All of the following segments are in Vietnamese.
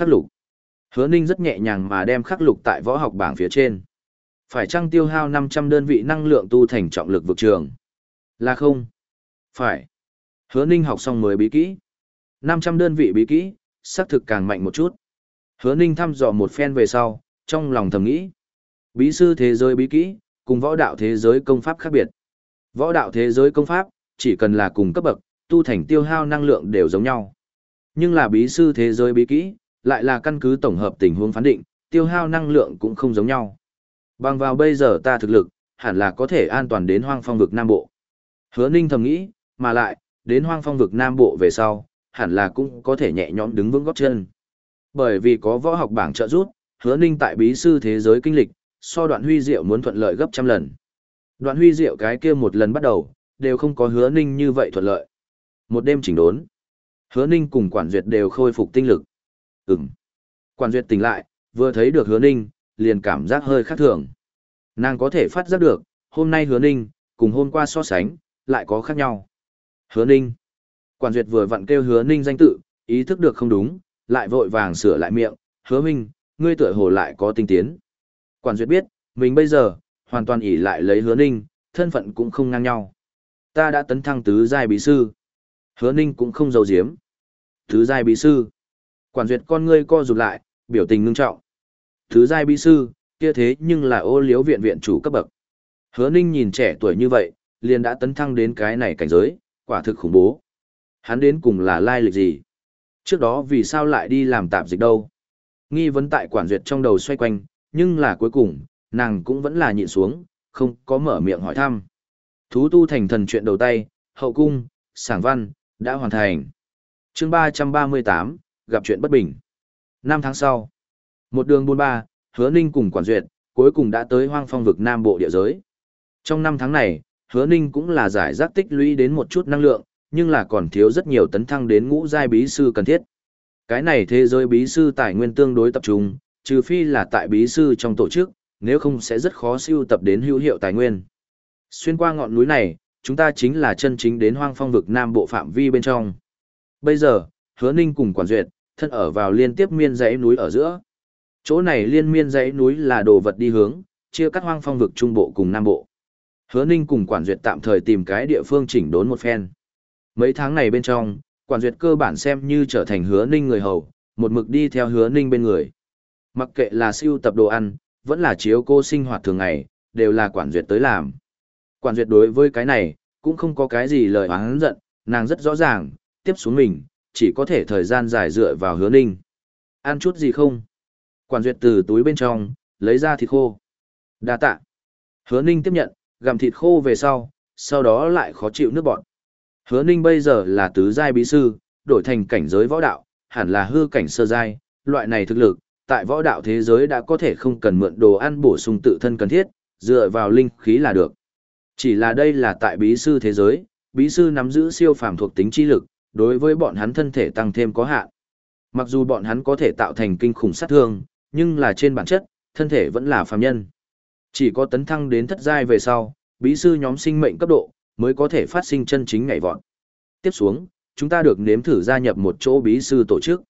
Khắc lục. Hứa Ninh rất nhẹ nhàng mà đem khắc lục tại võ học bảng phía trên. Phải chăng tiêu hao 500 đơn vị năng lượng tu thành trọng lực vực trường? Là không? Phải. Hứa Ninh học xong mới bí kỹ. 500 đơn vị bí kỹ, xác thực càng mạnh một chút. Hứa Ninh thăm dò một phen về sau, trong lòng thầm nghĩ. Bí sư thế giới bí kỹ, cùng võ đạo thế giới công pháp khác biệt. Võ đạo thế giới công pháp, chỉ cần là cùng cấp bậc, tu thành tiêu hao năng lượng đều giống nhau. Nhưng là bí sư thế giới bí kỹ, lại là căn cứ tổng hợp tình huống phán định, tiêu hao năng lượng cũng không giống nhau. Bằng vào bây giờ ta thực lực, hẳn là có thể an toàn đến hoang phong vực Nam Bộ. Hứa Ninh thầm nghĩ, mà lại, đến hoang phong vực Nam Bộ về sau, hẳn là cũng có thể nhẹ nhõm đứng vững góp chân. Bởi vì có võ học bảng trợ giúp, Hứa Ninh tại bí sư thế giới kinh lịch, so đoạn huy diệu muốn thuận lợi gấp trăm lần. Đoạn huy diệu cái kia một lần bắt đầu, đều không có Hứa Ninh như vậy thuận lợi. Một đêm chỉnh đốn, Hứa Ninh cùng quản duyệt đều khôi phục tinh lực. Ừm. Quản duyệt tỉnh lại, vừa thấy được Hứa Ninh, liền cảm giác hơi khác thường. Nàng có thể phát giác được, hôm nay Hứa Ninh, cùng hôm qua so sánh, lại có khác nhau. Hứa Ninh. Quản duyệt vừa vặn kêu Hứa Ninh danh tự, ý thức được không đúng, lại vội vàng sửa lại miệng, Hứa Minh, ngươi tựa hồ lại có tinh tiến. Quản duyệt biết, mình bây giờ, hoàn toàn ỉ lại lấy Hứa Ninh, thân phận cũng không ngang nhau. Ta đã tấn thăng tứ giai bí sư. Hứa Ninh cũng không giấu giếm. Tứ giai bí sư. Quản duyệt con ngươi co rụt lại, biểu tình ngưng trọng. Thứ giai bí sư, kia thế nhưng là ô liếu viện viện chủ cấp bậc. Hứa Ninh nhìn trẻ tuổi như vậy, liền đã tấn thăng đến cái này cảnh giới, quả thực khủng bố. Hắn đến cùng là lai lịch gì? Trước đó vì sao lại đi làm tạp dịch đâu? Nghi vấn tại quản duyệt trong đầu xoay quanh, nhưng là cuối cùng, nàng cũng vẫn là nhịn xuống, không có mở miệng hỏi thăm. Thú tu thành thần chuyện đầu tay, hậu cung, sảng văn, đã hoàn thành. chương 338, gặp chuyện bất bình. Năm tháng sau, một đường buôn ba, hứa ninh cùng quản duyệt, cuối cùng đã tới hoang phong vực Nam Bộ địa giới. Trong năm tháng này, hứa ninh cũng là giải rác tích lũy đến một chút năng lượng, nhưng là còn thiếu rất nhiều tấn thăng đến ngũ giai bí sư cần thiết. Cái này thế giới bí sư tài nguyên tương đối tập trung, trừ phi là tại bí sư trong tổ chức, nếu không sẽ rất khó siêu tập đến hữu hiệu tài nguyên. Xuyên qua ngọn núi này, chúng ta chính là chân chính đến hoang phong vực nam bộ phạm vi bên trong. Bây giờ, hứa ninh cùng quản duyệt, thân ở vào liên tiếp miên dãy núi ở giữa. Chỗ này liên miên dãy núi là đồ vật đi hướng, chia cắt hoang phong vực trung bộ cùng nam bộ. Hứa ninh cùng quản duyệt tạm thời tìm cái địa phương chỉnh đốn một phen. Mấy tháng này bên trong, quản duyệt cơ bản xem như trở thành hứa ninh người hầu, một mực đi theo hứa ninh bên người. Mặc kệ là siêu tập đồ ăn, vẫn là chiếu cô sinh hoạt thường ngày, đều là quản duyệt tới làm. Quản duyệt đối với cái này, cũng không có cái gì lời oán giận, nàng rất rõ ràng, tiếp xuống mình, chỉ có thể thời gian dài dựa vào hứa ninh. Ăn chút gì không? Quản duyệt từ túi bên trong, lấy ra thịt khô. đa tạ. Hứa ninh tiếp nhận, gặm thịt khô về sau, sau đó lại khó chịu nước bọn. Hứa ninh bây giờ là tứ giai bí sư, đổi thành cảnh giới võ đạo, hẳn là hư cảnh sơ giai, loại này thực lực, tại võ đạo thế giới đã có thể không cần mượn đồ ăn bổ sung tự thân cần thiết, dựa vào linh khí là được. Chỉ là đây là tại bí sư thế giới, bí sư nắm giữ siêu phàm thuộc tính chi lực, đối với bọn hắn thân thể tăng thêm có hạn. Mặc dù bọn hắn có thể tạo thành kinh khủng sát thương, nhưng là trên bản chất, thân thể vẫn là phàm nhân. Chỉ có tấn thăng đến thất giai về sau, bí sư nhóm sinh mệnh cấp độ mới có thể phát sinh chân chính nhảy vọt. Tiếp xuống, chúng ta được nếm thử gia nhập một chỗ bí sư tổ chức.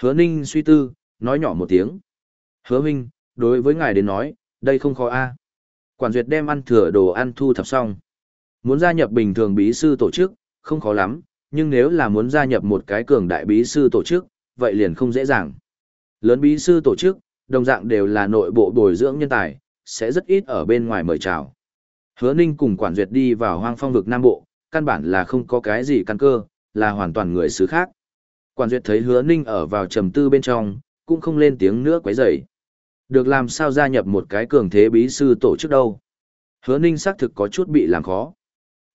Hứa Ninh suy tư, nói nhỏ một tiếng. Hứa Minh, đối với ngài đến nói, đây không khó a. Quản duyệt đem ăn thừa đồ ăn thu thập xong. Muốn gia nhập bình thường bí sư tổ chức, không khó lắm, nhưng nếu là muốn gia nhập một cái cường đại bí sư tổ chức, vậy liền không dễ dàng. Lớn bí sư tổ chức, đồng dạng đều là nội bộ bồi dưỡng nhân tài, sẽ rất ít ở bên ngoài mời chào. Hứa Ninh cùng quản duyệt đi vào hoang phong vực Nam Bộ, căn bản là không có cái gì căn cơ, là hoàn toàn người xứ khác. Quản duyệt thấy hứa Ninh ở vào trầm tư bên trong, cũng không lên tiếng nữa quấy rầy. Được làm sao gia nhập một cái cường thế bí sư tổ chức đâu. Hứa Ninh xác thực có chút bị làm khó.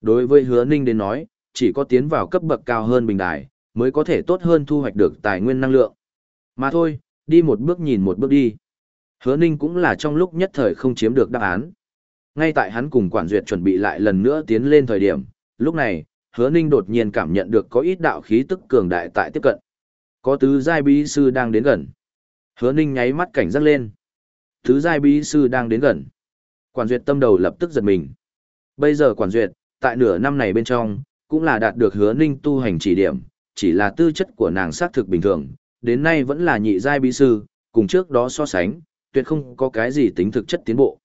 Đối với hứa Ninh đến nói, chỉ có tiến vào cấp bậc cao hơn bình đài, mới có thể tốt hơn thu hoạch được tài nguyên năng lượng. Mà thôi, đi một bước nhìn một bước đi. Hứa Ninh cũng là trong lúc nhất thời không chiếm được đáp án. Ngay tại hắn cùng quản duyệt chuẩn bị lại lần nữa tiến lên thời điểm, lúc này, hứa ninh đột nhiên cảm nhận được có ít đạo khí tức cường đại tại tiếp cận. Có tứ giai bí sư đang đến gần. Hứa ninh nháy mắt cảnh giác lên. Tứ giai bí sư đang đến gần. Quản duyệt tâm đầu lập tức giật mình. Bây giờ quản duyệt, tại nửa năm này bên trong, cũng là đạt được hứa ninh tu hành chỉ điểm, chỉ là tư chất của nàng xác thực bình thường, đến nay vẫn là nhị giai bí sư, cùng trước đó so sánh, tuyệt không có cái gì tính thực chất tiến bộ.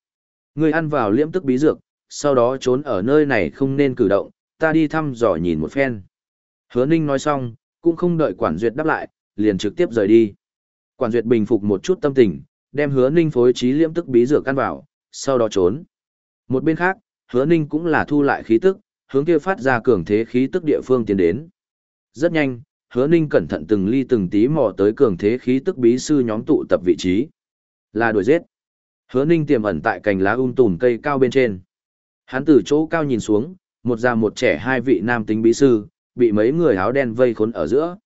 người ăn vào liễm tức bí dược, sau đó trốn ở nơi này không nên cử động, ta đi thăm dò nhìn một phen. Hứa Ninh nói xong, cũng không đợi quản duyệt đáp lại, liền trực tiếp rời đi. Quản duyệt bình phục một chút tâm tình, đem hứa Ninh phối trí liễm tức bí dược ăn vào, sau đó trốn. Một bên khác, hứa Ninh cũng là thu lại khí tức, hướng kia phát ra cường thế khí tức địa phương tiến đến. Rất nhanh, hứa Ninh cẩn thận từng ly từng tí mò tới cường thế khí tức bí sư nhóm tụ tập vị trí. Là đuổi giết. Hứa Ninh tiềm ẩn tại cành lá um tùm cây cao bên trên. Hắn từ chỗ cao nhìn xuống, một già một trẻ hai vị nam tính bí sư, bị mấy người áo đen vây khốn ở giữa.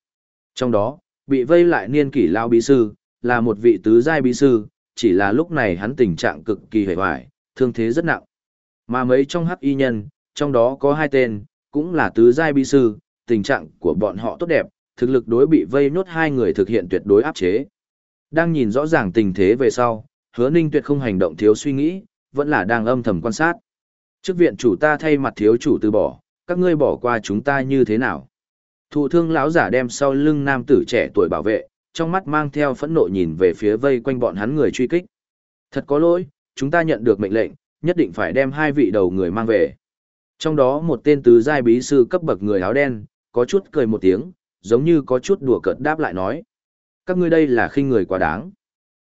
Trong đó, bị vây lại niên kỷ lao bí sư, là một vị tứ giai bí sư, chỉ là lúc này hắn tình trạng cực kỳ hề hoài, thương thế rất nặng. Mà mấy trong hắc y nhân, trong đó có hai tên, cũng là tứ giai bí sư, tình trạng của bọn họ tốt đẹp, thực lực đối bị vây nốt hai người thực hiện tuyệt đối áp chế. Đang nhìn rõ ràng tình thế về sau, hứa ninh tuyệt không hành động thiếu suy nghĩ, vẫn là đang âm thầm quan sát. Trước viện chủ ta thay mặt thiếu chủ từ bỏ, các ngươi bỏ qua chúng ta như thế nào? Thụ thương lão giả đem sau lưng nam tử trẻ tuổi bảo vệ, trong mắt mang theo phẫn nộ nhìn về phía vây quanh bọn hắn người truy kích. Thật có lỗi, chúng ta nhận được mệnh lệnh, nhất định phải đem hai vị đầu người mang về. Trong đó một tên tứ giai bí sư cấp bậc người áo đen, có chút cười một tiếng, giống như có chút đùa cợt đáp lại nói. Các ngươi đây là khinh người quá đáng.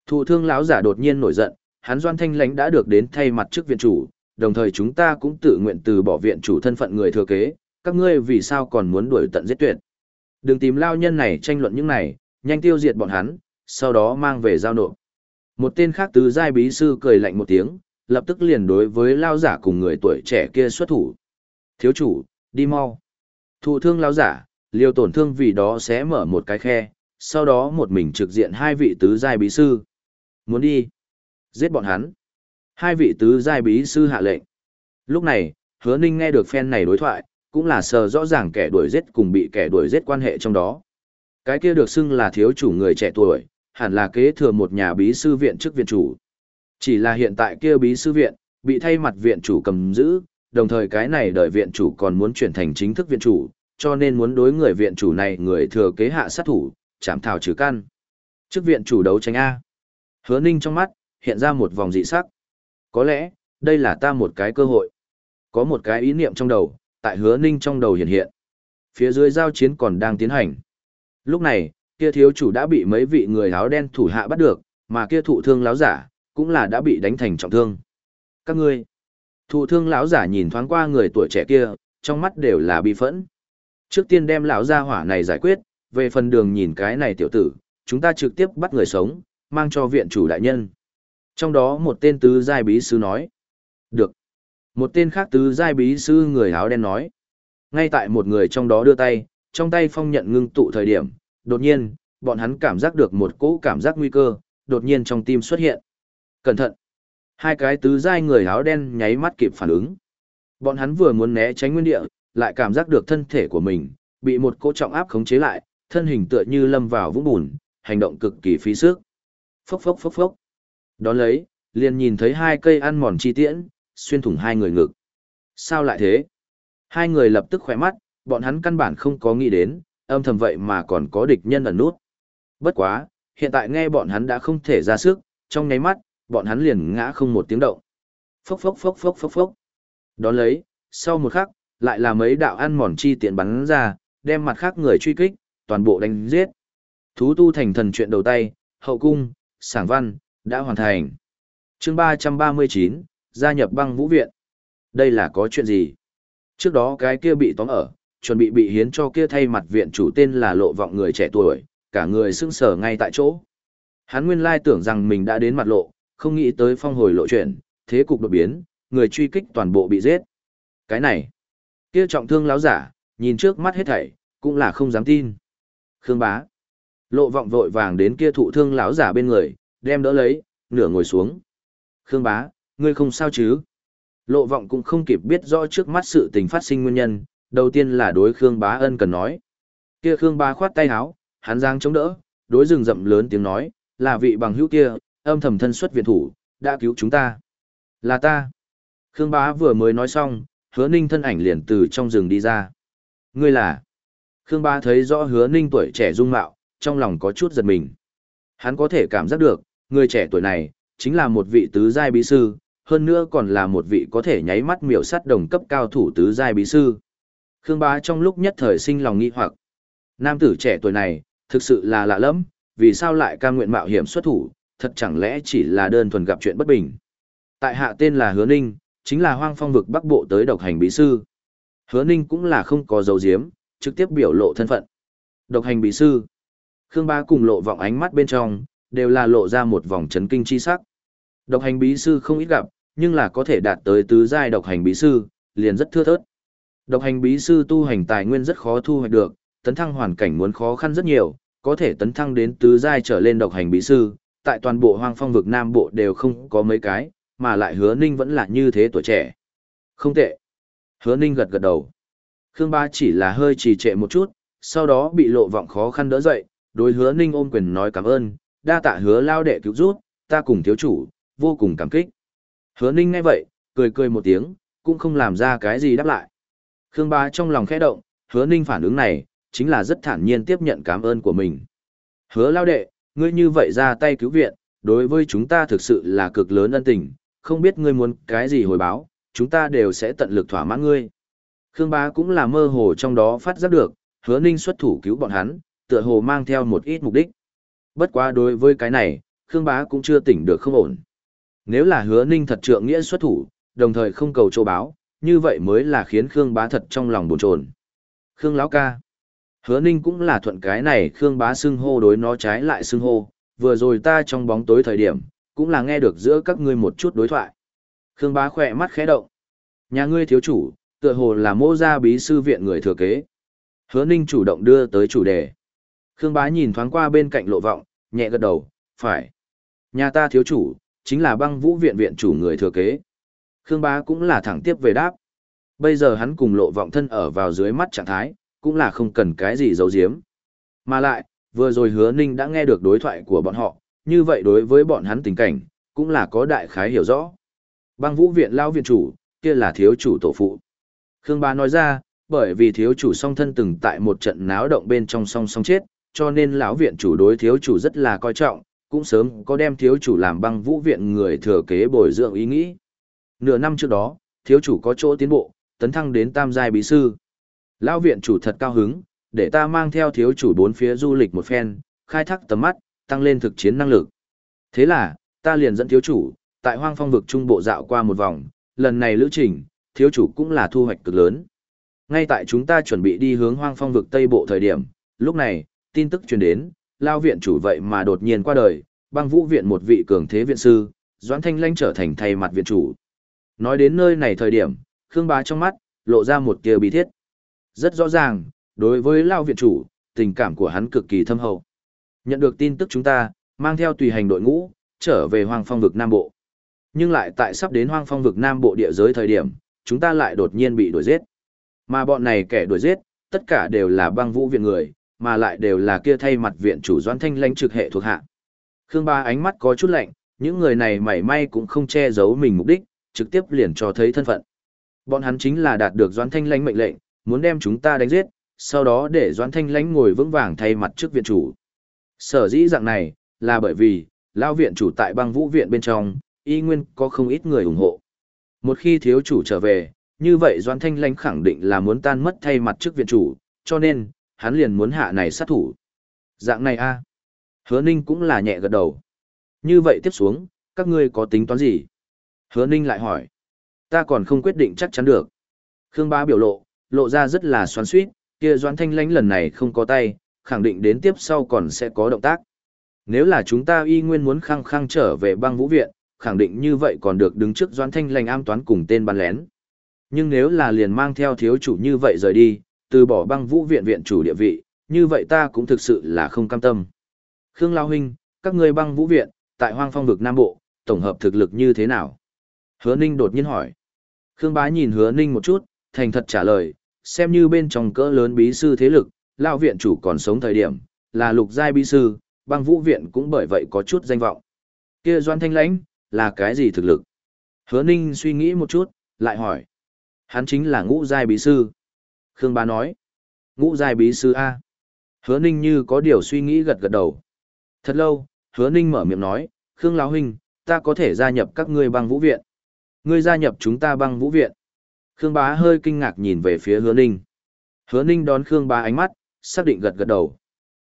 Thụ thương lão giả đột nhiên nổi giận, hắn Doan Thanh Lãnh đã được đến thay mặt trước viện chủ, đồng thời chúng ta cũng tự nguyện từ bỏ viện chủ thân phận người thừa kế, các ngươi vì sao còn muốn đuổi tận giết tuyệt. Đừng tìm lao nhân này tranh luận những này, nhanh tiêu diệt bọn hắn, sau đó mang về giao nộp. Một tên khác tứ giai bí sư cười lạnh một tiếng, lập tức liền đối với lao giả cùng người tuổi trẻ kia xuất thủ. Thiếu chủ, đi mau. Thụ thương lao giả, liều tổn thương vì đó sẽ mở một cái khe, sau đó một mình trực diện hai vị tứ giai bí sư. Muốn đi. Giết bọn hắn. Hai vị tứ giai bí sư hạ lệnh. Lúc này, hứa ninh nghe được phen này đối thoại, cũng là sờ rõ ràng kẻ đuổi giết cùng bị kẻ đuổi giết quan hệ trong đó. Cái kia được xưng là thiếu chủ người trẻ tuổi, hẳn là kế thừa một nhà bí sư viện trước viện chủ. Chỉ là hiện tại kia bí sư viện, bị thay mặt viện chủ cầm giữ, đồng thời cái này đợi viện chủ còn muốn chuyển thành chính thức viện chủ, cho nên muốn đối người viện chủ này người thừa kế hạ sát thủ, chạm thảo trừ căn. Trước viện chủ đấu tranh A. Hứa ninh trong mắt, hiện ra một vòng dị sắc. Có lẽ, đây là ta một cái cơ hội. Có một cái ý niệm trong đầu, tại hứa ninh trong đầu hiện hiện. Phía dưới giao chiến còn đang tiến hành. Lúc này, kia thiếu chủ đã bị mấy vị người áo đen thủ hạ bắt được, mà kia thụ thương láo giả, cũng là đã bị đánh thành trọng thương. Các ngươi, thụ thương lão giả nhìn thoáng qua người tuổi trẻ kia, trong mắt đều là bi phẫn. Trước tiên đem lão gia hỏa này giải quyết, về phần đường nhìn cái này tiểu tử, chúng ta trực tiếp bắt người sống, mang cho viện chủ đại nhân. Trong đó một tên tứ giai bí sư nói. Được. Một tên khác tứ giai bí sư người áo đen nói. Ngay tại một người trong đó đưa tay, trong tay phong nhận ngưng tụ thời điểm, đột nhiên, bọn hắn cảm giác được một cỗ cảm giác nguy cơ, đột nhiên trong tim xuất hiện. Cẩn thận! Hai cái tứ giai người áo đen nháy mắt kịp phản ứng. Bọn hắn vừa muốn né tránh nguyên địa, lại cảm giác được thân thể của mình, bị một cỗ trọng áp khống chế lại, thân hình tựa như lâm vào vũng bùn, hành động cực kỳ phí sức. Phốc phốc phốc phốc. Đón lấy, liền nhìn thấy hai cây ăn mòn chi tiễn, xuyên thủng hai người ngực. Sao lại thế? Hai người lập tức khỏe mắt, bọn hắn căn bản không có nghĩ đến, âm thầm vậy mà còn có địch nhân ẩn nút. Bất quá, hiện tại nghe bọn hắn đã không thể ra sức, trong nháy mắt, bọn hắn liền ngã không một tiếng động. Phốc phốc phốc phốc phốc phốc. Đón lấy, sau một khắc, lại là mấy đạo ăn mòn chi tiện bắn ra, đem mặt khác người truy kích, toàn bộ đánh giết. Thú tu thành thần chuyện đầu tay, hậu cung, sảng văn, đã hoàn thành. chương 339, gia nhập băng vũ viện. Đây là có chuyện gì? Trước đó cái kia bị tóm ở, chuẩn bị bị hiến cho kia thay mặt viện chủ tên là lộ vọng người trẻ tuổi, cả người sưng sở ngay tại chỗ. Hắn nguyên lai tưởng rằng mình đã đến mặt lộ, không nghĩ tới phong hồi lộ chuyển, thế cục đột biến, người truy kích toàn bộ bị giết. Cái này, kia trọng thương láo giả, nhìn trước mắt hết thảy, cũng là không dám tin. Khương bá, lộ vọng vội vàng đến kia thụ thương láo giả bên người, đem đỡ lấy, nửa ngồi xuống. Khương bá, ngươi không sao chứ? Lộ vọng cũng không kịp biết rõ trước mắt sự tình phát sinh nguyên nhân, đầu tiên là đối Khương bá ân cần nói. Kia Khương bá khoát tay áo, hắn giang chống đỡ, đối rừng rậm lớn tiếng nói, là vị bằng hữu kia, âm thầm thân xuất viện thủ, đã cứu chúng ta. Là ta. Khương bá vừa mới nói xong, hứa ninh thân ảnh liền từ trong rừng đi ra. Ngươi là. Khương bá thấy rõ hứa ninh tuổi trẻ dung mạo, trong lòng có chút giật mình. Hắn có thể cảm giác được, người trẻ tuổi này, chính là một vị tứ giai bí sư, hơn nữa còn là một vị có thể nháy mắt miểu sát đồng cấp cao thủ tứ giai bí sư. Khương Bá trong lúc nhất thời sinh lòng nghi hoặc. Nam tử trẻ tuổi này, thực sự là lạ lắm, vì sao lại cam nguyện mạo hiểm xuất thủ, thật chẳng lẽ chỉ là đơn thuần gặp chuyện bất bình. Tại hạ tên là Hứa Ninh, chính là hoang phong vực bắc bộ tới độc hành bí sư. Hứa Ninh cũng là không có dấu diếm, trực tiếp biểu lộ thân phận. Độc hành bí sư. Khương Ba cùng lộ vọng ánh mắt bên trong, đều là lộ ra một vòng chấn kinh chi sắc. Độc hành bí sư không ít gặp, nhưng là có thể đạt tới tứ giai độc hành bí sư, liền rất thưa thớt. Độc hành bí sư tu hành tài nguyên rất khó thu hoạch được, tấn thăng hoàn cảnh muốn khó khăn rất nhiều, có thể tấn thăng đến tứ giai trở lên độc hành bí sư, tại toàn bộ hoang phong vực Nam Bộ đều không có mấy cái, mà lại hứa ninh vẫn là như thế tuổi trẻ. Không tệ. Hứa ninh gật gật đầu. Khương Ba chỉ là hơi trì trệ một chút, sau đó bị lộ vọng khó khăn đỡ dậy, đối hứa ninh ôm quyền nói cảm ơn, đa tạ hứa lao đệ cứu rút, ta cùng thiếu chủ, vô cùng cảm kích. Hứa ninh ngay vậy, cười cười một tiếng, cũng không làm ra cái gì đáp lại. Khương Ba trong lòng khẽ động, hứa ninh phản ứng này, chính là rất thản nhiên tiếp nhận cảm ơn của mình. Hứa lao đệ, ngươi như vậy ra tay cứu viện, đối với chúng ta thực sự là cực lớn ân tình, không biết ngươi muốn cái gì hồi báo, chúng ta đều sẽ tận lực thỏa mãn ngươi. Khương Bá cũng là mơ hồ trong đó phát giác được, hứa ninh xuất thủ cứu bọn hắn, tựa hồ mang theo một ít mục đích. Bất quá đối với cái này, Khương Bá cũng chưa tỉnh được không ổn. Nếu là hứa ninh thật trượng nghĩa xuất thủ, đồng thời không cầu châu báo, như vậy mới là khiến Khương Bá thật trong lòng buồn chồn. Khương Lão ca. Hứa ninh cũng là thuận cái này Khương Bá xưng hô đối nó trái lại xưng hô, vừa rồi ta trong bóng tối thời điểm, cũng là nghe được giữa các ngươi một chút đối thoại. Khương Bá khỏe mắt khẽ động. Nhà ngươi thiếu chủ, tựa hồ là mô gia bí sư viện người thừa kế. Hứa Ninh chủ động đưa tới chủ đề. Khương Bá nhìn thoáng qua bên cạnh lộ vọng, nhẹ gật đầu, phải. Nhà ta thiếu chủ, chính là băng vũ viện viện chủ người thừa kế. Khương Bá cũng là thẳng tiếp về đáp. Bây giờ hắn cùng lộ vọng thân ở vào dưới mắt trạng thái, cũng là không cần cái gì giấu giếm. Mà lại, vừa rồi hứa ninh đã nghe được đối thoại của bọn họ, như vậy đối với bọn hắn tình cảnh, cũng là có đại khái hiểu rõ. Băng vũ viện lao viện chủ, kia là thiếu chủ tổ phụ. Khương Ba nói ra, bởi vì thiếu chủ song thân từng tại một trận náo động bên trong song song chết, cho nên lão viện chủ đối thiếu chủ rất là coi trọng, cũng sớm có đem thiếu chủ làm băng vũ viện người thừa kế bồi dưỡng ý nghĩ. Nửa năm trước đó, thiếu chủ có chỗ tiến bộ, tấn thăng đến tam giai bí sư. Lão viện chủ thật cao hứng, để ta mang theo thiếu chủ bốn phía du lịch một phen, khai thác tầm mắt, tăng lên thực chiến năng lực. Thế là, ta liền dẫn thiếu chủ, tại hoang phong vực trung bộ dạo qua một vòng, lần này lữ trình, thiếu chủ cũng là thu hoạch cực lớn. Ngay tại chúng ta chuẩn bị đi hướng hoang phong vực tây bộ thời điểm, lúc này, tin tức truyền đến, lao viện chủ vậy mà đột nhiên qua đời, băng vũ viện một vị cường thế viện sư, Doãn Thanh Lanh trở thành thay mặt viện chủ. Nói đến nơi này thời điểm, Khương Bá trong mắt, lộ ra một tia bí thiết. Rất rõ ràng, đối với lao viện chủ, tình cảm của hắn cực kỳ thâm hậu. Nhận được tin tức chúng ta, mang theo tùy hành đội ngũ, trở về hoang phong vực Nam Bộ. Nhưng lại tại sắp đến hoang phong vực Nam Bộ địa giới thời điểm, chúng ta lại đột nhiên bị đuổi giết. Mà bọn này kẻ đuổi giết, tất cả đều là băng vũ viện người, mà lại đều là kia thay mặt viện chủ doãn thanh lãnh trực hệ thuộc hạ. Khương Ba ánh mắt có chút lạnh, những người này mảy may cũng không che giấu mình mục đích, trực tiếp liền cho thấy thân phận. Bọn hắn chính là đạt được doãn thanh lãnh mệnh lệnh, muốn đem chúng ta đánh giết, sau đó để doãn thanh lãnh ngồi vững vàng thay mặt trước viện chủ. Sở dĩ dạng này, là bởi vì, lao viện chủ tại băng vũ viện bên trong, y nguyên có không ít người ủng hộ. Một khi thiếu chủ trở về, như vậy Doan Thanh Lãnh khẳng định là muốn tan mất thay mặt trước viện chủ, cho nên, hắn liền muốn hạ này sát thủ. Dạng này a Hứa Ninh cũng là nhẹ gật đầu. Như vậy tiếp xuống, các ngươi có tính toán gì? Hứa Ninh lại hỏi. Ta còn không quyết định chắc chắn được. Khương Ba biểu lộ, lộ ra rất là xoắn suýt, kia Doãn Thanh Lánh lần này không có tay, khẳng định đến tiếp sau còn sẽ có động tác. Nếu là chúng ta y nguyên muốn khăng khăng trở về băng vũ viện, khẳng định như vậy còn được đứng trước Doãn Thanh Lánh am toán cùng tên bắn lén. Nhưng nếu là liền mang theo thiếu chủ như vậy rời đi, từ bỏ băng vũ viện viện chủ địa vị, như vậy ta cũng thực sự là không cam tâm. Khương Lao Huynh, các ngươi băng vũ viện, tại hoang phong vực Nam Bộ, tổng hợp thực lực như thế nào? Hứa Ninh đột nhiên hỏi. Khương Bá nhìn Hứa Ninh một chút, thành thật trả lời, xem như bên trong cỡ lớn bí sư thế lực, Lao viện chủ còn sống thời điểm, là lục giai bí sư, băng vũ viện cũng bởi vậy có chút danh vọng. Kia Doan Thanh Lãnh, là cái gì thực lực? Hứa Ninh suy nghĩ một chút, lại hỏi. Hắn chính là ngũ giai bí sư. Khương Bá nói. Ngũ giai bí sư A. Hứa Ninh như có điều suy nghĩ gật gật đầu. Thật lâu, Hứa Ninh mở miệng nói, Khương Lão Huynh, ta có thể gia nhập các ngươi băng vũ viện. Ngươi gia nhập chúng ta băng vũ viện. Khương Bá hơi kinh ngạc nhìn về phía Hứa Ninh. Hứa Ninh đón Khương Bá ánh mắt, xác định gật gật đầu.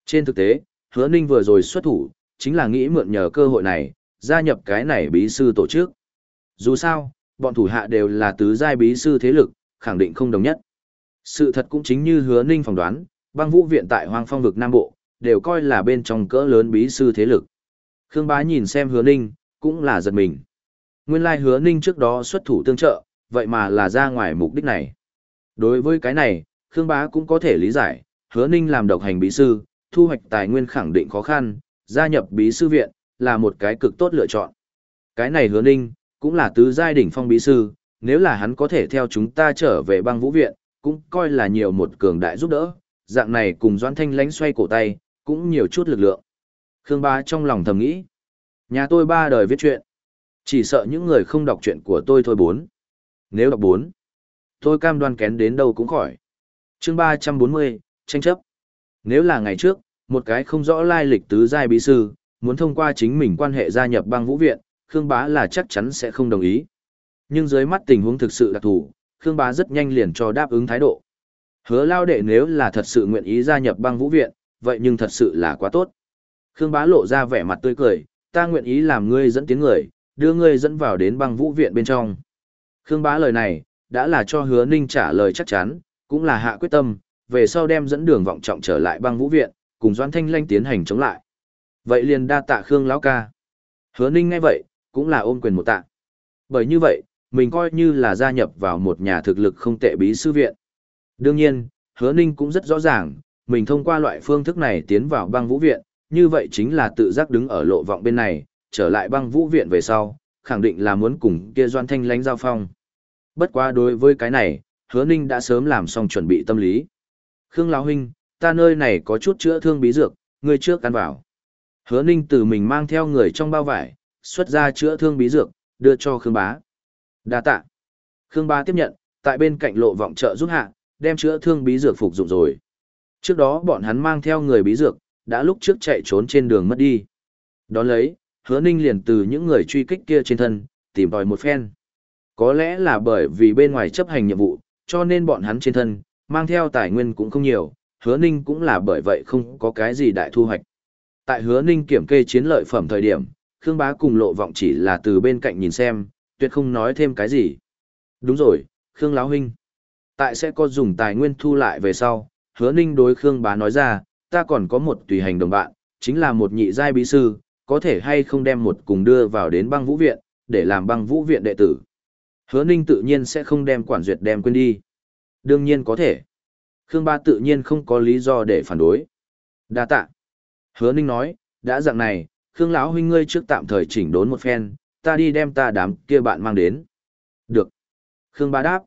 Trên thực tế, Hứa Ninh vừa rồi xuất thủ, chính là nghĩ mượn nhờ cơ hội này, gia nhập cái này bí sư tổ chức. Dù sao, bọn thủ hạ đều là tứ giai bí sư thế lực, khẳng định không đồng nhất. Sự thật cũng chính như Hứa Ninh phỏng đoán, băng vũ viện tại Hoang Phong vực Nam Bộ, đều coi là bên trong cỡ lớn bí sư thế lực. Khương Bá nhìn xem Hứa Ninh, cũng là giật mình. Nguyên lai Hứa Ninh trước đó xuất thủ tương trợ, vậy mà là ra ngoài mục đích này. Đối với cái này, Khương Bá cũng có thể lý giải, Hứa Ninh làm độc hành bí sư, thu hoạch tài nguyên khẳng định khó khăn, gia nhập bí sư viện, là một cái cực tốt lựa chọn. Cái này Hứa Ninh, cũng là tứ giai đỉnh phong bí sư, nếu là hắn có thể theo chúng ta trở về băng vũ viện, cũng coi là nhiều một cường đại giúp đỡ, dạng này cùng Doãn Thanh lánh xoay cổ tay, cũng nhiều chút lực lượng. Khương Bá trong lòng thầm nghĩ, nhà tôi ba đời viết chuyện, chỉ sợ những người không đọc chuyện của tôi thôi bốn. Nếu đọc bốn, tôi cam đoan kén đến đâu cũng khỏi. chương 340, tranh chấp. Nếu là ngày trước, một cái không rõ lai lịch tứ giai bí sư, muốn thông qua chính mình quan hệ gia nhập băng vũ viện, Khương Bá là chắc chắn sẽ không đồng ý. Nhưng dưới mắt tình huống thực sự đặc thù, Khương Bá rất nhanh liền cho đáp ứng thái độ. Hứa lao đệ nếu là thật sự nguyện ý gia nhập băng vũ viện, vậy nhưng thật sự là quá tốt. Khương Bá lộ ra vẻ mặt tươi cười, ta nguyện ý làm ngươi dẫn tiếng người, đưa ngươi dẫn vào đến băng vũ viện bên trong. Khương Bá lời này, đã là cho hứa ninh trả lời chắc chắn, cũng là hạ quyết tâm, về sau đem dẫn đường vọng trọng trở lại băng vũ viện, cùng Doan Thanh Lanh tiến hành chống lại. Vậy liền đa tạ Khương lão ca. Hứa ninh ngay vậy, cũng là ôm quyền một tạ. Bởi như vậy, mình coi như là gia nhập vào một nhà thực lực không tệ bí sư viện. Đương nhiên, hứa ninh cũng rất rõ ràng, mình thông qua loại phương thức này tiến vào băng vũ viện, như vậy chính là tự giác đứng ở lộ vọng bên này, trở lại băng vũ viện về sau, khẳng định là muốn cùng kia doan thanh lánh giao phong. Bất quá đối với cái này, hứa ninh đã sớm làm xong chuẩn bị tâm lý. Khương Lão Huynh, ta nơi này có chút chữa thương bí dược, người trước ăn vào. Hứa ninh từ mình mang theo người trong bao vải, xuất ra chữa thương bí dược, đưa cho Khương Bá. Đa tạ. Khương Bá tiếp nhận, tại bên cạnh lộ vọng trợ giúp hạ, đem chữa thương bí dược phục dụng rồi. Trước đó bọn hắn mang theo người bí dược, đã lúc trước chạy trốn trên đường mất đi. Đón lấy, hứa ninh liền từ những người truy kích kia trên thân, tìm tòi một phen. Có lẽ là bởi vì bên ngoài chấp hành nhiệm vụ, cho nên bọn hắn trên thân, mang theo tài nguyên cũng không nhiều, hứa ninh cũng là bởi vậy không có cái gì đại thu hoạch. Tại hứa ninh kiểm kê chiến lợi phẩm thời điểm, Khương Bá cùng lộ vọng chỉ là từ bên cạnh nhìn xem, tuyệt không nói thêm cái gì. Đúng rồi, Khương Láo Huynh. Tại sẽ có dùng tài nguyên thu lại về sau, hứa ninh đối Khương Bá nói ra, ta còn có một tùy hành đồng bạn, chính là một nhị giai bí sư, có thể hay không đem một cùng đưa vào đến băng vũ viện, để làm băng vũ viện đệ tử. Hứa ninh tự nhiên sẽ không đem quản duyệt đem quên đi. Đương nhiên có thể. Khương Ba tự nhiên không có lý do để phản đối. Đa tạ. Hứa ninh nói, đã dạng này, Khương lão huynh ngươi trước tạm thời chỉnh đốn một phen, ta đi đem ta đám kia bạn mang đến. Được. Khương Ba đáp.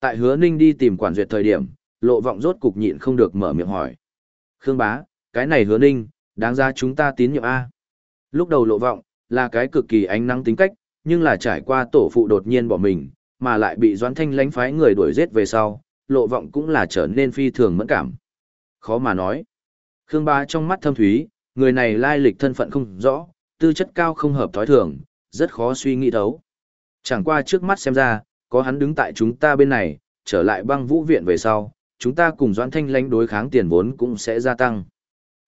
Tại hứa ninh đi tìm quản duyệt thời điểm, lộ vọng rốt cục nhịn không được mở miệng hỏi. Khương bá, cái này hứa ninh, đáng ra chúng ta tín nhiệm A. Lúc đầu lộ vọng, là cái cực kỳ ánh nắng tính cách, nhưng là trải qua tổ phụ đột nhiên bỏ mình, mà lại bị doãn thanh lánh phái người đuổi giết về sau, lộ vọng cũng là trở nên phi thường mẫn cảm. Khó mà nói. Khương bá trong mắt thâm thúy, người này lai lịch thân phận không rõ, tư chất cao không hợp thói thường, rất khó suy nghĩ thấu. Chẳng qua trước mắt xem ra, có hắn đứng tại chúng ta bên này, trở lại băng vũ viện về sau, chúng ta cùng Doãn Thanh Lãnh đối kháng tiền vốn cũng sẽ gia tăng.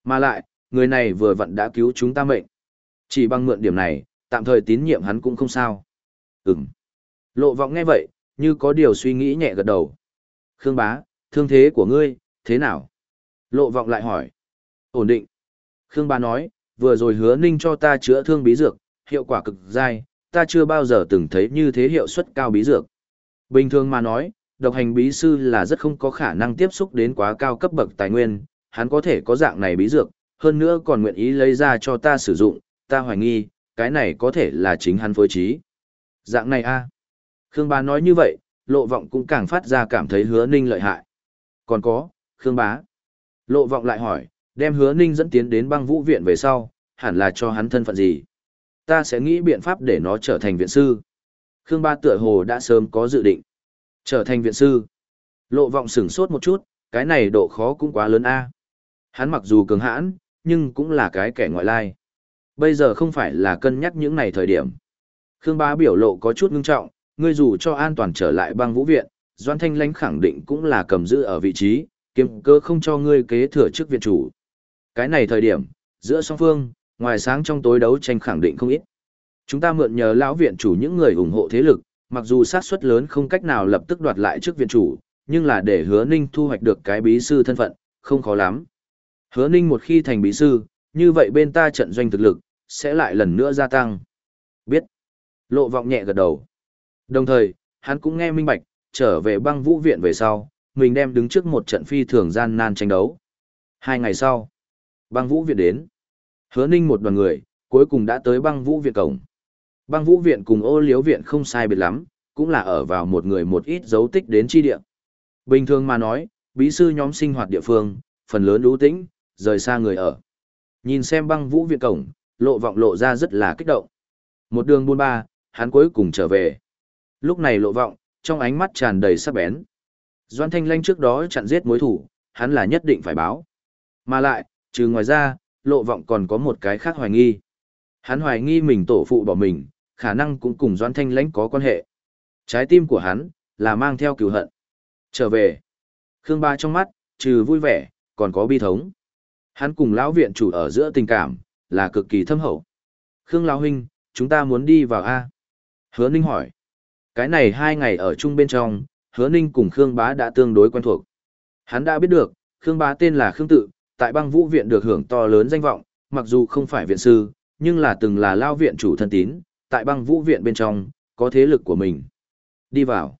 Mà lại, người này vừa vặn đã cứu chúng ta mệnh. Chỉ bằng mượn điểm này, tạm thời tín nhiệm hắn cũng không sao. Ừm. Lộ vọng nghe vậy, như có điều suy nghĩ nhẹ gật đầu. Khương bá, thương thế của ngươi, thế nào? Lộ vọng lại hỏi. Ổn định. Khương bá nói, vừa rồi hứa ninh cho ta chữa thương bí dược, hiệu quả cực dai, ta chưa bao giờ từng thấy như thế hiệu suất cao bí dược. Bình thường mà nói, độc hành bí sư là rất không có khả năng tiếp xúc đến quá cao cấp bậc tài nguyên, hắn có thể có dạng này bí dược, hơn nữa còn nguyện ý lấy ra cho ta sử dụng, ta hoài nghi, cái này có thể là chính hắn phối trí. Dạng này a Khương bá nói như vậy, lộ vọng cũng càng phát ra cảm thấy hứa ninh lợi hại. Còn có, Khương bá. Lộ vọng lại hỏi, đem hứa ninh dẫn tiến đến băng vũ viện về sau, hẳn là cho hắn thân phận gì? Ta sẽ nghĩ biện pháp để nó trở thành viện sư. Khương bá tựa hồ đã sớm có dự định. Trở thành viện sư. Lộ vọng sửng sốt một chút, cái này độ khó cũng quá lớn a. Hắn mặc dù cường hãn, nhưng cũng là cái kẻ ngoại lai. Bây giờ không phải là cân nhắc những này thời điểm. Khương Bá biểu lộ có chút ngưng trọng, ngươi dù cho an toàn trở lại băng vũ viện, Doan Thanh Lãnh khẳng định cũng là cầm giữ ở vị trí, kiếm cơ không cho ngươi kế thừa chức viện chủ. Cái này thời điểm, giữa song phương, ngoài sáng trong tối đấu tranh khẳng định không ít. Chúng ta mượn nhờ lão viện chủ những người ủng hộ thế lực, mặc dù sát suất lớn không cách nào lập tức đoạt lại chức viện chủ, nhưng là để hứa ninh thu hoạch được cái bí sư thân phận, không khó lắm. Hứa ninh một khi thành bí sư, như vậy bên ta trận doanh thực lực, sẽ lại lần nữa gia tăng. Biết. Lộ vọng nhẹ gật đầu. Đồng thời, hắn cũng nghe minh bạch, trở về băng vũ viện về sau, mình đem đứng trước một trận phi thường gian nan tranh đấu. Hai ngày sau, băng vũ viện đến. Hứa ninh một đoàn người, cuối cùng đã tới băng vũ viện cổng. Băng vũ viện cùng ô liếu viện không sai biệt lắm, cũng là ở vào một người một ít dấu tích đến chi địa. Bình thường mà nói, bí sư nhóm sinh hoạt địa phương, phần lớn ưu tĩnh, rời xa người ở. Nhìn xem băng vũ viện cổng, lộ vọng lộ ra rất là kích động. Một đường buôn ba, hắn cuối cùng trở về. Lúc này lộ vọng, trong ánh mắt tràn đầy sắc bén. Doan Thanh Lanh trước đó chặn giết mối thủ, hắn là nhất định phải báo. Mà lại, trừ ngoài ra, lộ vọng còn có một cái khác hoài nghi. Hắn hoài nghi mình tổ phụ bỏ mình, khả năng cũng cùng Doan Thanh Lãnh có quan hệ. Trái tim của hắn, là mang theo cừu hận. Trở về. Khương Ba trong mắt, trừ vui vẻ, còn có bi thống. Hắn cùng lão viện chủ ở giữa tình cảm, là cực kỳ thâm hậu. Khương Lão Huynh, chúng ta muốn đi vào A. Hứa Ninh hỏi. Cái này hai ngày ở chung bên trong, Hứa Ninh cùng Khương Bá đã tương đối quen thuộc. Hắn đã biết được, Khương Bá tên là Khương Tự, tại băng vũ viện được hưởng to lớn danh vọng, mặc dù không phải viện sư, nhưng là từng là lao viện chủ thân tín, tại băng vũ viện bên trong, có thế lực của mình. Đi vào.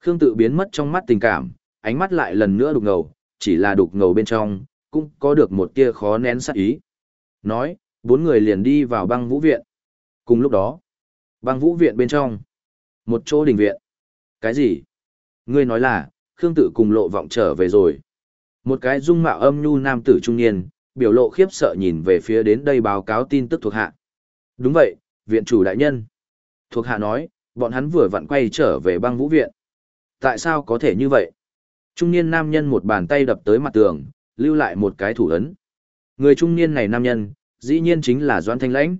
Khương tự biến mất trong mắt tình cảm, ánh mắt lại lần nữa đục ngầu, chỉ là đục ngầu bên trong, cũng có được một tia khó nén sát ý. Nói, bốn người liền đi vào băng vũ viện. Cùng lúc đó, băng vũ viện bên trong, một chỗ đình viện. Cái gì? Ngươi nói là, Khương tử cùng lộ vọng trở về rồi. Một cái dung mạo âm nhu nam tử trung niên, biểu lộ khiếp sợ nhìn về phía đến đây báo cáo tin tức thuộc hạ. Đúng vậy, viện chủ đại nhân. Thuộc hạ nói, bọn hắn vừa vặn quay trở về băng vũ viện. Tại sao có thể như vậy? Trung niên nam nhân một bàn tay đập tới mặt tường, lưu lại một cái thủ ấn. Người trung niên này nam nhân, dĩ nhiên chính là Doan Thanh Lãnh.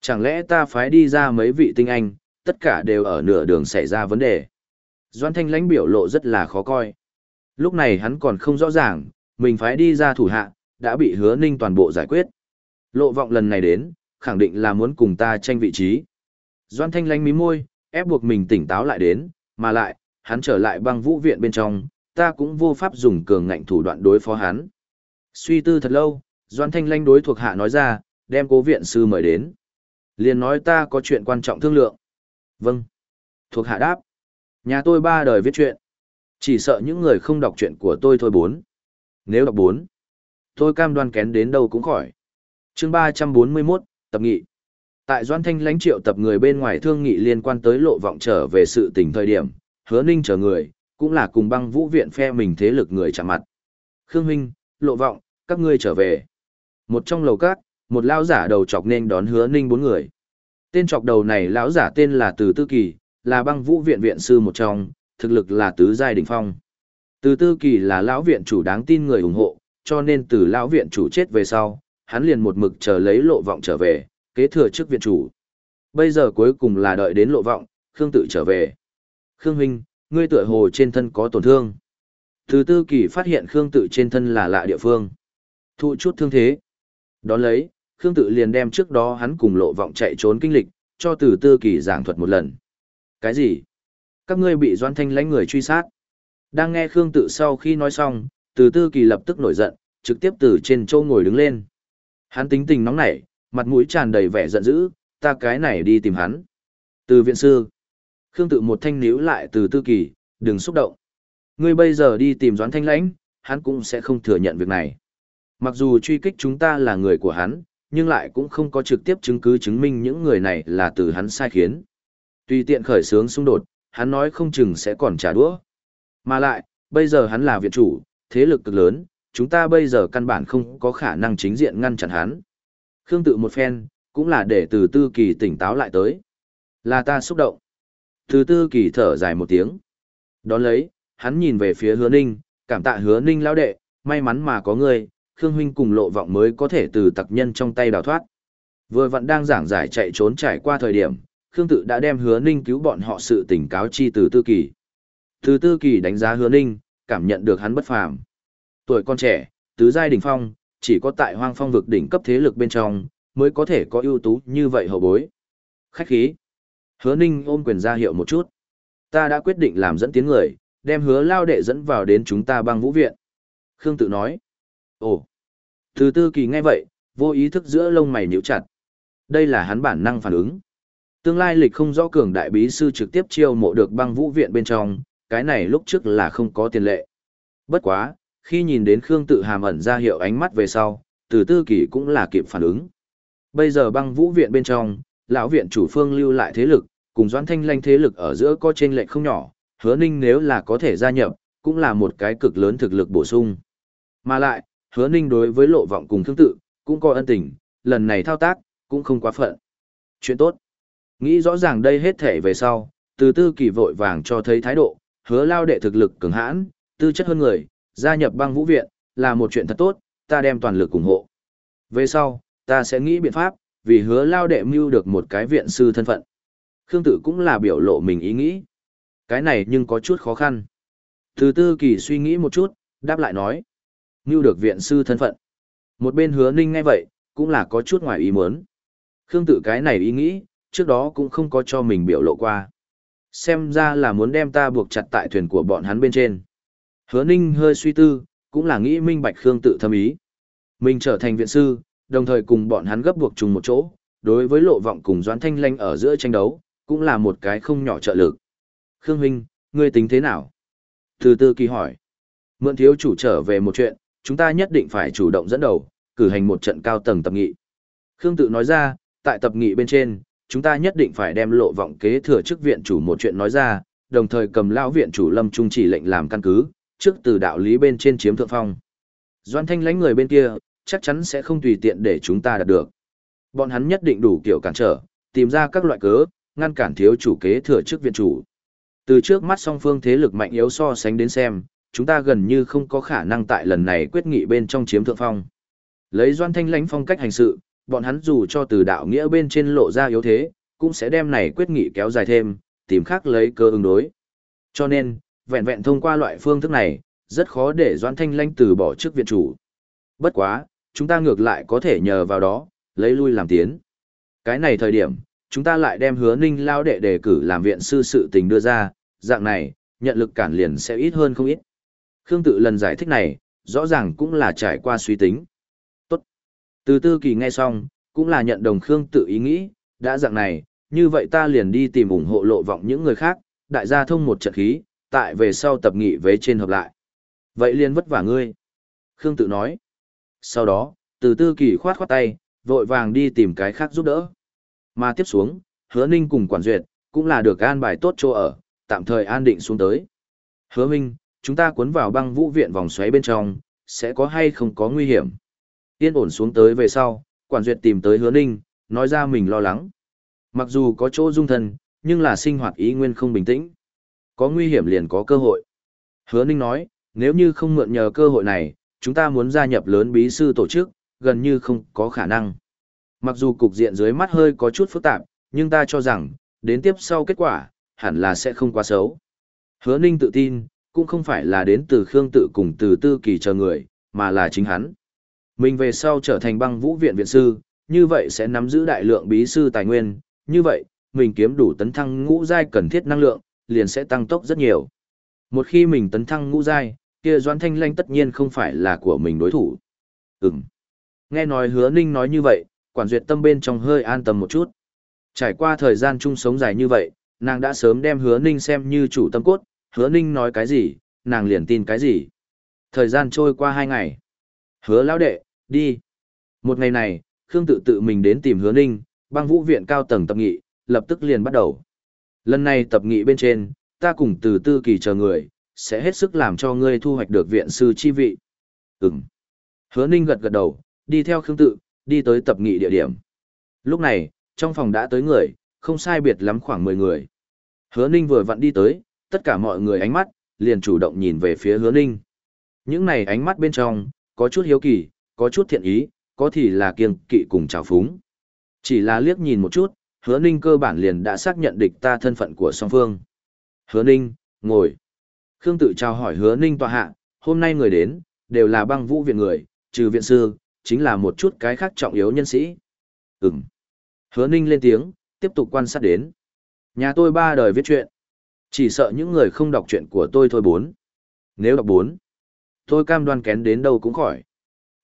Chẳng lẽ ta phái đi ra mấy vị tinh anh, tất cả đều ở nửa đường xảy ra vấn đề. Doan Thanh Lãnh biểu lộ rất là khó coi. Lúc này hắn còn không rõ ràng, mình phái đi ra thủ hạ, đã bị hứa ninh toàn bộ giải quyết. Lộ vọng lần này đến, khẳng định là muốn cùng ta tranh vị trí. Doan Thanh Lãnh mí môi, ép buộc mình tỉnh táo lại đến, mà lại, hắn trở lại băng vũ viện bên trong, ta cũng vô pháp dùng cường ngạnh thủ đoạn đối phó hắn. Suy tư thật lâu, Doan Thanh lanh đối thuộc hạ nói ra, đem cố viện sư mời đến. Liền nói ta có chuyện quan trọng thương lượng. Vâng. Thuộc hạ đáp. Nhà tôi ba đời viết chuyện. Chỉ sợ những người không đọc chuyện của tôi thôi bốn. Nếu đọc bốn, tôi cam đoan kén đến đâu cũng khỏi. chương 341, tập nghị. Tại Doan Thanh lãnh triệu tập người bên ngoài thương nghị liên quan tới lộ vọng trở về sự tình thời điểm, hứa ninh chờ người, cũng là cùng băng vũ viện phe mình thế lực người chạm mặt. Khương Huynh, lộ vọng, các ngươi trở về. Một trong lầu cát, một lão giả đầu chọc nên đón hứa ninh bốn người. Tên chọc đầu này lão giả tên là Từ Tư Kỳ, là băng vũ viện viện sư một trong, thực lực là tứ giai đỉnh phong. Từ Tư Kỳ là lão viện chủ đáng tin người ủng hộ, cho nên từ lão viện chủ chết về sau, hắn liền một mực chờ lấy lộ vọng trở về, kế thừa chức viện chủ. Bây giờ cuối cùng là đợi đến lộ vọng, Khương tự trở về. Khương huynh, ngươi tựa hồ trên thân có tổn thương. Từ tư kỳ phát hiện Khương tự trên thân là lạ địa phương. Thụ chút thương thế. Đón lấy, Khương tự liền đem trước đó hắn cùng lộ vọng chạy trốn kinh lịch, cho từ tư kỳ giảng thuật một lần. Cái gì? Các ngươi bị doan thanh lãnh người truy sát. Đang nghe Khương tự sau khi nói xong, từ tư kỳ lập tức nổi giận, trực tiếp từ trên chỗ ngồi đứng lên. Hắn tính tình nóng nảy, mặt mũi tràn đầy vẻ giận dữ, ta cái này đi tìm hắn. Từ viện sư. Khương tự một thanh níu lại từ tư kỳ, đừng xúc động. Ngươi bây giờ đi tìm doãn thanh lãnh, hắn cũng sẽ không thừa nhận việc này. Mặc dù truy kích chúng ta là người của hắn, nhưng lại cũng không có trực tiếp chứng cứ chứng minh những người này là từ hắn sai khiến. Tùy tiện khởi sướng xung đột, hắn nói không chừng sẽ còn trả đũa. Mà lại, bây giờ hắn là viện chủ, thế lực cực lớn, chúng ta bây giờ căn bản không có khả năng chính diện ngăn chặn hắn. Khương tự một phen, cũng là để từ tư kỳ tỉnh táo lại tới. Là ta xúc động. Từ tư kỳ thở dài một tiếng. Đón lấy, hắn nhìn về phía hứa ninh, cảm tạ hứa ninh lão đệ, may mắn mà có ngươi, Khương Huynh cùng lộ vọng mới có thể từ tặc nhân trong tay đào thoát. Vừa vặn đang giảng giải chạy trốn trải qua thời điểm, Khương Tự đã đem hứa ninh cứu bọn họ sự tỉnh cáo chi từ tư kỳ. Từ tư kỳ đánh giá hứa ninh, cảm nhận được hắn bất phàm. Tuổi con trẻ, tứ giai đỉnh phong, chỉ có tại hoang phong vực đỉnh cấp thế lực bên trong, mới có thể có ưu tú như vậy hậu bối. Khách khí. Hứa ninh ôm quyền ra hiệu một chút. Ta đã quyết định làm dẫn tiến người, đem hứa lao đệ dẫn vào đến chúng ta băng vũ viện. Khương tự nói. Ồ. Từ tư kỳ nghe vậy, vô ý thức giữa lông mày nhíu chặt. Đây là hắn bản năng phản ứng. Tương lai lịch không rõ cường đại bí sư trực tiếp chiêu mộ được băng vũ viện bên trong, cái này lúc trước là không có tiền lệ. Bất quá, khi nhìn đến Khương tự hàm ẩn ra hiệu ánh mắt về sau, từ tư kỳ cũng là kịp phản ứng. Bây giờ băng vũ viện bên trong, lão viện chủ phương lưu lại thế lực, cùng doãn thanh lanh thế lực ở giữa có trên lệch không nhỏ, hứa ninh nếu là có thể gia nhập, cũng là một cái cực lớn thực lực bổ sung. Mà lại, hứa ninh đối với lộ vọng cùng thương tự, cũng có ân tình, lần này thao tác, cũng không quá phận. Chuyện tốt. Nghĩ rõ ràng đây hết thể về sau, từ tư kỳ vội vàng cho thấy thái độ, hứa lao đệ thực lực cường hãn, tư chất hơn người, gia nhập băng vũ viện, là một chuyện thật tốt, ta đem toàn lực ủng hộ. Về sau, ta sẽ nghĩ biện pháp, vì hứa lao đệ mưu được một cái viện sư thân phận. Khương Tử cũng là biểu lộ mình ý nghĩ. Cái này nhưng có chút khó khăn. Từ tư kỳ suy nghĩ một chút, đáp lại nói như được viện sư thân phận. Một bên hứa ninh ngay vậy, cũng là có chút ngoài ý muốn. Khương Tử cái này ý nghĩ, trước đó cũng không có cho mình biểu lộ qua. Xem ra là muốn đem ta buộc chặt tại thuyền của bọn hắn bên trên. Hứa ninh hơi suy tư, cũng là nghĩ minh bạch Khương tự thâm ý. Mình trở thành viện sư, đồng thời cùng bọn hắn gấp buộc chung một chỗ, đối với lộ vọng cùng Doãn Thanh Lanh ở giữa tranh đấu, cũng là một cái không nhỏ trợ lực. Khương Huynh, ngươi tính thế nào? Từ tư kỳ hỏi. Mượn thiếu chủ trở về một chuyện, chúng ta nhất định phải chủ động dẫn đầu, cử hành một trận cao tầng tập nghị. Khương tự nói ra, tại tập nghị bên trên, chúng ta nhất định phải đem lộ vọng kế thừa chức viện chủ một chuyện nói ra, đồng thời cầm lão viện chủ lâm trung chỉ lệnh làm căn cứ, trước từ đạo lý bên trên chiếm thượng phong. Doan thanh lãnh người bên kia, chắc chắn sẽ không tùy tiện để chúng ta đạt được. Bọn hắn nhất định đủ kiểu cản trở, tìm ra các loại cớ, ngăn cản thiếu chủ kế thừa chức viện chủ. Từ trước mắt song phương thế lực mạnh yếu so sánh đến xem, chúng ta gần như không có khả năng tại lần này quyết nghị bên trong chiếm thượng phong. Lấy doan thanh lãnh phong cách hành sự, bọn hắn dù cho từ đạo nghĩa bên trên lộ ra yếu thế, cũng sẽ đem này quyết nghị kéo dài thêm, tìm khác lấy cơ ứng đối. Cho nên, vẹn vẹn thông qua loại phương thức này, rất khó để Doan Thanh lãnh từ bỏ chức viện chủ. Bất quá, chúng ta ngược lại có thể nhờ vào đó, lấy lui làm tiến. Cái này thời điểm, chúng ta lại đem hứa ninh lao đệ đề cử làm viện sư sự tình đưa ra, dạng này, nhận lực cản liền sẽ ít hơn không ít. Khương tự lần giải thích này, rõ ràng cũng là trải qua suy tính. Tốt. Từ tư kỳ nghe xong, cũng là nhận đồng Khương tự ý nghĩ, đã dạng này, như vậy ta liền đi tìm ủng hộ lộ vọng những người khác, đại gia thông một trận khí, tại về sau tập nghị vế trên hợp lại. Vậy liền vất vả ngươi. Khương tự nói. Sau đó, từ tư kỳ khoát khoát tay, vội vàng đi tìm cái khác giúp đỡ. Mà tiếp xuống, hứa ninh cùng quản duyệt, cũng là được an bài tốt chỗ ở, tạm thời an định xuống tới. Hứa minh, chúng ta cuốn vào băng vũ viện vòng xoáy bên trong, sẽ có hay không có nguy hiểm. Yên ổn xuống tới về sau, quản duyệt tìm tới hứa ninh, nói ra mình lo lắng. Mặc dù có chỗ dung thân, nhưng là sinh hoạt ý nguyên không bình tĩnh. Có nguy hiểm liền có cơ hội. Hứa Ninh nói, nếu như không mượn nhờ cơ hội này, chúng ta muốn gia nhập lớn bí sư tổ chức, gần như không có khả năng. Mặc dù cục diện dưới mắt hơi có chút phức tạp, nhưng ta cho rằng, đến tiếp sau kết quả, hẳn là sẽ không quá xấu. Hứa Ninh tự tin, cũng không phải là đến từ Khương tự cùng từ tư kỳ chờ người, mà là chính hắn. Mình về sau trở thành băng vũ viện viện sư, như vậy sẽ nắm giữ đại lượng bí sư tài nguyên, như vậy, mình kiếm đủ tấn thăng ngũ giai cần thiết năng lượng, liền sẽ tăng tốc rất nhiều. Một khi mình tấn thăng ngũ giai, kia Doãn Thanh Lanh tất nhiên không phải là của mình đối thủ. Ừm. Nghe nói Hứa Ninh nói như vậy, quản duyệt tâm bên trong hơi an tâm một chút. Trải qua thời gian chung sống dài như vậy, nàng đã sớm đem Hứa Ninh xem như chủ tâm cốt, Hứa Ninh nói cái gì, nàng liền tin cái gì. Thời gian trôi qua hai ngày. Hứa lão đệ, đi. Một ngày này, Khương tự tự mình đến tìm Hứa Ninh, băng vũ viện cao tầng tập nghị, lập tức liền bắt đầu. Lần này tập nghị bên trên, ta cùng từ tư kỳ chờ người, sẽ hết sức làm cho ngươi thu hoạch được viện sư chi vị. Ừm. Hứa Ninh gật gật đầu, đi theo Khương Tự, đi tới tập nghị địa điểm. Lúc này, trong phòng đã tới người, không sai biệt lắm khoảng 10 người. Hứa Ninh vừa vặn đi tới, tất cả mọi người ánh mắt, liền chủ động nhìn về phía Hứa Ninh. Những này ánh mắt bên trong, có chút hiếu kỳ, có chút thiện ý, có thì là kiêng kỵ cùng trào phúng. Chỉ là liếc nhìn một chút, hứa ninh cơ bản liền đã xác nhận địch ta thân phận của song phương. Hứa ninh, ngồi. Khương tự chào hỏi hứa ninh tòa hạ, hôm nay người đến, đều là băng vũ viện người, trừ viện sư, chính là một chút cái khác trọng yếu nhân sĩ. Ừm. Hứa ninh lên tiếng, tiếp tục quan sát đến. Nhà tôi ba đời viết chuyện. Chỉ sợ những người không đọc chuyện của tôi thôi bốn. Nếu đọc bốn, tôi cam đoan kén đến đâu cũng khỏi.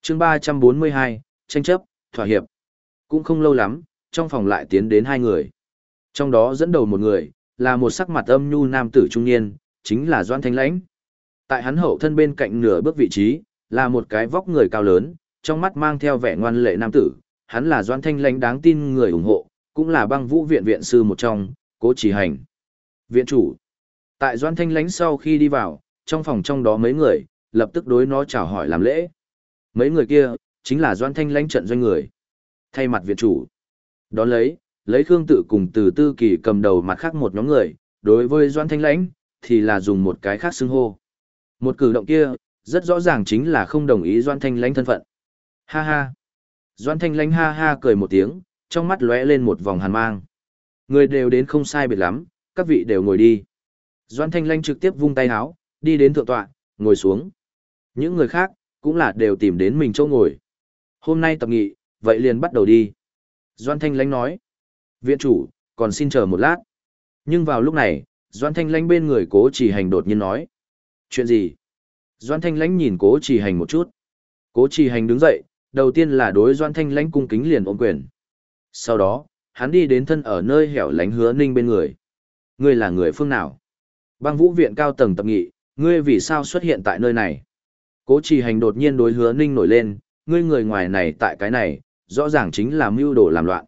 chương ba trăm bốn mươi hai, tranh chấp, thỏa hiệp. Cũng không lâu lắm, trong phòng lại tiến đến hai người. Trong đó dẫn đầu một người, là một sắc mặt âm nhu nam tử trung niên, chính là Doan Thanh Lãnh. Tại hắn hậu thân bên cạnh nửa bước vị trí, là một cái vóc người cao lớn, trong mắt mang theo vẻ ngoan lệ nam tử, hắn là Doan Thanh Lãnh đáng tin người ủng hộ, cũng là băng vũ viện viện sư một trong, cố chỉ hành. Viện chủ. Tại Doan Thanh Lãnh sau khi đi vào, trong phòng trong đó mấy người, lập tức đối nó chào hỏi làm lễ. Mấy người kia, chính là Doan Thanh Lãnh trận doanh người. Thay mặt viện chủ. Đón lấy, lấy Khương Tự cùng từ tư kỳ cầm đầu mặt khác một nhóm người, đối với Doan Thanh Lãnh, thì là dùng một cái khác xưng hô. Một cử động kia, rất rõ ràng chính là không đồng ý Doan Thanh Lãnh thân phận. Ha ha. Doan Thanh Lãnh ha ha cười một tiếng, trong mắt lóe lên một vòng hàn mang. Người đều đến không sai biệt lắm, các vị đều ngồi đi. Doan Thanh Lanh trực tiếp vung tay áo, đi đến thượng tọa, ngồi xuống. Những người khác, cũng là đều tìm đến mình chỗ ngồi. Hôm nay tập nghị, vậy liền bắt đầu đi. Doan Thanh Lanh nói. Viện chủ, còn xin chờ một lát. Nhưng vào lúc này, Doan Thanh Lanh bên người cố chỉ hành đột nhiên nói. Chuyện gì? Doan Thanh Lanh nhìn cố chỉ hành một chút. Cố chỉ hành đứng dậy, đầu tiên là đối Doan Thanh Lanh cung kính liền ôm quyền. Sau đó, hắn đi đến thân ở nơi hẻo lánh hứa ninh bên người. Ngươi là người phương nào? Băng vũ viện cao tầng tập nghị, ngươi vì sao xuất hiện tại nơi này? Cố trì hành đột nhiên đối hứa ninh nổi lên, ngươi người ngoài này tại cái này, rõ ràng chính là mưu đồ làm loạn.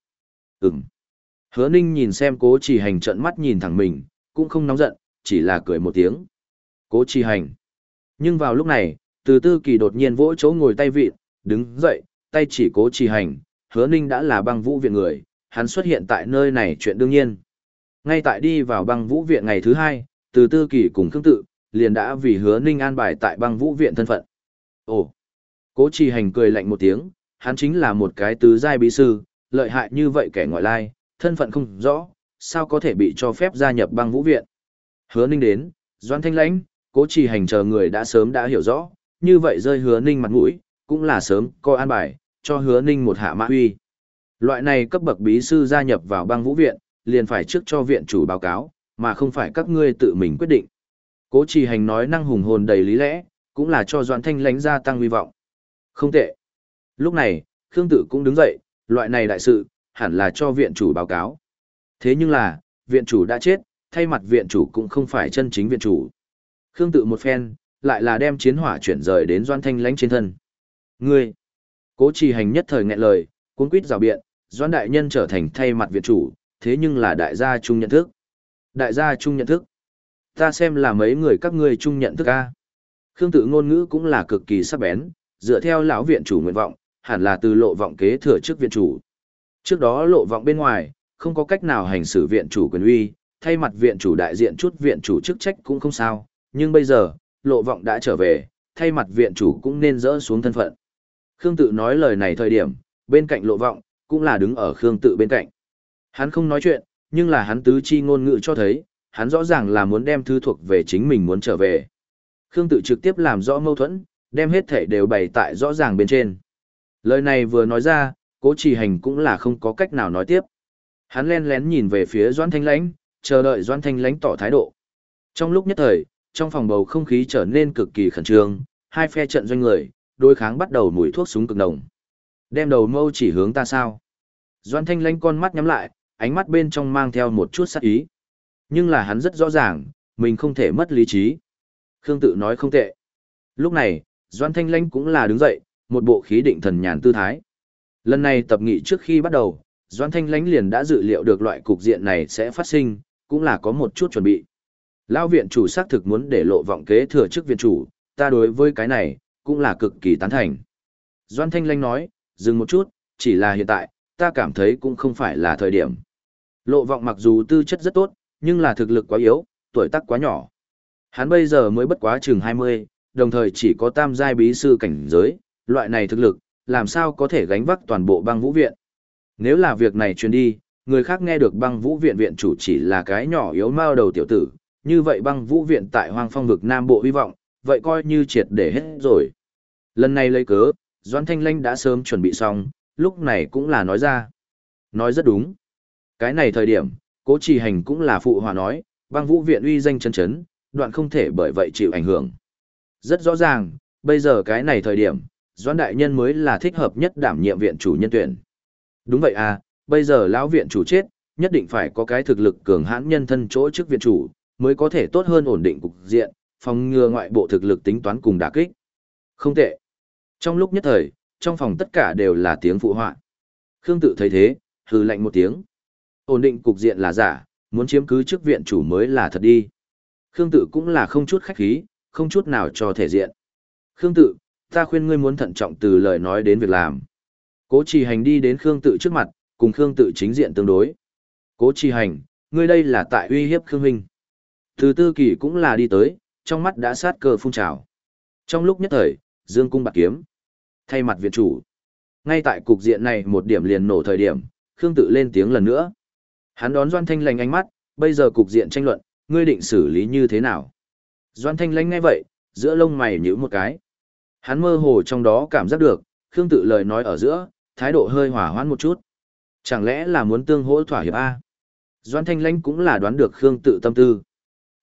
Ừm. Hứa ninh nhìn xem cố trì hành trận mắt nhìn thẳng mình, cũng không nóng giận, chỉ là cười một tiếng. Cố trì hành. Nhưng vào lúc này, từ tư kỳ đột nhiên vỗ chỗ ngồi tay vịn, đứng dậy, tay chỉ cố trì hành, hứa ninh đã là băng vũ viện người, hắn xuất hiện tại nơi này chuyện đương nhiên. Ngay tại đi vào băng vũ viện ngày thứ hai, từ tư kỳ cùng khương tự, liền đã vì hứa ninh an bài tại băng vũ viện thân phận. Ồ! Cố trì hành cười lạnh một tiếng, hắn chính là một cái tứ giai bí sư, lợi hại như vậy kẻ ngoại lai, thân phận không rõ, sao có thể bị cho phép gia nhập băng vũ viện. Hứa ninh đến, doan thanh lãnh, cố trì hành chờ người đã sớm đã hiểu rõ, như vậy rơi hứa ninh mặt mũi, cũng là sớm coi an bài, cho hứa ninh một hạ mã huy. Loại này cấp bậc bí sư gia nhập vào băng vũ viện, liền phải trước cho viện chủ báo cáo, mà không phải các ngươi tự mình quyết định. Cố trì hành nói năng hùng hồn đầy lý lẽ, cũng là cho Doãn Thanh lãnh gia tăng hy vọng. Không tệ. Lúc này, Khương Tự cũng đứng dậy, loại này đại sự, hẳn là cho viện chủ báo cáo. Thế nhưng là, viện chủ đã chết, thay mặt viện chủ cũng không phải chân chính viện chủ. Khương Tự một phen, lại là đem chiến hỏa chuyển rời đến Doan Thanh lãnh trên thân. Ngươi! Cố trì hành nhất thời nghẹn lời, cuốn quýt rào biện, Doan đại nhân trở thành thay mặt viện chủ, thế nhưng là đại gia chung nhận thức. Đại gia chung nhận thức. Ta xem là mấy người các ngươi chung nhận thức a. Khương tự ngôn ngữ cũng là cực kỳ sắc bén, dựa theo lão viện chủ nguyện vọng, hẳn là từ lộ vọng kế thừa trước viện chủ. Trước đó lộ vọng bên ngoài, không có cách nào hành xử viện chủ quyền uy, thay mặt viện chủ đại diện chút viện chủ chức trách cũng không sao, nhưng bây giờ, lộ vọng đã trở về, thay mặt viện chủ cũng nên dỡ xuống thân phận. Khương tự nói lời này thời điểm, bên cạnh lộ vọng, cũng là đứng ở Khương tự bên cạnh. Hắn không nói chuyện, nhưng là hắn tứ chi ngôn ngữ cho thấy, hắn rõ ràng là muốn đem thứ thuộc về chính mình muốn trở về. Khương tự trực tiếp làm rõ mâu thuẫn, đem hết thể đều bày tại rõ ràng bên trên. Lời này vừa nói ra, cố trì hành cũng là không có cách nào nói tiếp. Hắn len lén nhìn về phía Doan Thanh Lãnh, chờ đợi Doan Thanh Lãnh tỏ thái độ. Trong lúc nhất thời, trong phòng bầu không khí trở nên cực kỳ khẩn trương, hai phe trận doanh người, đối kháng bắt đầu mùi thuốc súng cực nồng. Đem đầu mâu chỉ hướng ta sao? Doan Thanh Lãnh con mắt nhắm lại, ánh mắt bên trong mang theo một chút sắc ý. Nhưng là hắn rất rõ ràng, mình không thể mất lý trí. Khương tự nói không tệ. Lúc này, Doan Thanh Lanh cũng là đứng dậy, một bộ khí định thần nhàn tư thái. Lần này tập nghị trước khi bắt đầu, Doan Thanh Lánh liền đã dự liệu được loại cục diện này sẽ phát sinh, cũng là có một chút chuẩn bị. Lao viện chủ xác thực muốn để lộ vọng kế thừa chức viện chủ, ta đối với cái này, cũng là cực kỳ tán thành. Doan Thanh Lanh nói, dừng một chút, chỉ là hiện tại, ta cảm thấy cũng không phải là thời điểm. Lộ vọng mặc dù tư chất rất tốt, nhưng là thực lực quá yếu, tuổi tác quá nhỏ. Hắn bây giờ mới bất quá chừng 20, đồng thời chỉ có tam giai bí sư cảnh giới, loại này thực lực, làm sao có thể gánh vác toàn bộ băng vũ viện. Nếu là việc này truyền đi, người khác nghe được băng vũ viện viện chủ chỉ là cái nhỏ yếu mao đầu tiểu tử, như vậy băng vũ viện tại hoang phong vực Nam Bộ hy vọng, vậy coi như triệt để hết rồi. Lần này lấy cớ, Doan Thanh Lanh đã sớm chuẩn bị xong, lúc này cũng là nói ra. Nói rất đúng. Cái này thời điểm, cố trì hành cũng là phụ hòa nói, băng vũ viện uy danh chân chấn, đoạn không thể bởi vậy chịu ảnh hưởng. Rất rõ ràng, bây giờ cái này thời điểm, doãn Đại Nhân mới là thích hợp nhất đảm nhiệm viện chủ nhân tuyển. Đúng vậy à, bây giờ lão viện chủ chết, nhất định phải có cái thực lực cường hãn nhân thân chỗ trước viện chủ, mới có thể tốt hơn ổn định cục diện, phòng ngừa ngoại bộ thực lực tính toán cùng đả kích. Không tệ. Trong lúc nhất thời, trong phòng tất cả đều là tiếng phụ họa. Khương tự thấy thế, hừ lạnh một tiếng. Ổn định cục diện là giả, muốn chiếm cứ chức viện chủ mới là thật đi. Khương tự cũng là không chút khách khí, không chút nào cho thể diện. Khương tự, ta khuyên ngươi muốn thận trọng từ lời nói đến việc làm. Cố trì hành đi đến Khương tự trước mặt, cùng Khương tự chính diện tương đối. Cố trì hành, ngươi đây là tại uy hiếp Khương huynh. Từ tư kỳ cũng là đi tới, trong mắt đã sát cơ phun trào. Trong lúc nhất thời, dương cung bạc kiếm. Thay mặt viện chủ. Ngay tại cục diện này một điểm liền nổ thời điểm, Khương tự lên tiếng lần nữa. Hắn đón Doan Thanh Lành ánh mắt, bây giờ cục diện tranh luận, ngươi định xử lý như thế nào? Doan Thanh Lanh nghe vậy, giữa lông mày nhíu một cái. Hắn mơ hồ trong đó cảm giác được, Khương tự lời nói ở giữa, thái độ hơi hỏa hoãn một chút. Chẳng lẽ là muốn tương hỗ thỏa hiệp A? Doan Thanh Lanh cũng là đoán được Khương tự tâm tư.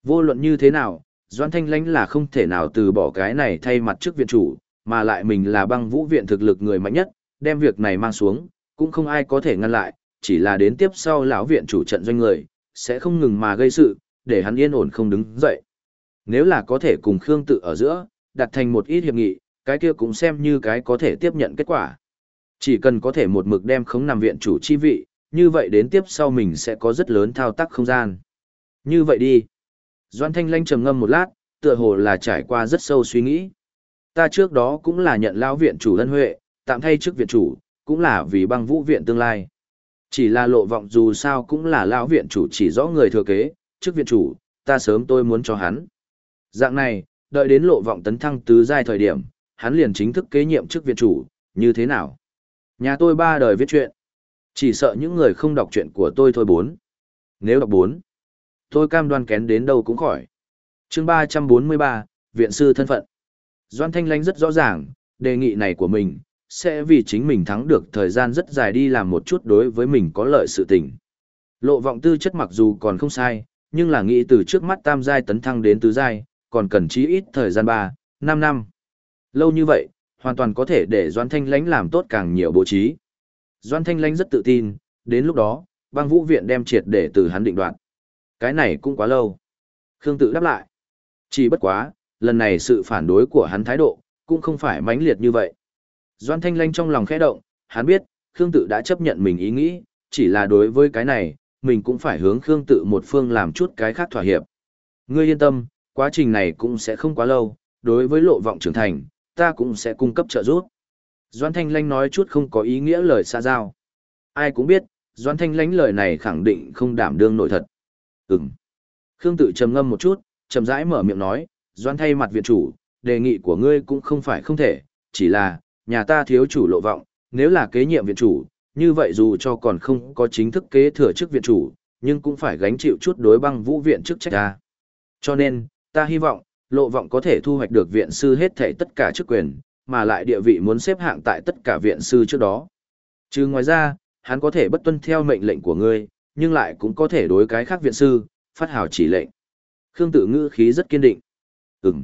Vô luận như thế nào, Doan Thanh Lanh là không thể nào từ bỏ cái này thay mặt trước viện chủ, mà lại mình là băng vũ viện thực lực người mạnh nhất, đem việc này mang xuống, cũng không ai có thể ngăn lại, chỉ là đến tiếp sau lão viện chủ trận doanh người, sẽ không ngừng mà gây sự, để hắn yên ổn không đứng dậy. Nếu là có thể cùng Khương tự ở giữa, đặt thành một ít hiệp nghị, cái kia cũng xem như cái có thể tiếp nhận kết quả. Chỉ cần có thể một mực đem khống nằm viện chủ chi vị, như vậy đến tiếp sau mình sẽ có rất lớn thao tác không gian. Như vậy đi. Doan Thanh Lanh trầm ngâm một lát, tựa hồ là trải qua rất sâu suy nghĩ. Ta trước đó cũng là nhận lão viện chủ ân huệ, tạm thay chức viện chủ, cũng là vì băng vũ viện tương lai. Chỉ là lộ vọng dù sao cũng là lão viện chủ chỉ rõ người thừa kế, trước viện chủ, ta sớm tôi muốn cho hắn. Dạng này, đợi đến lộ vọng tấn thăng tứ giai thời điểm, hắn liền chính thức kế nhiệm chức viện chủ, như thế nào? Nhà tôi ba đời viết chuyện. Chỉ sợ những người không đọc chuyện của tôi thôi bốn. Nếu đọc bốn, tôi cam đoan kén đến đâu cũng khỏi. chương ba trăm bốn mươi ba, Viện sư thân phận. Doan Thanh Lánh rất rõ ràng, đề nghị này của mình, sẽ vì chính mình thắng được thời gian rất dài đi làm một chút đối với mình có lợi sự tình. Lộ vọng tư chất mặc dù còn không sai, nhưng là nghĩ từ trước mắt tam giai tấn thăng đến tứ giai, còn cần chí ít thời gian 3, 5 năm. Lâu như vậy, hoàn toàn có thể để Doan Thanh Lánh làm tốt càng nhiều bố trí. Doan Thanh Lánh rất tự tin, đến lúc đó, băng vũ viện đem triệt để từ hắn định đoạn Cái này cũng quá lâu. Khương tự đáp lại. Chỉ bất quá, lần này sự phản đối của hắn thái độ, cũng không phải mãnh liệt như vậy. Doan Thanh Lanh trong lòng khẽ động, hắn biết, Khương Tự đã chấp nhận mình ý nghĩ, chỉ là đối với cái này, mình cũng phải hướng Khương Tự một phương làm chút cái khác thỏa hiệp. Ngươi yên tâm, quá trình này cũng sẽ không quá lâu, đối với lộ vọng trưởng thành, ta cũng sẽ cung cấp trợ giúp. Doan Thanh Lanh nói chút không có ý nghĩa lời xa giao. Ai cũng biết, Doan Thanh Lanh lời này khẳng định không đảm đương nội thật. Ừm. Khương Tự trầm ngâm một chút, chậm rãi mở miệng nói, Doan thay mặt viện chủ, đề nghị của ngươi cũng không phải không thể, chỉ là, nhà ta thiếu chủ lộ vọng, nếu là kế nhiệm viện chủ, như vậy dù cho còn không có chính thức kế thừa chức viện chủ, nhưng cũng phải gánh chịu chút đối băng vũ viện chức trách ta. Cho nên, ta hy vọng, lộ vọng có thể thu hoạch được viện sư hết thể tất cả chức quyền, mà lại địa vị muốn xếp hạng tại tất cả viện sư trước đó. Chứ ngoài ra, hắn có thể bất tuân theo mệnh lệnh của ngươi, nhưng lại cũng có thể đối cái khác viện sư, phát hào chỉ lệnh. Khương tự ngữ khí rất kiên định. Ừm.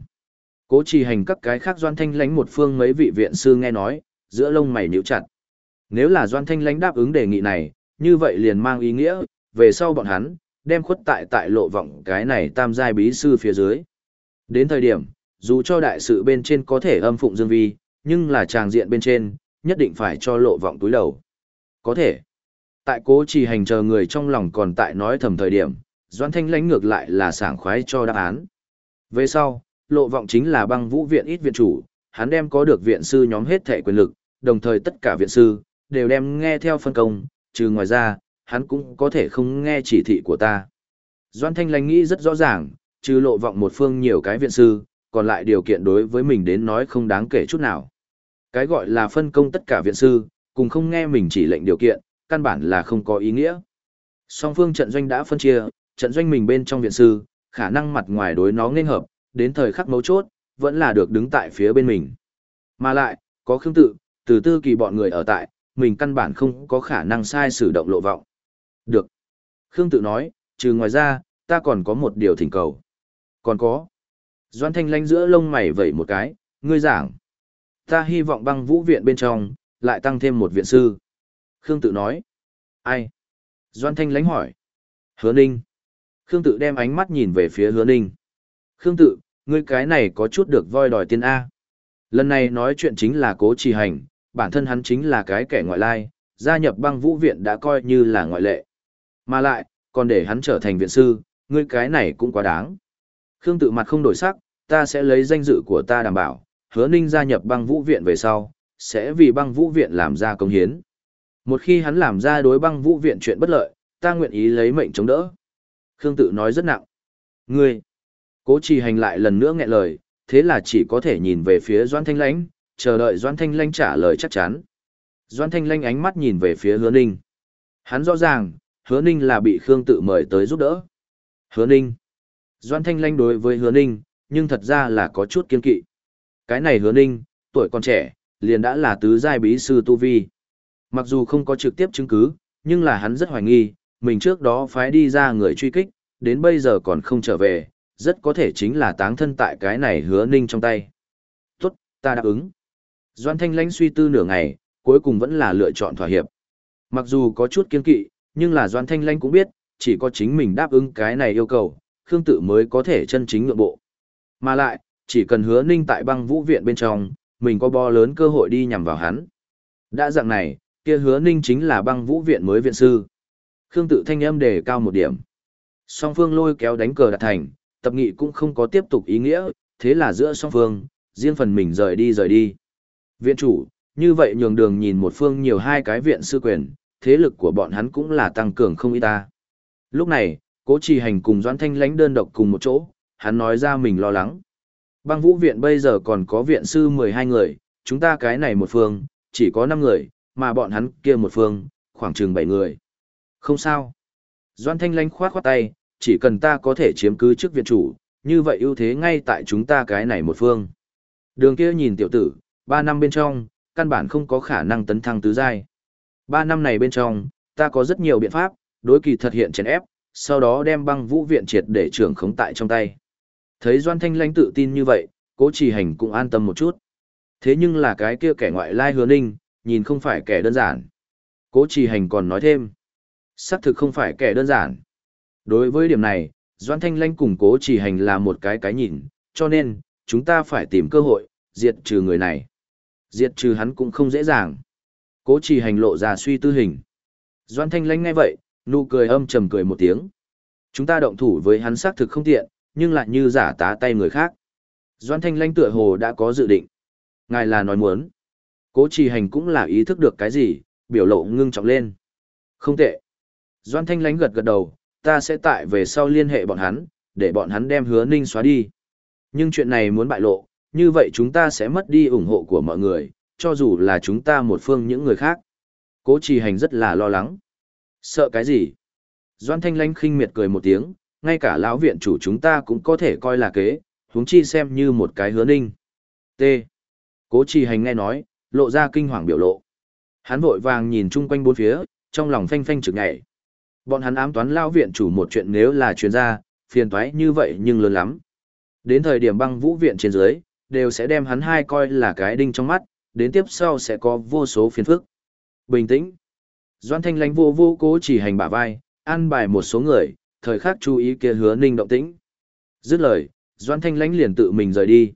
Cố trì hành các cái khác doan thanh lánh một phương mấy vị viện sư nghe nói, giữa lông mày nhíu chặt. Nếu là doan thanh lánh đáp ứng đề nghị này, như vậy liền mang ý nghĩa, về sau bọn hắn, đem khuất tại tại lộ vọng cái này tam giai bí sư phía dưới. Đến thời điểm, dù cho đại sự bên trên có thể âm phụng dương vi, nhưng là tràng diện bên trên, nhất định phải cho lộ vọng túi đầu. Có thể. Tại cố trì hành chờ người trong lòng còn tại nói thầm thời điểm, doan thanh lánh ngược lại là sảng khoái cho đáp án. Về sau, lộ vọng chính là băng vũ viện ít viện chủ, hắn đem có được viện sư nhóm hết thể quyền lực, đồng thời tất cả viện sư, đều đem nghe theo phân công, trừ ngoài ra, hắn cũng có thể không nghe chỉ thị của ta. Doan Thanh Lành nghĩ rất rõ ràng, trừ lộ vọng một phương nhiều cái viện sư, còn lại điều kiện đối với mình đến nói không đáng kể chút nào. Cái gọi là phân công tất cả viện sư, cùng không nghe mình chỉ lệnh điều kiện, căn bản là không có ý nghĩa. Song phương trận doanh đã phân chia, trận doanh mình bên trong viện sư, khả năng mặt ngoài đối nó nên hợp, đến thời khắc mấu chốt, vẫn là được đứng tại phía bên mình. Mà lại, có khương tự, từ tư kỳ bọn người ở tại, mình căn bản không có khả năng sai sử động lộ vọng. Được. Khương tự nói, trừ ngoài ra, ta còn có một điều thỉnh cầu. Còn có. Doan thanh lanh giữa lông mày vẩy một cái, ngươi giảng. Ta hy vọng băng vũ viện bên trong, lại tăng thêm một viện sư. Khương tự nói. Ai? Doan thanh lánh hỏi. Hứa ninh. Khương tự đem ánh mắt nhìn về phía hứa ninh. Khương tự, ngươi cái này có chút được voi đòi tiên A. Lần này nói chuyện chính là cố trì hành, bản thân hắn chính là cái kẻ ngoại lai, gia nhập băng vũ viện đã coi như là ngoại lệ. Mà lại, còn để hắn trở thành viện sư, ngươi cái này cũng quá đáng. Khương tự mặt không đổi sắc, ta sẽ lấy danh dự của ta đảm bảo, hứa ninh gia nhập băng vũ viện về sau, sẽ vì băng vũ viện làm ra công hiến. Một khi hắn làm ra đối băng vũ viện chuyện bất lợi, ta nguyện ý lấy mệnh chống đỡ. Khương tự nói rất nặng. Ngươi, cố trì hành lại lần nữa nghẹn lời, thế là chỉ có thể nhìn về phía Doan Thanh Lãnh, chờ đợi Doan Thanh Lãnh trả lời chắc chắn. Doan Thanh Lãnh ánh mắt nhìn về phía hứa ninh. Hắn rõ ràng, hứa ninh là bị Khương tự mời tới giúp đỡ. Hứa ninh. Doan Thanh Lãnh đối với hứa ninh, nhưng thật ra là có chút kiên kỵ. Cái này hứa ninh, tuổi còn trẻ, liền đã là tứ giai bí sư Tu Vi. Mặc dù không có trực tiếp chứng cứ, nhưng là hắn rất hoài nghi, mình trước đó phái đi ra người truy kích, đến bây giờ còn không trở về, rất có thể chính là táng thân tại cái này hứa ninh trong tay. Tốt, ta đáp ứng. Doan Thanh Lánh suy tư nửa ngày, cuối cùng vẫn là lựa chọn thỏa hiệp. Mặc dù có chút kiên kỵ, nhưng là Doan Thanh Lãnh cũng biết, chỉ có chính mình đáp ứng cái này yêu cầu, Khương Tự mới có thể chân chính nhượng bộ. Mà lại, chỉ cần hứa ninh tại băng vũ viện bên trong, mình có bo lớn cơ hội đi nhằm vào hắn. Đã dạng này, kia hứa ninh chính là băng vũ viện mới viện sư. Khương tự thanh âm đề cao một điểm. Song phương lôi kéo đánh cờ đạt thành, tập nghị cũng không có tiếp tục ý nghĩa, thế là giữa song phương, riêng phần mình rời đi rời đi. Viện chủ, như vậy nhường đường nhìn một phương nhiều hai cái viện sư quyền, thế lực của bọn hắn cũng là tăng cường không ít ta. Lúc này, cố trì hành cùng Doãn Thanh lãnh đơn độc cùng một chỗ, hắn nói ra mình lo lắng. Băng vũ viện bây giờ còn có viện sư 12 người, chúng ta cái này một phương, chỉ có 5 người, mà bọn hắn kia một phương, khoảng chừng 7 người. Không sao. Doan Thanh lánh khoát khoát tay, chỉ cần ta có thể chiếm cứ chức viện chủ, như vậy ưu thế ngay tại chúng ta cái này một phương. Đường kia nhìn tiểu tử, 3 năm bên trong, căn bản không có khả năng tấn thăng tứ giai. 3 năm này bên trong, ta có rất nhiều biện pháp, đối kỳ thật hiện chèn ép, sau đó đem băng vũ viện triệt để trưởng khống tại trong tay. Thấy Doan Thanh Lãnh tự tin như vậy, cố trì hành cũng an tâm một chút. Thế nhưng là cái kia kẻ ngoại lai hứa ninh, nhìn không phải kẻ đơn giản. Cố trì hành còn nói thêm. Xác thực không phải kẻ đơn giản. Đối với điểm này, Doan Thanh Lanh cùng cố Chỉ hành là một cái cái nhìn, cho nên, chúng ta phải tìm cơ hội, diệt trừ người này. Diệt trừ hắn cũng không dễ dàng. Cố Chỉ hành lộ ra suy tư hình. Doan Thanh Lanh nghe vậy, nụ cười âm trầm cười một tiếng. Chúng ta động thủ với hắn xác thực không tiện, nhưng lại như giả tá tay người khác. Doan Thanh Lanh tựa hồ đã có dự định. Ngài là nói muốn. Cố trì hành cũng là ý thức được cái gì, biểu lộ ngưng trọng lên. Không tệ. Doan Thanh Lánh gật gật đầu, ta sẽ tại về sau liên hệ bọn hắn, để bọn hắn đem hứa ninh xóa đi. Nhưng chuyện này muốn bại lộ, như vậy chúng ta sẽ mất đi ủng hộ của mọi người, cho dù là chúng ta một phương những người khác. Cố trì hành rất là lo lắng. Sợ cái gì? Doan Thanh Lanh khinh miệt cười một tiếng, ngay cả lão viện chủ chúng ta cũng có thể coi là kế, huống chi xem như một cái hứa ninh. T. Cố trì hành nghe nói, lộ ra kinh hoàng biểu lộ. Hắn vội vàng nhìn chung quanh bốn phía, trong lòng phanh phanh trực nhảy. Bọn hắn ám toán lão viện chủ một chuyện nếu là chuyên gia, phiền toái như vậy nhưng lớn lắm. Đến thời điểm băng vũ viện trên dưới, đều sẽ đem hắn hai coi là cái đinh trong mắt, đến tiếp sau sẽ có vô số phiền phức. Bình tĩnh. Doan thanh lánh vô vô cố chỉ hành bả vai, ăn bài một số người, thời khắc chú ý kia hứa ninh động tĩnh. Dứt lời, Doan Thanh Lãnh liền tự mình rời đi.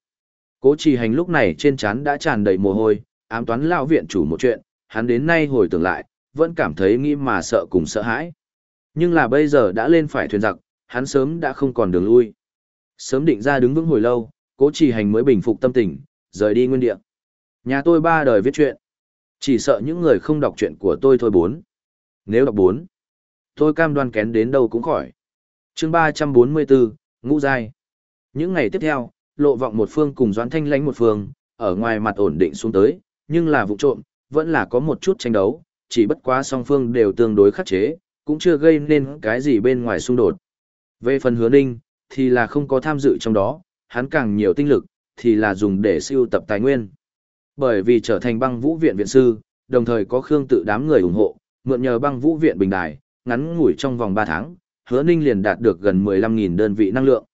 Cố chỉ hành lúc này trên trán đã tràn đầy mồ hôi, ám toán lão viện chủ một chuyện, hắn đến nay hồi tưởng lại, vẫn cảm thấy nghĩ mà sợ cùng sợ hãi. Nhưng là bây giờ đã lên phải thuyền giặc, hắn sớm đã không còn đường lui. Sớm định ra đứng vững hồi lâu, cố trì hành mới bình phục tâm tình, rời đi nguyên địa. Nhà tôi ba đời viết chuyện. Chỉ sợ những người không đọc chuyện của tôi thôi bốn. Nếu đọc bốn, tôi cam đoan kén đến đâu cũng khỏi chương ba trăm bốn mươi bốn ngũ giai những ngày tiếp theo lộ vọng một phương cùng doãn thanh lãnh một phương ở ngoài mặt ổn định xuống tới Nhưng là vụ trộm, vẫn là có một chút tranh đấu, chỉ bất quá song phương đều tương đối khắc chế, cũng chưa gây nên cái gì bên ngoài xung đột. Về phần hứa ninh, thì là không có tham dự trong đó, hắn càng nhiều tinh lực, thì là dùng để siêu tập tài nguyên. Bởi vì trở thành băng vũ viện viện sư, đồng thời có Khương tự đám người ủng hộ, mượn nhờ băng vũ viện bình đài, ngắn ngủi trong vòng 3 tháng, hứa ninh liền đạt được gần 15.000 đơn vị năng lượng.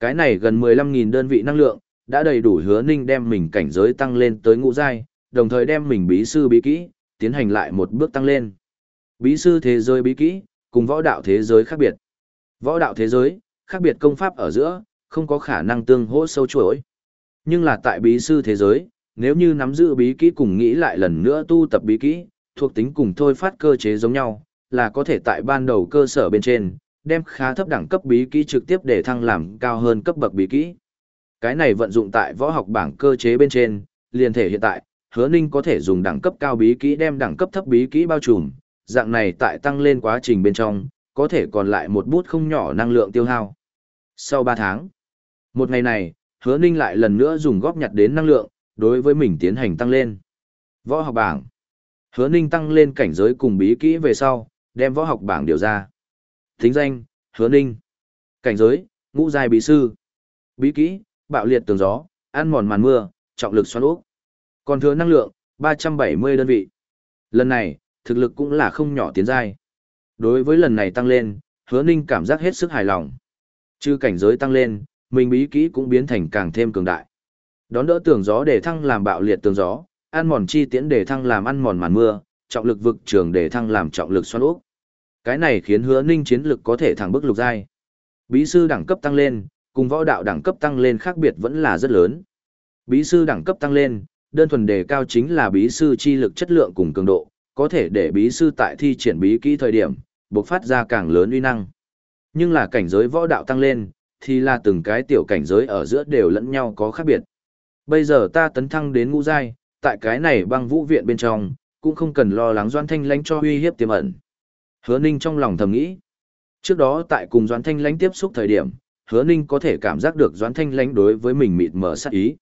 Cái này gần 15.000 đơn vị năng lượng, đã đầy đủ hứa ninh đem mình cảnh giới tăng lên tới ngũ giai, đồng thời đem mình bí sư bí kỹ, tiến hành lại một bước tăng lên. Bí sư thế giới bí kỹ, cùng võ đạo thế giới khác biệt. Võ đạo thế giới, khác biệt công pháp ở giữa, không có khả năng tương hỗ sâu chuỗi. Nhưng là tại bí sư thế giới, nếu như nắm giữ bí kỹ cùng nghĩ lại lần nữa tu tập bí kỹ, thuộc tính cùng thôi phát cơ chế giống nhau, là có thể tại ban đầu cơ sở bên trên, đem khá thấp đẳng cấp bí kỹ trực tiếp để thăng làm cao hơn cấp bậc bí kỹ. Cái này vận dụng tại võ học bảng cơ chế bên trên, liền thể hiện tại, hứa ninh có thể dùng đẳng cấp cao bí kỹ đem đẳng cấp thấp bí kỹ bao trùm, dạng này tại tăng lên quá trình bên trong, có thể còn lại một bút không nhỏ năng lượng tiêu hao. Sau 3 tháng, một ngày này, hứa ninh lại lần nữa dùng góp nhặt đến năng lượng, đối với mình tiến hành tăng lên. Võ học bảng. Hứa ninh tăng lên cảnh giới cùng bí kỹ về sau, đem võ học bảng điều ra. Thính danh, hứa ninh. Cảnh giới, ngũ giai bí sư. Bí kỹ, bạo liệt tường gió, ăn mòn màn mưa, trọng lực xoắn ốc Còn thừa năng lượng, 370 đơn vị. Lần này, thực lực cũng là không nhỏ tiến giai. Đối với lần này tăng lên, hứa ninh cảm giác hết sức hài lòng. Chư cảnh giới tăng lên, mình bí kỹ cũng biến thành càng thêm cường đại. Đón đỡ tường gió để thăng làm bạo liệt tường gió, ăn mòn chi tiễn để thăng làm ăn mòn màn mưa, trọng lực vực trường để thăng làm trọng lực xoắn ốc. Cái này khiến hứa ninh chiến lực có thể thẳng bức lục giai. Bí sư đẳng cấp tăng lên, cùng võ đạo đẳng cấp tăng lên khác biệt vẫn là rất lớn. Bí sư đẳng cấp tăng lên, đơn thuần đề cao chính là bí sư chi lực chất lượng cùng cường độ, có thể để bí sư tại thi triển bí kỹ thời điểm, bộc phát ra càng lớn uy năng. Nhưng là cảnh giới võ đạo tăng lên, thì là từng cái tiểu cảnh giới ở giữa đều lẫn nhau có khác biệt. Bây giờ ta tấn thăng đến ngũ giai, tại cái này băng vũ viện bên trong, cũng không cần lo lắng Doan Thanh Lánh cho uy hiếp tiềm ẩn. Hứa Ninh trong lòng thầm nghĩ. Trước đó tại cùng Doan Thanh Lánh tiếp xúc thời điểm, Hứa Ninh có thể cảm giác được Doan Thanh Lánh đối với mình mịt mở sát ý.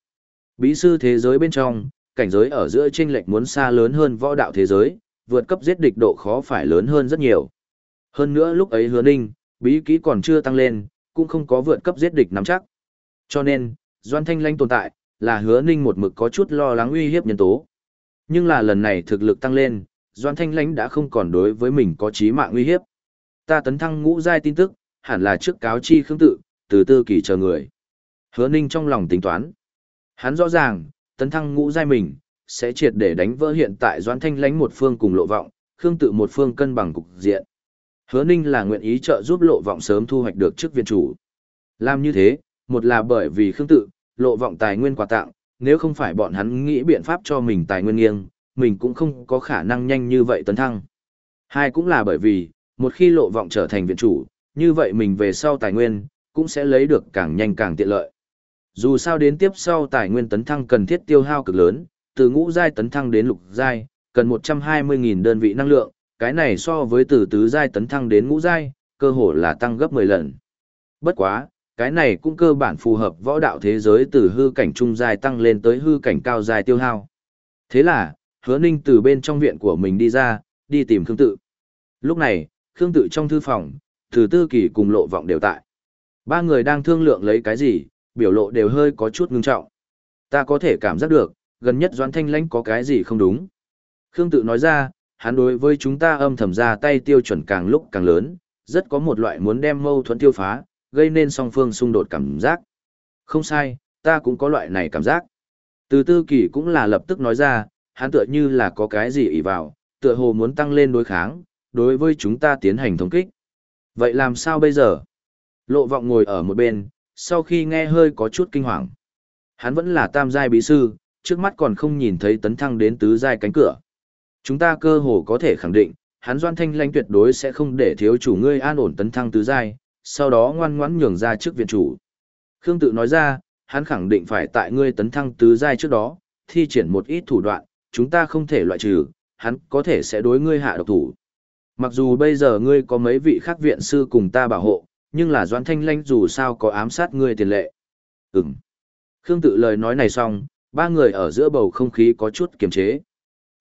Bí sư thế giới bên trong, cảnh giới ở giữa chênh lệch muốn xa lớn hơn võ đạo thế giới, vượt cấp giết địch độ khó phải lớn hơn rất nhiều. Hơn nữa lúc ấy Hứa Ninh, bí kỹ còn chưa tăng lên, cũng không có vượt cấp giết địch nắm chắc. Cho nên, Doan Thanh Lánh tồn tại, là Hứa Ninh một mực có chút lo lắng uy hiếp nhân tố. Nhưng là lần này thực lực tăng lên, Doan Thanh Lánh đã không còn đối với mình có chí mạng uy hiếp. Ta tấn thăng ngũ giai tin tức, hẳn là trước cáo chi khương tự, từ tư kỳ chờ người. Hứa Ninh trong lòng tính toán. Hắn rõ ràng, tấn thăng ngũ giai mình, sẽ triệt để đánh vỡ hiện tại Doan Thanh Lánh một phương cùng lộ vọng, khương tự một phương cân bằng cục diện. Hứa Ninh là nguyện ý trợ giúp lộ vọng sớm thu hoạch được chức viên chủ. Làm như thế, một là bởi vì khương tự, lộ vọng tài nguyên quà tặng, nếu không phải bọn hắn nghĩ biện pháp cho mình tài nguyên nghiêng, mình cũng không có khả năng nhanh như vậy tấn thăng. Hai cũng là bởi vì, một khi lộ vọng trở thành viện chủ, như vậy mình về sau tài nguyên, cũng sẽ lấy được càng nhanh càng tiện lợi. Dù sao đến tiếp sau tài nguyên tấn thăng cần thiết tiêu hao cực lớn, từ ngũ giai tấn thăng đến lục giai, cần 120.000 đơn vị năng lượng, cái này so với từ tứ giai tấn thăng đến ngũ giai, cơ hồ là tăng gấp 10 lần. Bất quá, cái này cũng cơ bản phù hợp võ đạo thế giới từ hư cảnh trung giai tăng lên tới hư cảnh cao giai tiêu hao. Thế là, hứa ninh từ bên trong viện của mình đi ra, đi tìm Khương Tự. Lúc này, Khương Tự trong thư phòng, Từ Tư Kỳ cùng Lộ Vọng đều tại. Ba người đang thương lượng lấy cái gì, biểu lộ đều hơi có chút ngưng trọng. Ta có thể cảm giác được, gần nhất Doãn Thanh Lãnh có cái gì không đúng. Khương Tự nói ra, hắn đối với chúng ta âm thầm ra tay tiêu chuẩn càng lúc càng lớn, rất có một loại muốn đem mâu thuẫn tiêu phá, gây nên song phương xung đột cảm giác. Không sai, ta cũng có loại này cảm giác. Từ tư kỳ cũng là lập tức nói ra, hắn tựa như là có cái gì ỉ vào, tựa hồ muốn tăng lên đối kháng, đối với chúng ta tiến hành thống kích. Vậy làm sao bây giờ? Lộ vọng ngồi ở một bên, sau khi nghe hơi có chút kinh hoàng. Hắn vẫn là tam giai bí sư, trước mắt còn không nhìn thấy tấn thăng đến tứ giai cánh cửa. Chúng ta cơ hồ có thể khẳng định, hắn doan thanh lãnh tuyệt đối sẽ không để thiếu chủ ngươi an ổn tấn thăng tứ giai, sau đó ngoan ngoãn nhường ra trước viện chủ. Khương tự nói ra, hắn khẳng định phải tại ngươi tấn thăng tứ giai trước đó, thi triển một ít thủ đoạn, chúng ta không thể loại trừ, hắn có thể sẽ đối ngươi hạ độc thủ. Mặc dù bây giờ ngươi có mấy vị khác viện sư cùng ta bảo hộ, nhưng là Doãn Thanh Lanh dù sao có ám sát ngươi tiền lệ. Ừm. Khương tự lời nói này xong, ba người ở giữa bầu không khí có chút kiềm chế.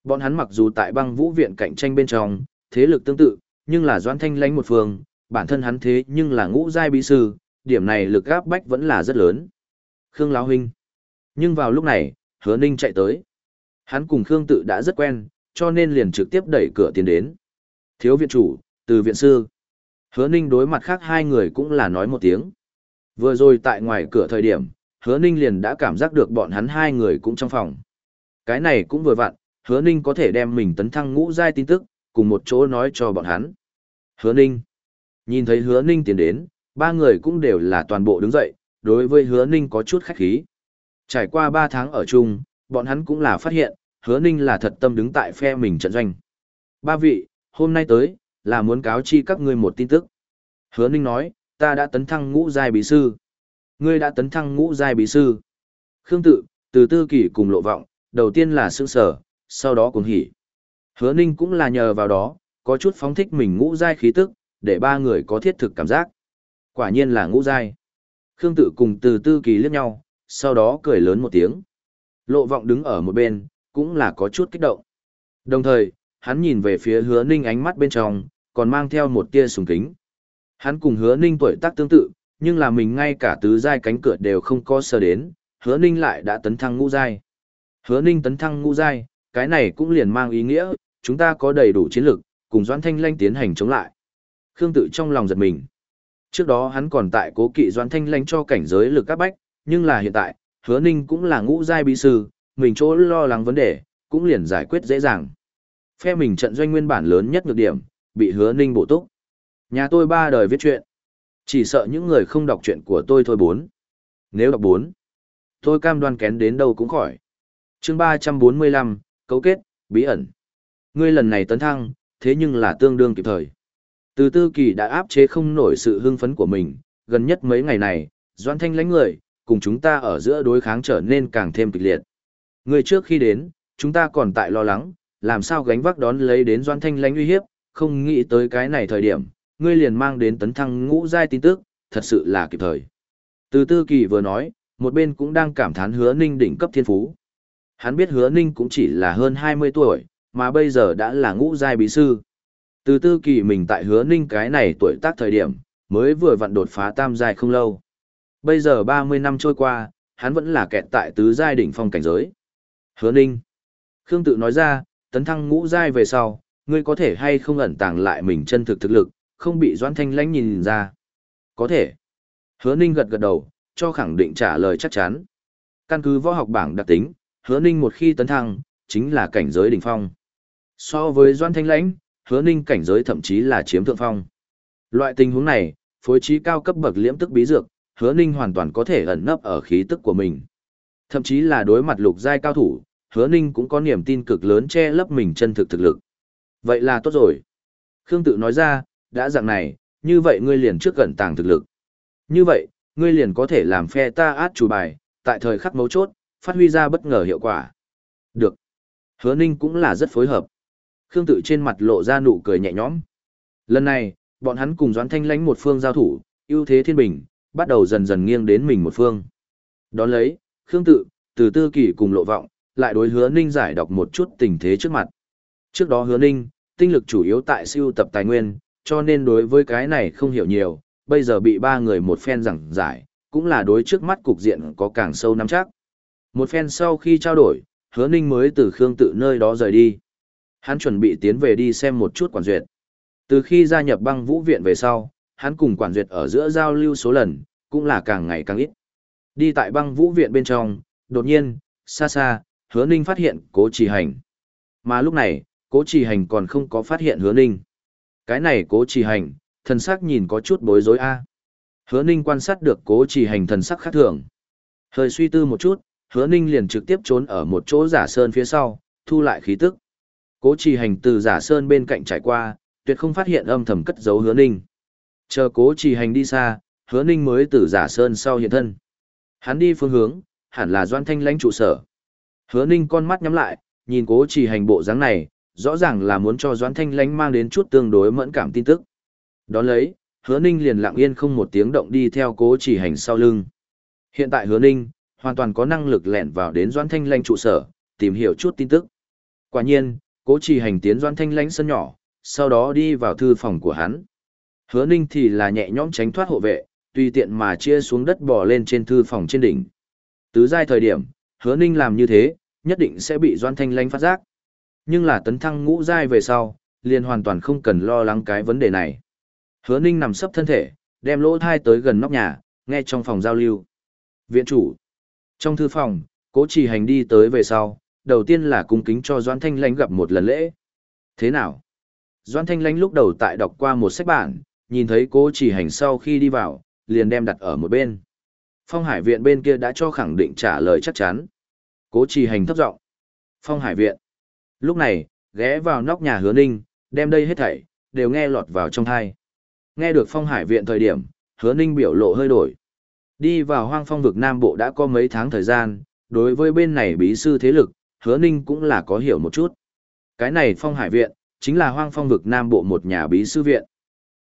Bọn hắn mặc dù tại băng vũ viện cạnh tranh bên trong, thế lực tương tự, nhưng là doan thanh Lánh một phương, bản thân hắn thế nhưng là ngũ giai bí sư, điểm này lực áp bách vẫn là rất lớn. Khương Lão Huynh. Nhưng vào lúc này, hứa ninh chạy tới. Hắn cùng Khương tự đã rất quen, cho nên liền trực tiếp đẩy cửa tiến đến. Thiếu viện chủ, từ viện sư. Hứa ninh đối mặt khác hai người cũng là nói một tiếng. Vừa rồi tại ngoài cửa thời điểm, hứa ninh liền đã cảm giác được bọn hắn hai người cũng trong phòng. Cái này cũng vừa vặn, hứa ninh có thể đem mình tấn thăng ngũ giai tin tức, cùng một chỗ nói cho bọn hắn. Hứa ninh. Nhìn thấy hứa ninh tiến đến, ba người cũng đều là toàn bộ đứng dậy, đối với hứa ninh có chút khách khí. Trải qua ba tháng ở chung, bọn hắn cũng là phát hiện, hứa ninh là thật tâm đứng tại phe mình trận doanh. Ba vị, hôm nay tới, là muốn cáo chi các ngươi một tin tức. Hứa ninh nói, ta đã tấn thăng ngũ giai bí sư. Ngươi đã tấn thăng ngũ giai bí sư. Khương tự, từ tư kỷ cùng lộ vọng, đầu tiên là sững sở, sau đó cùng hỉ. Hứa ninh cũng là nhờ vào đó, có chút phóng thích mình ngũ giai khí tức, để ba người có thiết thực cảm giác. Quả nhiên là ngũ giai. Khương tự cùng từ tư kỳ liếc nhau, sau đó cười lớn một tiếng. Lộ vọng đứng ở một bên, cũng là có chút kích động. Đồng thời, hắn nhìn về phía hứa ninh ánh mắt bên trong, còn mang theo một tia sùng kính. Hắn cùng hứa ninh tuổi tác tương tự, nhưng là mình ngay cả tứ giai cánh cửa đều không có sơ đến, hứa ninh lại đã tấn thăng ngũ giai. Hứa ninh tấn thăng ngũ giai, cái này cũng liền mang ý nghĩa, chúng ta có đầy đủ chiến lực, cùng Doãn Thanh Lanh tiến hành chống lại. Khương tự trong lòng giật mình. Trước đó hắn còn tại cố kỵ Doãn Thanh Lanh cho cảnh giới lực các bách, nhưng là hiện tại, hứa ninh cũng là ngũ giai bí sư, mình chỗ lo lắng vấn đề, cũng liền giải quyết dễ dàng. Phe mình trận doanh nguyên bản lớn nhất nhược điểm, bị hứa ninh bổ túc. Nhà tôi ba đời viết chuyện. Chỉ sợ những người không đọc chuyện của tôi thôi bốn. Nếu đọc bốn, tôi cam đoan kén đến đâu cũng khỏi. chương ba trăm bốn mươi lăm cấu kết, bí ẩn. Ngươi lần này tấn thăng, thế nhưng là tương đương kịp thời. Từ tư kỳ đã áp chế không nổi sự hưng phấn của mình, gần nhất mấy ngày này, doan thanh lãnh người, cùng chúng ta ở giữa đối kháng trở nên càng thêm kịch liệt. Người trước khi đến, chúng ta còn tại lo lắng, làm sao gánh vác đón lấy đến doan thanh lãnh uy hiếp, không nghĩ tới cái này thời điểm, ngươi liền mang đến tấn thăng ngũ giai tin tức, thật sự là kịp thời. Từ tư kỳ vừa nói, một bên cũng đang cảm thán hứa ninh đỉnh cấp thiên phú. Hắn biết hứa ninh cũng chỉ là hơn 20 tuổi, mà bây giờ đã là ngũ giai bí sư. Từ tư kỳ mình tại hứa ninh cái này tuổi tác thời điểm, mới vừa vặn đột phá tam giai không lâu. Bây giờ 30 năm trôi qua, hắn vẫn là kẹt tại tứ giai đỉnh phong cảnh giới. Hứa ninh. Khương tự nói ra, tấn thăng ngũ giai về sau, ngươi có thể hay không ẩn tàng lại mình chân thực thực lực, không bị doãn thanh lãnh nhìn ra. Có thể. Hứa ninh gật gật đầu, cho khẳng định trả lời chắc chắn. Căn cứ võ học bảng đặc tính, hứa ninh một khi tấn thăng, chính là cảnh giới đỉnh phong. So với doãn thanh lãnh, hứa ninh cảnh giới thậm chí là chiếm thượng phong. Loại tình huống này, phối trí cao cấp bậc liễm tức bí dược, hứa ninh hoàn toàn có thể ẩn nấp ở khí tức của mình. Thậm chí là đối mặt lục giai cao thủ, hứa ninh cũng có niềm tin cực lớn che lấp mình chân thực thực lực. Vậy là tốt rồi. Khương tự nói ra, đã dạng này, như vậy ngươi liền trước gần tàng thực lực. Như vậy, ngươi liền có thể làm phe ta át chủ bài, tại thời khắc mấu chốt, phát huy ra bất ngờ hiệu quả. Được. Hứa ninh cũng là rất phối hợp. Khương tự trên mặt lộ ra nụ cười nhẹ nhõm. Lần này, bọn hắn cùng Doãn Thanh lãnh một phương giao thủ, ưu thế thiên bình, bắt đầu dần dần nghiêng đến mình một phương. Đón lấy, Khương tự, từ tư kỷ cùng lộ vọng, lại đối hứa ninh giải đọc một chút tình thế trước mặt. Trước đó hứa ninh, tinh lực chủ yếu tại siêu tập tài nguyên, cho nên đối với cái này không hiểu nhiều, bây giờ bị ba người một phen giảng giải, cũng là đối trước mắt cục diện có càng sâu nắm chắc. Một phen sau khi trao đổi, hứa ninh mới từ Khương tự nơi đó rời đi. Hắn chuẩn bị tiến về đi xem một chút quản duyệt. Từ khi gia nhập băng vũ viện về sau, hắn cùng quản duyệt ở giữa giao lưu số lần, cũng là càng ngày càng ít. Đi tại băng vũ viện bên trong, đột nhiên, xa xa, hứa ninh phát hiện cố trì hành. Mà lúc này, cố trì hành còn không có phát hiện hứa ninh. Cái này cố trì hành, thần sắc nhìn có chút bối rối a. Hứa ninh quan sát được cố trì hành thần sắc khác thường. Hơi suy tư một chút, hứa ninh liền trực tiếp trốn ở một chỗ giả sơn phía sau, thu lại khí tức. Cố trì hành từ giả sơn bên cạnh trải qua, tuyệt không phát hiện âm thầm cất giấu hứa ninh. Chờ cố trì hành đi xa, hứa ninh mới từ giả sơn sau hiện thân. Hắn đi phương hướng, hẳn là doan thanh lãnh trụ sở. Hứa ninh con mắt nhắm lại, nhìn cố trì hành bộ dáng này, rõ ràng là muốn cho Doãn thanh Lánh mang đến chút tương đối mẫn cảm tin tức. Đón lấy, hứa ninh liền lặng yên không một tiếng động đi theo cố Chỉ hành sau lưng. Hiện tại hứa ninh, hoàn toàn có năng lực lẻn vào đến Doãn Thanh Lánh trụ sở, tìm hiểu chút tin tức. Quả nhiên, Cố Chỉ Hành tiến Doãn Thanh Lánh sân nhỏ, sau đó đi vào thư phòng của hắn. Hứa Ninh thì là nhẹ nhõm tránh thoát hộ vệ, tùy tiện mà chia xuống đất bò lên trên thư phòng trên đỉnh. Tứ giai thời điểm, Hứa Ninh làm như thế, nhất định sẽ bị Doãn Thanh Lanh phát giác. Nhưng là tấn thăng ngũ giai về sau, liền hoàn toàn không cần lo lắng cái vấn đề này. Hứa Ninh nằm sấp thân thể, đem lỗ thai tới gần nóc nhà, nghe trong phòng giao lưu. Viện chủ. Trong thư phòng, cố trì hành đi tới về sau, đầu tiên là cung kính cho Doan Thanh Lánh gặp một lần lễ. Thế nào? Doan Thanh Lánh lúc đầu tại đọc qua một sách bản, nhìn thấy cố trì hành sau khi đi vào, liền đem đặt ở một bên. Phong Hải Viện bên kia đã cho khẳng định trả lời chắc chắn. Cố trì hành thấp giọng Phong Hải Viện. Lúc này, ghé vào nóc nhà hứa ninh, đem đây hết thảy, đều nghe lọt vào trong thai. Nghe được Phong Hải Viện thời điểm, hứa ninh biểu lộ hơi đổi. Đi vào hoang phong vực Nam Bộ đã có mấy tháng thời gian, đối với bên này bí sư thế lực, hứa ninh cũng là có hiểu một chút. Cái này Phong Hải Viện, chính là hoang phong vực Nam Bộ một nhà bí sư viện.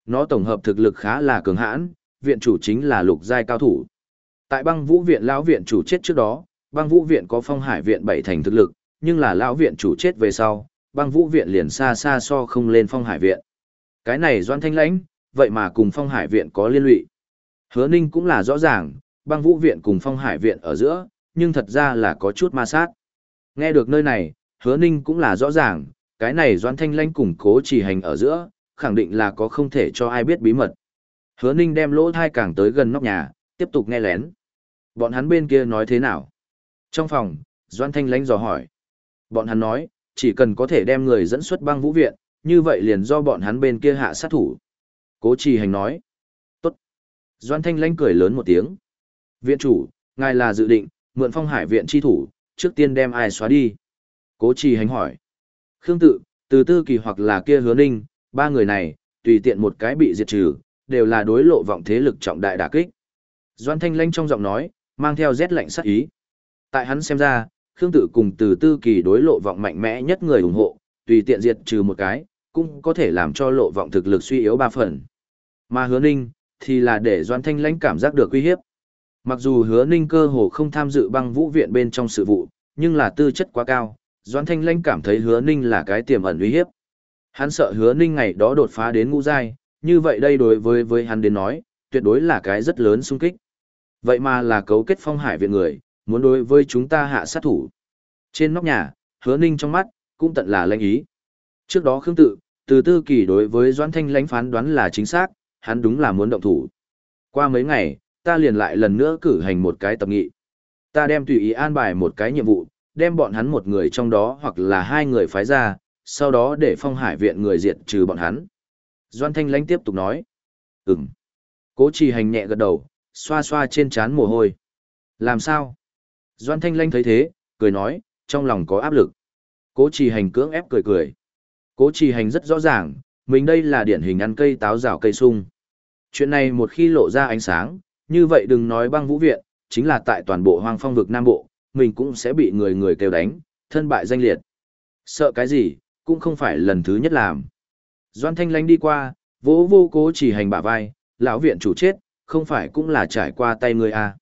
Nó tổng hợp thực lực khá là cường hãn, viện chủ chính là lục giai cao thủ. Tại băng vũ viện lão viện chủ chết trước đó, băng vũ viện có Phong Hải Viện bảy thành thực lực, nhưng là lão viện chủ chết về sau, băng vũ viện liền xa xa so không lên Phong Hải Viện. Cái này Doan Thanh Lãnh, vậy mà cùng Phong Hải Viện có liên lụy. Hứa Ninh cũng là rõ ràng, băng vũ viện cùng Phong Hải Viện ở giữa, nhưng thật ra là có chút ma sát. Nghe được nơi này, Hứa Ninh cũng là rõ ràng, cái này Doan Thanh Lãnh cùng cố chỉ hành ở giữa, khẳng định là có không thể cho ai biết bí mật. Hứa Ninh đem lỗ thai càng tới gần nóc nhà, tiếp tục nghe lén. Bọn hắn bên kia nói thế nào? Trong phòng, Doan Thanh Lãnh dò hỏi. Bọn hắn nói, chỉ cần có thể đem người dẫn xuất băng vũ viện, như vậy liền do bọn hắn bên kia hạ sát thủ. Cố trì hành nói. Tốt. Doan Thanh Lãnh cười lớn một tiếng. Viện chủ, ngài là dự định, mượn phong hải viện chi thủ, trước tiên đem ai xóa đi. Cố trì hành hỏi. Khương tự, từ tư kỳ hoặc là kia hứa ninh, ba người này, tùy tiện một cái bị diệt trừ, đều là đối lộ vọng thế lực trọng đại đả kích. Doan Thanh Lãnh trong giọng nói, mang theo rét lạnh sát ý. Tại hắn xem ra, Khương Tự cùng từ tư kỳ đối lộ vọng mạnh mẽ nhất người ủng hộ, tùy tiện diệt trừ một cái, cũng có thể làm cho lộ vọng thực lực suy yếu ba phần. Mà hứa ninh, thì là để Doan Thanh lãnh cảm giác được uy hiếp. Mặc dù hứa ninh cơ hồ không tham dự băng vũ viện bên trong sự vụ, nhưng là tư chất quá cao, Doan Thanh lãnh cảm thấy hứa ninh là cái tiềm ẩn uy hiếp. Hắn sợ hứa ninh ngày đó đột phá đến ngũ giai, như vậy đây đối với với hắn đến nói, tuyệt đối là cái rất lớn xung kích. Vậy mà là cấu kết phong hải viện người, muốn đối với chúng ta hạ sát thủ. Trên nóc nhà, hứa ninh trong mắt, cũng tận là lãnh ý. Trước đó Khương Tự, từ tư kỳ đối với Doãn Thanh lãnh phán đoán là chính xác, hắn đúng là muốn động thủ. Qua mấy ngày, ta liền lại lần nữa cử hành một cái tập nghị. Ta đem tùy ý an bài một cái nhiệm vụ, đem bọn hắn một người trong đó hoặc là hai người phái ra, sau đó để phong hải viện người diệt trừ bọn hắn. Doan Thanh lãnh tiếp tục nói. Ừm. Cố trì hành nhẹ gật đầu, xoa xoa trên trán mồ hôi. Làm sao? Doan Thanh Lanh thấy thế, cười nói, trong lòng có áp lực. Cố trì hành cưỡng ép cười cười. Cố trì hành rất rõ ràng, mình đây là điển hình ăn cây táo rào cây sung. Chuyện này một khi lộ ra ánh sáng, như vậy đừng nói băng vũ viện, chính là tại toàn bộ hoang phong vực Nam Bộ, mình cũng sẽ bị người người kêu đánh, thân bại danh liệt. Sợ cái gì, cũng không phải lần thứ nhất làm. Doan Thanh Lanh đi qua, vỗ vô cố chỉ hành bả vai, lão viện chủ chết, không phải cũng là trải qua tay người à.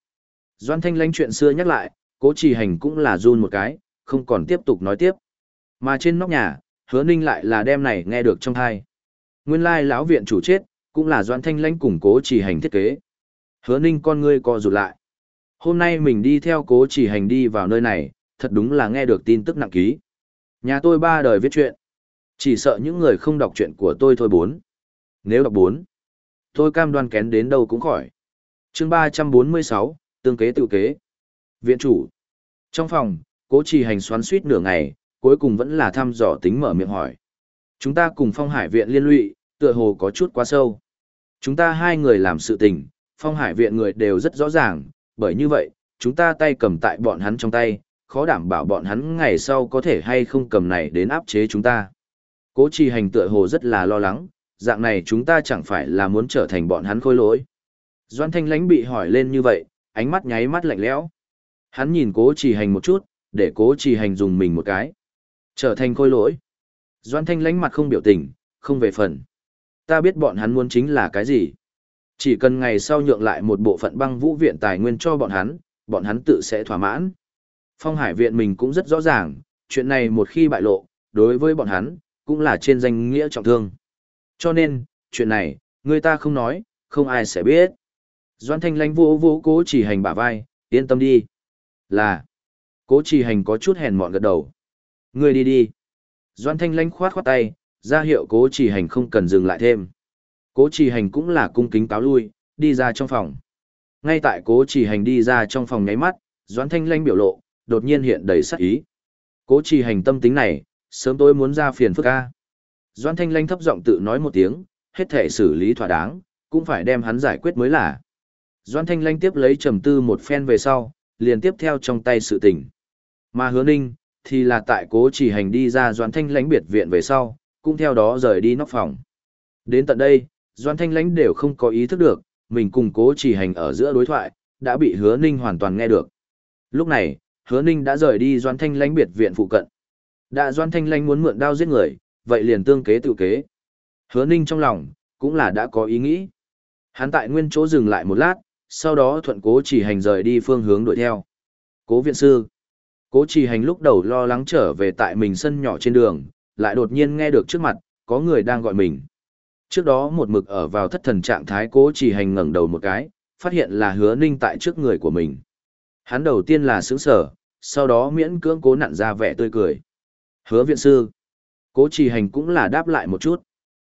Doan Thanh Lanh chuyện xưa nhắc lại, cố chỉ hành cũng là run một cái, không còn tiếp tục nói tiếp. Mà trên nóc nhà, hứa ninh lại là đem này nghe được trong thai. Nguyên lai lão viện chủ chết, cũng là Doãn thanh lãnh củng cố chỉ hành thiết kế. Hứa ninh con ngươi co rụt lại. Hôm nay mình đi theo cố chỉ hành đi vào nơi này, thật đúng là nghe được tin tức nặng ký. Nhà tôi ba đời viết chuyện. Chỉ sợ những người không đọc chuyện của tôi thôi bốn. Nếu đọc bốn, tôi cam đoan kén đến đâu cũng khỏi. chương ba trăm bốn mươi sáu tương kế tự kế. Viện chủ. Trong phòng, cố trì hành xoắn suýt nửa ngày, cuối cùng vẫn là thăm dò tính mở miệng hỏi. Chúng ta cùng phong hải viện liên lụy, tựa hồ có chút quá sâu. Chúng ta hai người làm sự tình, phong hải viện người đều rất rõ ràng, bởi như vậy, chúng ta tay cầm tại bọn hắn trong tay, khó đảm bảo bọn hắn ngày sau có thể hay không cầm này đến áp chế chúng ta. Cố trì hành tựa hồ rất là lo lắng, dạng này chúng ta chẳng phải là muốn trở thành bọn hắn khôi lỗi. Doan thanh lánh bị hỏi lên như vậy, ánh mắt nháy mắt lạnh lẽo. Hắn nhìn cố trì hành một chút, để cố trì hành dùng mình một cái. Trở thành khôi lỗi. Doan thanh lánh mặt không biểu tình, không về phần. Ta biết bọn hắn muốn chính là cái gì. Chỉ cần ngày sau nhượng lại một bộ phận băng vũ viện tài nguyên cho bọn hắn, bọn hắn tự sẽ thỏa mãn. Phong hải viện mình cũng rất rõ ràng, chuyện này một khi bại lộ, đối với bọn hắn, cũng là trên danh nghĩa trọng thương. Cho nên, chuyện này, người ta không nói, không ai sẽ biết. Doan thanh lãnh vô vô cố chỉ hành bả vai, yên tâm đi. Là, cố trì hành có chút hèn mọn gật đầu. Người đi đi. Doan thanh lanh khoát khoát tay, ra hiệu cố trì hành không cần dừng lại thêm. Cố trì hành cũng là cung kính cáo lui, đi ra trong phòng. Ngay tại cố trì hành đi ra trong phòng nháy mắt, Doan thanh lanh biểu lộ, đột nhiên hiện đầy sắc ý. Cố trì hành tâm tính này, sớm tối muốn ra phiền phức ca. Doan thanh lanh thấp giọng tự nói một tiếng, hết thể xử lý thỏa đáng, cũng phải đem hắn giải quyết mới là. Doan Thanh Lanh tiếp lấy trầm tư một phen về sau, liền tiếp theo trong tay sự tình. Mà hứa ninh, thì là tại cố chỉ hành đi ra Doan Thanh Lánh biệt viện về sau, cũng theo đó rời đi nóc phòng. Đến tận đây, Doan Thanh Lánh đều không có ý thức được, mình cùng cố chỉ hành ở giữa đối thoại, đã bị hứa ninh hoàn toàn nghe được. Lúc này, hứa ninh đã rời đi Doan Thanh Lánh biệt viện phụ cận. Đã Doan Thanh Lánh muốn mượn đao giết người, vậy liền tương kế tự kế. Hứa ninh trong lòng, cũng là đã có ý nghĩ. Hắn tại nguyên chỗ dừng lại một lát, sau đó thuận cố chỉ hành rời đi phương hướng đuổi theo. Cố viện sư. Cố chỉ hành lúc đầu lo lắng trở về tại mình sân nhỏ trên đường, lại đột nhiên nghe được trước mặt, có người đang gọi mình. Trước đó một mực ở vào thất thần trạng thái cố chỉ hành ngẩng đầu một cái, phát hiện là hứa ninh tại trước người của mình. Hắn đầu tiên là sướng sở, sau đó miễn cưỡng cố nặn ra vẻ tươi cười. Hứa viện sư. Cố chỉ hành cũng là đáp lại một chút.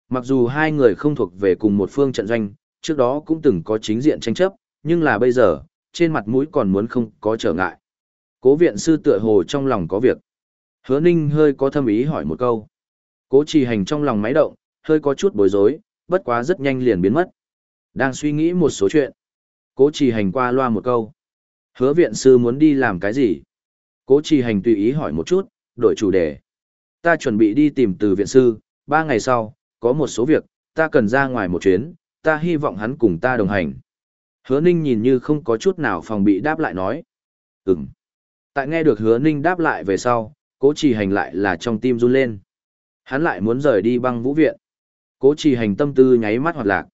Mặc dù hai người không thuộc về cùng một phương trận doanh, trước đó cũng từng có chính diện tranh chấp, nhưng là bây giờ, trên mặt mũi còn muốn không có trở ngại. Cố viện sư tựa hồ trong lòng có việc. Hứa ninh hơi có thâm ý hỏi một câu. Cố trì hành trong lòng máy động, hơi có chút bối rối, bất quá rất nhanh liền biến mất. Đang suy nghĩ một số chuyện. Cố trì hành qua loa một câu. Hứa viện sư muốn đi làm cái gì? Cố trì hành tùy ý hỏi một chút, đổi chủ đề. Ta chuẩn bị đi tìm từ viện sư, ba ngày sau, có một số việc, ta cần ra ngoài một chuyến, ta hy vọng hắn cùng ta đồng hành. Hứa Ninh nhìn như không có chút nào phòng bị đáp lại nói. Ừm. Tại nghe được hứa Ninh đáp lại về sau, cố trì hành lại là trong tim run lên. Hắn lại muốn rời đi băng vũ viện. Cố trì hành tâm tư nháy mắt hoạt lạc.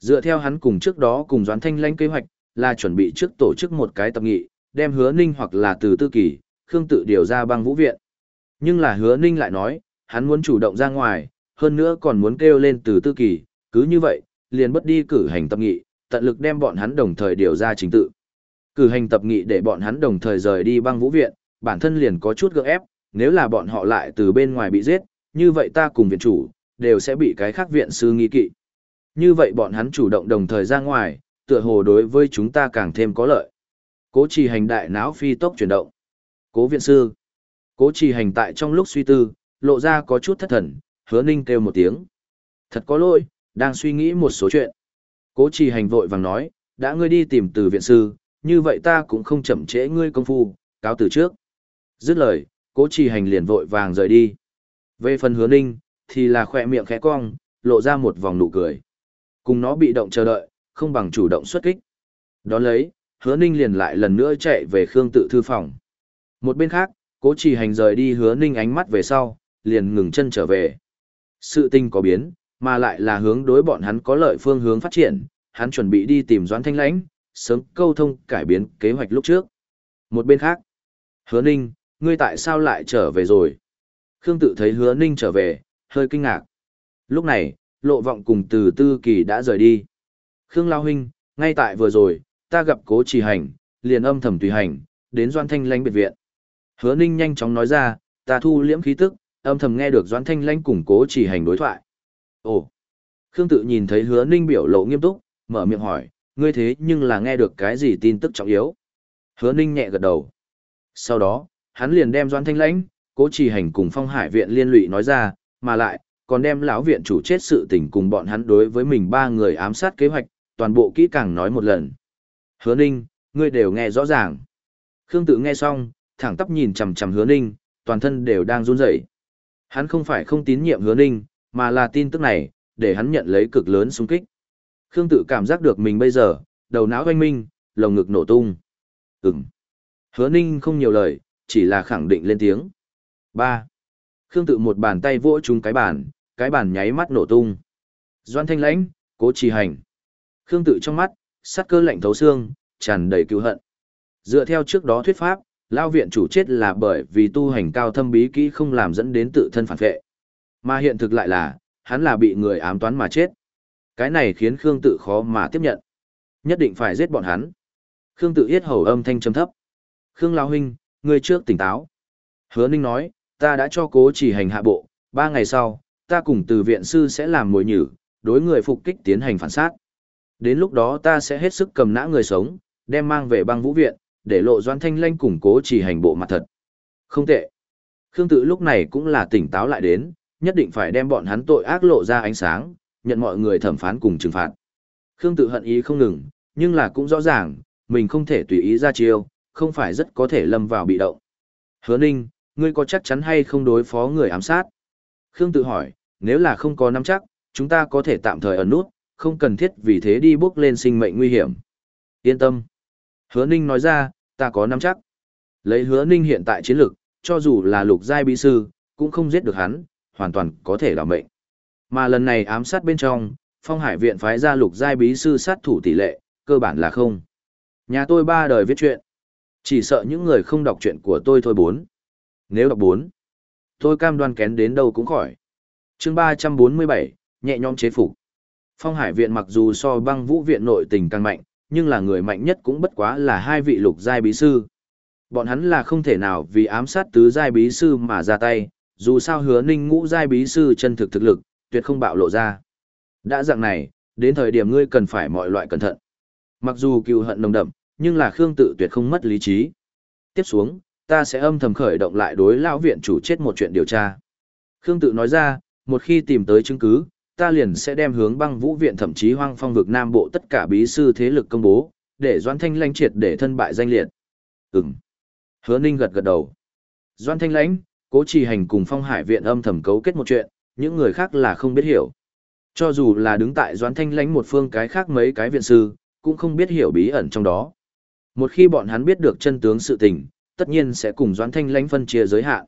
Dựa theo hắn cùng trước đó cùng Doãn Thanh Lãnh kế hoạch, là chuẩn bị trước tổ chức một cái tập nghị, đem hứa Ninh hoặc là từ tư kỳ, Khương tự điều ra băng vũ viện. Nhưng là hứa Ninh lại nói, hắn muốn chủ động ra ngoài, hơn nữa còn muốn kêu lên từ tư kỳ, cứ như vậy, liền bất đi cử hành tập nghị, tận lực đem bọn hắn đồng thời điều ra trình tự. Cử hành tập nghị để bọn hắn đồng thời rời đi băng vũ viện, bản thân liền có chút gượng ép, nếu là bọn họ lại từ bên ngoài bị giết, như vậy ta cùng viện chủ, đều sẽ bị cái khác viện sư nghi kỵ. Như vậy bọn hắn chủ động đồng thời ra ngoài, tựa hồ đối với chúng ta càng thêm có lợi. Cố trì hành đại não phi tốc chuyển động. Cố viện sư. Cố trì hành tại trong lúc suy tư, lộ ra có chút thất thần, hứa ninh kêu một tiếng. Thật có lỗi, đang suy nghĩ một số chuyện. Cố trì hành vội vàng nói, đã ngươi đi tìm từ viện sư, như vậy ta cũng không chậm trễ ngươi công phu, cáo từ trước. Dứt lời, cố trì hành liền vội vàng rời đi. Về phần hứa ninh, thì là khỏe miệng khẽ cong, lộ ra một vòng nụ cười. Cùng nó bị động chờ đợi, không bằng chủ động xuất kích. Đón lấy, hứa ninh liền lại lần nữa chạy về Khương tự thư phòng. Một bên khác, cố trì hành rời đi hứa ninh ánh mắt về sau, liền ngừng chân trở về. Sự tình có biến, mà lại là hướng đối bọn hắn có lợi phương hướng phát triển, hắn chuẩn bị đi tìm Doãn Thanh Lãnh, sớm câu thông cải biến kế hoạch lúc trước. Một bên khác, Hứa Ninh, ngươi tại sao lại trở về rồi? Khương tự thấy Hứa Ninh trở về, hơi kinh ngạc. Lúc này, lộ vọng cùng từ tư kỳ đã rời đi. Khương Lao Huynh, ngay tại vừa rồi, ta gặp cố trì hành, liền âm thầm tùy hành, đến Doan Thanh Lãnh biệt viện. Hứa Ninh nhanh chóng nói ra, ta thu liễm khí tức, âm thầm nghe được Doan Thanh Lãnh cùng cố trì hành đối thoại. Ồ! Khương tự nhìn thấy hứa ninh biểu lộ nghiêm túc, mở miệng hỏi, ngươi thế nhưng là nghe được cái gì tin tức trọng yếu. Hứa ninh nhẹ gật đầu. Sau đó, hắn liền đem doan thanh lãnh, cố trì hành cùng phong hải viện liên lụy nói ra, mà lại, còn đem lão viện chủ chết sự tình cùng bọn hắn đối với mình ba người ám sát kế hoạch, toàn bộ kỹ càng nói một lần. Hứa ninh, ngươi đều nghe rõ ràng. Khương tự nghe xong, thẳng tắp nhìn chằm chằm hứa ninh, toàn thân đều đang run rẩy. Hắn không phải không tín nhiệm hứa ninh, mà là tin tức này, để hắn nhận lấy cực lớn xung kích. Khương tự cảm giác được mình bây giờ, đầu não oanh minh, lồng ngực nổ tung. Ừm. Hứa ninh không nhiều lời, chỉ là khẳng định lên tiếng. Ba, Khương tự một bàn tay vỗ trúng cái bàn, cái bàn nháy mắt nổ tung. Doan thanh lãnh, cố trì hành. Khương tự trong mắt, sát cơ lạnh thấu xương, tràn đầy cứu hận. Dựa theo trước đó thuyết pháp, lao viện chủ chết là bởi vì tu hành cao thâm bí kỹ không làm dẫn đến tự thân phản vệ. Mà hiện thực lại là, hắn là bị người ám toán mà chết. Cái này khiến Khương tự khó mà tiếp nhận. Nhất định phải giết bọn hắn. Khương tự yết hầu âm thanh trầm thấp. Khương Lao Huynh, người trước tỉnh táo. Hứa Ninh nói, ta đã cho cố chỉ hành hạ bộ, ba ngày sau, ta cùng từ viện sư sẽ làm mồi nhử, đối người phục kích tiến hành phản sát. Đến lúc đó ta sẽ hết sức cầm nã người sống, đem mang về băng vũ viện, để lộ doan thanh lanh củng cố chỉ hành bộ mặt thật. Không tệ. Khương tự lúc này cũng là tỉnh táo lại đến, nhất định phải đem bọn hắn tội ác lộ ra ánh sáng, nhận mọi người thẩm phán cùng trừng phạt. Khương tự hận ý không ngừng, nhưng là cũng rõ ràng, mình không thể tùy ý ra chiêu, không phải rất có thể lâm vào bị động. Hứa Ninh, ngươi có chắc chắn hay không đối phó người ám sát? Khương tự hỏi, nếu là không có nắm chắc, chúng ta có thể tạm thời ẩn nút, không cần thiết vì thế đi bước lên sinh mệnh nguy hiểm. Yên tâm. Hứa Ninh nói ra, ta có nắm chắc. Lấy hứa Ninh hiện tại chiến lực, cho dù là lục giai bí sư, cũng không giết được hắn, hoàn toàn có thể là mệnh. Mà lần này ám sát bên trong, phong hải viện phái ra lục giai bí sư sát thủ tỷ lệ, cơ bản là không. Nhà tôi ba đời viết chuyện. Chỉ sợ những người không đọc chuyện của tôi thôi bốn. Nếu đọc bốn, tôi cam đoan kén đến đâu cũng khỏi. chương ba trăm bốn mươi bảy nhẹ nhõm chế phục. Phong hải viện mặc dù so băng vũ viện nội tình càng mạnh, nhưng là người mạnh nhất cũng bất quá là hai vị lục giai bí sư. Bọn hắn là không thể nào vì ám sát tứ giai bí sư mà ra tay, dù sao hứa ninh ngũ giai bí sư chân thực thực lực, tuyệt không bạo lộ ra. Đã dạng này, đến thời điểm ngươi cần phải mọi loại cẩn thận. Mặc dù cựu hận nồng đậm, nhưng là Khương tự tuyệt không mất lý trí. Tiếp xuống, ta sẽ âm thầm khởi động lại đối lão viện chủ chết một chuyện điều tra. Khương tự nói ra, một khi tìm tới chứng cứ, ta liền sẽ đem hướng băng vũ viện thậm chí hoang phong vực nam bộ tất cả bí sư thế lực công bố, để Doan Thanh Lãnh triệt để thân bại danh liệt. Ừm. Hứa Ninh gật gật đầu. Doan Thanh Lãnh, cố trì hành cùng phong hải viện âm thầm cấu kết một chuyện, những người khác là không biết hiểu. Cho dù là đứng tại doãn Thanh Lãnh một phương cái khác mấy cái viện sư, cũng không biết hiểu bí ẩn trong đó. Một khi bọn hắn biết được chân tướng sự tình, tất nhiên sẽ cùng doãn Thanh Lãnh phân chia giới hạn.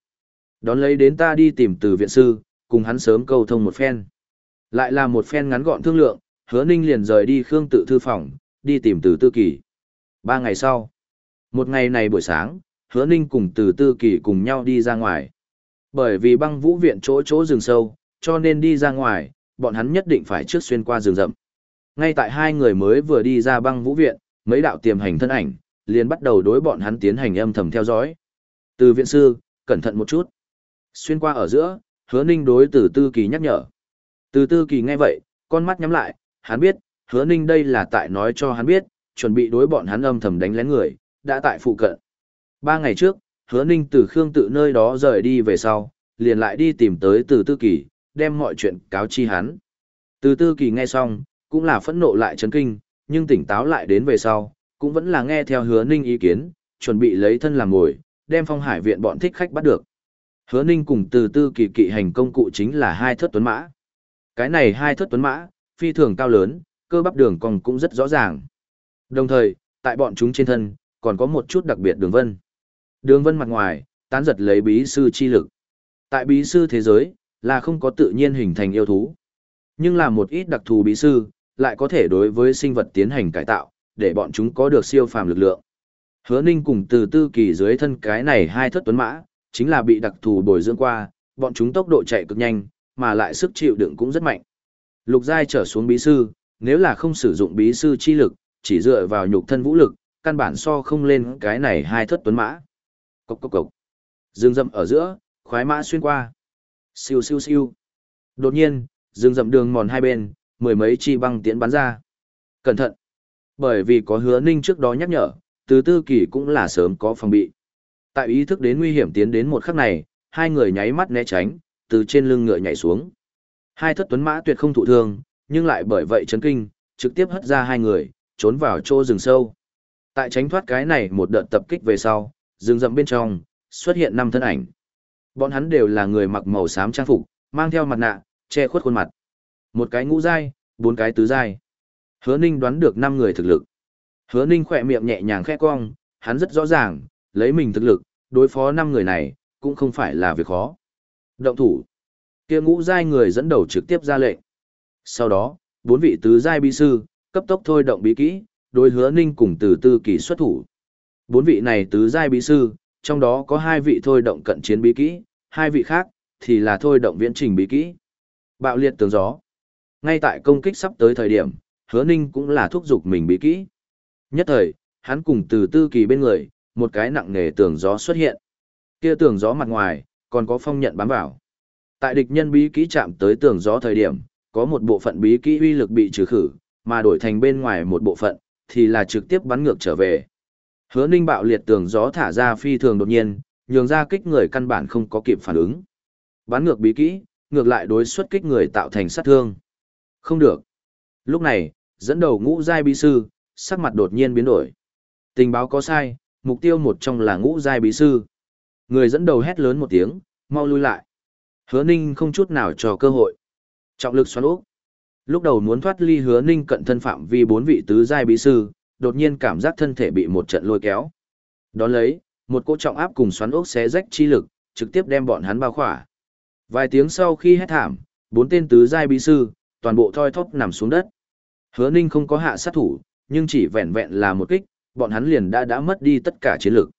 Đón lấy đến ta đi tìm từ viện sư, cùng hắn sớm câu thông một phen. Lại là một phen ngắn gọn thương lượng, hứa ninh liền rời đi Khương tự thư phòng, đi tìm từ tư kỳ. Ba ngày sau, một ngày này buổi sáng, hứa ninh cùng từ tư kỳ cùng nhau đi ra ngoài. Bởi vì băng vũ viện chỗ chỗ rừng sâu, cho nên đi ra ngoài, bọn hắn nhất định phải trước xuyên qua rừng rậm. Ngay tại hai người mới vừa đi ra băng vũ viện, mấy đạo tiềm hành thân ảnh, liền bắt đầu đối bọn hắn tiến hành âm thầm theo dõi. Từ viện sư, cẩn thận một chút. Xuyên qua ở giữa, hứa ninh đối từ tư kỳ nhắc nhở. Từ tư kỳ nghe vậy, con mắt nhắm lại, hắn biết, hứa ninh đây là tại nói cho hắn biết, chuẩn bị đối bọn hắn âm thầm đánh lén người, đã tại phụ cận. Ba ngày trước, hứa ninh từ Khương tự nơi đó rời đi về sau, liền lại đi tìm tới từ tư kỳ, đem mọi chuyện cáo chi hắn. Từ tư kỳ nghe xong, cũng là phẫn nộ lại chấn kinh, nhưng tỉnh táo lại đến về sau, cũng vẫn là nghe theo hứa ninh ý kiến, chuẩn bị lấy thân làm ngồi, đem phong hải viện bọn thích khách bắt được. Hứa ninh cùng từ tư kỳ kỵ hành công cụ chính là hai thất tuấn mã. Cái này hai thất tuấn mã, phi thường cao lớn, cơ bắp đường cong cũng rất rõ ràng. Đồng thời, tại bọn chúng trên thân, còn có một chút đặc biệt đường vân. Đường vân mặt ngoài, tán giật lấy bí sư chi lực. Tại bí sư thế giới, là không có tự nhiên hình thành yêu thú. Nhưng là một ít đặc thù bí sư, lại có thể đối với sinh vật tiến hành cải tạo, để bọn chúng có được siêu phàm lực lượng. Hứa Ninh cùng từ tư kỳ dưới thân cái này hai thất tuấn mã, chính là bị đặc thù bồi dưỡng qua, bọn chúng tốc độ chạy cực nhanh, mà lại sức chịu đựng cũng rất mạnh. Lục giai trở xuống bí sư, nếu là không sử dụng bí sư chi lực, chỉ dựa vào nhục thân vũ lực, căn bản so không lên cái này hai thất tuấn mã. Cốc cốc cốc. Dương rậm ở giữa, khoái mã xuyên qua. Siêu siêu siêu. Đột nhiên, dương rậm đường mòn hai bên, mười mấy chi băng tiễn bắn ra. Cẩn thận. Bởi vì có hứa ninh trước đó nhắc nhở, từ tư kỳ cũng là sớm có phòng bị. Tại ý thức đến nguy hiểm tiến đến một khắc này, hai người nháy mắt né tránh, từ trên lưng ngựa nhảy xuống. Hai thất tuấn mã tuyệt không thụ thương, nhưng lại bởi vậy chấn kinh, trực tiếp hất ra hai người, trốn vào chỗ rừng sâu. Tại tránh thoát cái này một đợt tập kích về sau, rừng rậm bên trong, xuất hiện năm thân ảnh. Bọn hắn đều là người mặc màu xám trang phục, mang theo mặt nạ, che khuất khuôn mặt. Một cái ngũ giai, bốn cái tứ giai. Hứa Ninh đoán được năm người thực lực. Hứa Ninh khỏe miệng nhẹ nhàng khẽ cong, hắn rất rõ ràng, lấy mình thực lực, đối phó năm người này, cũng không phải là việc khó. Động thủ. Kia ngũ giai người dẫn đầu trực tiếp ra lệnh. Sau đó, bốn vị tứ giai bí sư, cấp tốc thôi động bí kỹ, đối hứa ninh cùng từ tư kỳ xuất thủ. Bốn vị này tứ giai bí sư, trong đó có hai vị thôi động cận chiến bí kỹ, hai vị khác thì là thôi động viễn trình bí kỹ. Bạo liệt tường gió. Ngay tại công kích sắp tới thời điểm, Hứa Ninh cũng là thúc giục mình bí kỹ. Nhất thời, hắn cùng từ tư kỳ bên người, một cái nặng nề tường gió xuất hiện. Kia tường gió mặt ngoài, còn có phong nhận bám vào. Tại địch nhân bí kỹ chạm tới tường gió thời điểm, có một bộ phận bí kỹ uy lực bị trừ khử, mà đổi thành bên ngoài một bộ phận, thì là trực tiếp bắn ngược trở về. Hứa Ninh bạo liệt tường gió thả ra phi thường đột nhiên, nhường ra kích người căn bản không có kịp phản ứng. Bắn ngược bí kỹ, ngược lại đối xuất kích người tạo thành sát thương. Không được. Lúc này, dẫn đầu ngũ giai bí sư, sắc mặt đột nhiên biến đổi. Tình báo có sai, mục tiêu một trong là ngũ giai bí sư. Người dẫn đầu hét lớn một tiếng, mau lui lại. Hứa Ninh không chút nào cho cơ hội. Trọng lực xoắn ốc. Lúc đầu muốn thoát ly Hứa Ninh cận thân phạm vi bốn vị tứ giai bí sư, đột nhiên cảm giác thân thể bị một trận lôi kéo. Đón lấy, một cỗ trọng áp cùng xoắn ốc xé rách chi lực, trực tiếp đem bọn hắn bao khỏa. Vài tiếng sau khi hét thảm, bốn tên tứ giai bí sư, toàn bộ thoi thóp nằm xuống đất. Hứa Ninh không có hạ sát thủ, nhưng chỉ vẹn vẹn là một kích, bọn hắn liền đã đã mất đi tất cả chiến lực.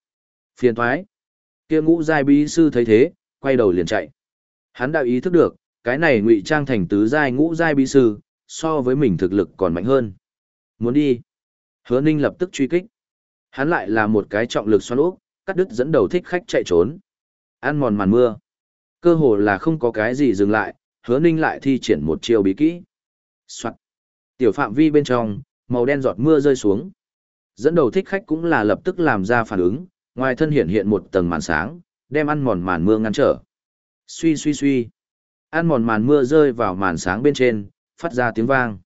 Phiền thoái. Kia ngũ giai bí sư thấy thế, quay đầu liền chạy. Hắn đã ý thức được, cái này ngụy trang thành tứ giai ngũ giai bí sư, so với mình thực lực còn mạnh hơn. Muốn đi. Hứa Ninh lập tức truy kích. Hắn lại là một cái trọng lực xoắn ốc, cắt đứt dẫn đầu thích khách chạy trốn. Ăn mòn màn mưa. Cơ hồ là không có cái gì dừng lại, hứa ninh lại thi triển một chiêu bí kỹ. Soạt. Tiểu phạm vi bên trong, màu đen giọt mưa rơi xuống. Dẫn đầu thích khách cũng là lập tức làm ra phản ứng, ngoài thân hiện hiện một tầng màn sáng, đem ăn mòn màn mưa ngăn trở. Suy suy suy. Ăn mòn màn mưa rơi vào màn sáng bên trên, phát ra tiếng vang.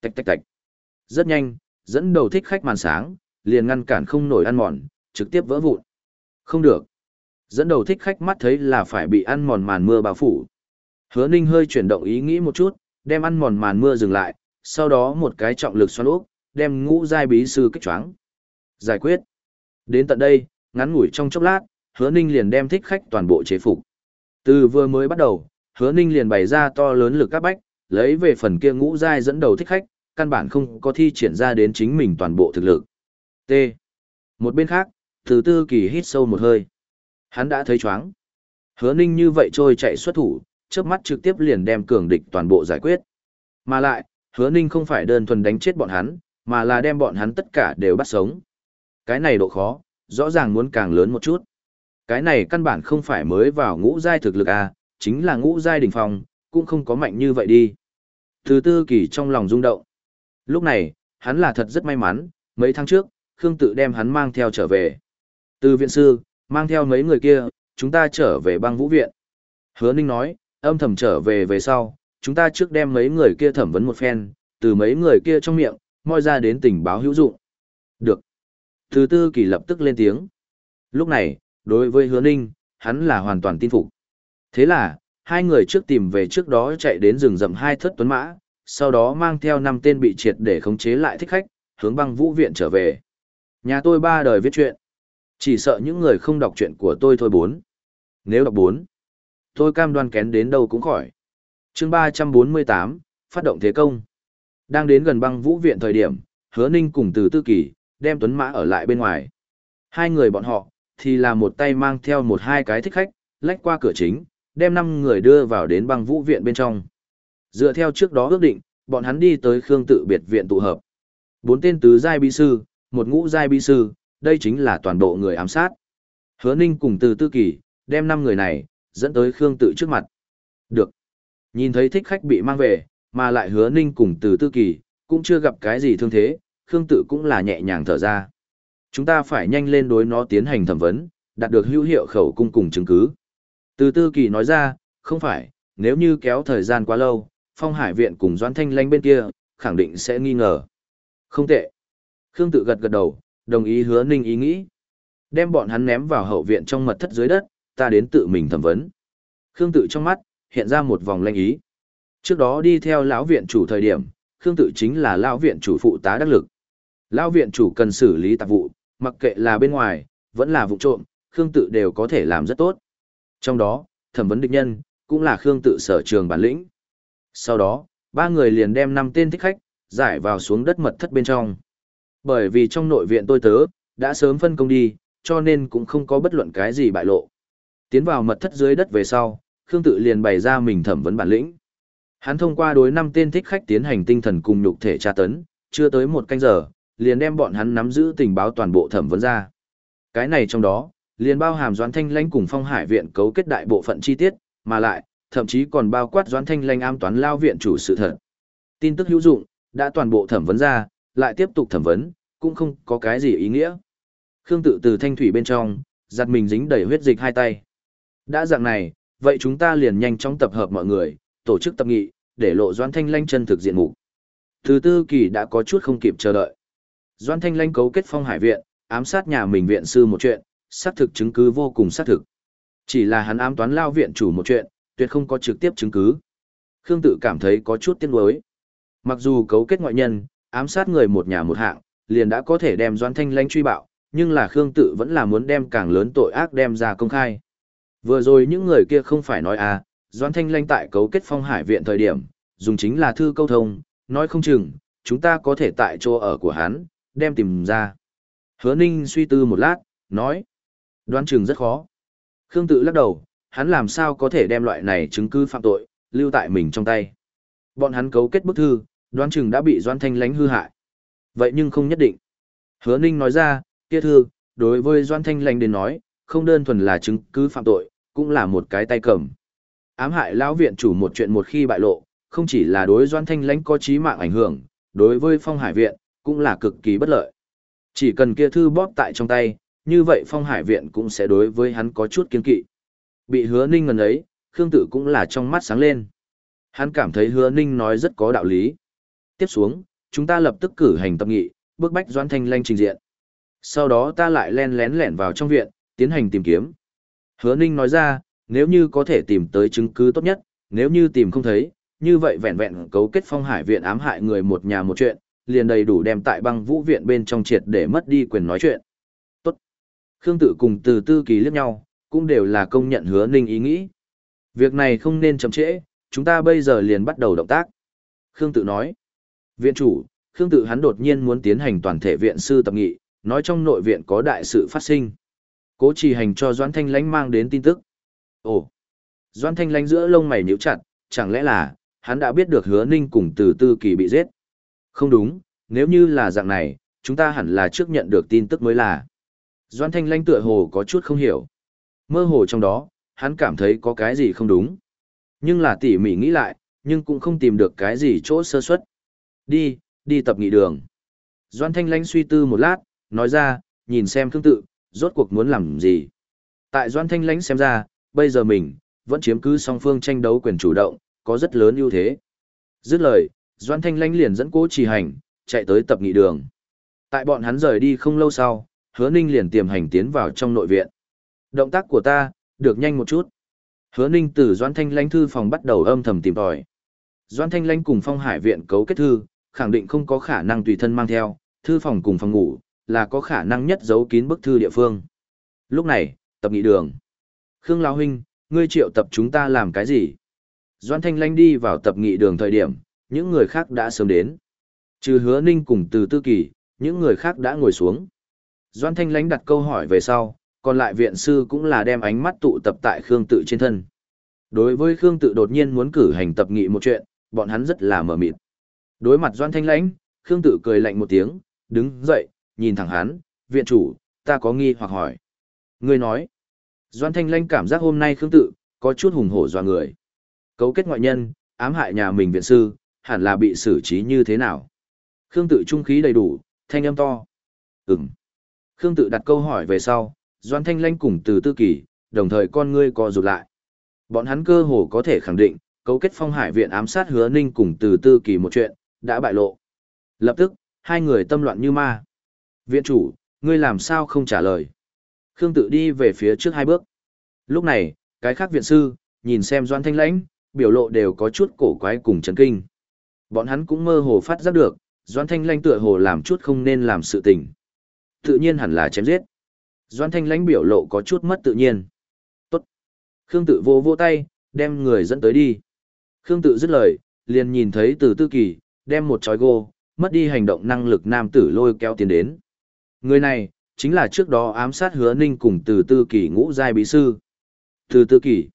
Tạch tạch tạch. Rất nhanh, dẫn đầu thích khách màn sáng, liền ngăn cản không nổi ăn mòn, trực tiếp vỡ vụn. Không được. Dẫn đầu thích khách mắt thấy là phải bị ăn mòn màn mưa bao phủ. Hứa Ninh hơi chuyển động ý nghĩ một chút, đem ăn mòn màn mưa dừng lại, sau đó một cái trọng lực xoắn ốc đem ngũ giai bí sư kích choáng. Giải quyết. Đến tận đây, ngắn ngủi trong chốc lát, Hứa Ninh liền đem thích khách toàn bộ chế phục. Từ vừa mới bắt đầu, Hứa Ninh liền bày ra to lớn lực các bách, lấy về phần kia ngũ giai dẫn đầu thích khách, căn bản không có thi triển ra đến chính mình toàn bộ thực lực. T. Một bên khác, Từ Tư Kỳ hít sâu một hơi. Hắn đã thấy chóng. Hứa Ninh như vậy trôi chạy xuất thủ, chớp mắt trực tiếp liền đem cường địch toàn bộ giải quyết. Mà lại, Hứa Ninh không phải đơn thuần đánh chết bọn hắn, mà là đem bọn hắn tất cả đều bắt sống. Cái này độ khó, rõ ràng muốn càng lớn một chút. Cái này căn bản không phải mới vào ngũ giai thực lực à, chính là ngũ giai đỉnh phong, cũng không có mạnh như vậy đi. Từ tư kỳ trong lòng rung động. Lúc này, hắn là thật rất may mắn, mấy tháng trước, Khương tự đem hắn mang theo trở về. Từ viện sư, mang theo mấy người kia, chúng ta trở về băng vũ viện. Hứa Ninh nói, âm thầm trở về về sau, chúng ta trước đem mấy người kia thẩm vấn một phen, từ mấy người kia trong miệng, moi ra đến tình báo hữu dụng. Được. Thứ tư kỳ lập tức lên tiếng. Lúc này, đối với hứa ninh, hắn là hoàn toàn tin phục. Thế là, hai người trước tìm về trước đó chạy đến rừng rậm hai thất tuấn mã, sau đó mang theo năm tên bị triệt để khống chế lại thích khách, hướng băng vũ viện trở về. Nhà tôi ba đời viết chuyện. Chỉ sợ những người không đọc chuyện của tôi thôi bốn. Nếu đọc bốn, tôi cam đoan kén đến đâu cũng khỏi. chương ba trăm bốn mươi tám phát động thế công. Đang đến gần băng vũ viện thời điểm, hứa ninh cùng từ tư kỳ, đem tuấn mã ở lại bên ngoài. Hai người bọn họ, thì là một tay mang theo một hai cái thích khách, lách qua cửa chính, đem năm người đưa vào đến băng vũ viện bên trong. Dựa theo trước đó ước định, bọn hắn đi tới Khương tự biệt viện tụ hợp. Bốn tên tứ giai bí sư, một ngũ giai bí sư, đây chính là toàn bộ người ám sát. Hứa Ninh cùng từ tư kỳ, đem năm người này, dẫn tới Khương tự trước mặt. Được. Nhìn thấy thích khách bị mang về, mà lại hứa Ninh cùng từ tư kỳ, cũng chưa gặp cái gì thương thế, Khương tự cũng là nhẹ nhàng thở ra. Chúng ta phải nhanh lên đối nó tiến hành thẩm vấn, đạt được hữu hiệu khẩu cung cùng chứng cứ. Từ tư kỳ nói ra, không phải, nếu như kéo thời gian quá lâu, phong hải viện cùng doãn thanh lanh bên kia, khẳng định sẽ nghi ngờ. Không tệ. Khương tự gật gật đầu, đồng ý hứa ninh ý nghĩ. Đem bọn hắn ném vào hậu viện trong mật thất dưới đất, ta đến tự mình thẩm vấn. Khương tự trong mắt, hiện ra một vòng lanh ý. Trước đó đi theo lão viện chủ thời điểm, Khương tự chính là lão viện chủ phụ tá đắc lực. Lão viện chủ cần xử lý tạp vụ, mặc kệ là bên ngoài, vẫn là vụ trộm, Khương tự đều có thể làm rất tốt. Trong đó, thẩm vấn địch nhân, cũng là Khương tự sở trường bản lĩnh. Sau đó, ba người liền đem năm tên thích khách, giải vào xuống đất mật thất bên trong. Bởi vì trong nội viện tôi tớ, đã sớm phân công đi, cho nên cũng không có bất luận cái gì bại lộ. Tiến vào mật thất dưới đất về sau, Khương Tự liền bày ra mình thẩm vấn bản lĩnh. Hắn thông qua đối năm tên thích khách tiến hành tinh thần cùng nhục thể tra tấn, chưa tới một canh giờ, liền đem bọn hắn nắm giữ tình báo toàn bộ thẩm vấn ra. Cái này trong đó, liền bao hàm Doãn Thanh Lãnh cùng Phong Hải viện cấu kết đại bộ phận chi tiết, mà lại, thậm chí còn bao quát Doãn Thanh Lanh am toán lao viện chủ sự thật. Tin tức hữu dụng, đã toàn bộ thẩm vấn ra, lại tiếp tục thẩm vấn, cũng không có cái gì ý nghĩa. Khương tự từ thanh thủy bên trong, giặt mình dính đầy huyết dịch hai tay. Đã dạng này, vậy chúng ta liền nhanh chóng tập hợp mọi người, tổ chức tập nghị, để lộ Doãn Thanh Lanh chân thực diện mục. Thứ tư kỳ đã có chút không kịp chờ đợi. Doãn Thanh Lanh cấu kết Phong Hải viện, ám sát nhà mình viện sư một chuyện, xác thực chứng cứ vô cùng xác thực. Chỉ là hắn ám toán lao viện chủ một chuyện, tuyệt không có trực tiếp chứng cứ. Khương tự cảm thấy có chút tiếc nuối. Mặc dù cấu kết ngoại nhân, ám sát người một nhà một hạng, liền đã có thể đem Doãn Thanh Lãnh truy bạo, nhưng là Khương tự vẫn là muốn đem càng lớn tội ác đem ra công khai. Vừa rồi những người kia không phải nói à, Doãn Thanh Lãnh tại cấu kết Phong Hải viện thời điểm, dùng chính là thư câu thông, nói không chừng, chúng ta có thể tại chỗ ở của hắn, đem tìm ra. Hứa Ninh suy tư một lát, nói, đoán chừng rất khó. Khương tự lắc đầu, hắn làm sao có thể đem loại này chứng cứ phạm tội, lưu tại mình trong tay. Bọn hắn cấu kết bức thư, đoán chừng đã bị Doan Thanh lánh hư hại. Vậy nhưng không nhất định. Hứa Ninh nói ra, kia thư, đối với Doan Thanh lánh đến nói, không đơn thuần là chứng cứ phạm tội, cũng là một cái tay cầm. Ám hại lão viện chủ một chuyện một khi bại lộ, không chỉ là đối Doan Thanh lánh có chí mạng ảnh hưởng, đối với Phong Hải viện, cũng là cực kỳ bất lợi. Chỉ cần kia thư bóp tại trong tay, như vậy Phong Hải viện cũng sẽ đối với hắn có chút kiên kỵ. Bị hứa ninh ngần ấy, Khương Tử cũng là trong mắt sáng lên. Hắn cảm thấy hứa ninh nói rất có đạo lý. Tiếp xuống, chúng ta lập tức cử hành tập nghị, bước bách Doan Thanh Lanh trình diện. Sau đó ta lại len lén lẻn vào trong viện, tiến hành tìm kiếm. Hứa ninh nói ra, nếu như có thể tìm tới chứng cứ tốt nhất, nếu như tìm không thấy, như vậy vẹn vẹn cấu kết phong hải viện ám hại người một nhà một chuyện, liền đầy đủ đem tại băng vũ viện bên trong triệt để mất đi quyền nói chuyện. Tốt. Khương tự cùng từ tư kỳ liếc nhau, cũng đều là công nhận hứa ninh ý nghĩ. Việc này không nên chậm trễ, chúng ta bây giờ liền bắt đầu động tác. Khương tự nói. Viện chủ, Khương tự hắn đột nhiên muốn tiến hành toàn thể viện sư tập nghị, nói trong nội viện có đại sự phát sinh. Cố trì hành cho Doãn Thanh Lánh mang đến tin tức. Ồ! Doãn Thanh Lánh giữa lông mày nhíu chặt, chẳng lẽ là, hắn đã biết được hứa ninh cùng từ tư kỳ bị giết. Không đúng, nếu như là dạng này, chúng ta hẳn là trước nhận được tin tức mới là. Doan Thanh Lánh tựa hồ có chút không hiểu. Mơ hồ trong đó, hắn cảm thấy có cái gì không đúng. Nhưng là tỉ mỉ nghĩ lại, nhưng cũng không tìm được cái gì chỗ sơ suất. Đi, đi tập nghị đường. Doan Thanh Lánh suy tư một lát, nói ra, nhìn xem thương tự, rốt cuộc muốn làm gì. Tại Doan Thanh Lánh xem ra, bây giờ mình, vẫn chiếm cứ song phương tranh đấu quyền chủ động, có rất lớn ưu thế. Dứt lời, Doan Thanh Lánh liền dẫn cố trì hành, chạy tới tập nghị đường. Tại bọn hắn rời đi không lâu sau, hứa ninh liền tiềm hành tiến vào trong nội viện. Động tác của ta, được nhanh một chút. Hứa ninh từ Doan Thanh Lanh thư phòng bắt đầu âm thầm tìm tòi. Doan Thanh Lanh cùng phong hải viện cấu kết thư, khẳng định không có khả năng tùy thân mang theo, thư phòng cùng phòng ngủ, là có khả năng nhất giấu kín bức thư địa phương. Lúc này, tập nghị đường. Khương Lão Huynh, ngươi triệu tập chúng ta làm cái gì? Doan Thanh Lanh đi vào tập nghị đường thời điểm, những người khác đã sớm đến. Trừ hứa ninh cùng từ tư kỳ, những người khác đã ngồi xuống. Doan Thanh Lánh đặt câu hỏi về sau, còn lại viện sư cũng là đem ánh mắt tụ tập tại Khương Tự trên thân. Đối với Khương Tự đột nhiên muốn cử hành tập nghị một chuyện, bọn hắn rất là mờ mịt. Đối mặt Doan Thanh Lãnh, Khương Tự cười lạnh một tiếng, đứng dậy, nhìn thẳng hắn, viện chủ, ta có nghi hoặc hỏi. ngươi nói, Doan Thanh Lãnh cảm giác hôm nay Khương Tự, có chút hùng hổ dọa người. Cấu kết ngoại nhân, ám hại nhà mình viện sư, hẳn là bị xử trí như thế nào. Khương tự trung khí đầy đủ, thanh âm to. Ừm. Khương tự đặt câu hỏi về sau, Doan Thanh Lanh cùng từ tư kỳ, đồng thời con ngươi co rụt lại. Bọn hắn cơ hồ có thể khẳng định, cấu kết phong hải viện ám sát hứa ninh cùng từ tư kỳ một chuyện, đã bại lộ. Lập tức, hai người tâm loạn như ma. Viện chủ, ngươi làm sao không trả lời? Khương tự đi về phía trước hai bước. Lúc này, cái khác viện sư, nhìn xem Doan Thanh Lãnh, biểu lộ đều có chút cổ quái cùng chấn kinh. Bọn hắn cũng mơ hồ phát giác được, Doan Thanh Lãnh tựa hồ làm chút không nên làm sự tình. Tự nhiên hẳn là chém giết. Doan Thanh Lãnh biểu lộ có chút mất tự nhiên. Tốt. Khương tự vô vô tay, đem người dẫn tới đi. Khương tự dứt lời, liền nhìn thấy từ tư kỳ, đem một chói gô, mất đi hành động năng lực nam tử lôi kéo tiến đến. Người này, chính là trước đó ám sát hứa ninh cùng từ tư Kỳ ngũ giai bí sư. Từ tư Kỳ.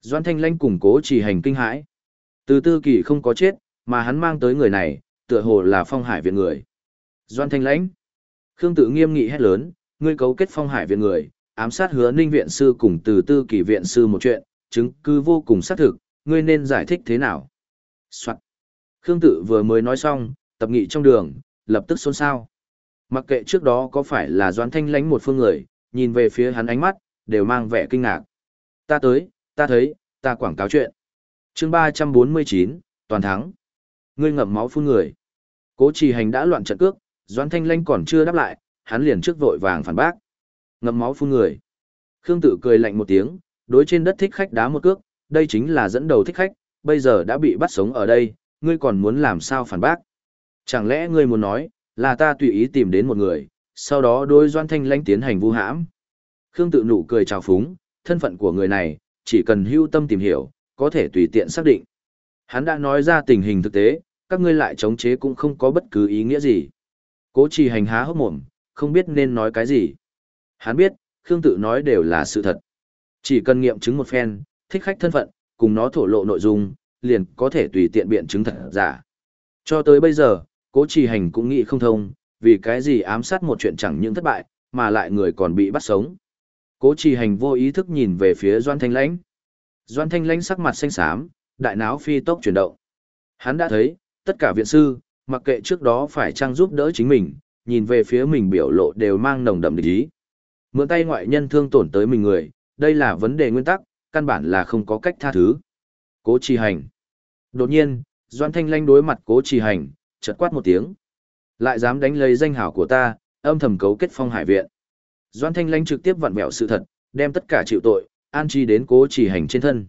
Doan Thanh Lãnh củng cố chỉ hành kinh hãi. Từ tư Kỳ không có chết, mà hắn mang tới người này, tựa hồ là phong hải viện người. Doan Thanh Lãnh. Khương tự nghiêm nghị hét lớn, ngươi cấu kết phong hải viện người, ám sát hứa ninh viện sư cùng từ tư kỷ viện sư một chuyện, chứng cứ vô cùng xác thực, ngươi nên giải thích thế nào? Soạn. Khương tự vừa mới nói xong, tập nghị trong đường, lập tức xôn xao. Mặc kệ trước đó có phải là Doan Thanh Lánh một phương người, nhìn về phía hắn ánh mắt, đều mang vẻ kinh ngạc. Ta tới, ta thấy, ta quảng cáo chuyện. chương 349, toàn thắng. Ngươi ngậm máu phun người. Cố trì hành đã loạn trận cước, Doan Thanh Lánh còn chưa đáp lại, hắn liền trước vội vàng phản bác. Ngậm máu phun người. Khương tự cười lạnh một tiếng, đối trên đất thích khách đá một cước, đây chính là dẫn đầu thích khách, bây giờ đã bị bắt sống ở đây, ngươi còn muốn làm sao phản bác. Chẳng lẽ ngươi muốn nói, là ta tùy ý tìm đến một người, sau đó đối Doan Thanh Lãnh tiến hành vu hãm. Khương tự nụ cười chào phúng, thân phận của người này, chỉ cần hưu tâm tìm hiểu, có thể tùy tiện xác định. Hắn đã nói ra tình hình thực tế, các ngươi lại chống chế cũng không có bất cứ ý nghĩa gì. Cố trì hành há hốc mồm, không biết nên nói cái gì. Hắn biết, Khương tự nói đều là sự thật. Chỉ cần nghiệm chứng một phen, thích khách thân phận, cùng nó thổ lộ nội dung, liền có thể tùy tiện biện chứng thật giả. Cho tới bây giờ, cố trì hành cũng nghĩ không thông, vì cái gì ám sát một chuyện chẳng những thất bại, mà lại người còn bị bắt sống. Cố trì hành vô ý thức nhìn về phía Doan Thanh Lãnh. Doan Thanh Lãnh sắc mặt xanh xám, đại náo phi tốc chuyển động. Hắn đã thấy, tất cả viện sư, mặc kệ trước đó phải trang giúp đỡ chính mình, nhìn về phía mình biểu lộ đều mang nồng đậm địch ý. Mượn tay ngoại nhân thương tổn tới mình người, đây là vấn đề nguyên tắc, căn bản là không có cách tha thứ. Cố trì hành. Đột nhiên, Doan Thanh Lanh đối mặt cố trì hành, chợt quát một tiếng. Lại dám đánh lấy danh hảo của ta, âm thầm cấu kết phong hải viện. Doan Thanh Lanh trực tiếp vặn vẹo sự thật, đem tất cả chịu tội, an chi đến cố chỉ hành trên thân.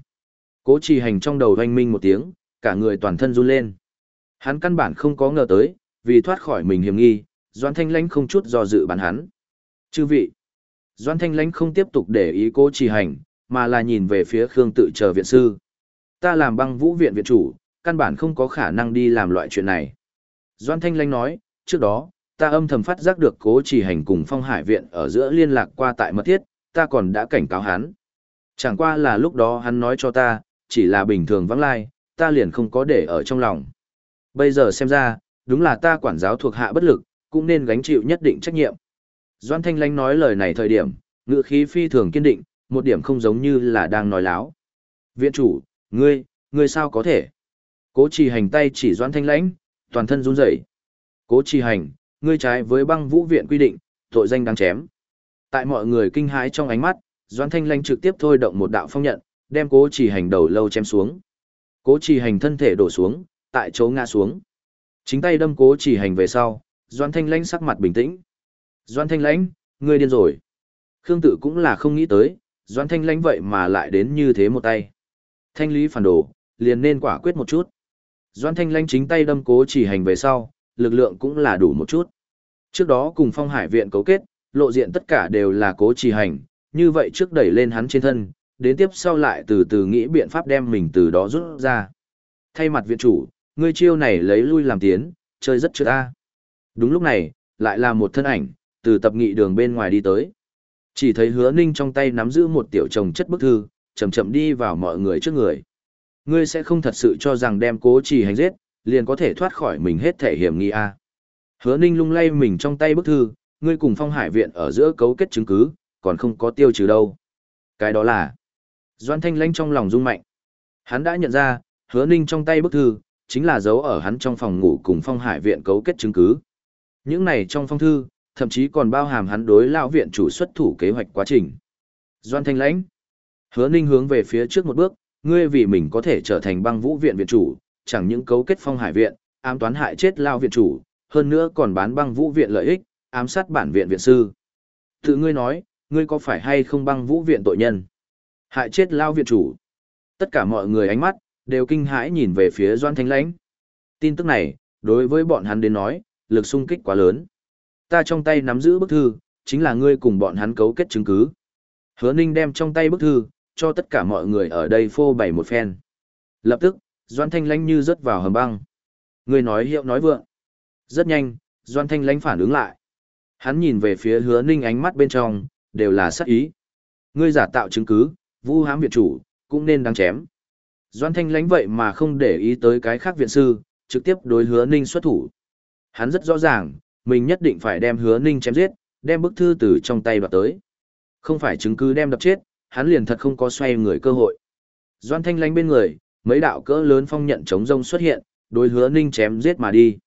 Cố chỉ hành trong đầu hoanh minh một tiếng, cả người toàn thân run lên. Hắn căn bản không có ngờ tới, vì thoát khỏi mình hiểm nghi, Doan Thanh Lãnh không chút do dự bắn hắn. Chư vị, Doan Thanh Lãnh không tiếp tục để ý cố chỉ hành, mà là nhìn về phía Khương tự chờ viện sư. Ta làm băng vũ viện viện chủ, căn bản không có khả năng đi làm loại chuyện này. Doan Thanh Lãnh nói, trước đó, ta âm thầm phát giác được cố chỉ hành cùng phong hải viện ở giữa liên lạc qua tại mật thiết, ta còn đã cảnh cáo hắn. Chẳng qua là lúc đó hắn nói cho ta, chỉ là bình thường vắng lai, ta liền không có để ở trong lòng. Bây giờ xem ra, đúng là ta quản giáo thuộc hạ bất lực, cũng nên gánh chịu nhất định trách nhiệm. Doan Thanh Lánh nói lời này thời điểm, ngữ khí phi thường kiên định, một điểm không giống như là đang nói láo. Viện chủ, ngươi, ngươi sao có thể? Cố trì hành tay chỉ Doan Thanh Lãnh, toàn thân run rẩy. Cố trì hành, ngươi trái với băng vũ viện quy định, tội danh đáng chém. Tại mọi người kinh hãi trong ánh mắt, Doan Thanh Lánh trực tiếp thôi động một đạo phong nhận, đem cố chỉ hành đầu lâu chém xuống. Cố chỉ hành thân thể đổ xuống, tại chỗ ngã xuống. Chính tay đâm cố chỉ hành về sau, Doãn Thanh Lanh sắc mặt bình tĩnh. Doãn Thanh Lãnh, ngươi điên rồi. Khương Tự cũng là không nghĩ tới, Doãn Thanh Lãnh vậy mà lại đến như thế một tay. Thanh lý phản đồ, liền nên quả quyết một chút. Doãn Thanh Lãnh chính tay đâm cố chỉ hành về sau, lực lượng cũng là đủ một chút. Trước đó cùng phong hải viện cấu kết, lộ diện tất cả đều là cố chỉ hành, như vậy trước đẩy lên hắn trên thân, đến tiếp sau lại từ từ nghĩ biện pháp đem mình từ đó rút ra. Thay mặt viện chủ, ngươi chiêu này lấy lui làm tiến, chơi rất chưa ta. Đúng lúc này, lại là một thân ảnh, từ tập nghị đường bên ngoài đi tới. Chỉ thấy hứa ninh trong tay nắm giữ một tiểu chồng chất bức thư, chậm chậm đi vào mọi người trước người. Ngươi sẽ không thật sự cho rằng đem cố trì hành giết, liền có thể thoát khỏi mình hết thể hiểm nghi a. Hứa Ninh lung lay mình trong tay bức thư, ngươi cùng Phong Hải viện ở giữa cấu kết chứng cứ, còn không có tiêu trừ đâu. Cái đó là Doan Thanh lanh trong lòng rung mạnh. Hắn đã nhận ra, Hứa Ninh trong tay bức thư chính là dấu ở hắn trong phòng ngủ cùng Phong Hải viện cấu kết chứng cứ. Những này trong phong thư, thậm chí còn bao hàm hắn đối lão viện chủ xuất thủ kế hoạch quá trình. Doan Thanh Lãnh Hứa Ninh hướng về phía trước một bước, ngươi vì mình có thể trở thành băng vũ viện viện chủ, chẳng những cấu kết phong hải viện, ám toán hại chết lao viện chủ, hơn nữa còn bán băng vũ viện lợi ích, ám sát bản viện viện sư. Tự ngươi nói, ngươi có phải hay không băng vũ viện tội nhân? Hại chết lao viện chủ. Tất cả mọi người ánh mắt, đều kinh hãi nhìn về phía Doan Thanh Lãnh. Tin tức này, đối với bọn hắn đến nói, lực xung kích quá lớn. Ta trong tay nắm giữ bức thư, chính là ngươi cùng bọn hắn cấu kết chứng cứ. Hứa Ninh đem trong tay bức thư, cho tất cả mọi người ở đây phô bày một phen. Lập tức, Doan Thanh Lãnh như rớt vào hầm băng. Người nói hiệu nói vượng. Rất nhanh, Doan Thanh Lãnh phản ứng lại. Hắn nhìn về phía hứa ninh ánh mắt bên trong, đều là sắc ý. Ngươi giả tạo chứng cứ, vu hãm viện chủ, cũng nên đáng chém. Doan Thanh lánh vậy mà không để ý tới cái khác viện sư, trực tiếp đối hứa ninh xuất thủ. Hắn rất rõ ràng, mình nhất định phải đem hứa ninh chém giết, đem bức thư từ trong tay đoạt tới. Không phải chứng cứ đem đập chết, hắn liền thật không có xoay người cơ hội. Doan Thanh lánh bên người, mấy đạo cỡ lớn phong nhận chống rông xuất hiện, đối hứa ninh chém giết mà đi.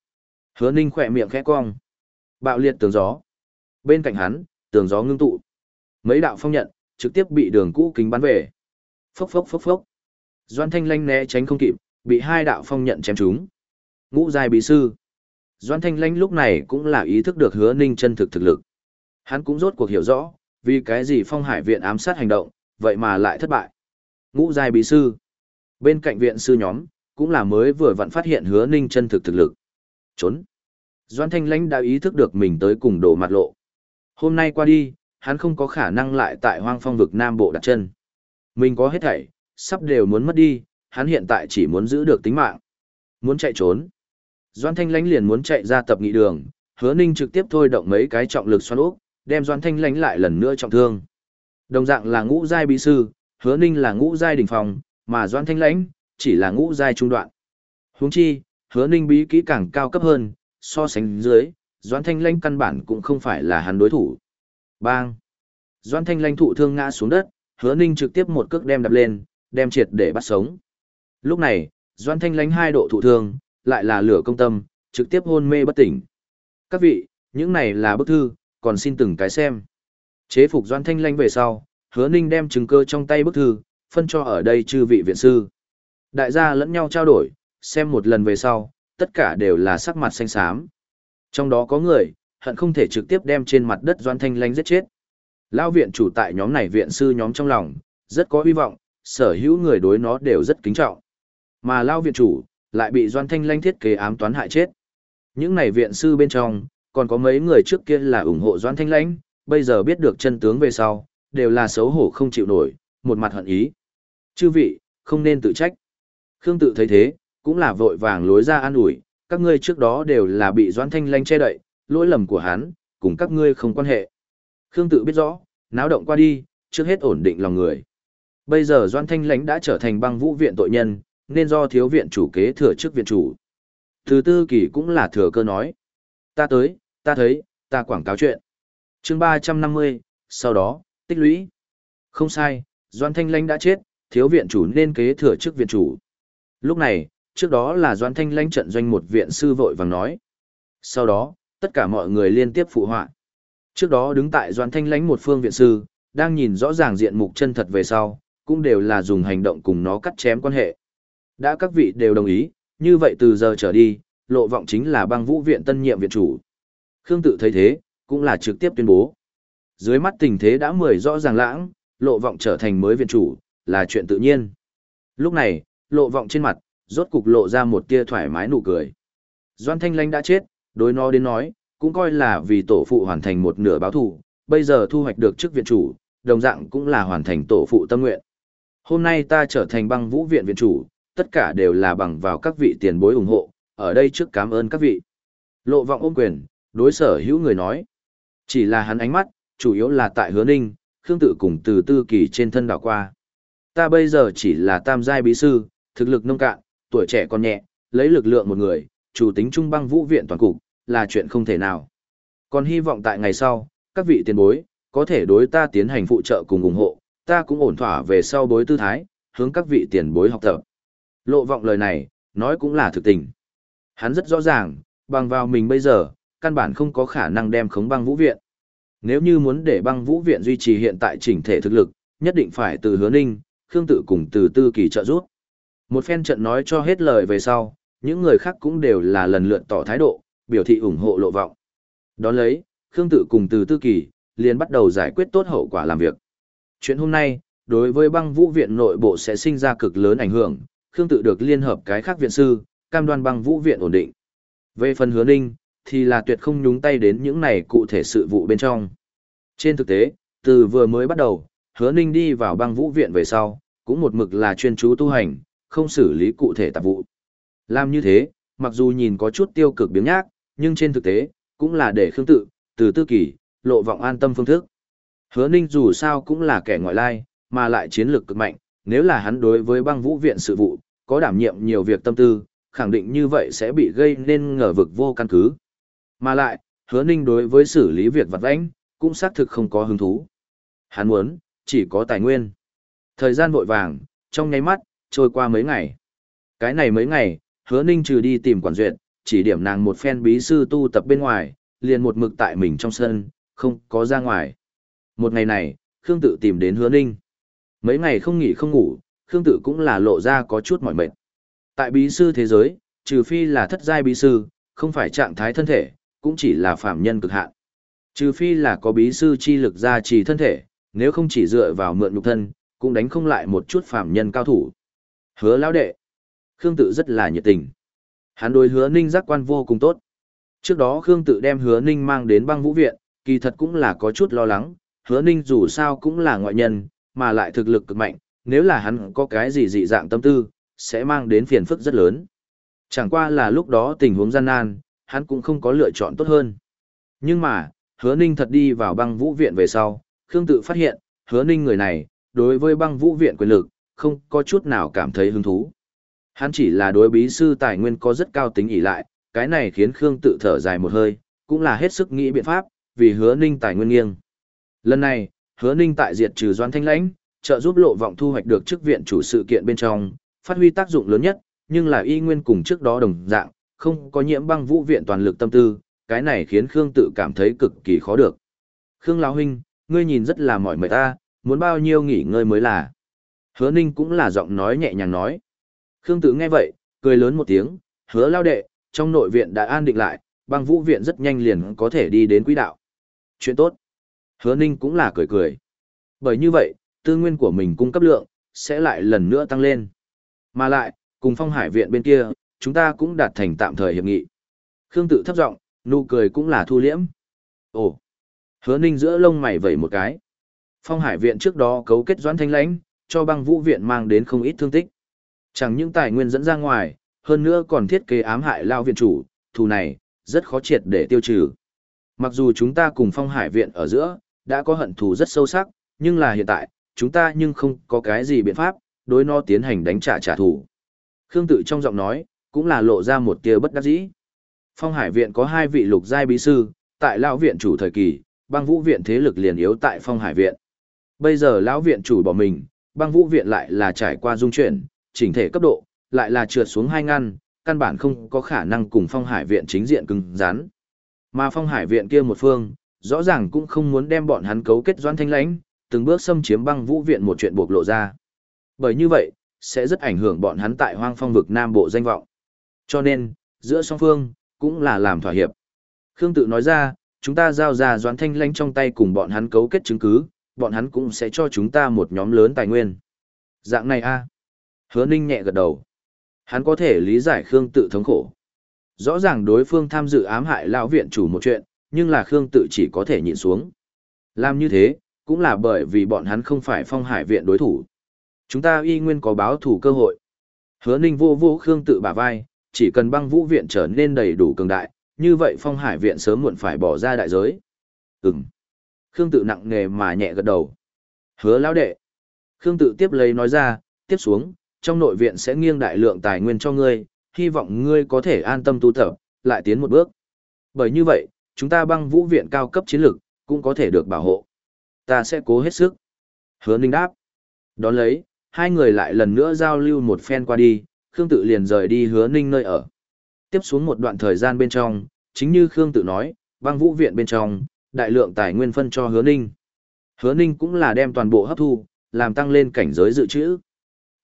Hứa ninh khỏe miệng khẽ cong. Bạo liệt tường gió. Bên cạnh hắn, tường gió ngưng tụ. Mấy đạo phong nhận, trực tiếp bị đường cũ kính bắn về. Phốc phốc phốc phốc. Doan Thanh Lanh né tránh không kịp, bị hai đạo phong nhận chém trúng. Ngũ dài bí sư. Doan Thanh Lanh lúc này cũng là ý thức được hứa ninh chân thực thực lực. Hắn cũng rốt cuộc hiểu rõ, vì cái gì phong hải viện ám sát hành động, vậy mà lại thất bại. Ngũ giai bí sư. Bên cạnh viện sư nhóm, cũng là mới vừa vặn phát hiện hứa ninh chân thực thực lực. Trốn. Doan Thanh Lanh đã ý thức được mình tới cùng đổ mặt lộ. Hôm nay qua đi, hắn không có khả năng lại tại hoang phong vực Nam Bộ đặt chân. Mình có hết thảy, sắp đều muốn mất đi, hắn hiện tại chỉ muốn giữ được tính mạng. Muốn chạy trốn. Doan Thanh Lánh liền muốn chạy ra tập nghị đường, hứa ninh trực tiếp thôi động mấy cái trọng lực xoắn ốc, đem Doan Thanh Lánh lại lần nữa trọng thương. Đồng dạng là ngũ giai bí sư, hứa ninh là ngũ giai đỉnh phòng, mà Doan Thanh Lánh chỉ là ngũ giai trung đoạn. Huống chi, hứa ninh bí kỹ càng cao cấp hơn, so sánh dưới, Doan Thanh Lánh căn bản cũng không phải là hắn đối thủ. Bang! Doan Thanh Lánh thụ thương ngã xuống đất, hứa ninh trực tiếp một cước đem đập lên, đem triệt để bắt sống. Lúc này, Doan Thanh lánh hai độ thụ thương, lại là lửa công tâm, trực tiếp hôn mê bất tỉnh. Các vị, những này là bức thư, còn xin từng cái xem. Chế phục Doan Thanh lanh về sau, hứa ninh đem chứng cơ trong tay bức thư, phân cho ở đây chư vị viện sư. Đại gia lẫn nhau trao đổi, xem một lần về sau, tất cả đều là sắc mặt xanh xám. Trong đó có người, hận không thể trực tiếp đem trên mặt đất Doan Thanh lanh giết chết. Lao viện chủ tại nhóm này viện sư nhóm trong lòng, rất có hy vọng, sở hữu người đối nó đều rất kính trọng. Mà Lao viện chủ, lại bị Doan Thanh Lanh thiết kế ám toán hại chết. Những này viện sư bên trong, còn có mấy người trước kia là ủng hộ Doan Thanh Lãnh, bây giờ biết được chân tướng về sau, đều là xấu hổ không chịu nổi, một mặt hận ý. Chư vị, không nên tự trách. Khương tự thấy thế, cũng là vội vàng lối ra an ủi, các ngươi trước đó đều là bị Doan Thanh Lanh che đậy, lỗi lầm của hắn, cùng các ngươi không quan hệ. Khương tự biết rõ, náo động qua đi, trước hết ổn định lòng người. Bây giờ Doan Thanh Lãnh đã trở thành băng vũ viện tội nhân, nên do thiếu viện chủ kế thừa chức viện chủ. Thứ tư kỳ cũng là thừa cơ nói. Ta tới, ta thấy, ta quảng cáo chuyện. chương 350, sau đó, tích lũy. Không sai, Doan Thanh Lãnh đã chết, thiếu viện chủ nên kế thừa chức viện chủ. Lúc này, trước đó là Doan Thanh Lãnh trận doanh một viện sư vội vàng nói. Sau đó, tất cả mọi người liên tiếp phụ họa. Trước đó đứng tại Doan Thanh Lãnh một phương viện sư, đang nhìn rõ ràng diện mục chân thật về sau, cũng đều là dùng hành động cùng nó cắt chém quan hệ. Đã các vị đều đồng ý, như vậy từ giờ trở đi, lộ vọng chính là băng vũ viện tân nhiệm viện chủ. Khương tự thấy thế, cũng là trực tiếp tuyên bố. Dưới mắt tình thế đã mười rõ ràng lãng, lộ vọng trở thành mới viện chủ, là chuyện tự nhiên. Lúc này, lộ vọng trên mặt, rốt cục lộ ra một tia thoải mái nụ cười. Doan Thanh Lanh đã chết, đối nó đến nói, cũng coi là vì tổ phụ hoàn thành một nửa báo thù, bây giờ thu hoạch được chức viện chủ, đồng dạng cũng là hoàn thành tổ phụ tâm nguyện. Hôm nay ta trở thành băng vũ viện viện chủ, tất cả đều là bằng vào các vị tiền bối ủng hộ, ở đây trước cảm ơn các vị. Lộ vọng ôm quyền, đối sở hữu người nói. Chỉ là hắn ánh mắt, chủ yếu là tại hứa ninh, khương tự cùng từ tư kỳ trên thân đảo qua. Ta bây giờ chỉ là tam giai bí sư, thực lực nông cạn, tuổi trẻ còn nhẹ, lấy lực lượng một người, chủ tính trung băng vũ viện toàn cục, là chuyện không thể nào. Còn hy vọng tại ngày sau, các vị tiền bối, có thể đối ta tiến hành phụ trợ cùng ủng hộ, ta cũng ổn thỏa về sau bối tư thái, hướng các vị tiền bối học tập. Lộ vọng lời này, nói cũng là thực tình. Hắn rất rõ ràng, bằng vào mình bây giờ, căn bản không có khả năng đem khống băng vũ viện. Nếu như muốn để băng vũ viện duy trì hiện tại chỉnh thể thực lực, nhất định phải từ hứa ninh, khương tự cùng từ tư kỳ trợ giúp. Một phen trận nói cho hết lời về sau, những người khác cũng đều là lần lượt tỏ thái độ, biểu thị ủng hộ lộ vọng. Đón lấy, khương tự cùng từ tư kỳ, liền bắt đầu giải quyết tốt hậu quả làm việc. Chuyện hôm nay, đối với băng vũ viện nội bộ sẽ sinh ra cực lớn ảnh hưởng, Khương tự được liên hợp cái khác viện sư, cam đoan băng vũ viện ổn định. Về phần hứa ninh, thì là tuyệt không nhúng tay đến những này cụ thể sự vụ bên trong. Trên thực tế, từ vừa mới bắt đầu, hứa ninh đi vào băng vũ viện về sau, cũng một mực là chuyên chú tu hành, không xử lý cụ thể tạp vụ. Làm như thế, mặc dù nhìn có chút tiêu cực biếng nhác, nhưng trên thực tế, cũng là để Khương tự, từ tư kỳ, lộ vọng an tâm phương thức. Hứa Ninh dù sao cũng là kẻ ngoại lai, mà lại chiến lược cực mạnh, nếu là hắn đối với băng vũ viện sự vụ, có đảm nhiệm nhiều việc tâm tư, khẳng định như vậy sẽ bị gây nên ngờ vực vô căn cứ. Mà lại, hứa ninh đối với xử lý việc vặt vãnh, cũng xác thực không có hứng thú. Hắn muốn, chỉ có tài nguyên. Thời gian vội vàng, trong nháy mắt, trôi qua mấy ngày. Cái này mấy ngày, hứa ninh trừ đi tìm quản duyệt, chỉ điểm nàng một phen bí sư tu tập bên ngoài, liền một mực tại mình trong sân, không có ra ngoài. Một ngày này, Khương tự tìm đến hứa ninh. Mấy ngày không nghỉ không ngủ, Khương tự cũng là lộ ra có chút mỏi mệt. Tại bí sư thế giới, trừ phi là thất giai bí sư, không phải trạng thái thân thể, cũng chỉ là phạm nhân cực hạn. Trừ phi là có bí sư chi lực gia trì thân thể, nếu không chỉ dựa vào mượn nhục thân, cũng đánh không lại một chút phạm nhân cao thủ. Hứa lão đệ. Khương tự rất là nhiệt tình. Hắn đối hứa ninh giác quan vô cùng tốt. Trước đó Khương tự đem hứa ninh mang đến băng vũ viện, kỳ thật cũng là có chút lo lắng, hứa ninh dù sao cũng là ngoại nhân, mà lại thực lực cực mạnh, nếu là hắn có cái gì dị dạng tâm tư, sẽ mang đến phiền phức rất lớn. Chẳng qua là lúc đó tình huống gian nan, hắn cũng không có lựa chọn tốt hơn. Nhưng mà, hứa ninh thật đi vào băng vũ viện về sau, Khương tự phát hiện, hứa ninh người này, đối với băng vũ viện quyền lực, không có chút nào cảm thấy hứng thú. Hắn chỉ là đối bí sư tài nguyên có rất cao tính ỷ lại, cái này khiến Khương tự thở dài một hơi, cũng là hết sức nghĩ biện pháp, vì hứa ninh tài nguyên nghiêng. Lần này, hứa ninh tại diệt trừ doan thanh lãnh, trợ giúp lộ vọng thu hoạch được chức viện chủ sự kiện bên trong, phát huy tác dụng lớn nhất, nhưng là y nguyên cùng trước đó đồng dạng, không có nhiễm băng vũ viện toàn lực tâm tư, cái này khiến Khương tự cảm thấy cực kỳ khó được. Khương lão huynh, ngươi nhìn rất là mỏi mệt ta, muốn bao nhiêu nghỉ ngơi mới là. Hứa ninh cũng là giọng nói nhẹ nhàng nói. Khương tự nghe vậy, cười lớn một tiếng, hứa lao đệ, trong nội viện đã an định lại, băng vũ viện rất nhanh liền có thể đi đến quỹ đạo. Chuyện tốt. Hứa ninh cũng là cười cười. Bởi như vậy, tư nguyên của mình cung cấp lượng, sẽ lại lần nữa tăng lên. Mà lại, cùng phong hải viện bên kia, chúng ta cũng đạt thành tạm thời hiệp nghị. Khương tự thấp giọng, nụ cười cũng là thu liễm. Ồ, hứa ninh giữa lông mày vẩy một cái. Phong hải viện trước đó cấu kết doãn thanh lãnh, cho băng vũ viện mang đến không ít thương tích. Chẳng những tài nguyên dẫn ra ngoài, hơn nữa còn thiết kế ám hại lao viện chủ, thù này, rất khó triệt để tiêu trừ. Mặc dù chúng ta cùng phong hải viện ở giữa, đã có hận thù rất sâu sắc, nhưng là hiện tại, chúng ta nhưng không có cái gì biện pháp, đối nó tiến hành đánh trả trả thù. Khương tự trong giọng nói, cũng là lộ ra một tia bất đắc dĩ. Phong Hải viện có hai vị lục giai bí sư, tại lão viện chủ thời kỳ, băng vũ viện thế lực liền yếu tại Phong Hải viện. Bây giờ lão viện chủ bỏ mình, băng vũ viện lại là trải qua dung chuyển, chỉnh thể cấp độ, lại là trượt xuống hai ngăn, căn bản không có khả năng cùng Phong Hải viện chính diện cứng rắn. Mà Phong Hải viện kia một phương, rõ ràng cũng không muốn đem bọn hắn cấu kết doan thanh lãnh, từng bước xâm chiếm băng vũ viện một chuyện buộc lộ ra. Bởi như vậy, sẽ rất ảnh hưởng bọn hắn tại hoang phong vực Nam Bộ danh vọng. Cho nên, giữa song phương, cũng là làm thỏa hiệp. Khương tự nói ra, chúng ta giao ra doãn thanh lãnh trong tay cùng bọn hắn cấu kết chứng cứ, bọn hắn cũng sẽ cho chúng ta một nhóm lớn tài nguyên. Dạng này a Hứa ninh nhẹ gật đầu. Hắn có thể lý giải Khương tự thống khổ. Rõ ràng đối phương tham dự ám hại lão viện chủ một chuyện, nhưng là Khương tự chỉ có thể nhịn xuống. Làm như thế, cũng là bởi vì bọn hắn không phải phong hải viện đối thủ. Chúng ta y nguyên có báo thủ cơ hội. Hứa ninh vô vô Khương tự bả vai, chỉ cần băng vũ viện trở nên đầy đủ cường đại, như vậy phong hải viện sớm muộn phải bỏ ra đại giới. Ừm. Khương tự nặng nề mà nhẹ gật đầu. Hứa lão đệ. Khương tự tiếp lấy nói ra, tiếp xuống, trong nội viện sẽ nghiêng đại lượng tài nguyên cho ngươi, hy vọng ngươi có thể an tâm tu tập, lại tiến một bước. Bởi như vậy, chúng ta băng vũ viện cao cấp chiến lược, cũng có thể được bảo hộ. Ta sẽ cố hết sức. Hứa ninh đáp. Đón lấy, hai người lại lần nữa giao lưu một phen qua đi, Khương Tự liền rời đi hứa ninh nơi ở. Tiếp xuống một đoạn thời gian bên trong, chính như Khương Tự nói, băng vũ viện bên trong, đại lượng tài nguyên phân cho hứa ninh. Hứa ninh cũng là đem toàn bộ hấp thu, làm tăng lên cảnh giới dự trữ.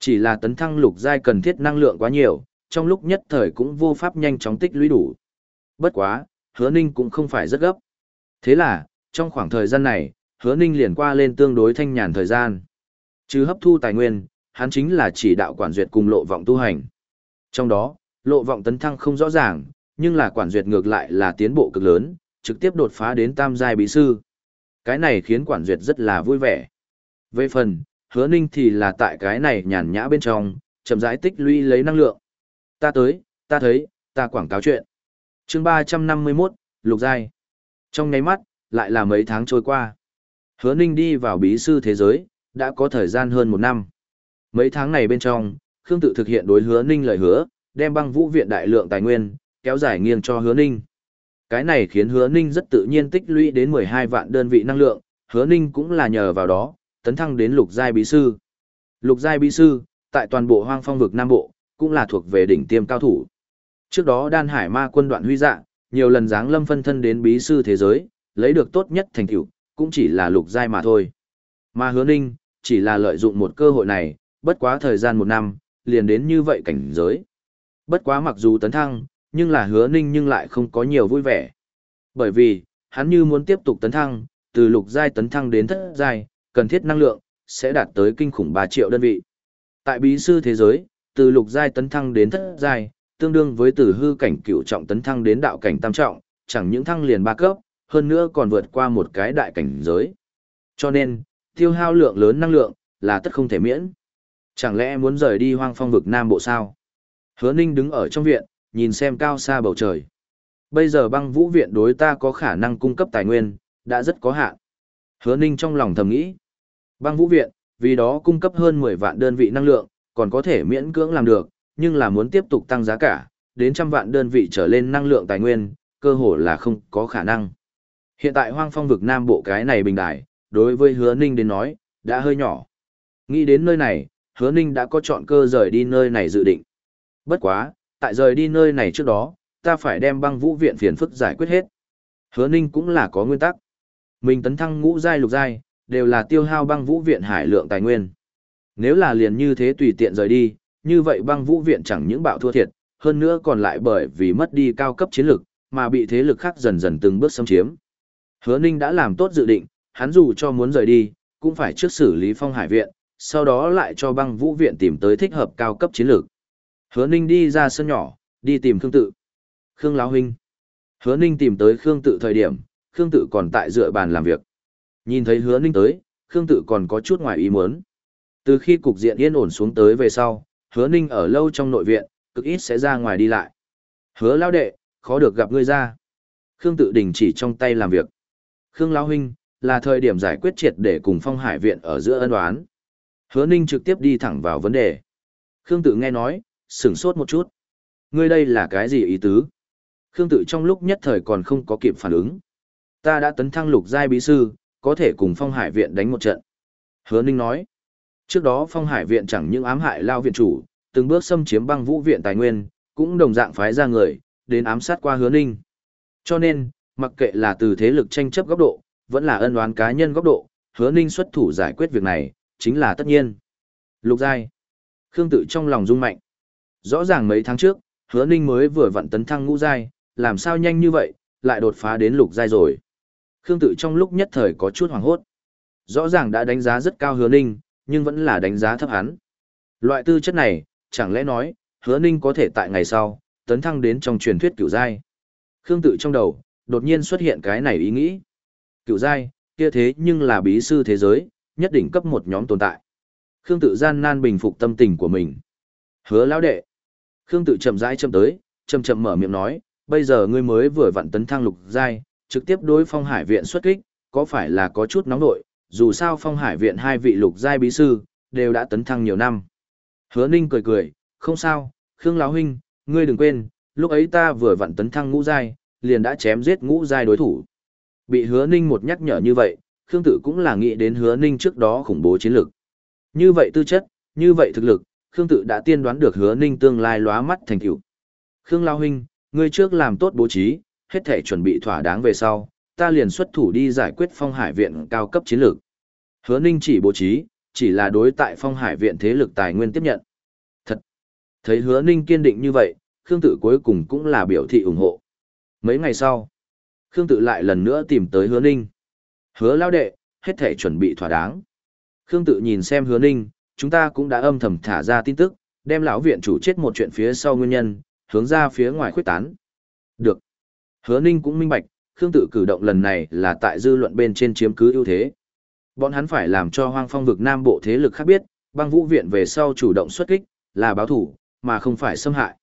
Chỉ là tấn thăng lục giai cần thiết năng lượng quá nhiều, trong lúc nhất thời cũng vô pháp nhanh chóng tích lũy đủ. Bất quá, hứa ninh cũng không phải rất gấp. Thế là, trong khoảng thời gian này, hứa ninh liền qua lên tương đối thanh nhàn thời gian. Chứ hấp thu tài nguyên, hắn chính là chỉ đạo quản duyệt cùng lộ vọng tu hành. Trong đó, lộ vọng tấn thăng không rõ ràng, nhưng là quản duyệt ngược lại là tiến bộ cực lớn, trực tiếp đột phá đến tam giai bí sư. Cái này khiến quản duyệt rất là vui vẻ. Về phần, hứa ninh thì là tại cái này nhàn nhã bên trong, chậm rãi tích lũy lấy năng lượng. Ta tới, ta thấy, ta quảng cáo chuyện. chương 351, Lục Giai. Trong nháy mắt, lại là mấy tháng trôi qua. Hứa Ninh đi vào bí sư thế giới, đã có thời gian hơn một năm. Mấy tháng này bên trong, Khương tự thực hiện đối Hứa Ninh lời hứa, đem băng vũ viện đại lượng tài nguyên, kéo dài nghiêng cho Hứa Ninh. Cái này khiến Hứa Ninh rất tự nhiên tích lũy đến 12 vạn đơn vị năng lượng, Hứa Ninh cũng là nhờ vào đó, tấn thăng đến lục giai bí sư. Lục giai bí sư, tại toàn bộ hoang phong vực Nam Bộ, cũng là thuộc về đỉnh tiêm cao thủ. Trước đó đan hải ma quân đoạn huy dạ, nhiều lần dáng lâm phân thân đến bí sư thế giới, lấy được tốt nhất thành tựu, cũng chỉ là lục giai mà thôi. Mà hứa ninh, chỉ là lợi dụng một cơ hội này, bất quá thời gian một năm, liền đến như vậy cảnh giới. Bất quá mặc dù tấn thăng, nhưng là hứa ninh nhưng lại không có nhiều vui vẻ. Bởi vì, hắn như muốn tiếp tục tấn thăng, từ lục giai tấn thăng đến thất giai, cần thiết năng lượng, sẽ đạt tới kinh khủng 3 triệu đơn vị. Tại bí sư thế giới, từ lục giai tấn thăng đến thất giai, tương đương với từ hư cảnh cửu trọng tấn thăng đến đạo cảnh tam trọng, chẳng những thăng liền ba cấp, hơn nữa còn vượt qua một cái đại cảnh giới. Cho nên, tiêu hao lượng lớn năng lượng, là tất không thể miễn. Chẳng lẽ muốn rời đi hoang phong vực Nam Bộ sao? Hứa Ninh đứng ở trong viện, nhìn xem cao xa bầu trời. Bây giờ băng vũ viện đối ta có khả năng cung cấp tài nguyên, đã rất có hạn. Hứa Ninh trong lòng thầm nghĩ. Băng vũ viện, vì đó cung cấp hơn 10 vạn đơn vị năng lượng, còn có thể miễn cưỡng làm được, nhưng là muốn tiếp tục tăng giá cả, đến trăm vạn đơn vị trở lên năng lượng tài nguyên, cơ hồ là không có khả năng. Hiện tại hoang phong vực Nam Bộ cái này bình đài, đối với hứa ninh đến nói, đã hơi nhỏ. Nghĩ đến nơi này, hứa ninh đã có chọn cơ rời đi nơi này dự định. Bất quá, tại rời đi nơi này trước đó, ta phải đem băng vũ viện phiền phức giải quyết hết. Hứa ninh cũng là có nguyên tắc. Mình tấn thăng ngũ giai lục giai, đều là tiêu hao băng vũ viện hải lượng tài nguyên. Nếu là liền như thế tùy tiện rời đi, như vậy băng vũ viện chẳng những bạo thua thiệt, hơn nữa còn lại bởi vì mất đi cao cấp chiến lực, mà bị thế lực khác dần dần từng bước xâm chiếm. Hứa Ninh đã làm tốt dự định, hắn dù cho muốn rời đi, cũng phải trước xử lý phong hải viện, sau đó lại cho băng vũ viện tìm tới thích hợp cao cấp chiến lược. Hứa Ninh đi ra sân nhỏ, đi tìm Khương Tự. Khương Lão Huynh. Hứa Ninh tìm tới Khương Tự thời điểm, Khương Tự còn tại dựa bàn làm việc. Nhìn thấy Hứa Ninh tới, Khương Tự còn có chút ngoài ý muốn. Từ khi cục diện yên ổn xuống tới về sau, Hứa Ninh ở lâu trong nội viện, cực ít sẽ ra ngoài đi lại. Hứa Lão Đệ, khó được gặp ngươi ra. Khương Tự đình chỉ trong tay làm việc. Khương Lão Huynh, là thời điểm giải quyết triệt để cùng phong hải viện ở giữa ân oán. Hứa Ninh trực tiếp đi thẳng vào vấn đề. Khương Tự nghe nói, sửng sốt một chút. Ngươi đây là cái gì ý tứ? Khương Tự trong lúc nhất thời còn không có kịp phản ứng. Ta đã tấn thăng lục giai bí sư, có thể cùng phong hải viện đánh một trận. Hứa Ninh nói. Trước đó phong hải viện chẳng những ám hại lao viện chủ, từng bước xâm chiếm băng vũ viện tài nguyên, cũng đồng dạng phái ra người, đến ám sát qua hứa ninh. Cho nên, mặc kệ là từ thế lực tranh chấp góc độ, vẫn là ân oán cá nhân góc độ, hứa ninh xuất thủ giải quyết việc này, chính là tất nhiên. Lục giai. Khương tự trong lòng rung mạnh. Rõ ràng mấy tháng trước, hứa ninh mới vừa vận tấn thăng ngũ giai, làm sao nhanh như vậy, lại đột phá đến lục giai rồi. Khương tự trong lúc nhất thời có chút hoảng hốt. Rõ ràng đã đánh giá rất cao hứa ninh, nhưng vẫn là đánh giá thấp hắn. Loại tư chất này, chẳng lẽ nói, hứa ninh có thể tại ngày sau, tấn thăng đến trong truyền thuyết cửu giai. Khương tự trong đầu, đột nhiên xuất hiện cái này ý nghĩ. Cựu giai, kia thế nhưng là bí sư thế giới, nhất định cấp một nhóm tồn tại. Khương tự gian nan bình phục tâm tình của mình. Hứa lão đệ. Khương tự chậm rãi chậm tới, chậm chậm mở miệng nói, bây giờ ngươi mới vừa vặn tấn thăng lục giai, trực tiếp đối phong hải viện xuất kích, có phải là có chút nóng nội, dù sao phong hải viện hai vị lục giai bí sư, đều đã tấn thăng nhiều năm. Hứa ninh cười cười, không sao, Khương lão huynh, ngươi đừng quên, lúc ấy ta vừa vặn tấn thăng ngũ giai, liền đã chém giết ngũ giai đối thủ. Bị hứa ninh một nhắc nhở như vậy, Khương Tự cũng là nghĩ đến hứa ninh trước đó khủng bố chiến lực. Như vậy tư chất, như vậy thực lực, Khương Tự đã tiên đoán được hứa ninh tương lai lóa mắt thành tựu. Khương Lao Huynh, ngươi trước làm tốt bố trí, hết thể chuẩn bị thỏa đáng về sau, ta liền xuất thủ đi giải quyết phong hải viện cao cấp chiến lược. Hứa ninh chỉ bố trí, chỉ là đối tại phong hải viện thế lực tài nguyên tiếp nhận. Thật! Thấy hứa ninh kiên định như vậy, Khương Tự cuối cùng cũng là biểu thị ủng hộ. Mấy ngày sau, Khương Tự lại lần nữa tìm tới Hứa Ninh. Hứa lao đệ, hết thể chuẩn bị thỏa đáng. Khương Tự nhìn xem Hứa Ninh, chúng ta cũng đã âm thầm thả ra tin tức, đem lão viện chủ chết một chuyện phía sau nguyên nhân, hướng ra phía ngoài khuyết tán. Được. Hứa Ninh cũng minh bạch, Khương Tự cử động lần này là tại dư luận bên trên chiếm cứ ưu thế. Bọn hắn phải làm cho hoang phong vực Nam Bộ thế lực khác biết, băng vũ viện về sau chủ động xuất kích, là báo thủ, mà không phải xâm hại.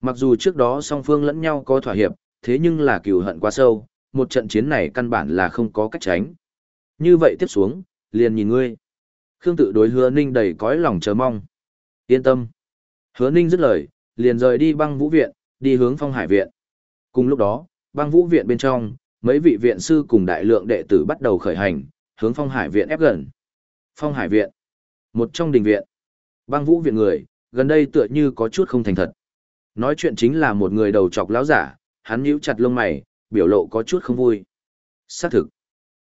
Mặc dù trước đó song phương lẫn nhau có thỏa hiệp, thế nhưng là cừu hận quá sâu, một trận chiến này căn bản là không có cách tránh. Như vậy tiếp xuống, liền nhìn ngươi. Khương tự đối hứa ninh đầy cõi lòng chờ mong. Yên tâm. Hứa ninh dứt lời, liền rời đi băng vũ viện, đi hướng phong hải viện. Cùng lúc đó, băng vũ viện bên trong, mấy vị viện sư cùng đại lượng đệ tử bắt đầu khởi hành, hướng phong hải viện ép gần. Phong hải viện, một trong đình viện. Băng vũ viện người, gần đây tựa như có chút không thành thật. Nói chuyện chính là một người đầu trọc lão giả, hắn nhíu chặt lông mày, biểu lộ có chút không vui. Xác thực,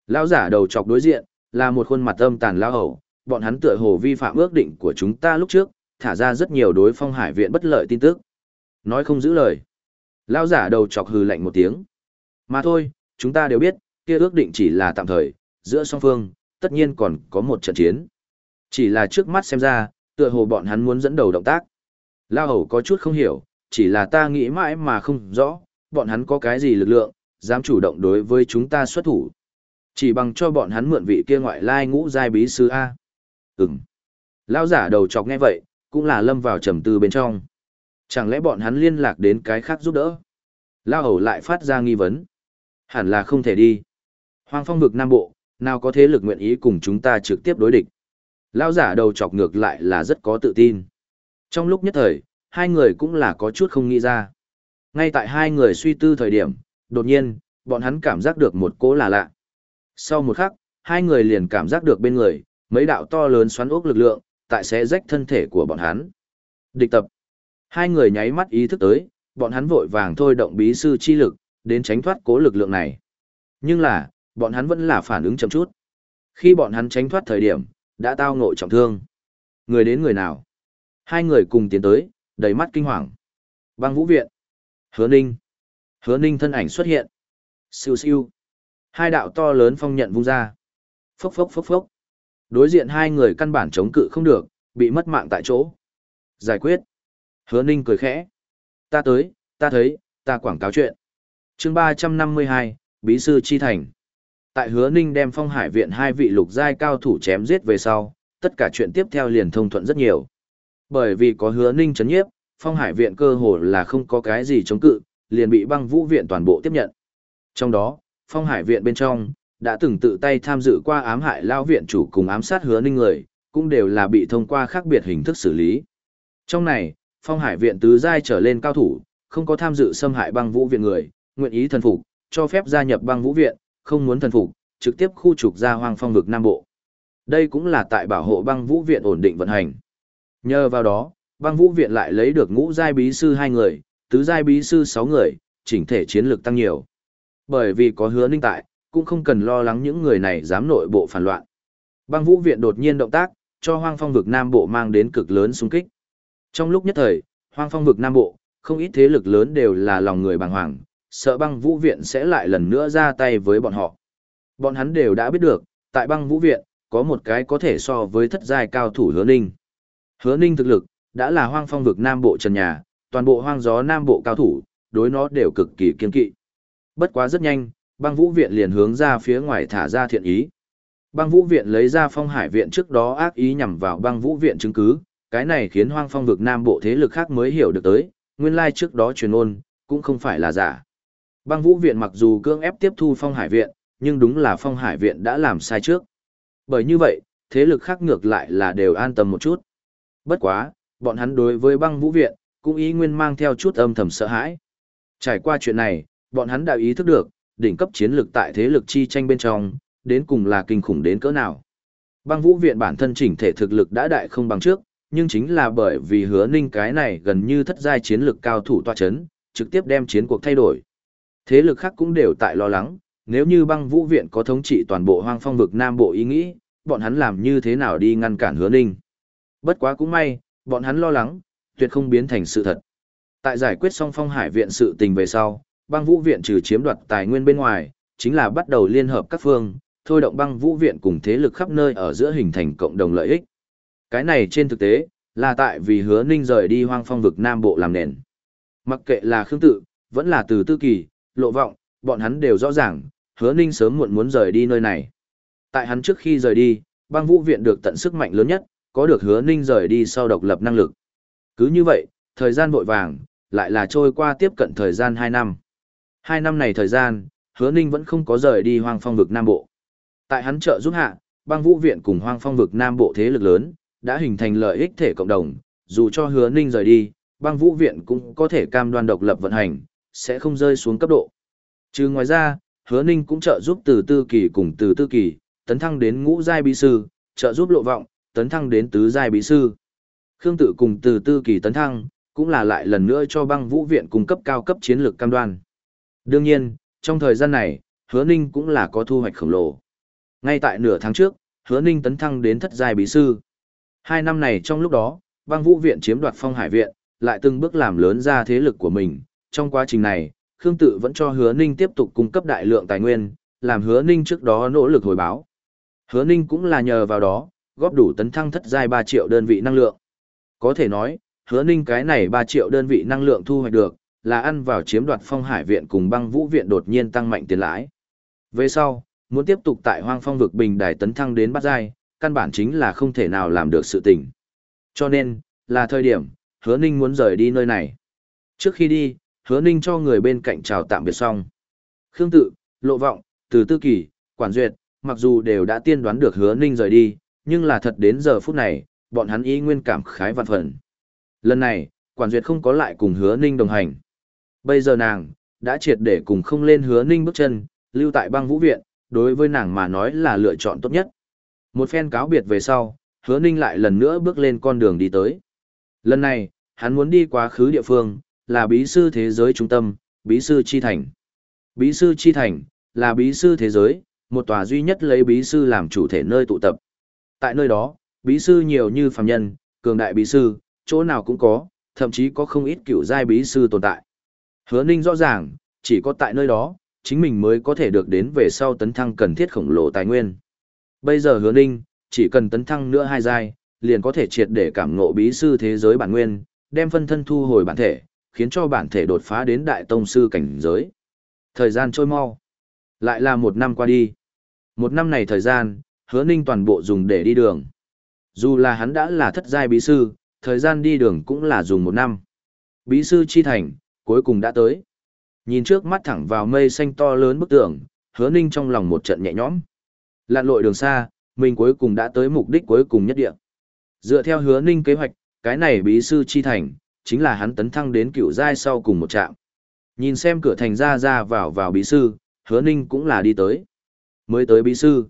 lão giả đầu chọc đối diện, là một khuôn mặt âm tàn lão hầu, bọn hắn tựa hồ vi phạm ước định của chúng ta lúc trước, thả ra rất nhiều đối phong hải viện bất lợi tin tức. Nói không giữ lời. Lão giả đầu chọc hừ lạnh một tiếng. Mà thôi, chúng ta đều biết, kia ước định chỉ là tạm thời, giữa song phương, tất nhiên còn có một trận chiến. Chỉ là trước mắt xem ra, tựa hồ bọn hắn muốn dẫn đầu động tác. Lao hầu có chút không hiểu, chỉ là ta nghĩ mãi mà không rõ, bọn hắn có cái gì lực lượng, dám chủ động đối với chúng ta xuất thủ. Chỉ bằng cho bọn hắn mượn vị kia ngoại lai ngũ giai bí sư A. Ừm. Lao giả đầu chọc nghe vậy, cũng là lâm vào trầm tư bên trong. Chẳng lẽ bọn hắn liên lạc đến cái khác giúp đỡ? Lao hầu lại phát ra nghi vấn. Hẳn là không thể đi. Hoang phong vực Nam Bộ, nào có thế lực nguyện ý cùng chúng ta trực tiếp đối địch. Lao giả đầu chọc ngược lại là rất có tự tin. Trong lúc nhất thời, hai người cũng là có chút không nghĩ ra. Ngay tại hai người suy tư thời điểm, đột nhiên, bọn hắn cảm giác được một cỗ là lạ. Sau một khắc, hai người liền cảm giác được bên người, mấy đạo to lớn xoắn ốc lực lượng, tại sẽ rách thân thể của bọn hắn. Địch tập. Hai người nháy mắt ý thức tới, bọn hắn vội vàng thôi động bí sư chi lực, đến tránh thoát cố lực lượng này. Nhưng là, bọn hắn vẫn là phản ứng chậm chút. Khi bọn hắn tránh thoát thời điểm, đã tao ngộ trọng thương. Người đến người nào? Hai người cùng tiến tới, đầy mắt kinh hoàng. Băng vũ viện. Hứa ninh. Hứa ninh thân ảnh xuất hiện. Siêu siêu. Hai đạo to lớn phong nhận vung ra. Phốc phốc phốc phốc. Đối diện hai người căn bản chống cự không được, bị mất mạng tại chỗ. Giải quyết. Hứa ninh cười khẽ. Ta tới, ta thấy, ta quảng cáo chuyện. chương ba trăm năm mươi hai, Bí sư Chi Thành. Tại hứa ninh đem phong hải viện hai vị lục giai cao thủ chém giết về sau, tất cả chuyện tiếp theo liền thông thuận rất nhiều. Bởi vì có hứa ninh chấn nhiếp, phong hải viện cơ hồ là không có cái gì chống cự, liền bị băng vũ viện toàn bộ tiếp nhận. Trong đó, phong hải viện bên trong, đã từng tự tay tham dự qua ám hại lao viện chủ cùng ám sát hứa ninh người, cũng đều là bị thông qua khác biệt hình thức xử lý. Trong này, phong hải viện tứ giai trở lên cao thủ, không có tham dự xâm hại băng vũ viện người, nguyện ý thần phục, cho phép gia nhập băng vũ viện, không muốn thần phục, trực tiếp khu trục ra hoang phong vực Nam Bộ. Đây cũng là tại bảo hộ băng vũ viện ổn định vận hành. Nhờ vào đó, băng vũ viện lại lấy được ngũ giai bí sư hai người, tứ giai bí sư sáu người, chỉnh thể chiến lược tăng nhiều. Bởi vì có hứa ninh tại, cũng không cần lo lắng những người này dám nội bộ phản loạn. Băng vũ viện đột nhiên động tác, cho hoang phong vực Nam Bộ mang đến cực lớn xung kích. Trong lúc nhất thời, hoang phong vực Nam Bộ, không ít thế lực lớn đều là lòng người bàng hoàng, sợ băng vũ viện sẽ lại lần nữa ra tay với bọn họ. Bọn hắn đều đã biết được, tại băng vũ viện, có một cái có thể so với thất giai cao thủ hứa ninh. Hứa ninh thực lực, đã là hoang phong vực Nam Bộ trần nhà, toàn bộ hoang gió Nam Bộ cao thủ, đối nó đều cực kỳ kiên kỵ. Bất quá rất nhanh, băng vũ viện liền hướng ra phía ngoài thả ra thiện ý. Băng vũ viện lấy ra phong hải viện trước đó ác ý nhằm vào băng vũ viện chứng cứ, cái này khiến hoang phong vực Nam Bộ thế lực khác mới hiểu được tới, nguyên lai trước đó truyền ôn, cũng không phải là giả. Băng vũ viện mặc dù cưỡng ép tiếp thu phong hải viện, nhưng đúng là phong hải viện đã làm sai trước. Bởi như vậy, thế lực khác ngược lại là đều an tâm một chút. Bất quá, bọn hắn đối với băng vũ viện, cũng ý nguyên mang theo chút âm thầm sợ hãi. Trải qua chuyện này, bọn hắn đã ý thức được, đỉnh cấp chiến lược tại thế lực chi tranh bên trong, đến cùng là kinh khủng đến cỡ nào. Băng vũ viện bản thân chỉnh thể thực lực đã đại không bằng trước, nhưng chính là bởi vì hứa ninh cái này gần như thất giai chiến lược cao thủ toa chấn, trực tiếp đem chiến cuộc thay đổi. Thế lực khác cũng đều tại lo lắng, nếu như băng vũ viện có thống trị toàn bộ hoang phong vực Nam Bộ ý nghĩ, bọn hắn làm như thế nào đi ngăn cản hứa ninh. Bất quá cũng may, bọn hắn lo lắng, tuyệt không biến thành sự thật. Tại giải quyết xong phong hải viện sự tình về sau, băng vũ viện trừ chiếm đoạt tài nguyên bên ngoài, chính là bắt đầu liên hợp các phương, thôi động băng vũ viện cùng thế lực khắp nơi ở giữa hình thành cộng đồng lợi ích. Cái này trên thực tế, là tại vì hứa ninh rời đi hoang phong vực Nam Bộ làm nền. Mặc kệ là khương tự, vẫn là từ tư kỳ, lộ vọng, bọn hắn đều rõ ràng, hứa ninh sớm muộn muốn rời đi nơi này. Tại hắn trước khi rời đi, băng vũ viện được tận sức mạnh lớn nhất, có được hứa ninh rời đi sau độc lập năng lực. Cứ như vậy, thời gian vội vàng, lại là trôi qua tiếp cận thời gian 2 năm. Hai năm này thời gian, hứa ninh vẫn không có rời đi hoang phong vực Nam Bộ. Tại hắn trợ giúp hạ, băng vũ viện cùng hoang phong vực Nam Bộ thế lực lớn, đã hình thành lợi ích thể cộng đồng, dù cho hứa ninh rời đi, băng vũ viện cũng có thể cam đoan độc lập vận hành, sẽ không rơi xuống cấp độ. Trừ ngoài ra, hứa ninh cũng trợ giúp từ tư kỳ cùng từ tư kỳ, tấn thăng đến ngũ giai bí sư, trợ giúp lộ vọng, tấn thăng đến tứ giai bí sư. Khương tự cùng từ tư kỳ tấn thăng, cũng là lại lần nữa cho băng vũ viện cung cấp cao cấp chiến lược cam đoan. Đương nhiên, trong thời gian này, hứa ninh cũng là có thu hoạch khổng lồ. Ngay tại nửa tháng trước, hứa ninh tấn thăng đến thất giai bí sư. Hai năm này trong lúc đó, băng vũ viện chiếm đoạt phong hải viện, lại từng bước làm lớn ra thế lực của mình. Trong quá trình này, Khương Tự vẫn cho hứa ninh tiếp tục cung cấp đại lượng tài nguyên, làm hứa ninh trước đó nỗ lực hồi báo. Hứa ninh cũng là nhờ vào đó, góp đủ tấn thăng thất giai 3 triệu đơn vị năng lượng. Có thể nói, hứa ninh cái này 3 triệu đơn vị năng lượng thu hoạch được, là ăn vào chiếm đoạt phong hải viện cùng băng vũ viện đột nhiên tăng mạnh tiền lãi. Về sau, muốn tiếp tục tại hoang phong vực bình đài tấn thăng đến bắt giai, căn bản chính là không thể nào làm được sự tình. Cho nên, là thời điểm, hứa ninh muốn rời đi nơi này. Trước khi đi, hứa ninh cho người bên cạnh chào tạm biệt xong. Khương tự, lộ vọng, từ tư kỳ, quản duyệt, mặc dù đều đã tiên đoán được hứa ninh rời đi, nhưng là thật đến giờ phút này, bọn hắn ý nguyên cảm khái vạn phần. Lần này, quản duyệt không có lại cùng hứa ninh đồng hành. Bây giờ nàng, đã triệt để cùng không lên hứa ninh bước chân, lưu tại băng vũ viện, đối với nàng mà nói là lựa chọn tốt nhất. Một phen cáo biệt về sau, hứa ninh lại lần nữa bước lên con đường đi tới. Lần này, hắn muốn đi quá khứ địa phương, là bí sư thế giới trung tâm, bí sư chi thành. Bí sư chi thành, là bí sư thế giới, một tòa duy nhất lấy bí sư làm chủ thể nơi tụ tập. Tại nơi đó, bí sư nhiều như phàm nhân, cường đại bí sư, chỗ nào cũng có, thậm chí có không ít cựu giai bí sư tồn tại. Hứa Ninh rõ ràng, chỉ có tại nơi đó, chính mình mới có thể được đến về sau tấn thăng cần thiết khổng lồ tài nguyên. Bây giờ Hứa Ninh, chỉ cần tấn thăng nữa hai giai, liền có thể triệt để cảm ngộ bí sư thế giới bản nguyên, đem phân thân thu hồi bản thể, khiến cho bản thể đột phá đến đại tông sư cảnh giới. Thời gian trôi mau. Lại là một năm qua đi. Một năm này thời gian, hứa ninh toàn bộ dùng để đi đường. Dù là hắn đã là thất giai bí sư, thời gian đi đường cũng là dùng một năm. Bí sư chi thành, cuối cùng đã tới. Nhìn trước mắt thẳng vào mây xanh to lớn bức tường, hứa ninh trong lòng một trận nhẹ nhõm. Lạn lội đường xa, mình cuối cùng đã tới mục đích cuối cùng nhất địa. Dựa theo hứa ninh kế hoạch, cái này bí sư chi thành, chính là hắn tấn thăng đến cựu giai sau cùng một trạm. Nhìn xem cửa thành ra ra vào vào bí sư, hứa ninh cũng là đi tới. Mới tới bí sư.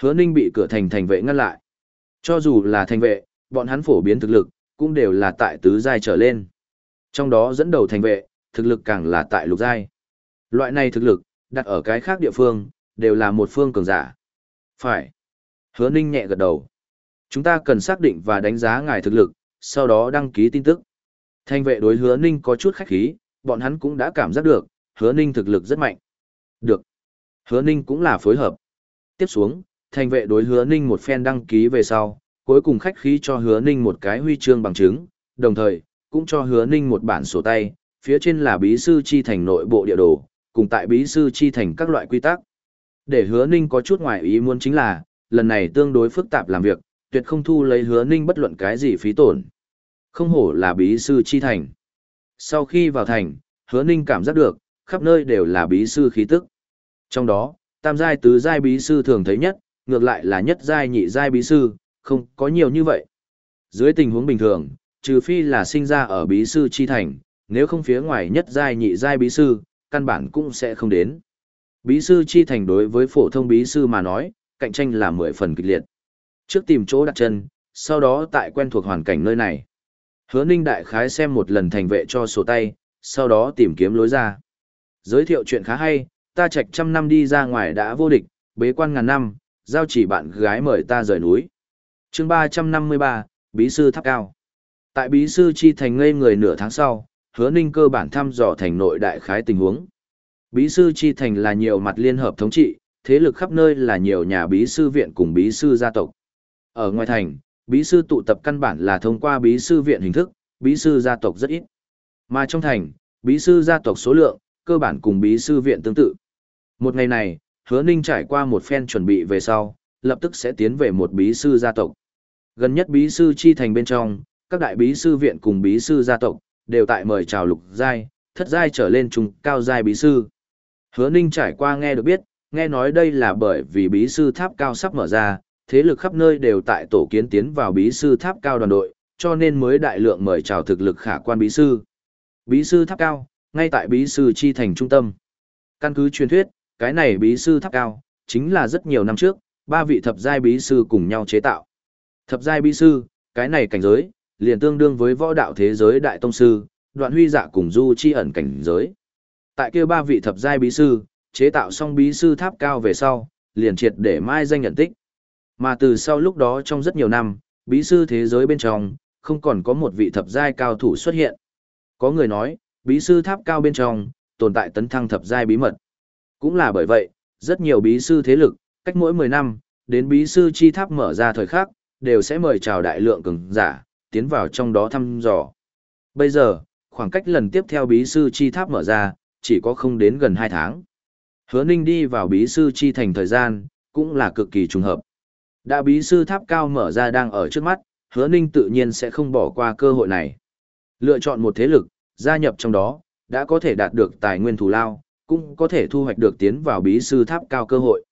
Hứa ninh bị cửa thành thành vệ ngăn lại. Cho dù là thành vệ, bọn hắn phổ biến thực lực, cũng đều là tại tứ giai trở lên. Trong đó dẫn đầu thành vệ, thực lực càng là tại lục giai. Loại này thực lực, đặt ở cái khác địa phương, đều là một phương cường giả. Phải. Hứa ninh nhẹ gật đầu. Chúng ta cần xác định và đánh giá ngài thực lực, sau đó đăng ký tin tức. Thanh vệ đối hứa ninh có chút khách khí, bọn hắn cũng đã cảm giác được, hứa ninh thực lực rất mạnh. Được. Hứa ninh cũng là phối hợp. Tiếp xuống, thanh vệ đối hứa ninh một phen đăng ký về sau, cuối cùng khách khí cho hứa ninh một cái huy chương bằng chứng, đồng thời, cũng cho hứa ninh một bản sổ tay, phía trên là bí sư chi thành nội bộ địa đồ, cùng tại bí sư chi thành các loại quy tắc. Để hứa ninh có chút ngoài ý muốn chính là, lần này tương đối phức tạp làm việc, tuyệt không thu lấy hứa ninh bất luận cái gì phí tổn. Không hổ là bí sư chi thành. Sau khi vào thành, hứa ninh cảm giác được, khắp nơi đều là bí sư khí tức. Trong đó, tam giai tứ giai bí sư thường thấy nhất, ngược lại là nhất giai nhị giai bí sư, không có nhiều như vậy. Dưới tình huống bình thường, trừ phi là sinh ra ở bí sư chi thành, nếu không phía ngoài nhất giai nhị giai bí sư, căn bản cũng sẽ không đến. Bí sư chi thành đối với phổ thông bí sư mà nói, cạnh tranh là mười phần kịch liệt. Trước tìm chỗ đặt chân, sau đó tại quen thuộc hoàn cảnh nơi này. Hứa Ninh đại khái xem một lần thành vệ cho sổ tay, sau đó tìm kiếm lối ra. Giới thiệu chuyện khá hay, ta trạch trăm năm đi ra ngoài đã vô địch, bế quan ngàn năm, giao chỉ bạn gái mời ta rời núi. chương 353, Bí sư tháp cao. Tại Bí sư chi thành ngây người nửa tháng sau, hứa ninh cơ bản thăm dò thành nội đại khái tình huống. Bí sư chi thành là nhiều mặt liên hợp thống trị, thế lực khắp nơi là nhiều nhà bí sư viện cùng bí sư gia tộc. Ở ngoài thành, bí sư tụ tập căn bản là thông qua bí sư viện hình thức, bí sư gia tộc rất ít. Mà trong thành, bí sư gia tộc số lượng, cơ bản cùng bí sư viện tương tự. Một ngày này, hứa ninh trải qua một phen chuẩn bị về sau, lập tức sẽ tiến về một bí sư gia tộc. Gần nhất bí sư chi thành bên trong, các đại bí sư viện cùng bí sư gia tộc, đều tại mời chào lục giai, thất giai trở lên trùng cao giai bí sư. Hứa Ninh trải qua nghe được biết, nghe nói đây là bởi vì bí sư tháp cao sắp mở ra, thế lực khắp nơi đều tại tổ kiến tiến vào bí sư tháp cao đoàn đội, cho nên mới đại lượng mời chào thực lực khả quan bí sư. Bí sư tháp cao, ngay tại bí sư chi thành trung tâm. Căn cứ truyền thuyết, cái này bí sư tháp cao, chính là rất nhiều năm trước, ba vị thập giai bí sư cùng nhau chế tạo. Thập giai bí sư, cái này cảnh giới, liền tương đương với võ đạo thế giới đại tông sư, đoạn huy dạ cùng du chi ẩn cảnh giới. Tại kia ba vị thập giai bí sư, chế tạo xong bí sư tháp cao về sau, liền triệt để mai danh nhận tích. Mà từ sau lúc đó trong rất nhiều năm, bí sư thế giới bên trong, không còn có một vị thập giai cao thủ xuất hiện. Có người nói, bí sư tháp cao bên trong, tồn tại tấn thăng thập giai bí mật. Cũng là bởi vậy, rất nhiều bí sư thế lực, cách mỗi 10 năm, đến bí sư chi tháp mở ra thời khắc, đều sẽ mời chào đại lượng cường giả, tiến vào trong đó thăm dò. Bây giờ, khoảng cách lần tiếp theo bí sư chi tháp mở ra, chỉ có không đến gần 2 tháng. Hứa Ninh đi vào bí sư chi thành thời gian, cũng là cực kỳ trùng hợp. Đã bí sư tháp cao mở ra đang ở trước mắt, hứa Ninh tự nhiên sẽ không bỏ qua cơ hội này. Lựa chọn một thế lực, gia nhập trong đó, đã có thể đạt được tài nguyên thù lao, cũng có thể thu hoạch được tiến vào bí sư tháp cao cơ hội.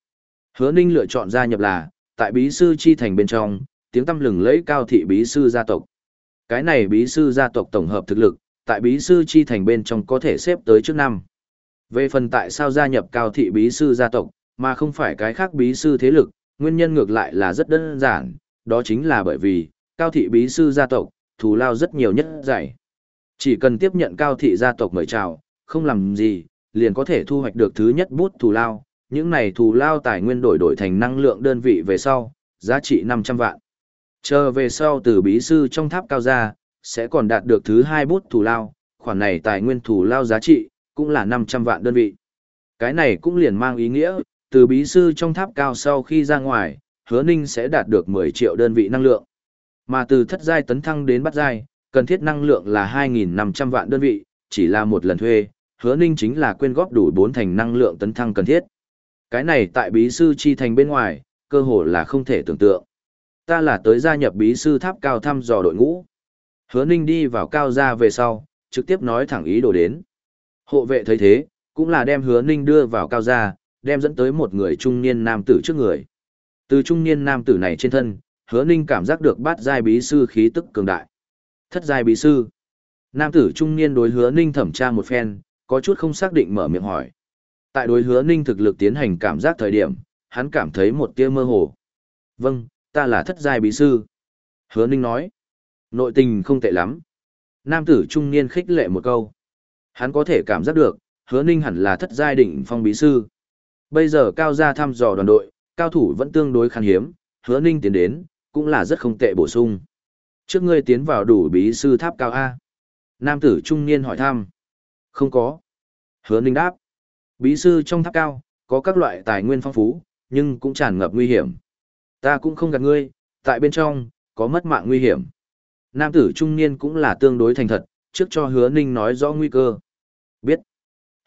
Hứa Ninh lựa chọn gia nhập là, tại bí sư chi thành bên trong, tiếng tăm lừng lẫy cao thị bí sư gia tộc. Cái này bí sư gia tộc tổng hợp thực lực, tại bí sư chi thành bên trong có thể xếp tới trước năm. Về phần tại sao gia nhập cao thị bí sư gia tộc, mà không phải cái khác bí sư thế lực, nguyên nhân ngược lại là rất đơn giản, đó chính là bởi vì, cao thị bí sư gia tộc, thù lao rất nhiều nhất giải. Chỉ cần tiếp nhận cao thị gia tộc mời chào, không làm gì, liền có thể thu hoạch được thứ nhất bút thù lao, những này thù lao tài nguyên đổi đổi thành năng lượng đơn vị về sau, giá trị 500 vạn. Chờ về sau từ bí sư trong tháp cao ra, sẽ còn đạt được thứ hai bút thù lao, khoản này tài nguyên thù lao giá trị, cũng là 500 vạn đơn vị. Cái này cũng liền mang ý nghĩa, từ bí sư trong tháp cao sau khi ra ngoài, hứa ninh sẽ đạt được 10 triệu đơn vị năng lượng. Mà từ thất giai tấn thăng đến bắt giai, cần thiết năng lượng là 2.500 vạn đơn vị, chỉ là một lần thuê, hứa ninh chính là quyên góp đủ 4 thành năng lượng tấn thăng cần thiết. Cái này tại bí sư chi thành bên ngoài, cơ hồ là không thể tưởng tượng. Ta là tới gia nhập bí sư tháp cao thăm dò đội ngũ. Hứa ninh đi vào cao ra về sau, trực tiếp nói thẳng ý đồ đến. Hộ vệ thấy thế, cũng là đem hứa ninh đưa vào cao ra, đem dẫn tới một người trung niên nam tử trước người. Từ trung niên nam tử này trên thân, hứa ninh cảm giác được bát giai bí sư khí tức cường đại. Thất giai bí sư. Nam tử trung niên đối hứa ninh thẩm tra một phen, có chút không xác định mở miệng hỏi. Tại đối hứa ninh thực lực tiến hành cảm giác thời điểm, hắn cảm thấy một tia mơ hồ. Vâng, ta là thất giai bí sư. Hứa ninh nói. Nội tình không tệ lắm. Nam tử trung niên khích lệ một câu. Hắn có thể cảm giác được, hứa ninh hẳn là thất giai đỉnh phong bí sư. Bây giờ cao gia thăm dò đoàn đội, cao thủ vẫn tương đối khan hiếm, hứa ninh tiến đến, cũng là rất không tệ bổ sung. Trước ngươi tiến vào đủ bí sư tháp cao A. Nam tử trung niên hỏi thăm. Không có. Hứa ninh đáp. Bí sư trong tháp cao, có các loại tài nguyên phong phú, nhưng cũng tràn ngập nguy hiểm. Ta cũng không gạt ngươi, tại bên trong, có mất mạng nguy hiểm. Nam tử trung niên cũng là tương đối thành thật, trước cho hứa ninh nói rõ nguy cơ. Biết.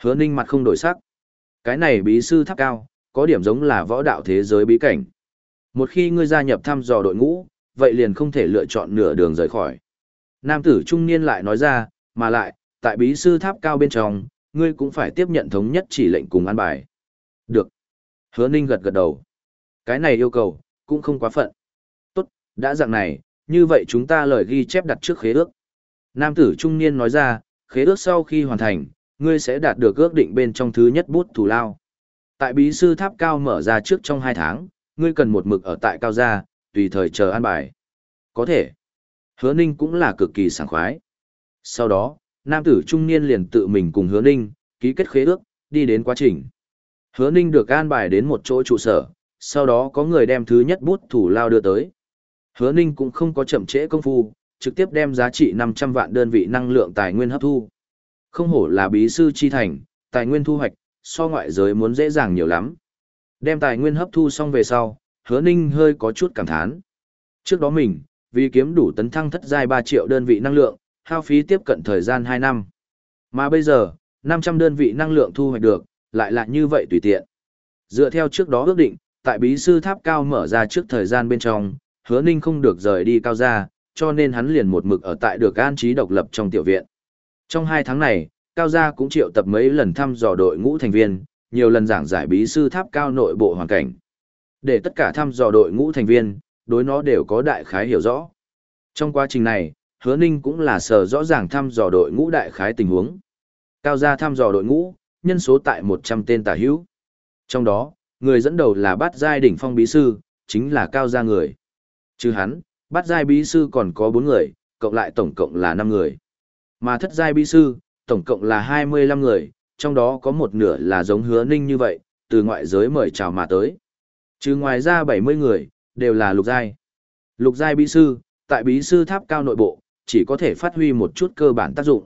Hứa ninh mặt không đổi sắc. Cái này bí sư tháp cao, có điểm giống là võ đạo thế giới bí cảnh. Một khi ngươi gia nhập thăm dò đội ngũ, vậy liền không thể lựa chọn nửa đường rời khỏi. Nam tử trung niên lại nói ra, mà lại, tại bí sư tháp cao bên trong, ngươi cũng phải tiếp nhận thống nhất chỉ lệnh cùng an bài. Được. Hứa ninh gật gật đầu. Cái này yêu cầu, cũng không quá phận. Tốt, đã dạng này, như vậy chúng ta lời ghi chép đặt trước khế ước. Nam tử trung niên nói ra, khế ước sau khi hoàn thành, ngươi sẽ đạt được ước định bên trong thứ nhất bút thù lao. Tại bí sư tháp cao mở ra trước trong hai tháng, ngươi cần một mực ở tại cao gia, tùy thời chờ an bài. Có thể. Hứa ninh cũng là cực kỳ sảng khoái. Sau đó, nam tử trung niên liền tự mình cùng hứa ninh, ký kết khế ước, đi đến quá trình. Hứa ninh được an bài đến một chỗ trụ sở, sau đó có người đem thứ nhất bút thủ lao đưa tới. Hứa ninh cũng không có chậm trễ công phu, trực tiếp đem giá trị 500 vạn đơn vị năng lượng tài nguyên hấp thu. Không hổ là bí sư chi thành, tài nguyên thu hoạch, so ngoại giới muốn dễ dàng nhiều lắm. Đem tài nguyên hấp thu xong về sau, hứa ninh hơi có chút cảm thán. Trước đó mình, vì kiếm đủ tấn thăng thất giai ba triệu đơn vị năng lượng, hao phí tiếp cận thời gian 2 năm. Mà bây giờ, 500 đơn vị năng lượng thu hoạch được, lại là như vậy tùy tiện. Dựa theo trước đó ước định, tại bí sư tháp cao mở ra trước thời gian bên trong, hứa ninh không được rời đi cao ra, cho nên hắn liền một mực ở tại được an trí độc lập trong tiểu viện. Trong hai tháng này, Cao Gia cũng triệu tập mấy lần thăm dò đội ngũ thành viên, nhiều lần giảng giải bí sư tháp cao nội bộ hoàn cảnh. Để tất cả thăm dò đội ngũ thành viên, đối nó đều có đại khái hiểu rõ. Trong quá trình này, hứa ninh cũng là sở rõ ràng thăm dò đội ngũ đại khái tình huống. Cao gia thăm dò đội ngũ, nhân số tại 100 tên tả hữu. Trong đó, người dẫn đầu là bát giai đỉnh phong bí sư, chính là cao gia người. Chứ hắn, bát giai bí sư còn có 4 người, cộng lại tổng cộng là 5 người. Mà thất giai bí sư, tổng cộng là 25 người, trong đó có một nửa là giống hứa ninh như vậy, từ ngoại giới mời chào mà tới. Trừ ngoài ra 70 người, đều là lục giai. Lục giai bí sư, tại bí sư tháp cao nội bộ, chỉ có thể phát huy một chút cơ bản tác dụng.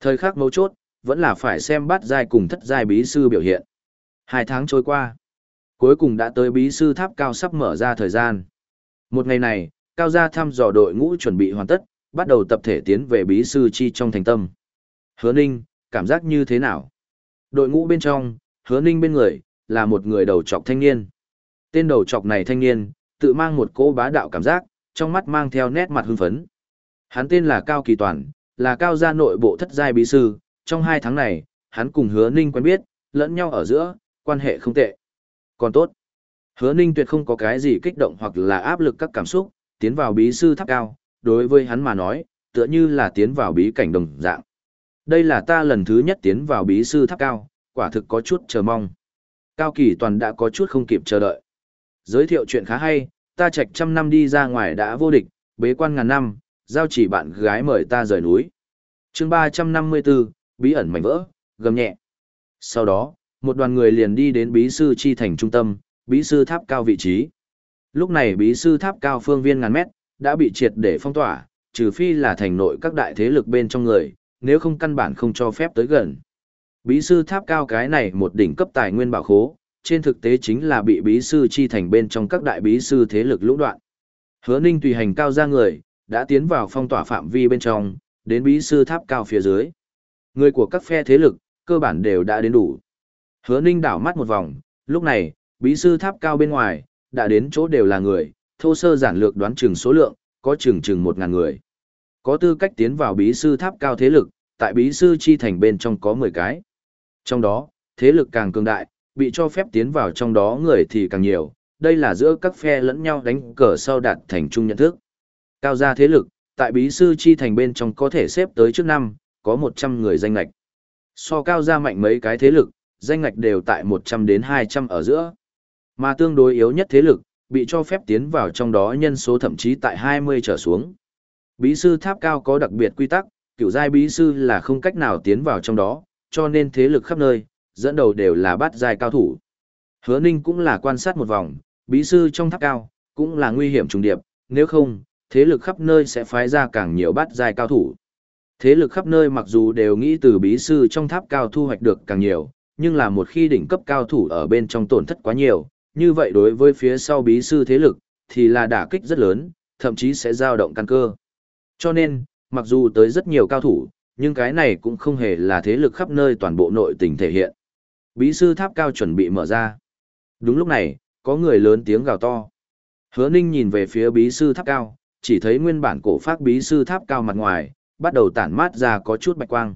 Thời khắc mấu chốt, vẫn là phải xem bát giai cùng thất giai bí sư biểu hiện. Hai tháng trôi qua, cuối cùng đã tới bí sư tháp cao sắp mở ra thời gian. Một ngày này, cao gia thăm dò đội ngũ chuẩn bị hoàn tất, bắt đầu tập thể tiến về bí sư chi trong thành tâm. Hứa Ninh, cảm giác như thế nào? Đội ngũ bên trong, Hứa Ninh bên người, là một người đầu trọc thanh niên. Tên đầu trọc này thanh niên, tự mang một cỗ bá đạo cảm giác, trong mắt mang theo nét mặt hưng phấn. Hắn tên là Cao Kỳ Toàn, là cao gia nội bộ thất giai bí sư, trong hai tháng này, hắn cùng Hứa Ninh quen biết, lẫn nhau ở giữa, quan hệ không tệ. Còn tốt. Hứa Ninh tuyệt không có cái gì kích động hoặc là áp lực các cảm xúc, tiến vào bí sư tháp cao, đối với hắn mà nói, tựa như là tiến vào bí cảnh đồng dạng. Đây là ta lần thứ nhất tiến vào bí sư tháp cao, quả thực có chút chờ mong. Cao Kỳ Toàn đã có chút không kịp chờ đợi. Giới thiệu chuyện khá hay, ta trạch trăm năm đi ra ngoài đã vô địch, bế quan ngàn năm, giao chỉ bạn gái mời ta rời núi. chương 354, bí ẩn mảnh vỡ, gầm nhẹ. Sau đó, một đoàn người liền đi đến bí sư chi thành trung tâm, bí sư tháp cao vị trí. Lúc này bí sư tháp cao phương viên ngàn mét, đã bị triệt để phong tỏa, trừ phi là thành nội các đại thế lực bên trong người, nếu không căn bản không cho phép tới gần. Bí sư tháp cao cái này một đỉnh cấp tài nguyên bảo khố, trên thực tế chính là bị bí sư chi thành bên trong các đại bí sư thế lực lũng đoạn. Hứa Ninh tùy hành cao ra người, đã tiến vào phong tỏa phạm vi bên trong, đến bí sư tháp cao phía dưới. Người của các phe thế lực, cơ bản đều đã đến đủ. Hứa Ninh đảo mắt một vòng, lúc này, bí sư tháp cao bên ngoài, đã đến chỗ đều là người, thô sơ giản lược đoán chừng số lượng, có chừng chừng một ngàn người. Có tư cách tiến vào bí sư tháp cao thế lực, tại bí sư chi thành bên trong có 10 cái. Trong đó, thế lực càng cường đại, bị cho phép tiến vào trong đó người thì càng nhiều, đây là giữa các phe lẫn nhau đánh cờ sau đạt thành chung nhận thức. Cao gia thế lực, tại bí sư chi thành bên trong có thể xếp tới trước năm, có 100 người danh lạch. So cao gia mạnh mấy cái thế lực, danh lạch đều tại 100 đến 200 ở giữa. Mà tương đối yếu nhất thế lực, bị cho phép tiến vào trong đó nhân số thậm chí tại 20 trở xuống. Bí sư tháp cao có đặc biệt quy tắc, kiểu giai bí sư là không cách nào tiến vào trong đó, cho nên thế lực khắp nơi, dẫn đầu đều là bát giai cao thủ. Hứa Ninh cũng là quan sát một vòng, bí sư trong tháp cao, cũng là nguy hiểm trùng điệp, nếu không, thế lực khắp nơi sẽ phái ra càng nhiều bát giai cao thủ. Thế lực khắp nơi mặc dù đều nghĩ từ bí sư trong tháp cao thu hoạch được càng nhiều, nhưng là một khi đỉnh cấp cao thủ ở bên trong tổn thất quá nhiều, như vậy đối với phía sau bí sư thế lực, thì là đả kích rất lớn, thậm chí sẽ dao động căn cơ. Cho nên, mặc dù tới rất nhiều cao thủ, nhưng cái này cũng không hề là thế lực khắp nơi toàn bộ nội tình thể hiện. Bí sư tháp cao chuẩn bị mở ra. Đúng lúc này, có người lớn tiếng gào to. Hứa Ninh nhìn về phía bí sư tháp cao, chỉ thấy nguyên bản cổ phát bí sư tháp cao mặt ngoài, bắt đầu tản mát ra có chút bạch quang.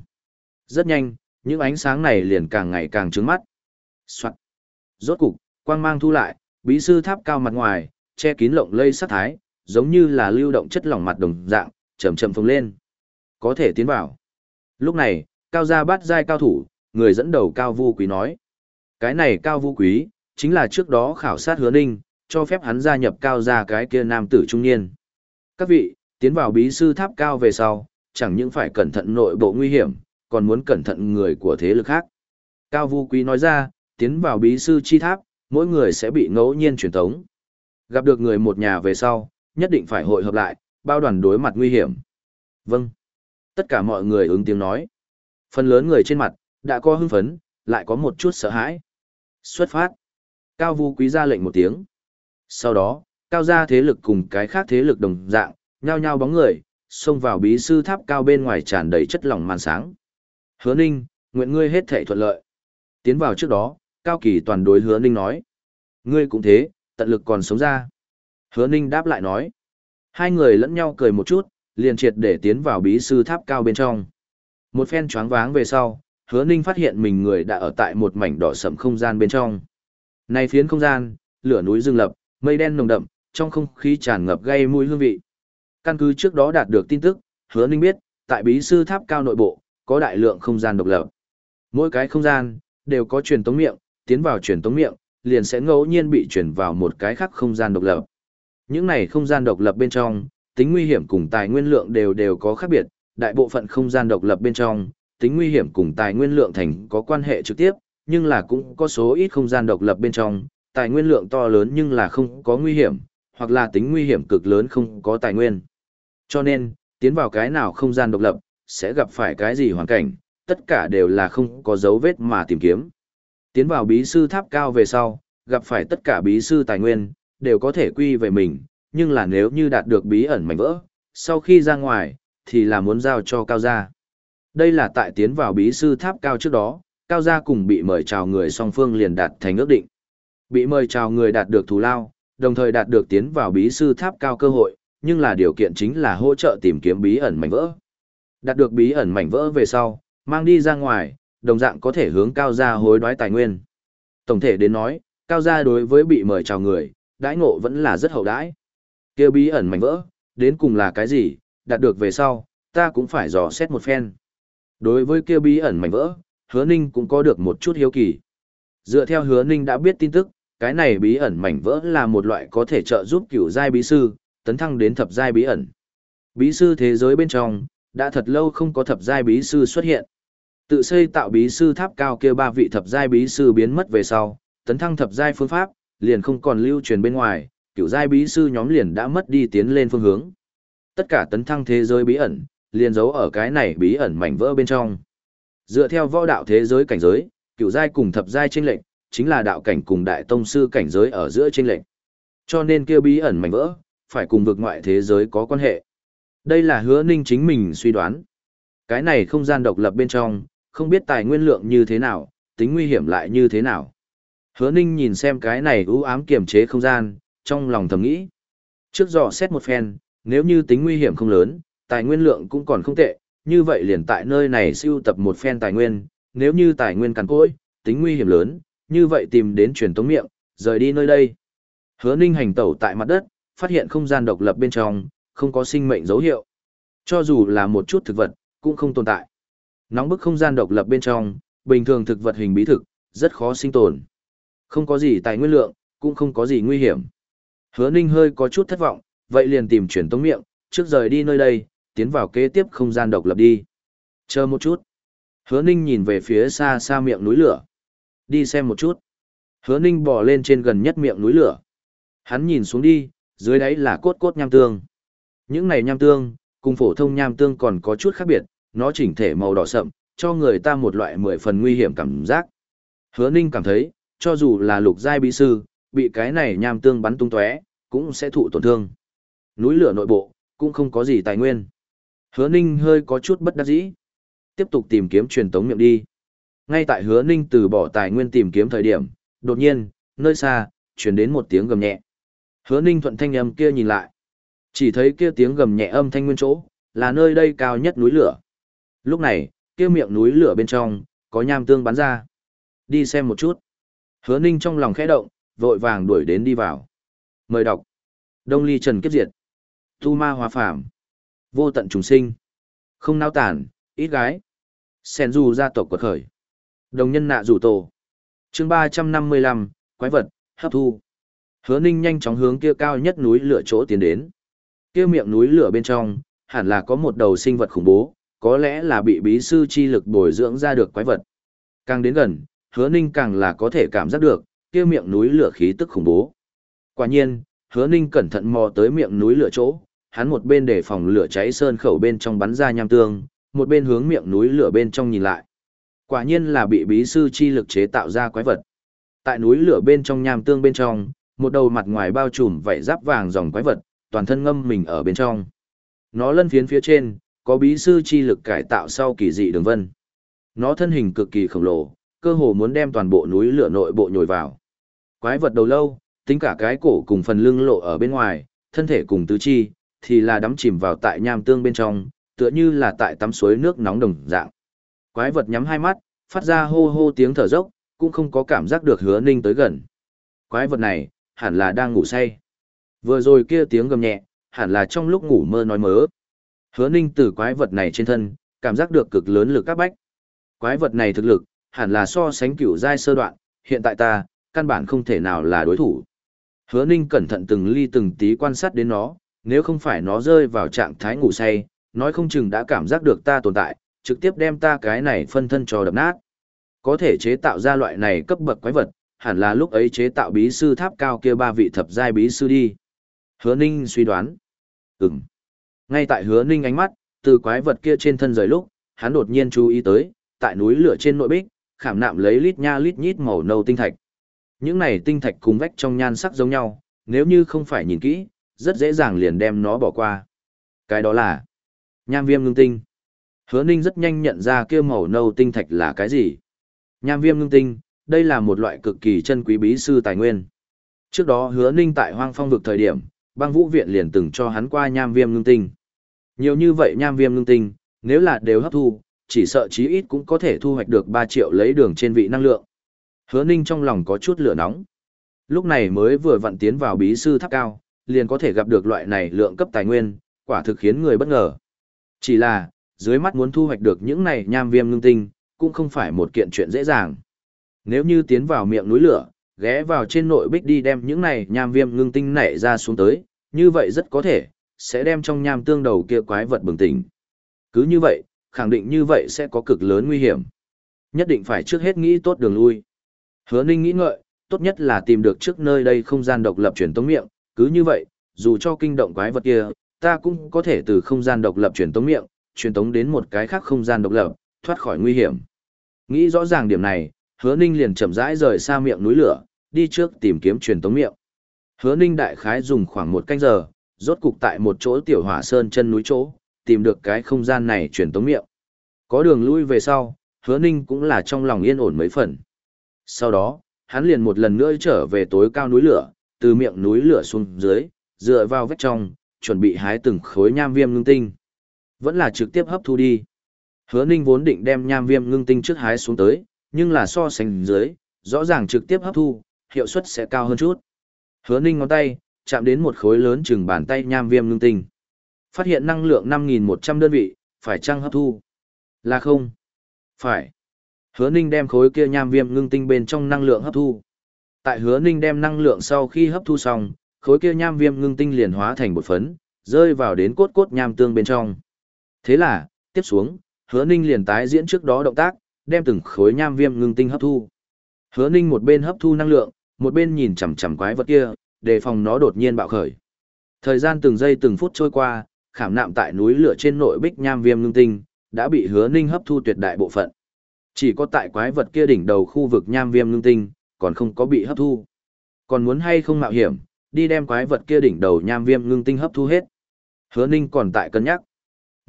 Rất nhanh, những ánh sáng này liền càng ngày càng trứng mắt. Soạn. Rốt cục, quang mang thu lại, bí sư tháp cao mặt ngoài, che kín lộng lây sắc thái, giống như là lưu động chất lỏng mặt đồng dạng, chậm chậm phồng lên. Có thể tiến vào. Lúc này, cao gia bát giai cao thủ, người dẫn đầu cao vu quý nói. Cái này cao vu quý, chính là trước đó khảo sát hứa ninh, cho phép hắn gia nhập cao gia cái kia nam tử trung niên. Các vị, tiến vào bí sư tháp cao về sau, chẳng những phải cẩn thận nội bộ nguy hiểm, còn muốn cẩn thận người của thế lực khác. Cao vu quý nói ra, tiến vào bí sư chi tháp, mỗi người sẽ bị ngẫu nhiên truyền tống. Gặp được người một nhà về sau, nhất định phải hội hợp lại, bao đoàn đối mặt nguy hiểm. Vâng. Tất cả mọi người ứng tiếng nói. Phần lớn người trên mặt, đã có hưng phấn, lại có một chút sợ hãi. Xuất phát. Cao Vu Quý ra lệnh một tiếng. Sau đó, cao gia thế lực cùng cái khác thế lực đồng dạng, nhao nhao bóng người, xông vào bí sư tháp cao bên ngoài tràn đầy chất lỏng màn sáng. Hứa Ninh, nguyện ngươi hết thảy thuận lợi. Tiến vào trước đó, Cao Kỳ toàn đối Hứa Ninh nói. Ngươi cũng thế, tận lực còn sống ra. Hứa Ninh đáp lại nói. Hai người lẫn nhau cười một chút, liền triệt để tiến vào bí sư tháp cao bên trong. Một phen choáng váng về sau, hứa ninh phát hiện mình người đã ở tại một mảnh đỏ sẫm không gian bên trong. Này phiến không gian, lửa núi rừng lập, mây đen nồng đậm, trong không khí tràn ngập gây mùi hương vị. Căn cứ trước đó đạt được tin tức, hứa ninh biết, tại bí sư tháp cao nội bộ, có đại lượng không gian độc lập. Mỗi cái không gian, đều có truyền tống miệng, tiến vào truyền tống miệng, liền sẽ ngẫu nhiên bị chuyển vào một cái khác không gian độc lập. Những này không gian độc lập bên trong, tính nguy hiểm cùng tài nguyên lượng đều đều có khác biệt, đại bộ phận không gian độc lập bên trong, tính nguy hiểm cùng tài nguyên lượng thành có quan hệ trực tiếp, nhưng là cũng có số ít không gian độc lập bên trong, tài nguyên lượng to lớn nhưng là không có nguy hiểm, hoặc là tính nguy hiểm cực lớn không có tài nguyên. Cho nên, tiến vào cái nào không gian độc lập, sẽ gặp phải cái gì hoàn cảnh, tất cả đều là không có dấu vết mà tìm kiếm. Tiến vào bí sư tháp cao về sau, gặp phải tất cả bí sư tài nguyên, đều có thể quy về mình, nhưng là nếu như đạt được bí ẩn mảnh vỡ, sau khi ra ngoài, thì là muốn giao cho cao gia. Đây là tại tiến vào bí sư tháp cao trước đó, cao gia cùng bị mời chào người song phương liền đạt thành ước định. Bị mời chào người đạt được thù lao, đồng thời đạt được tiến vào bí sư tháp cao cơ hội, nhưng là điều kiện chính là hỗ trợ tìm kiếm bí ẩn mảnh vỡ. Đạt được bí ẩn mảnh vỡ về sau, mang đi ra ngoài, đồng dạng có thể hướng cao gia hối đoái tài nguyên. Tổng thể đến nói, cao gia đối với bị mời chào người, đãi ngộ vẫn là rất hậu đãi. Kêu bí ẩn mảnh vỡ, đến cùng là cái gì, đạt được về sau, ta cũng phải dò xét một phen. Đối với kêu bí ẩn mảnh vỡ, hứa ninh cũng có được một chút hiếu kỳ. Dựa theo hứa ninh đã biết tin tức, cái này bí ẩn mảnh vỡ là một loại có thể trợ giúp cửu giai bí sư, tấn thăng đến thập giai bí ẩn. Bí sư thế giới bên trong, đã thật lâu không có thập giai bí sư xuất hiện. Tự xây tạo bí sư tháp cao kia ba vị thập giai bí sư biến mất về sau, tấn thăng thập giai phương pháp, liền không còn lưu truyền bên ngoài, cửu giai bí sư nhóm liền đã mất đi tiến lên phương hướng. Tất cả tấn thăng thế giới bí ẩn, liền giấu ở cái này bí ẩn mảnh vỡ bên trong. Dựa theo võ đạo thế giới cảnh giới, cửu giai cùng thập giai chênh lệnh, chính là đạo cảnh cùng đại tông sư cảnh giới ở giữa trên lệnh. Cho nên kia bí ẩn mảnh vỡ, phải cùng vực ngoại thế giới có quan hệ. Đây là hứa ninh chính mình suy đoán. Cái này không gian độc lập bên trong, không biết tài nguyên lượng như thế nào, tính nguy hiểm lại như thế nào. Hứa ninh nhìn xem cái này ưu ám kiềm chế không gian, trong lòng thầm nghĩ. Trước dò xét một phen, nếu như tính nguy hiểm không lớn, tài nguyên lượng cũng còn không tệ, như vậy liền tại nơi này siêu tập một phen tài nguyên, nếu như tài nguyên cằn cỗi, tính nguy hiểm lớn, như vậy tìm đến truyền tống miệng, rời đi nơi đây. Hứa ninh hành tẩu tại mặt đất, phát hiện không gian độc lập bên trong, không có sinh mệnh dấu hiệu. Cho dù là một chút thực vật, cũng không tồn tại. Nóng bức không gian độc lập bên trong, bình thường thực vật hình bí thực, rất khó sinh tồn. Không có gì tài nguyên lượng, cũng không có gì nguy hiểm. Hứa Ninh hơi có chút thất vọng, vậy liền tìm truyền tống miệng, trước rời đi nơi đây, tiến vào kế tiếp không gian độc lập đi. Chờ một chút. Hứa Ninh nhìn về phía xa xa miệng núi lửa. Đi xem một chút. Hứa Ninh bò lên trên gần nhất miệng núi lửa. Hắn nhìn xuống đi, dưới đáy là cốt cốt nham tương. Những này nham tương, cùng phổ thông nham tương còn có chút khác biệt, nó chỉnh thể màu đỏ sậm, cho người ta một loại mười phần nguy hiểm cảm giác. Hứa Ninh cảm thấy, cho dù là lục giai bí sư, bị cái này nham tương bắn tung tóe, cũng sẽ thụ tổn thương. Núi lửa nội bộ, cũng không có gì tài nguyên. Hứa Ninh hơi có chút bất đắc dĩ. Tiếp tục tìm kiếm truyền tống miệng đi. Ngay tại Hứa Ninh từ bỏ tài nguyên tìm kiếm thời điểm, đột nhiên, nơi xa, truyền đến một tiếng gầm nhẹ. Hứa Ninh thuận thanh âm kia nhìn lại. Chỉ thấy kia tiếng gầm nhẹ âm thanh nguyên chỗ, là nơi đây cao nhất núi lửa. Lúc này, kia miệng núi lửa bên trong, có nham tương bắn ra. Đi xem một chút. Hứa Ninh trong lòng khẽ động, vội vàng đuổi đến đi vào. Mời đọc. Đông ly trần kiếp diệt. Tu ma hòa phàm. Vô tận trùng sinh. Không nao tản, ít gái. Sen du gia tộc quật khởi. Đồng nhân nạ rủ tổ. chương ba trăm năm mươi lăm quái vật, hấp thu. Hứa ninh nhanh chóng hướng kia cao nhất núi lửa chỗ tiến đến. Kia miệng núi lửa bên trong, hẳn là có một đầu sinh vật khủng bố, có lẽ là bị bí sư chi lực bồi dưỡng ra được quái vật. Càng đến gần, hứa ninh càng là có thể cảm giác được, kia miệng núi lửa khí tức khủng bố. Quả nhiên, hứa ninh cẩn thận mò tới miệng núi lửa chỗ, hắn một bên để phòng lửa cháy sơn khẩu bên trong bắn ra nham tương, một bên hướng miệng núi lửa bên trong nhìn lại. Quả nhiên là bị bí sư chi lực chế tạo ra quái vật. Tại núi lửa bên trong nham tương bên trong, một đầu mặt ngoài bao trùm vảy giáp vàng dòng quái vật, toàn thân ngâm mình ở bên trong. Nó lân phiến phía trên, có bí sư chi lực cải tạo sau kỳ dị đường vân. Nó thân hình cực kỳ khổng lồ, cơ hồ muốn đem toàn bộ núi lửa nội bộ nhồi vào. Quái vật đầu lâu, tính cả cái cổ cùng phần lưng lộ ở bên ngoài, thân thể cùng tứ chi, thì là đắm chìm vào tại nham tương bên trong, tựa như là tại tắm suối nước nóng đồng dạng. Quái vật nhắm hai mắt, phát ra hô hô tiếng thở dốc, cũng không có cảm giác được hứa ninh tới gần. Quái vật này, hẳn là đang ngủ say. Vừa rồi kia tiếng gầm nhẹ, hẳn là trong lúc ngủ mơ nói mớ. Hứa ninh từ quái vật này trên thân, cảm giác được cực lớn lực các bách. Quái vật này thực lực, hẳn là so sánh cửu giai sơ đoạn, hiện tại ta, căn bản không thể nào là đối thủ. Hứa ninh cẩn thận từng ly từng tí quan sát đến nó, nếu không phải nó rơi vào trạng thái ngủ say, nói không chừng đã cảm giác được ta tồn tại, trực tiếp đem ta cái này phân thân cho đập nát. Có thể chế tạo ra loại này cấp bậc quái vật, hẳn là lúc ấy chế tạo bí sư tháp cao kia ba vị thập giai bí sư đi. Hứa Ninh suy đoán. Ừm. Ngay tại Hứa Ninh ánh mắt, từ quái vật kia trên thân rời lúc, hắn đột nhiên chú ý tới, tại núi lửa trên nội bích, khảm nạm lấy lít nha lít nhít màu nâu tinh thạch. Những này tinh thạch cùng vách trong nhan sắc giống nhau, nếu như không phải nhìn kỹ, rất dễ dàng liền đem nó bỏ qua. Cái đó là nham viêm ngưng tinh. Hứa Ninh rất nhanh nhận ra kia màu nâu tinh thạch là cái gì. Nham viêm ngưng tinh, đây là một loại cực kỳ chân quý bí sư tài nguyên. Trước đó Hứa Ninh tại Hoang Phong vực thời điểm, băng vũ viện liền từng cho hắn qua nham viêm ngưng tinh. Nhiều như vậy nham viêm ngưng tinh, nếu là đều hấp thu, chỉ sợ chí ít cũng có thể thu hoạch được 3 triệu lấy đường trên vị năng lượng. Hứa Ninh trong lòng có chút lửa nóng. Lúc này mới vừa vặn tiến vào bí sư tháp cao, liền có thể gặp được loại này lượng cấp tài nguyên, quả thực khiến người bất ngờ. Chỉ là, dưới mắt muốn thu hoạch được những này nham viêm ngưng tinh, cũng không phải một kiện chuyện dễ dàng. Nếu như tiến vào miệng núi lửa, ghé vào trên nội bích đi đem những này nham viêm ngưng tinh nảy ra xuống tới, như vậy rất có thể, sẽ đem trong nham tương đầu kia quái vật bừng tỉnh. Cứ như vậy, khẳng định như vậy sẽ có cực lớn nguy hiểm. Nhất định phải trước hết nghĩ tốt đường lui. Hứa Ninh nghĩ ngợi, tốt nhất là tìm được trước nơi đây không gian độc lập truyền tống miệng, cứ như vậy, dù cho kinh động quái vật kia, ta cũng có thể từ không gian độc lập truyền tống miệng, truyền tống đến một cái khác không gian độc lập, thoát khỏi nguy hiểm. Nghĩ rõ ràng điểm này, Hứa Ninh liền chậm rãi rời xa miệng núi lửa, đi trước tìm kiếm truyền tống miệng. Hứa Ninh đại khái dùng khoảng một canh giờ, rốt cục tại một chỗ tiểu hỏa sơn chân núi chỗ, tìm được cái không gian này truyền tống miệng. Có đường lui về sau, Hứa Ninh cũng là trong lòng yên ổn mấy phần. Sau đó, hắn liền một lần nữa trở về tối cao núi lửa, từ miệng núi lửa xuống dưới, dựa vào vách trong, chuẩn bị hái từng khối nham viêm ngưng tinh. Vẫn là trực tiếp hấp thu đi. Hứa Ninh vốn định đem nham viêm ngưng tinh trước hái xuống tới, nhưng là so sánh dưới, rõ ràng trực tiếp hấp thu, hiệu suất sẽ cao hơn chút. Hứa Ninh ngón tay, chạm đến một khối lớn chừng bàn tay nham viêm ngưng tinh. Phát hiện năng lượng 5.100 đơn vị, phải chăng hấp thu? Là không? Phải. Hứa Ninh đem khối kia nham viêm ngưng tinh bên trong năng lượng hấp thu. Tại Hứa Ninh đem năng lượng sau khi hấp thu xong, khối kia nham viêm ngưng tinh liền hóa thành bột phấn, rơi vào đến cốt cốt nham tương bên trong. Thế là, tiếp xuống, Hứa Ninh liền tái diễn trước đó động tác, đem từng khối nham viêm ngưng tinh hấp thu. Hứa Ninh một bên hấp thu năng lượng, một bên nhìn chằm chằm quái vật kia, đề phòng nó đột nhiên bạo khởi. Thời gian từng giây từng phút trôi qua, khảm nạm tại núi lửa trên nội bích nham viêm ngưng tinh, đã bị Hứa Ninh hấp thu tuyệt đại bộ phận. Chỉ có tại quái vật kia đỉnh đầu khu vực nham viêm ngưng tinh, còn không có bị hấp thu. Còn muốn hay không mạo hiểm, đi đem quái vật kia đỉnh đầu nham viêm ngưng tinh hấp thu hết. Hứa Ninh còn tại cân nhắc.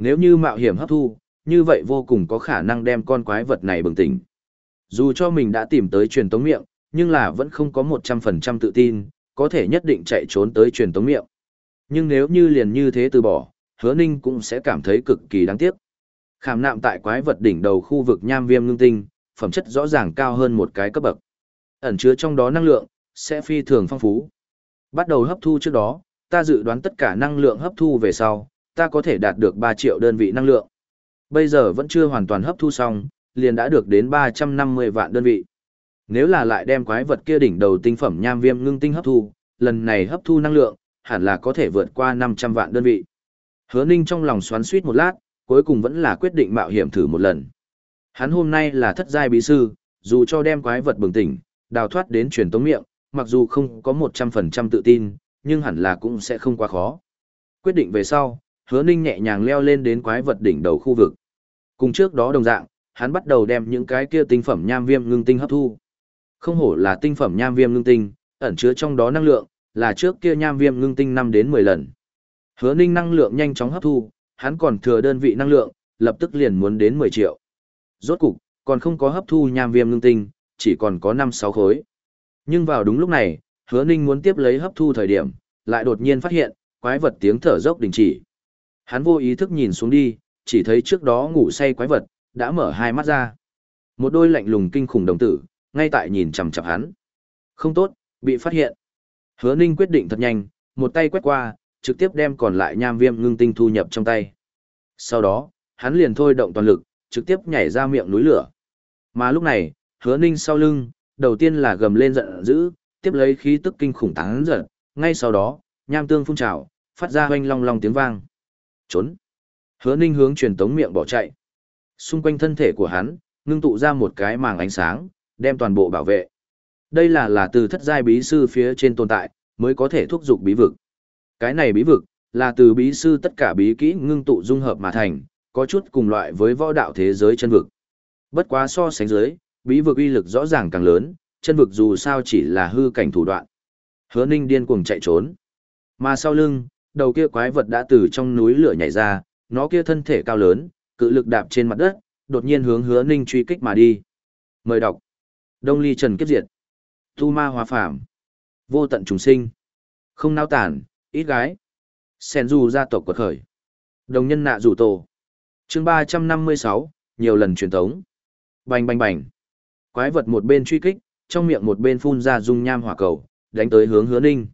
Nếu như mạo hiểm hấp thu, như vậy vô cùng có khả năng đem con quái vật này bừng tỉnh. Dù cho mình đã tìm tới truyền tống miệng, nhưng là vẫn không có 100% tự tin, có thể nhất định chạy trốn tới truyền tống miệng. Nhưng nếu như liền như thế từ bỏ, hứa ninh cũng sẽ cảm thấy cực kỳ đáng tiếc. Khảm nạm tại quái vật đỉnh đầu khu vực nham viêm ngưng tinh, phẩm chất rõ ràng cao hơn một cái cấp bậc. Ẩn chứa trong đó năng lượng, sẽ phi thường phong phú. Bắt đầu hấp thu trước đó, ta dự đoán tất cả năng lượng hấp thu về sau, ta có thể đạt được 3 triệu đơn vị năng lượng. Bây giờ vẫn chưa hoàn toàn hấp thu xong, liền đã được đến 350 vạn đơn vị. Nếu là lại đem quái vật kia đỉnh đầu tinh phẩm nham viêm ngưng tinh hấp thu, lần này hấp thu năng lượng, hẳn là có thể vượt qua 500 vạn đơn vị. Hứa Ninh trong lòng xoắn suýt một lát, cuối cùng vẫn là quyết định mạo hiểm thử một lần. Hắn hôm nay là thất giai bí sư, dù cho đem quái vật bừng tỉnh, đào thoát đến truyền tống miệng, mặc dù không có 100% tự tin, nhưng hẳn là cũng sẽ không quá khó. Quyết định về sau, hứa ninh nhẹ nhàng leo lên đến quái vật đỉnh đầu khu vực. Cùng trước đó đồng dạng, hắn bắt đầu đem những cái kia tinh phẩm nham viêm ngưng tinh hấp thu. Không hổ là tinh phẩm nham viêm ngưng tinh, ẩn chứa trong đó năng lượng, là trước kia nham viêm ngưng tinh năm đến 10 lần. Hứa ninh năng lượng nhanh chóng hấp thu, hắn còn thừa đơn vị năng lượng, lập tức liền muốn đến 10 triệu. Rốt cục, còn không có hấp thu nham viêm ngưng tinh, chỉ còn có 5-6 khối. Nhưng vào đúng lúc này, hứa ninh muốn tiếp lấy hấp thu thời điểm, lại đột nhiên phát hiện, quái vật tiếng thở dốc đình chỉ. Hắn vô ý thức nhìn xuống đi, chỉ thấy trước đó ngủ say quái vật, đã mở hai mắt ra. Một đôi lạnh lùng kinh khủng đồng tử, ngay tại nhìn chằm chằm hắn. Không tốt, bị phát hiện. Hứa Ninh quyết định thật nhanh, một tay quét qua, trực tiếp đem còn lại nham viêm ngưng tinh thu nhập trong tay. Sau đó, hắn liền thôi động toàn lực, trực tiếp nhảy ra miệng núi lửa. Mà lúc này, Hứa Ninh sau lưng, đầu tiên là gầm lên giận dữ, tiếp lấy khí tức kinh khủng tán giật, ngay sau đó, nham tương phun trào, phát ra hoanh long long tiếng vang. Trốn. Hứa Ninh hướng truyền tống miệng bỏ chạy. Xung quanh thân thể của hắn, ngưng tụ ra một cái màng ánh sáng, đem toàn bộ bảo vệ. Đây là là từ thất giai bí sư phía trên tồn tại, mới có thể thúc giục bí vực. Cái này bí vực, là từ bí sư tất cả bí kỹ ngưng tụ dung hợp mà thành, có chút cùng loại với võ đạo thế giới chân vực. Bất quá so sánh dưới, bí vực uy lực rõ ràng càng lớn, chân vực dù sao chỉ là hư cảnh thủ đoạn. Hứa Ninh điên cuồng chạy trốn. Mà sau lưng, đầu kia quái vật đã từ trong núi lửa nhảy ra, nó kia thân thể cao lớn, cự lực đạp trên mặt đất, đột nhiên hướng Hứa Ninh truy kích mà đi. Mời đọc. Đông Ly Trần Kiếp Diệt. Tu Ma Hóa Phàm. Vô tận trùng sinh. Không nao tản, ít gái. Sen dù gia tộc quật khởi. Đồng nhân nạ rủ tổ. chương 356, nhiều lần truyền tống. Bành bành bành. Quái vật một bên truy kích, trong miệng một bên phun ra dung nham hỏa cầu, đánh tới hướng hứa ninh.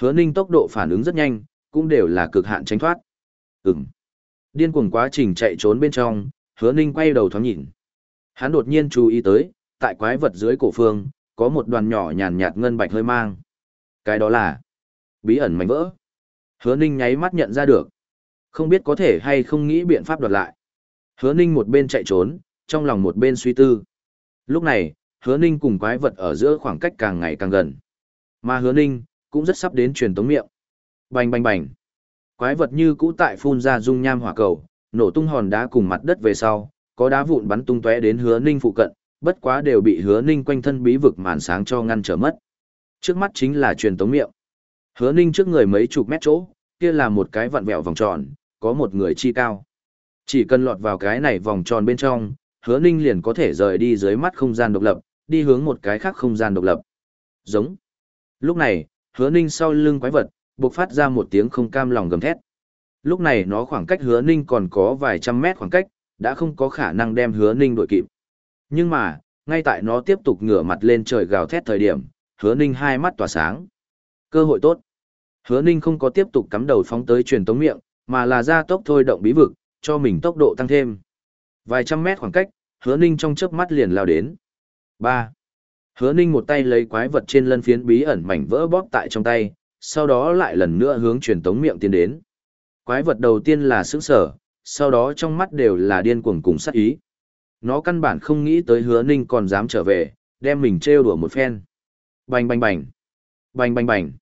Hứa ninh tốc độ phản ứng rất nhanh, cũng đều là cực hạn tránh thoát. Ừm. Điên cuồng quá trình chạy trốn bên trong, hứa ninh quay đầu thoáng nhìn. Hắn đột nhiên chú ý tới, tại quái vật dưới cổ phương, có một đoàn nhỏ nhàn nhạt ngân bạch hơi mang. Cái đó là bí ẩn mảnh vỡ. Hứa ninh nháy mắt nhận ra được. Không biết có thể hay không nghĩ biện pháp đoạt lại. Hứa ninh một bên chạy trốn, trong lòng một bên suy tư. Lúc này, hứa ninh cùng quái vật ở giữa khoảng cách càng ngày càng gần. Mà hứa ninh, cũng rất sắp đến truyền tống miệng. Bành bành bành. Quái vật như cũ tại phun ra dung nham hỏa cầu, nổ tung hòn đá cùng mặt đất về sau, có đá vụn bắn tung tóe đến hứa ninh phụ cận, bất quá đều bị hứa ninh quanh thân bí vực màn sáng cho ngăn trở mất. Trước mắt chính là truyền tống miệng. Hứa ninh trước người mấy chục mét chỗ, kia là một cái vặn vẹo vòng tròn, có một người chi cao. Chỉ cần lọt vào cái này vòng tròn bên trong, hứa ninh liền có thể rời đi dưới mắt không gian độc lập, đi hướng một cái khác không gian độc lập. Giống. Lúc này, hứa ninh sau lưng quái vật, bộc phát ra một tiếng không cam lòng gầm thét. Lúc này nó khoảng cách hứa ninh còn có vài trăm mét khoảng cách, đã không có khả năng đem hứa ninh đuổi kịp. Nhưng mà, ngay tại nó tiếp tục ngửa mặt lên trời gào thét thời điểm, hứa ninh hai mắt tỏa sáng. Cơ hội tốt. Hứa ninh không có tiếp tục cắm đầu phóng tới truyền tống miệng, mà là ra tốc thôi động bí vực, cho mình tốc độ tăng thêm. Vài trăm mét khoảng cách, hứa ninh trong chớp mắt liền lao đến. ba Hứa ninh một tay lấy quái vật trên lân phiến bí ẩn mảnh vỡ bóp tại trong tay, sau đó lại lần nữa hướng truyền tống miệng tiến đến. Quái vật đầu tiên là sững sở, sau đó trong mắt đều là điên cuồng cùng sát ý. Nó căn bản không nghĩ tới hứa ninh còn dám trở về, đem mình trêu đùa một phen. Bành bành bành. Bành bành bành.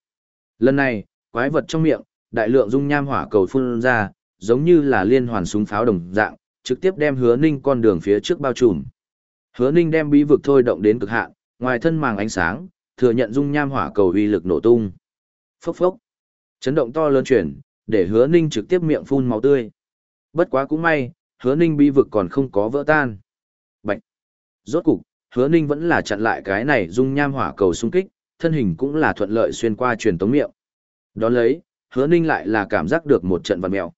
Lần này, quái vật trong miệng, đại lượng dung nham hỏa cầu phun ra, giống như là liên hoàn súng pháo đồng dạng, trực tiếp đem hứa ninh con đường phía trước bao trùm. Hứa ninh đem bí vực thôi động đến cực hạn, ngoài thân màng ánh sáng, thừa nhận dung nham hỏa cầu uy lực nổ tung. Phốc phốc. Chấn động to lớn chuyển, để hứa ninh trực tiếp miệng phun máu tươi. Bất quá cũng may, hứa ninh bi vực còn không có vỡ tan. Bạch. Rốt cục, hứa ninh vẫn là chặn lại cái này dung nham hỏa cầu xung kích, thân hình cũng là thuận lợi xuyên qua truyền tống miệng. Đón lấy, hứa ninh lại là cảm giác được một trận vật mèo.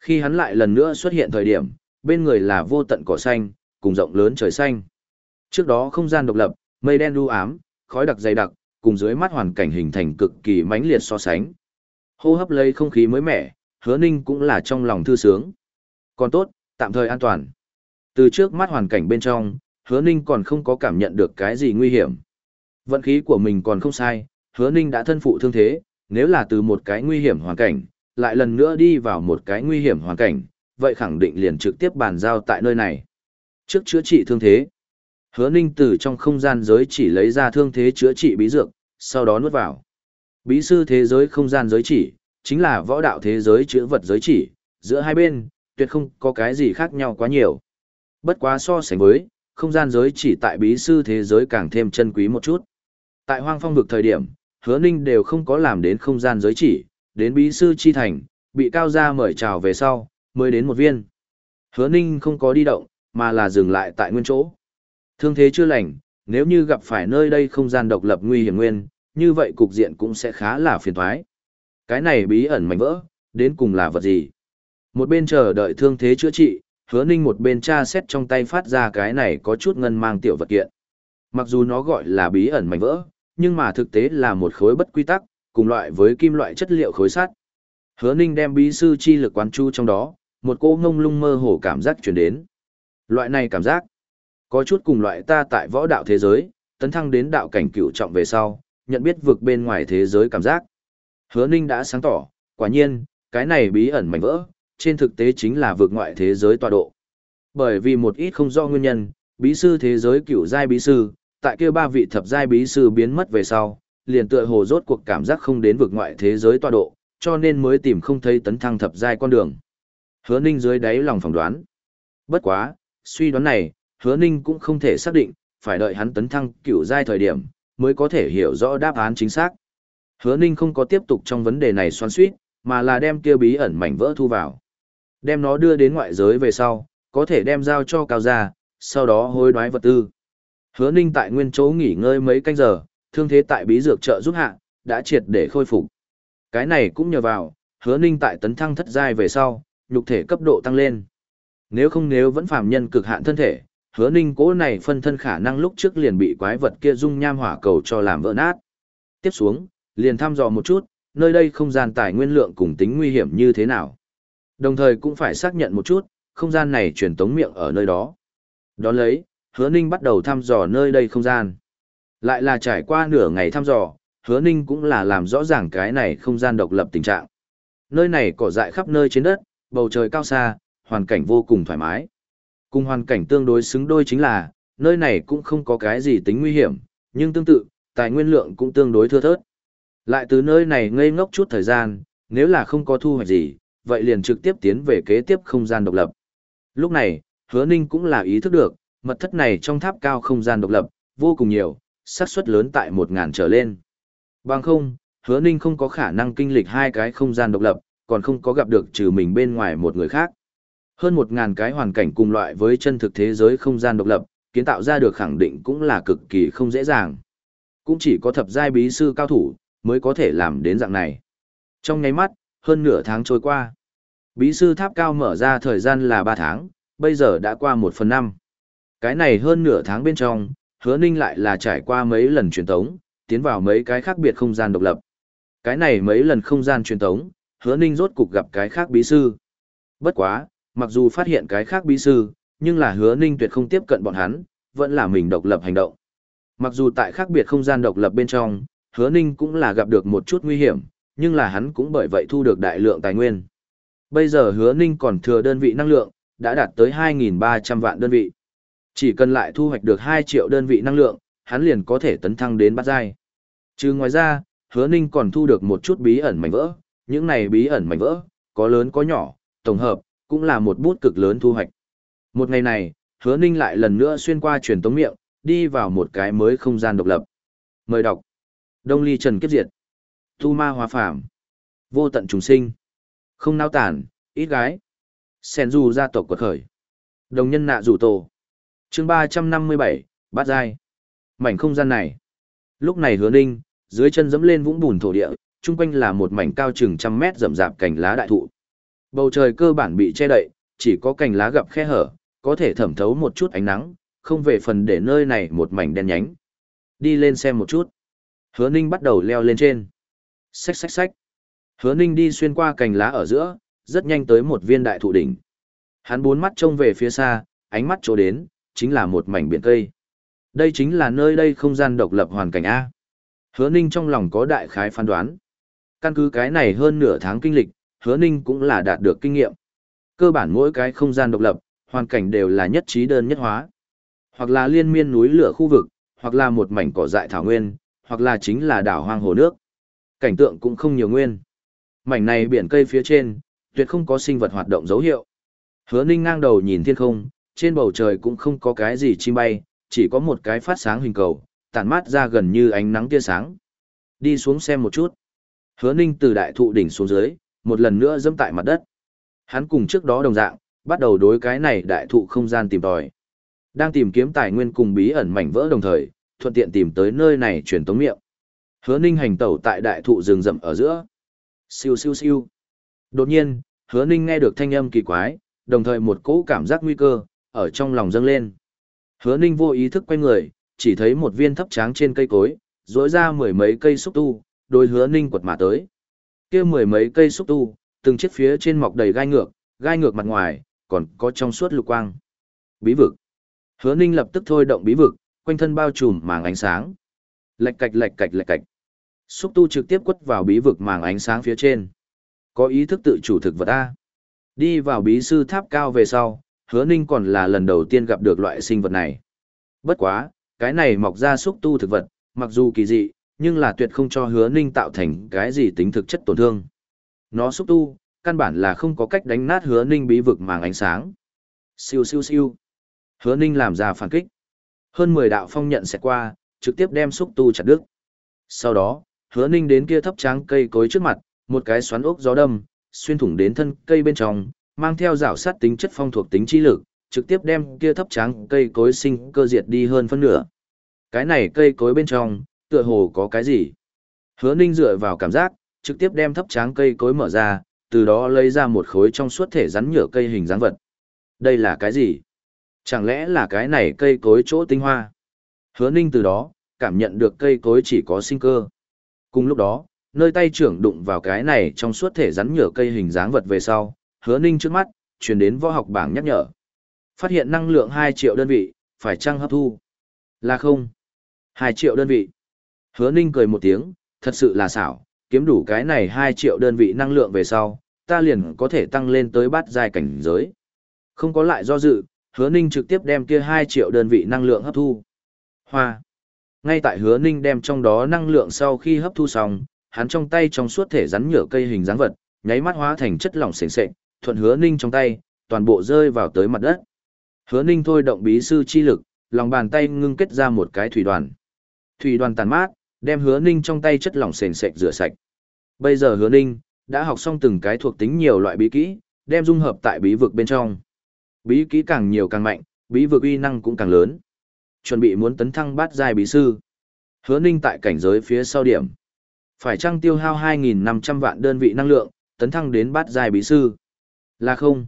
Khi hắn lại lần nữa xuất hiện thời điểm, bên người là vô tận cỏ xanh, cùng rộng lớn trời xanh. Trước đó không gian độc lập, mây đen u ám, khói đặc dày đặc, cùng dưới mắt hoàn cảnh hình thành cực kỳ mãnh liệt so sánh. Hô hấp lấy không khí mới mẻ, hứa ninh cũng là trong lòng thư sướng. Còn tốt, tạm thời an toàn. Từ trước mắt hoàn cảnh bên trong, hứa ninh còn không có cảm nhận được cái gì nguy hiểm. Vận khí của mình còn không sai, hứa ninh đã thân phụ thương thế, nếu là từ một cái nguy hiểm hoàn cảnh, lại lần nữa đi vào một cái nguy hiểm hoàn cảnh, vậy khẳng định liền trực tiếp bàn giao tại nơi này. Trước chữa trị thương thế, hứa ninh từ trong không gian giới chỉ lấy ra thương thế chữa trị bí dược, sau đó nuốt vào. Bí sư thế giới không gian giới chỉ, chính là võ đạo thế giới chữa vật giới chỉ, giữa hai bên, tuyệt không có cái gì khác nhau quá nhiều. Bất quá so sánh với, không gian giới chỉ tại bí sư thế giới càng thêm chân quý một chút. Tại hoang phong vực thời điểm, hứa ninh đều không có làm đến không gian giới chỉ, đến bí sư chi thành, bị cao gia mời chào về sau, mới đến một viên. Hứa ninh không có đi động, mà là dừng lại tại nguyên chỗ. Thương thế chưa lành, nếu như gặp phải nơi đây không gian độc lập nguy hiểm nguyên, như vậy cục diện cũng sẽ khá là phiền thoái. Cái này bí ẩn mảnh vỡ, đến cùng là vật gì? Một bên chờ đợi thương thế chữa trị, hứa ninh một bên tra xét trong tay phát ra cái này có chút ngân mang tiểu vật kiện. Mặc dù nó gọi là bí ẩn mảnh vỡ, nhưng mà thực tế là một khối bất quy tắc, cùng loại với kim loại chất liệu khối sắt. Hứa ninh đem bí sư chi lực quán chu trong đó, một cô ngông lung mơ hồ cảm giác chuyển đến. Loại này cảm giác, có chút cùng loại ta tại võ đạo thế giới, tấn thăng đến đạo cảnh cửu trọng về sau, nhận biết vực bên ngoài thế giới cảm giác. Hứa ninh đã sáng tỏ, quả nhiên, cái này bí ẩn mảnh vỡ, trên thực tế chính là vượt ngoại thế giới tọa độ. Bởi vì một ít không rõ nguyên nhân, bí sư thế giới cửu giai bí sư, tại kia ba vị thập giai bí sư biến mất về sau, liền tựa hồ rốt cuộc cảm giác không đến vượt ngoại thế giới tọa độ, cho nên mới tìm không thấy tấn thăng thập giai con đường. Hứa Ninh dưới đáy lòng phỏng đoán. Bất quá, suy đoán này, Hứa Ninh cũng không thể xác định, phải đợi hắn tấn thăng cửu giai thời điểm, mới có thể hiểu rõ đáp án chính xác. Hứa Ninh không có tiếp tục trong vấn đề này xoắn suýt, mà là đem kia bí ẩn mảnh vỡ thu vào. Đem nó đưa đến ngoại giới về sau, có thể đem giao cho cao gia, sau đó hối đoái vật tư. Hứa Ninh tại nguyên chỗ nghỉ ngơi mấy canh giờ, thương thế tại bí dược trợ giúp hạ, đã triệt để khôi phục. Cái này cũng nhờ vào, Hứa Ninh tại tấn thăng thất giai về sau, nhục thể cấp độ tăng lên. Nếu không nếu vẫn phàm nhân cực hạn thân thể, Hứa Ninh cố này phân thân khả năng lúc trước liền bị quái vật kia dung nham hỏa cầu cho làm vỡ nát. Tiếp xuống, liền thăm dò một chút, nơi đây không gian tài nguyên lượng cùng tính nguy hiểm như thế nào. Đồng thời cũng phải xác nhận một chút, không gian này truyền tống miệng ở nơi đó. Đón lấy, hứa ninh bắt đầu thăm dò nơi đây không gian. Lại là trải qua nửa ngày thăm dò, hứa ninh cũng là làm rõ ràng cái này không gian độc lập tình trạng. Nơi này cỏ dại khắp nơi trên đất, bầu trời cao xa, hoàn cảnh vô cùng thoải mái. Cùng hoàn cảnh tương đối xứng đôi chính là, nơi này cũng không có cái gì tính nguy hiểm, nhưng tương tự, tài nguyên lượng cũng tương đối thưa thớt. Lại từ nơi này ngây ngốc chút thời gian, nếu là không có thu hoạch gì, vậy liền trực tiếp tiến về kế tiếp không gian độc lập. Lúc này, hứa ninh cũng là ý thức được, mật thất này trong tháp cao không gian độc lập, vô cùng nhiều, xác suất lớn tại 1.000 trở lên. Bằng không, hứa ninh không có khả năng kinh lịch hai cái không gian độc lập, còn không có gặp được trừ mình bên ngoài một người khác. Hơn một ngàn cái hoàn cảnh cùng loại với chân thực thế giới không gian độc lập, kiến tạo ra được khẳng định cũng là cực kỳ không dễ dàng. Cũng chỉ có thập giai bí sư cao thủ, mới có thể làm đến dạng này. Trong nháy mắt, hơn nửa tháng trôi qua. Bí sư tháp cao mở ra thời gian là 3 tháng, bây giờ đã qua 1 phần 5. Cái này hơn nửa tháng bên trong, hứa ninh lại là trải qua mấy lần truyền tống, tiến vào mấy cái khác biệt không gian độc lập. Cái này mấy lần không gian truyền tống, hứa ninh rốt cục gặp cái khác bí sư. Bất quá, mặc dù phát hiện cái khác bí sư, nhưng là hứa ninh tuyệt không tiếp cận bọn hắn, vẫn là mình độc lập hành động. Mặc dù tại khác biệt không gian độc lập bên trong, hứa ninh cũng là gặp được một chút nguy hiểm, nhưng là hắn cũng bởi vậy thu được đại lượng tài nguyên. Bây giờ hứa ninh còn thừa đơn vị năng lượng, đã đạt tới 2.300 vạn đơn vị. Chỉ cần lại thu hoạch được 2 triệu đơn vị năng lượng, hắn liền có thể tấn thăng đến bát giai. Trừ ngoài ra, hứa ninh còn thu được một chút bí ẩn mảnh vỡ, những này bí ẩn mảnh vỡ, có lớn có nhỏ, tổng hợp, cũng là một bút cực lớn thu hoạch. Một ngày này, hứa ninh lại lần nữa xuyên qua truyền tống miệng, đi vào một cái mới không gian độc lập. Mời đọc. Đông ly trần kiếp diệt. Tu ma hóa phàm. Vô tận trùng sinh. Không nao tản, ít gái. Sen dù gia tộc quật khởi. Đồng nhân nạ rủ tổ. chương ba trăm năm mươi bảy bát giai. Mảnh không gian này. Lúc này hứa ninh, dưới chân dẫm lên vũng bùn thổ địa, chung quanh là một mảnh cao chừng trăm mét rậm rạp cành lá đại thụ. Bầu trời cơ bản bị che đậy, chỉ có cành lá gặp khe hở, có thể thẩm thấu một chút ánh nắng, không về phần để nơi này một mảnh đen nhánh. Đi lên xem một chút. Hứa Ninh bắt đầu leo lên trên. Xách xách xách. Hứa Ninh đi xuyên qua cành lá ở giữa, rất nhanh tới một viên đại thụ đỉnh. Hắn bốn mắt trông về phía xa, ánh mắt chỗ đến, chính là một mảnh biển cây. Đây chính là nơi đây không gian độc lập hoàn cảnh A. Hứa Ninh trong lòng có đại khái phán đoán. Căn cứ cái này hơn nửa tháng kinh lịch, Hứa Ninh cũng là đạt được kinh nghiệm. Cơ bản mỗi cái không gian độc lập, hoàn cảnh đều là nhất trí đơn nhất hóa. Hoặc là liên miên núi lửa khu vực, hoặc là một mảnh cỏ dại thảo nguyên, hoặc là chính là đảo hoang hồ nước. Cảnh tượng cũng không nhiều nguyên. Mảnh này biển cây phía trên, tuyệt không có sinh vật hoạt động dấu hiệu. Hứa Ninh ngang đầu nhìn thiên không, trên bầu trời cũng không có cái gì chim bay, chỉ có một cái phát sáng hình cầu, tản mát ra gần như ánh nắng tia sáng. Đi xuống xem một chút. Hứa Ninh từ đại thụ đỉnh xuống dưới, một lần nữa dẫm tại mặt đất. Hắn cùng trước đó đồng dạng, bắt đầu đối cái này đại thụ không gian tìm tòi. Đang tìm kiếm tài nguyên cùng bí ẩn mảnh vỡ đồng thời, thuận tiện tìm tới nơi này truyền tống miệng. Hứa Ninh hành tẩu tại đại thụ rừng rậm ở giữa. Siêu siêu siêu. Đột nhiên, Hứa Ninh nghe được thanh âm kỳ quái, đồng thời một cỗ cảm giác nguy cơ, ở trong lòng dâng lên. Hứa ninh vô ý thức quay người, chỉ thấy một viên thấp tráng trên cây cối, rỗi ra mười mấy cây xúc tu, đôi hứa ninh quật mà tới kia mười mấy cây xúc tu, từng chiếc phía trên mọc đầy gai ngược, gai ngược mặt ngoài, còn có trong suốt lục quang. Bí vực. Hứa ninh lập tức thôi động bí vực, quanh thân bao trùm màng ánh sáng. Lạch cạch lạch cạch lạch cạch. Xúc tu trực tiếp quất vào bí vực màng ánh sáng phía trên. Có ý thức tự chủ thực vật A. Đi vào bí sư tháp cao về sau, hứa ninh còn là lần đầu tiên gặp được loại sinh vật này. Bất quá, cái này mọc ra xúc tu thực vật, mặc dù kỳ dị, nhưng là tuyệt không cho hứa ninh tạo thành cái gì tính thực chất tổn thương. Nó xúc tu, căn bản là không có cách đánh nát hứa ninh bí vực màng ánh sáng. Siêu siêu siêu. Hứa ninh làm ra phản kích. Hơn 10 đạo phong nhận sẽ qua, trực tiếp đem xúc tu chặt đứt. Sau đó, hứa ninh đến kia thấp tráng cây cối trước mặt, một cái xoắn ốc gió đâm, xuyên thủng đến thân cây bên trong, mang theo rào sát tính chất phong thuộc tính chi lực, trực tiếp đem kia thấp tráng cây cối sinh cơ diệt đi hơn phân nửa. Cái này cây cối bên trong, tựa hồ có cái gì? Hứa ninh dựa vào cảm giác, trực tiếp đem thấp tráng cây cối mở ra, từ đó lấy ra một khối trong suốt thể rắn nhựa cây hình dáng vật. Đây là cái gì? Chẳng lẽ là cái này cây cối chỗ tinh hoa? Hứa ninh từ đó, cảm nhận được cây cối chỉ có sinh cơ. Cùng lúc đó, nơi tay trưởng đụng vào cái này trong suốt thể rắn nhựa cây hình dáng vật về sau, hứa ninh trước mắt, chuyển đến võ học bảng nhắc nhở. Phát hiện năng lượng 2 triệu đơn vị, phải chăng hấp thu? Là không? 2 triệu đơn vị. Hứa ninh cười một tiếng, thật sự là xảo, kiếm đủ cái này 2 triệu đơn vị năng lượng về sau, ta liền có thể tăng lên tới bát giai cảnh giới. Không có lại do dự, hứa ninh trực tiếp đem kia 2 triệu đơn vị năng lượng hấp thu. Hoa. Ngay tại hứa ninh đem trong đó năng lượng sau khi hấp thu xong, hắn trong tay trong suốt thể rắn nhựa cây hình dáng vật, nháy mắt hóa thành chất lỏng sền sệt, thuận hứa ninh trong tay, toàn bộ rơi vào tới mặt đất. Hứa ninh thôi động bí sư chi lực, lòng bàn tay ngưng kết ra một cái thủy đoàn. Thủy đoàn tàn mát, đem hứa ninh trong tay chất lỏng sền sệt rửa sạch. Bây giờ hứa ninh, đã học xong từng cái thuộc tính nhiều loại bí kỹ, đem dung hợp tại bí vực bên trong. Bí kỹ càng nhiều càng mạnh, bí vực uy năng cũng càng lớn. Chuẩn bị muốn tấn thăng bát giai bí sư. Hứa ninh tại cảnh giới phía sau điểm. Phải chăng tiêu hao 2.500 vạn đơn vị năng lượng, tấn thăng đến bát giai bí sư? Là không.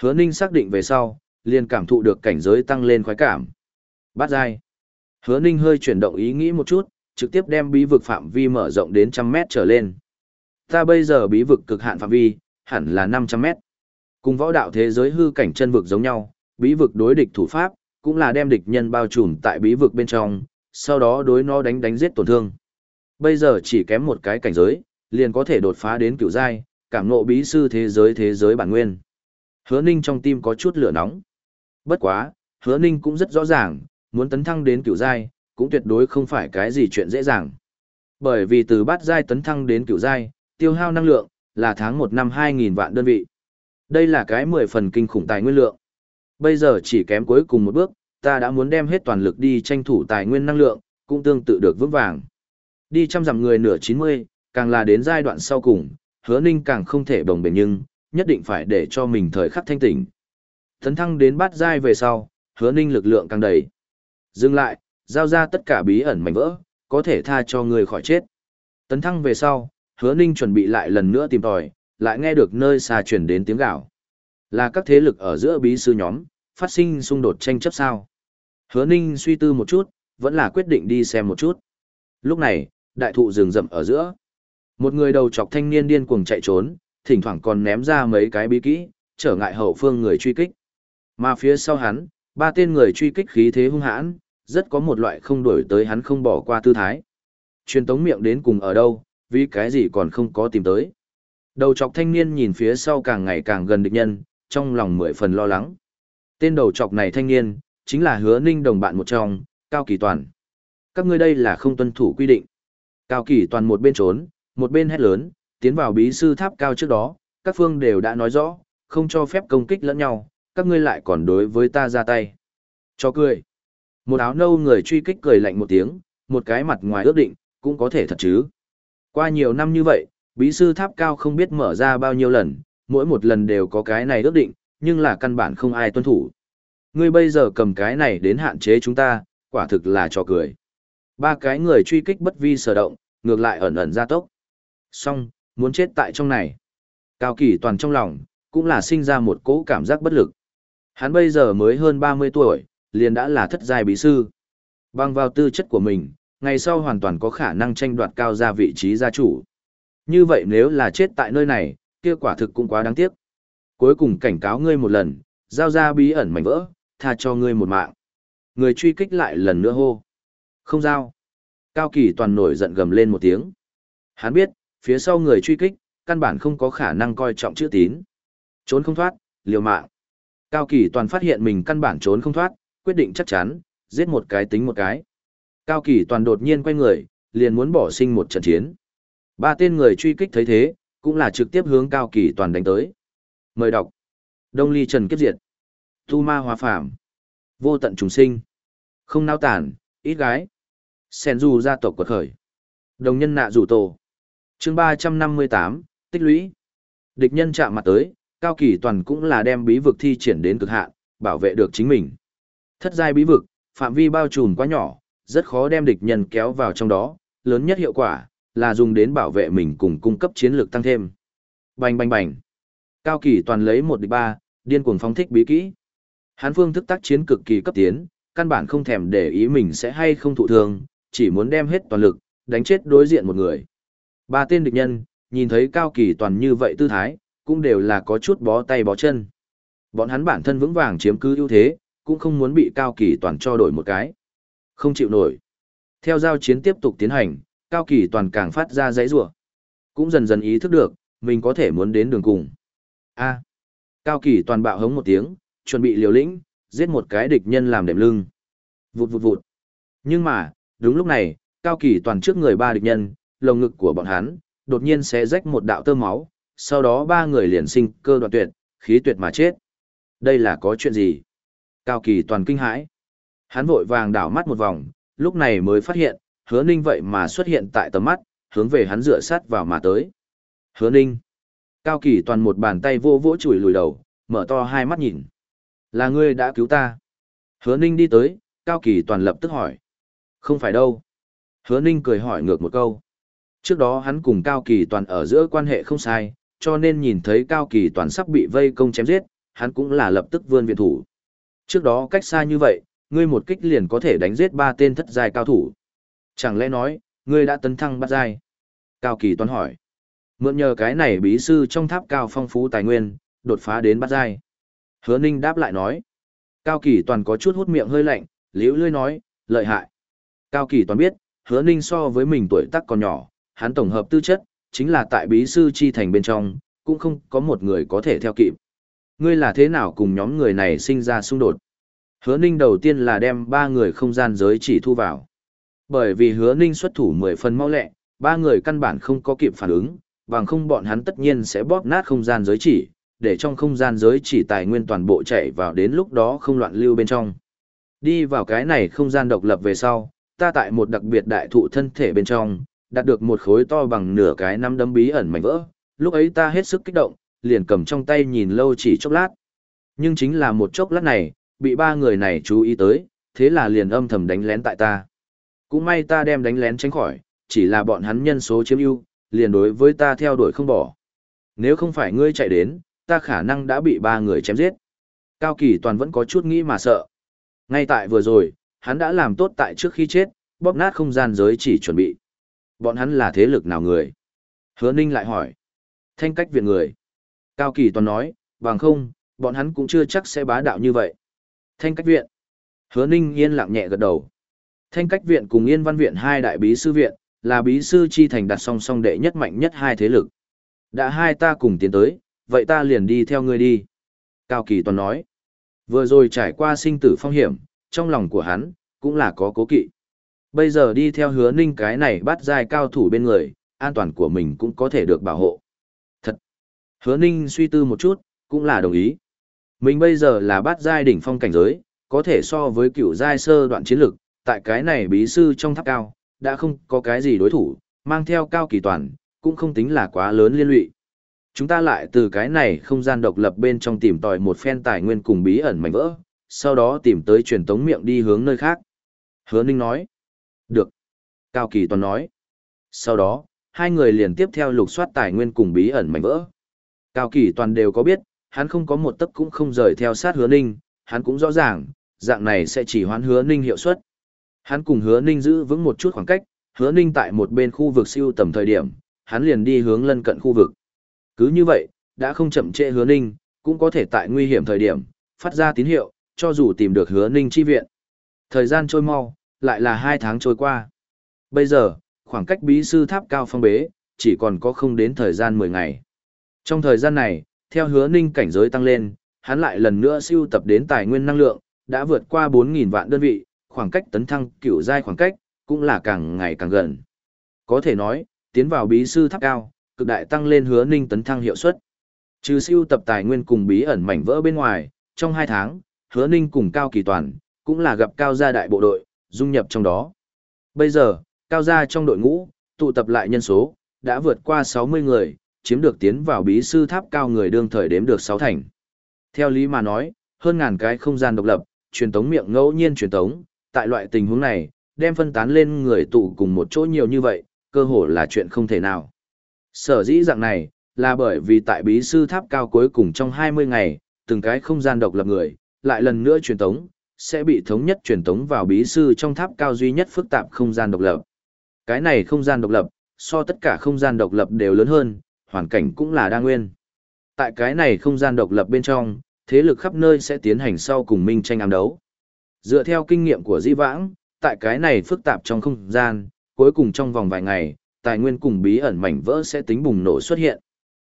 Hứa ninh xác định về sau, liền cảm thụ được cảnh giới tăng lên khoái cảm. Bát giai. Hứa ninh hơi chuyển động ý nghĩ một chút, trực tiếp đem bí vực phạm vi mở rộng đến trăm mét trở lên. Ta bây giờ bí vực cực hạn phạm vi, hẳn là 500 mét. Cùng võ đạo thế giới hư cảnh chân vực giống nhau, bí vực đối địch thủ pháp, cũng là đem địch nhân bao trùm tại bí vực bên trong, sau đó đối nó đánh đánh giết tổn thương. Bây giờ chỉ kém một cái cảnh giới, liền có thể đột phá đến cửu giai, cảm ngộ bí sư thế giới thế giới bản nguyên. Hứa Ninh trong tim có chút lửa nóng. Bất quá, Hứa Ninh cũng rất rõ ràng, muốn tấn thăng đến cửu giai, cũng tuyệt đối không phải cái gì chuyện dễ dàng. Bởi vì từ bát giai tấn thăng đến cửu giai, tiêu hao năng lượng là tháng 1 năm 2000 vạn đơn vị. Đây là cái 10 phần kinh khủng tài nguyên lượng. Bây giờ chỉ kém cuối cùng một bước, ta đã muốn đem hết toàn lực đi tranh thủ tài nguyên năng lượng, cũng tương tự được vững vàng. Đi trăm dặm người nửa 90, càng là đến giai đoạn sau cùng, hứa ninh càng không thể đồng bền nhưng, nhất định phải để cho mình thời khắc thanh tỉnh. Thấn thăng đến bát giai về sau, hứa ninh lực lượng càng đầy. Dừng lại, giao ra tất cả bí ẩn mảnh vỡ, có thể tha cho người khỏi chết. Tấn thăng về sau, hứa ninh chuẩn bị lại lần nữa tìm tòi, lại nghe được nơi xa chuyển đến tiếng gạo. Là các thế lực ở giữa bí sư nhóm, phát sinh xung đột tranh chấp sao. Hứa ninh suy tư một chút, vẫn là quyết định đi xem một chút. Lúc này, đại thụ rừng rậm ở giữa. Một người đầu chọc thanh niên điên cuồng chạy trốn, thỉnh thoảng còn ném ra mấy cái bí kỹ, trở ngại hậu phương người truy kích. Mà phía sau hắn, ba tên người truy kích khí thế hung hãn, rất có một loại không đổi tới hắn không bỏ qua tư thái. Truyền tống miệng đến cùng ở đâu, vì cái gì còn không có tìm tới. Đầu chọc thanh niên nhìn phía sau càng ngày càng gần địch nhân, trong lòng mười phần lo lắng. Tên đầu chọc này thanh niên, chính là hứa ninh đồng bạn một trong, Cao Kỳ Toàn. Các ngươi đây là không tuân thủ quy định. Cao Kỳ Toàn một bên trốn, một bên hét lớn, tiến vào bí sư tháp cao trước đó, các phương đều đã nói rõ, không cho phép công kích lẫn nhau, các ngươi lại còn đối với ta ra tay. Cho cười. Một áo nâu người truy kích cười lạnh một tiếng, một cái mặt ngoài ước định, cũng có thể thật chứ. Qua nhiều năm như vậy, bí sư tháp cao không biết mở ra bao nhiêu lần, mỗi một lần đều có cái này ước định, nhưng là căn bản không ai tuân thủ. Ngươi bây giờ cầm cái này đến hạn chế chúng ta, quả thực là trò cười. Ba cái người truy kích bất vi sở động, ngược lại ẩn ẩn ra tốc. Xong, muốn chết tại trong này. Cao kỳ toàn trong lòng, cũng là sinh ra một cỗ cảm giác bất lực. Hắn bây giờ mới hơn 30 tuổi, liền đã là thất giai bí sư. Bằng vào tư chất của mình, ngày sau hoàn toàn có khả năng tranh đoạt cao ra vị trí gia chủ. Như vậy nếu là chết tại nơi này, kia quả thực cũng quá đáng tiếc. Cuối cùng cảnh cáo ngươi một lần, giao ra bí ẩn mảnh vỡ, tha cho ngươi một mạng. Người truy kích lại lần nữa hô. Không giao. Cao Kỳ toàn nổi giận gầm lên một tiếng. Hắn biết, phía sau người truy kích, căn bản không có khả năng coi trọng chữ tín. Trốn không thoát, liều mạng. Cao Kỳ toàn phát hiện mình căn bản trốn không thoát, quyết định chắc chắn, giết một cái tính một cái. Cao Kỳ toàn đột nhiên quay người, liền muốn bỏ sinh một trận chiến. Ba tên người truy kích thấy thế, cũng là trực tiếp hướng Cao Kỳ toàn đánh tới. Mời đọc. Đông Ly Trần Kiếp Diệt. Tu Ma Hòa Phạm. Vô tận trùng sinh. Không nao tản, ít gái. Sen du gia tộc quật khởi. Đồng nhân nạ rủ tổ. chương ba trăm năm mươi tám tích lũy. Địch nhân chạm mặt tới, Cao Kỳ toàn cũng là đem bí vực thi triển đến cực hạn, bảo vệ được chính mình. Thất giai bí vực, phạm vi bao trùm quá nhỏ, rất khó đem địch nhân kéo vào trong đó, lớn nhất hiệu quả là dùng đến bảo vệ mình cùng cung cấp chiến lược tăng thêm. Bành bành bành. Cao Kỳ toàn lấy một địch ba, điên cuồng phóng thích bí kỹ. Hán phương thức tác chiến cực kỳ cấp tiến, căn bản không thèm để ý mình sẽ hay không thụ thương, chỉ muốn đem hết toàn lực, đánh chết đối diện một người. Ba tên địch nhân, nhìn thấy Cao Kỳ toàn như vậy tư thái, cũng đều là có chút bó tay bó chân. Bọn hắn bản thân vững vàng chiếm cứ ưu thế, cũng không muốn bị Cao Kỳ toàn cho đổi một cái. Không chịu nổi. Theo giao chiến tiếp tục tiến hành, Cao Kỳ toàn càng phát ra giấy rủa Cũng dần dần ý thức được, mình có thể muốn đến đường cùng. A. Cao Kỳ toàn bạo hống một tiếng, chuẩn bị liều lĩnh, giết một cái địch nhân làm đệm lưng. Vụt vụt vụt. Nhưng mà, đúng lúc này, Cao Kỳ toàn trước người ba địch nhân, lồng ngực của bọn hắn, đột nhiên sẽ rách một đạo tơ máu, sau đó ba người liền sinh cơ đoạn tuyệt, khí tuyệt mà chết. Đây là có chuyện gì? Cao Kỳ toàn kinh hãi. Hắn vội vàng đảo mắt một vòng, lúc này mới phát hiện, hứa ninh vậy mà xuất hiện tại tầm mắt, hướng về hắn dựa sát vào mà tới. Hứa ninh. Cao Kỳ toàn một bàn tay vô vỗ chùi lùi đầu, mở to hai mắt nhìn. Là ngươi đã cứu ta. Hứa ninh đi tới, Cao Kỳ toàn lập tức hỏi. Không phải đâu. Hứa ninh cười hỏi ngược một câu. Trước đó hắn cùng Cao Kỳ toàn ở giữa quan hệ không sai, cho nên nhìn thấy Cao Kỳ toàn sắp bị vây công chém giết, hắn cũng là lập tức vươn viện thủ. Trước đó cách xa như vậy, ngươi một kích liền có thể đánh giết ba tên thất giai cao thủ. Chẳng lẽ nói, ngươi đã tấn thăng bát giai? Cao Kỳ toàn hỏi. Mượn nhờ cái này bí sư trong tháp cao phong phú tài nguyên, đột phá đến bát giai. Hứa Ninh đáp lại nói. Cao Kỳ toàn có chút hút miệng hơi lạnh, liễu lươi nói, lợi hại. Cao Kỳ toàn biết, hứa Ninh so với mình tuổi tác còn nhỏ, hắn tổng hợp tư chất, chính là tại bí sư chi thành bên trong, cũng không có một người có thể theo kịp. Ngươi là thế nào cùng nhóm người này sinh ra xung đột? Hứa Ninh đầu tiên là đem ba người không gian giới chỉ thu vào. Bởi vì hứa Ninh xuất thủ mười phần mau lẹ, ba người căn bản không có kịp phản ứng, bằng không bọn hắn tất nhiên sẽ bóp nát không gian giới chỉ, để trong không gian giới chỉ tài nguyên toàn bộ chạy vào đến lúc đó không loạn lưu bên trong. Đi vào cái này không gian độc lập về sau, ta tại một đặc biệt đại thụ thân thể bên trong, đạt được một khối to bằng nửa cái năm đấm bí ẩn mảnh vỡ. Lúc ấy ta hết sức kích động, liền cầm trong tay nhìn lâu chỉ chốc lát. Nhưng chính là một chốc lát này, bị ba người này chú ý tới, thế là liền âm thầm đánh lén tại ta. Cũng may ta đem đánh lén tránh khỏi, chỉ là bọn hắn nhân số chiếm ưu, liền đối với ta theo đuổi không bỏ. Nếu không phải ngươi chạy đến, ta khả năng đã bị ba người chém giết. Cao Kỳ toàn vẫn có chút nghĩ mà sợ. Ngay tại vừa rồi, hắn đã làm tốt tại trước khi chết, bóp nát không gian giới chỉ chuẩn bị. Bọn hắn là thế lực nào người? Hứa Ninh lại hỏi. Thanh cách viện người. Cao Kỳ toàn nói, bằng không, bọn hắn cũng chưa chắc sẽ bá đạo như vậy. Thanh cách viện. Hứa Ninh yên lặng nhẹ gật đầu. Thanh cách viện cùng Yên Văn viện hai đại bí sư viện, là bí sư chi thành đặt song song đệ nhất mạnh nhất hai thế lực. Đã hai ta cùng tiến tới, vậy ta liền đi theo ngươi đi. Cao Kỳ Toàn nói. Vừa rồi trải qua sinh tử phong hiểm, trong lòng của hắn, cũng là có cố kỵ. Bây giờ đi theo hứa ninh cái này bắt dài cao thủ bên người, an toàn của mình cũng có thể được bảo hộ. Hứa ninh suy tư một chút, cũng là đồng ý. Mình bây giờ là bát giai đỉnh phong cảnh giới, có thể so với cựu giai sơ đoạn chiến lực, tại cái này bí sư trong tháp cao, đã không có cái gì đối thủ, mang theo cao kỳ toàn, cũng không tính là quá lớn liên lụy. Chúng ta lại từ cái này không gian độc lập bên trong tìm tòi một phen tài nguyên cùng bí ẩn mảnh vỡ, sau đó tìm tới truyền tống miệng đi hướng nơi khác. Hứa Ninh nói. Được. Cao Kỳ Toàn nói. Sau đó, hai người liền tiếp theo lục soát tài nguyên cùng bí ẩn mảnh vỡ. Cao Kỳ Toàn đều có biết, hắn không có một tấc cũng không rời theo sát hứa ninh, hắn cũng rõ ràng, dạng này sẽ chỉ hoán hứa ninh hiệu suất. Hắn cùng hứa ninh giữ vững một chút khoảng cách, hứa ninh tại một bên khu vực siêu tầm thời điểm, hắn liền đi hướng lân cận khu vực. Cứ như vậy, đã không chậm trễ hứa ninh, cũng có thể tại nguy hiểm thời điểm, phát ra tín hiệu, cho dù tìm được hứa ninh chi viện. Thời gian trôi mau, lại là hai tháng trôi qua. Bây giờ, khoảng cách bí sư tháp cao phong bế, chỉ còn có không đến thời gian 10 ngày. Trong thời gian này, theo hứa ninh cảnh giới tăng lên, hắn lại lần nữa siêu tập đến tài nguyên năng lượng, đã vượt qua 4.000 vạn đơn vị, khoảng cách tấn thăng cửu giai khoảng cách, cũng là càng ngày càng gần. Có thể nói, tiến vào bí sư tháp cao, cực đại tăng lên hứa ninh tấn thăng hiệu suất. Trừ siêu tập tài nguyên cùng bí ẩn mảnh vỡ bên ngoài, trong 2 tháng, hứa ninh cùng cao kỳ toàn, cũng là gặp cao gia đại bộ đội, dung nhập trong đó. Bây giờ, cao gia trong đội ngũ, tụ tập lại nhân số, đã vượt qua 60 người, chiếm được tiến vào bí sư tháp cao người đương thời đếm được 6 thành. Theo lý mà nói, hơn ngàn cái không gian độc lập, truyền tống miệng ngẫu nhiên truyền tống, tại loại tình huống này, đem phân tán lên người tụ cùng một chỗ nhiều như vậy, cơ hồ là chuyện không thể nào. Sở dĩ dạng này, là bởi vì tại bí sư tháp cao cuối cùng trong 20 ngày, từng cái không gian độc lập người, lại lần nữa truyền tống, sẽ bị thống nhất truyền tống vào bí sư trong tháp cao duy nhất phức tạp không gian độc lập. Cái này không gian độc lập, so tất cả không gian độc lập đều lớn hơn, hoàn cảnh cũng là đa nguyên. Tại cái này không gian độc lập bên trong, thế lực khắp nơi sẽ tiến hành sau cùng minh tranh ám đấu. Dựa theo kinh nghiệm của Di Vãng, tại cái này phức tạp trong không gian, cuối cùng trong vòng vài ngày, tài nguyên cùng bí ẩn mảnh vỡ sẽ tính bùng nổ xuất hiện.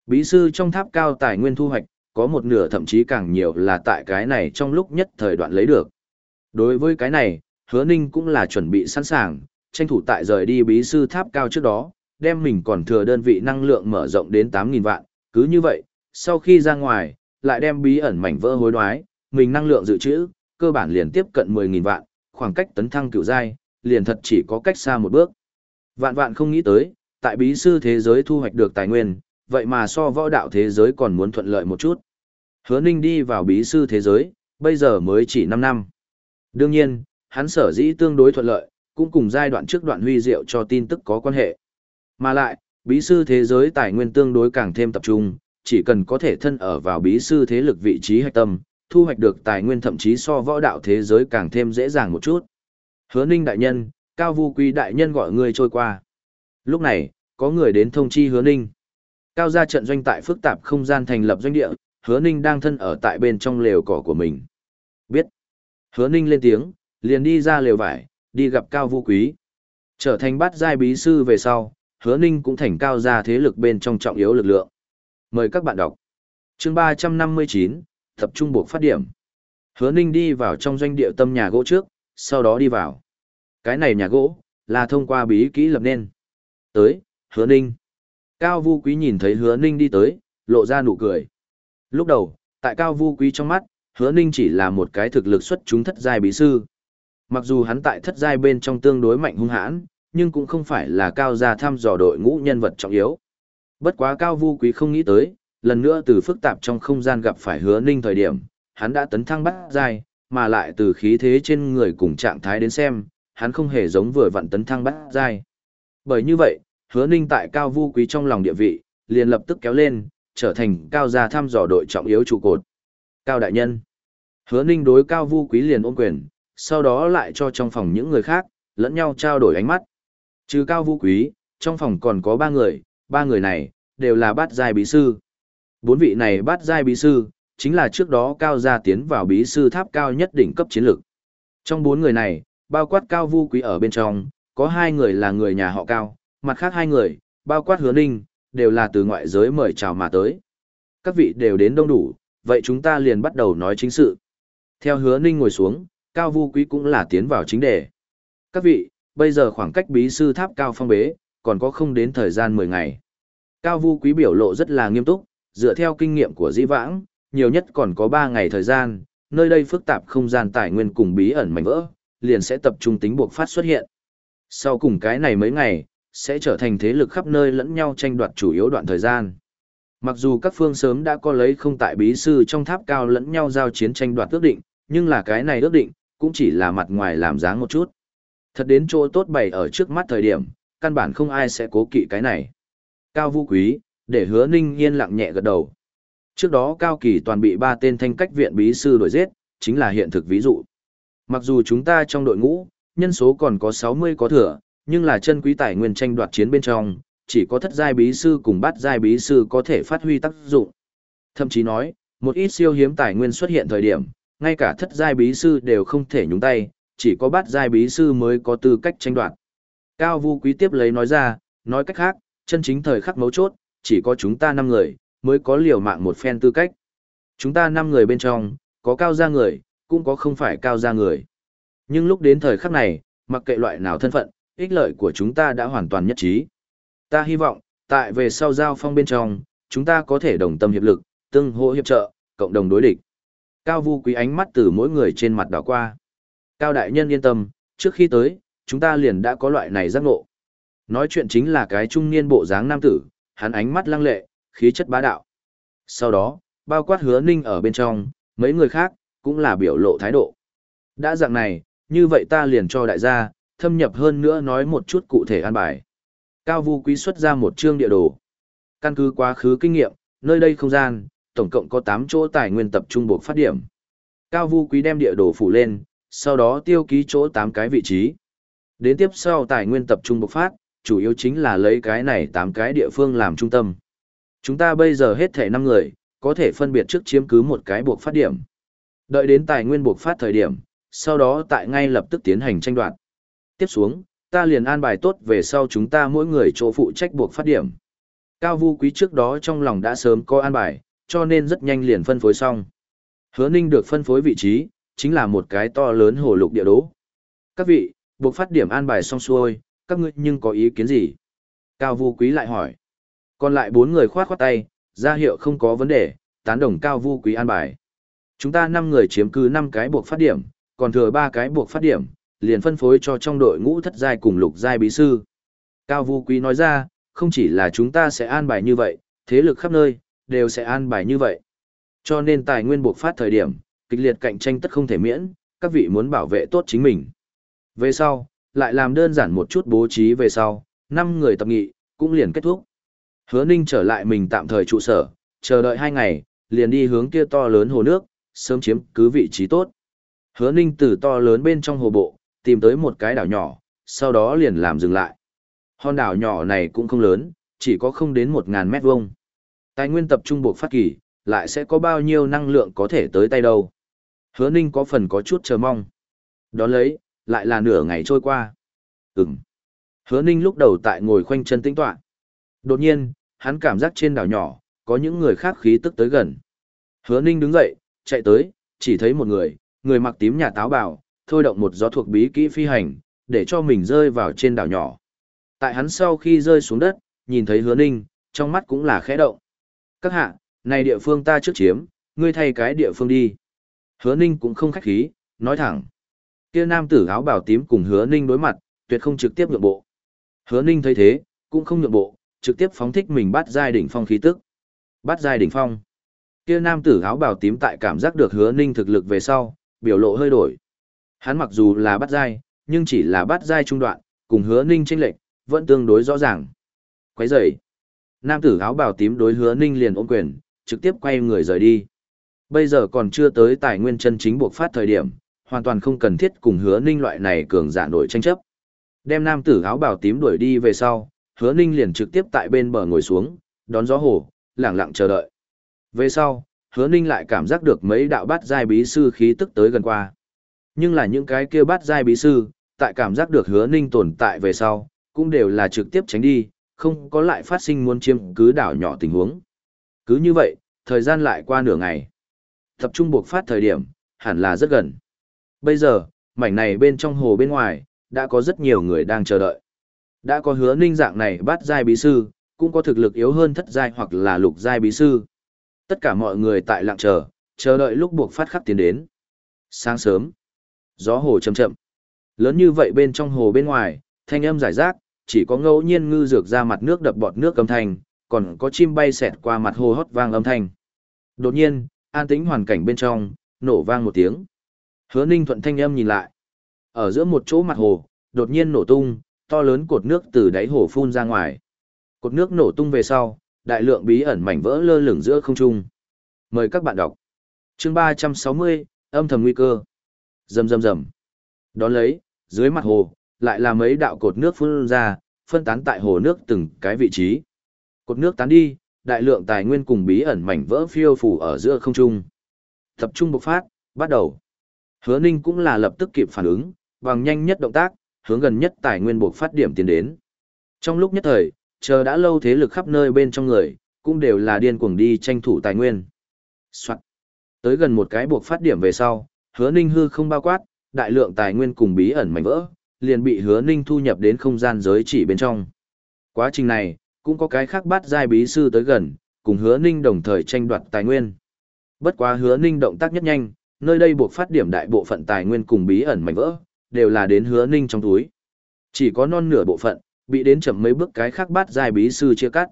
Bí sư trong tháp cao tài nguyên thu hoạch, có một nửa thậm chí càng nhiều là tại cái này trong lúc nhất thời đoạn lấy được. Đối với cái này, hứa ninh cũng là chuẩn bị sẵn sàng, tranh thủ tại rời đi bí sư tháp cao trước đó, đem mình còn thừa đơn vị năng lượng mở rộng đến 8.000 vạn, cứ như vậy, sau khi ra ngoài, lại đem bí ẩn mảnh vỡ hối đoái, mình năng lượng dự trữ, cơ bản liền tiếp cận 10.000 vạn, khoảng cách tấn thăng cựu giai, liền thật chỉ có cách xa một bước. Vạn vạn không nghĩ tới, tại bí sư thế giới thu hoạch được tài nguyên, vậy mà so võ đạo thế giới còn muốn thuận lợi một chút. Hứa Ninh đi vào bí sư thế giới, bây giờ mới chỉ 5 năm. Đương nhiên, hắn sở dĩ tương đối thuận lợi, cũng cùng giai đoạn trước đoạn huy diệu cho tin tức có quan hệ. Mà lại, bí sư thế giới tài nguyên tương đối càng thêm tập trung, chỉ cần có thể thân ở vào bí sư thế lực vị trí hạch tâm, thu hoạch được tài nguyên thậm chí so võ đạo thế giới càng thêm dễ dàng một chút. Hứa Ninh đại nhân, Cao Vu Quý đại nhân gọi người trôi qua. Lúc này, có người đến thông chi Hứa Ninh. Cao gia trận doanh tại phức tạp không gian thành lập doanh địa, Hứa Ninh đang thân ở tại bên trong lều cỏ của mình. Biết. Hứa Ninh lên tiếng, liền đi ra lều vải, đi gặp Cao Vu Quý. Trở thành bát giai bí sư về sau, Hứa Ninh cũng thành cao ra thế lực bên trong trọng yếu lực lượng. Mời các bạn đọc. chương 359, tập trung buộc phát điểm. Hứa Ninh đi vào trong doanh địa tâm nhà gỗ trước, sau đó đi vào. Cái này nhà gỗ, là thông qua bí kỹ lập nên. Tới, Hứa Ninh. Cao Vu Quý nhìn thấy Hứa Ninh đi tới, lộ ra nụ cười. Lúc đầu, tại Cao Vu Quý trong mắt, Hứa Ninh chỉ là một cái thực lực xuất chúng thất giai bí sư. Mặc dù hắn tại thất giai bên trong tương đối mạnh hung hãn, nhưng cũng không phải là cao gia thăm dò đội ngũ nhân vật trọng yếu. Bất quá Cao Vu Quý không nghĩ tới, lần nữa từ phức tạp trong không gian gặp phải Hứa Ninh thời điểm, hắn đã tấn thăng bắt giai, mà lại từ khí thế trên người cùng trạng thái đến xem, hắn không hề giống vừa vặn tấn thăng bắt giai. Bởi như vậy, Hứa Ninh tại Cao Vu Quý trong lòng địa vị, liền lập tức kéo lên, trở thành cao gia thăm dò đội trọng yếu trụ cột. Cao đại nhân. Hứa Ninh đối Cao Vu Quý liền ôm quyền, sau đó lại cho trong phòng những người khác, lẫn nhau trao đổi ánh mắt. Trừ Cao Vu Quý, trong phòng còn có ba người, ba người này, đều là bát giai bí sư. Bốn vị này bát giai bí sư, chính là trước đó Cao gia tiến vào bí sư tháp cao nhất đỉnh cấp chiến lược. Trong bốn người này, bao quát Cao Vu Quý ở bên trong, có hai người là người nhà họ Cao, mặt khác hai người, bao quát Hứa Ninh, đều là từ ngoại giới mời chào mà tới. Các vị đều đến đông đủ, vậy chúng ta liền bắt đầu nói chính sự. Theo hứa ninh ngồi xuống, Cao Vu Quý cũng là tiến vào chính đề. Các vị, bây giờ khoảng cách bí sư tháp cao phong bế, còn có không đến thời gian 10 ngày. Cao Vu Quý biểu lộ rất là nghiêm túc, dựa theo kinh nghiệm của Di Vãng, nhiều nhất còn có 3 ngày thời gian, nơi đây phức tạp không gian tài nguyên cùng bí ẩn mảnh vỡ, liền sẽ tập trung tính buộc phát xuất hiện. Sau cùng cái này mấy ngày, sẽ trở thành thế lực khắp nơi lẫn nhau tranh đoạt chủ yếu đoạn thời gian. Mặc dù các phương sớm đã có lấy không tại bí sư trong tháp cao lẫn nhau giao chiến tranh đoạt ước định, nhưng là cái này ước định, cũng chỉ là mặt ngoài làm dáng một chút. Thật đến chỗ tốt bày ở trước mắt thời điểm, căn bản không ai sẽ cố kỵ cái này. Cao vũ quý, để hứa ninh yên lặng nhẹ gật đầu. Trước đó Cao Kỳ toàn bị ba tên thanh cách viện bí sư đuổi giết, chính là hiện thực ví dụ. Mặc dù chúng ta trong đội ngũ, nhân số còn có 60 có thừa, nhưng là chân quý tài nguyên tranh đoạt chiến bên trong, chỉ có thất giai bí sư cùng bát giai bí sư có thể phát huy tác dụng. Thậm chí nói, một ít siêu hiếm tài nguyên xuất hiện thời điểm, ngay cả thất giai bí sư đều không thể nhúng tay, chỉ có bát giai bí sư mới có tư cách tranh đoạt. Cao Vu Quý tiếp lấy nói ra, nói cách khác, chân chính thời khắc mấu chốt, chỉ có chúng ta 5 người, mới có liều mạng một phen tư cách. Chúng ta 5 người bên trong, có cao gia người, cũng có không phải cao gia người. Nhưng lúc đến thời khắc này, mặc kệ loại nào thân phận, ích lợi của chúng ta đã hoàn toàn nhất trí. Ta hy vọng, tại về sau giao phong bên trong, chúng ta có thể đồng tâm hiệp lực, tương hỗ hiệp trợ, cộng đồng đối địch. Cao Vu Quý ánh mắt từ mỗi người trên mặt đảo qua. Cao đại nhân yên tâm, trước khi tới, chúng ta liền đã có loại này giác ngộ. Nói chuyện chính là cái trung niên bộ dáng nam tử, hắn ánh mắt lăng lệ, khí chất bá đạo. Sau đó, bao quát hứa ninh ở bên trong, mấy người khác, cũng là biểu lộ thái độ. Đã dạng này, như vậy ta liền cho đại gia, thâm nhập hơn nữa nói một chút cụ thể an bài. Cao Vu Quý xuất ra một chương địa đồ. Căn cứ quá khứ kinh nghiệm, nơi đây không gian, tổng cộng có 8 chỗ tài nguyên tập trung buộc phát điểm. Cao Vu Quý đem địa đồ phủ lên, sau đó tiêu ký chỗ 8 cái vị trí. Đến tiếp sau tài nguyên tập trung bộc phát, chủ yếu chính là lấy cái này 8 cái địa phương làm trung tâm. Chúng ta bây giờ hết thể 5 người, có thể phân biệt trước chiếm cứ một cái buộc phát điểm. Đợi đến tài nguyên buộc phát thời điểm, sau đó tại ngay lập tức tiến hành tranh đoạt. Tiếp xuống, ta liền an bài tốt về sau chúng ta mỗi người chỗ phụ trách buộc phát điểm. Cao Vu Quý trước đó trong lòng đã sớm có an bài, cho nên rất nhanh liền phân phối xong. Hứa Ninh được phân phối vị trí, chính là một cái to lớn hồ lục địa đố. Các vị, buộc phát điểm an bài xong xuôi, các ngươi nhưng có ý kiến gì? Cao Vu Quý lại hỏi. Còn lại bốn người khoát khoát tay, ra hiệu không có vấn đề, tán đồng Cao Vu Quý an bài. Chúng ta năm người chiếm cứ năm cái buộc phát điểm, còn thừa ba cái buộc phát điểm, liền phân phối cho trong đội ngũ thất giai cùng lục giai bí sư. Cao Vu Quý nói ra, không chỉ là chúng ta sẽ an bài như vậy, thế lực khắp nơi, đều sẽ an bài như vậy. Cho nên tài nguyên buộc phát thời điểm, kịch liệt cạnh tranh tất không thể miễn, các vị muốn bảo vệ tốt chính mình. Về sau, lại làm đơn giản một chút bố trí về sau, 5 người tập nghị, cũng liền kết thúc. Hứa Ninh trở lại mình tạm thời trụ sở, chờ đợi 2 ngày, liền đi hướng kia to lớn hồ nước, sớm chiếm cứ vị trí tốt. Hứa Ninh từ to lớn bên trong hồ bộ, tìm tới một cái đảo nhỏ, sau đó liền làm dừng lại. Hòn đảo nhỏ này cũng không lớn, chỉ có không đến 1.000 mét vuông. Tài nguyên tập trung buộc phát kỳ, lại sẽ có bao nhiêu năng lượng có thể tới tay đâu. Hứa Ninh có phần có chút chờ mong. Đón lấy, lại là nửa ngày trôi qua. Ừm. Hứa Ninh lúc đầu tại ngồi khoanh chân tĩnh tọa. Đột nhiên, hắn cảm giác trên đảo nhỏ, có những người khác khí tức tới gần. Hứa Ninh đứng dậy, chạy tới, chỉ thấy một người, người mặc tím nhà táo bào, thôi động một gió thuộc bí kỹ phi hành, để cho mình rơi vào trên đảo nhỏ. Tại hắn sau khi rơi xuống đất, nhìn thấy hứa ninh, trong mắt cũng là khẽ động. Các hạ, này địa phương ta trước chiếm, ngươi thay cái địa phương đi. Hứa ninh cũng không khách khí, nói thẳng. Kia nam tử áo bào tím cùng hứa ninh đối mặt, tuyệt không trực tiếp nhượng bộ. Hứa ninh thấy thế, cũng không nhượng bộ, trực tiếp phóng thích mình bắt giai đỉnh phong khí tức. Bắt giai đỉnh phong. Kia nam tử áo bào tím tại cảm giác được hứa ninh thực lực về sau, biểu lộ hơi đổi. Hắn mặc dù là bắt giai, nhưng chỉ là bắt giai trung đoạn, cùng hứa ninh chênh lệch, vẫn tương đối rõ ràng. Quấy rầy. Nam tử áo bào tím đối hứa ninh liền ôm quyền, trực tiếp quay người rời đi. Bây giờ còn chưa tới tài nguyên chân chính buộc phát thời điểm, hoàn toàn không cần thiết cùng hứa ninh loại này cường giả nổi tranh chấp. Đem nam tử áo bào tím đuổi đi về sau, hứa ninh liền trực tiếp tại bên bờ ngồi xuống, đón gió hồ, lặng lặng chờ đợi. Về sau, hứa ninh lại cảm giác được mấy đạo bát giai bí sư khí tức tới gần qua. Nhưng là những cái kia bát giai bí sư, tại cảm giác được hứa ninh tồn tại về sau, cũng đều là trực tiếp tránh đi, không có lại phát sinh muốn chiếm cứ đảo nhỏ tình huống. Cứ như vậy, thời gian lại qua nửa ngày. Tập trung buộc phát thời điểm, hẳn là rất gần. Bây giờ, mảnh này bên trong hồ bên ngoài, đã có rất nhiều người đang chờ đợi. Đã có hứa ninh dạng này bắt giai bí sư, cũng có thực lực yếu hơn thất giai hoặc là lục giai bí sư. Tất cả mọi người tại lặng chờ, chờ đợi lúc buộc phát khắc tiến đến. Sáng sớm, gió hồ chậm chậm. Lớn như vậy bên trong hồ bên ngoài, thanh âm giải rác, chỉ có ngẫu nhiên ngư dược ra mặt nước đập bọt nước âm thanh, còn có chim bay xẹt qua mặt hồ hót vang âm thanh. Đột nhiên, an tĩnh hoàn cảnh bên trong, nổ vang một tiếng. Hứa Ninh thuận thanh âm nhìn lại. Ở giữa một chỗ mặt hồ, đột nhiên nổ tung, to lớn cột nước từ đáy hồ phun ra ngoài. Cột nước nổ tung về sau, đại lượng bí ẩn mảnh vỡ lơ lửng giữa không trung. Mời các bạn đọc. Chương 360, âm thầm nguy cơ. Rầm rầm rầm. Đón lấy, dưới mặt hồ, lại là mấy đạo cột nước phun ra, phân tán tại hồ nước từng cái vị trí. Cột nước tán đi, đại lượng tài nguyên cùng bí ẩn mảnh vỡ phiêu phù ở giữa không trung. Tập trung bộc phát, bắt đầu. Hứa Ninh cũng là lập tức kịp phản ứng, bằng nhanh nhất động tác, hướng gần nhất tài nguyên bộc phát điểm tiến đến. Trong lúc nhất thời, chờ đã lâu thế lực khắp nơi bên trong người, cũng đều là điên cuồng đi tranh thủ tài nguyên. Soạn. Tới gần một cái buộc phát điểm về sau, hứa ninh hư không bao quát, đại lượng tài nguyên cùng bí ẩn mảnh vỡ, liền bị hứa ninh thu nhập đến không gian giới chỉ bên trong. Quá trình này, cũng có cái khác bắt giai bí sư tới gần, cùng hứa ninh đồng thời tranh đoạt tài nguyên. Bất quá hứa ninh động tác nhất nhanh, nơi đây buộc phát điểm đại bộ phận tài nguyên cùng bí ẩn mảnh vỡ, đều là đến hứa ninh trong túi. Chỉ có non nửa bộ phận, bị đến chậm mấy bước cái khác bắt giai bí sư chia cắt.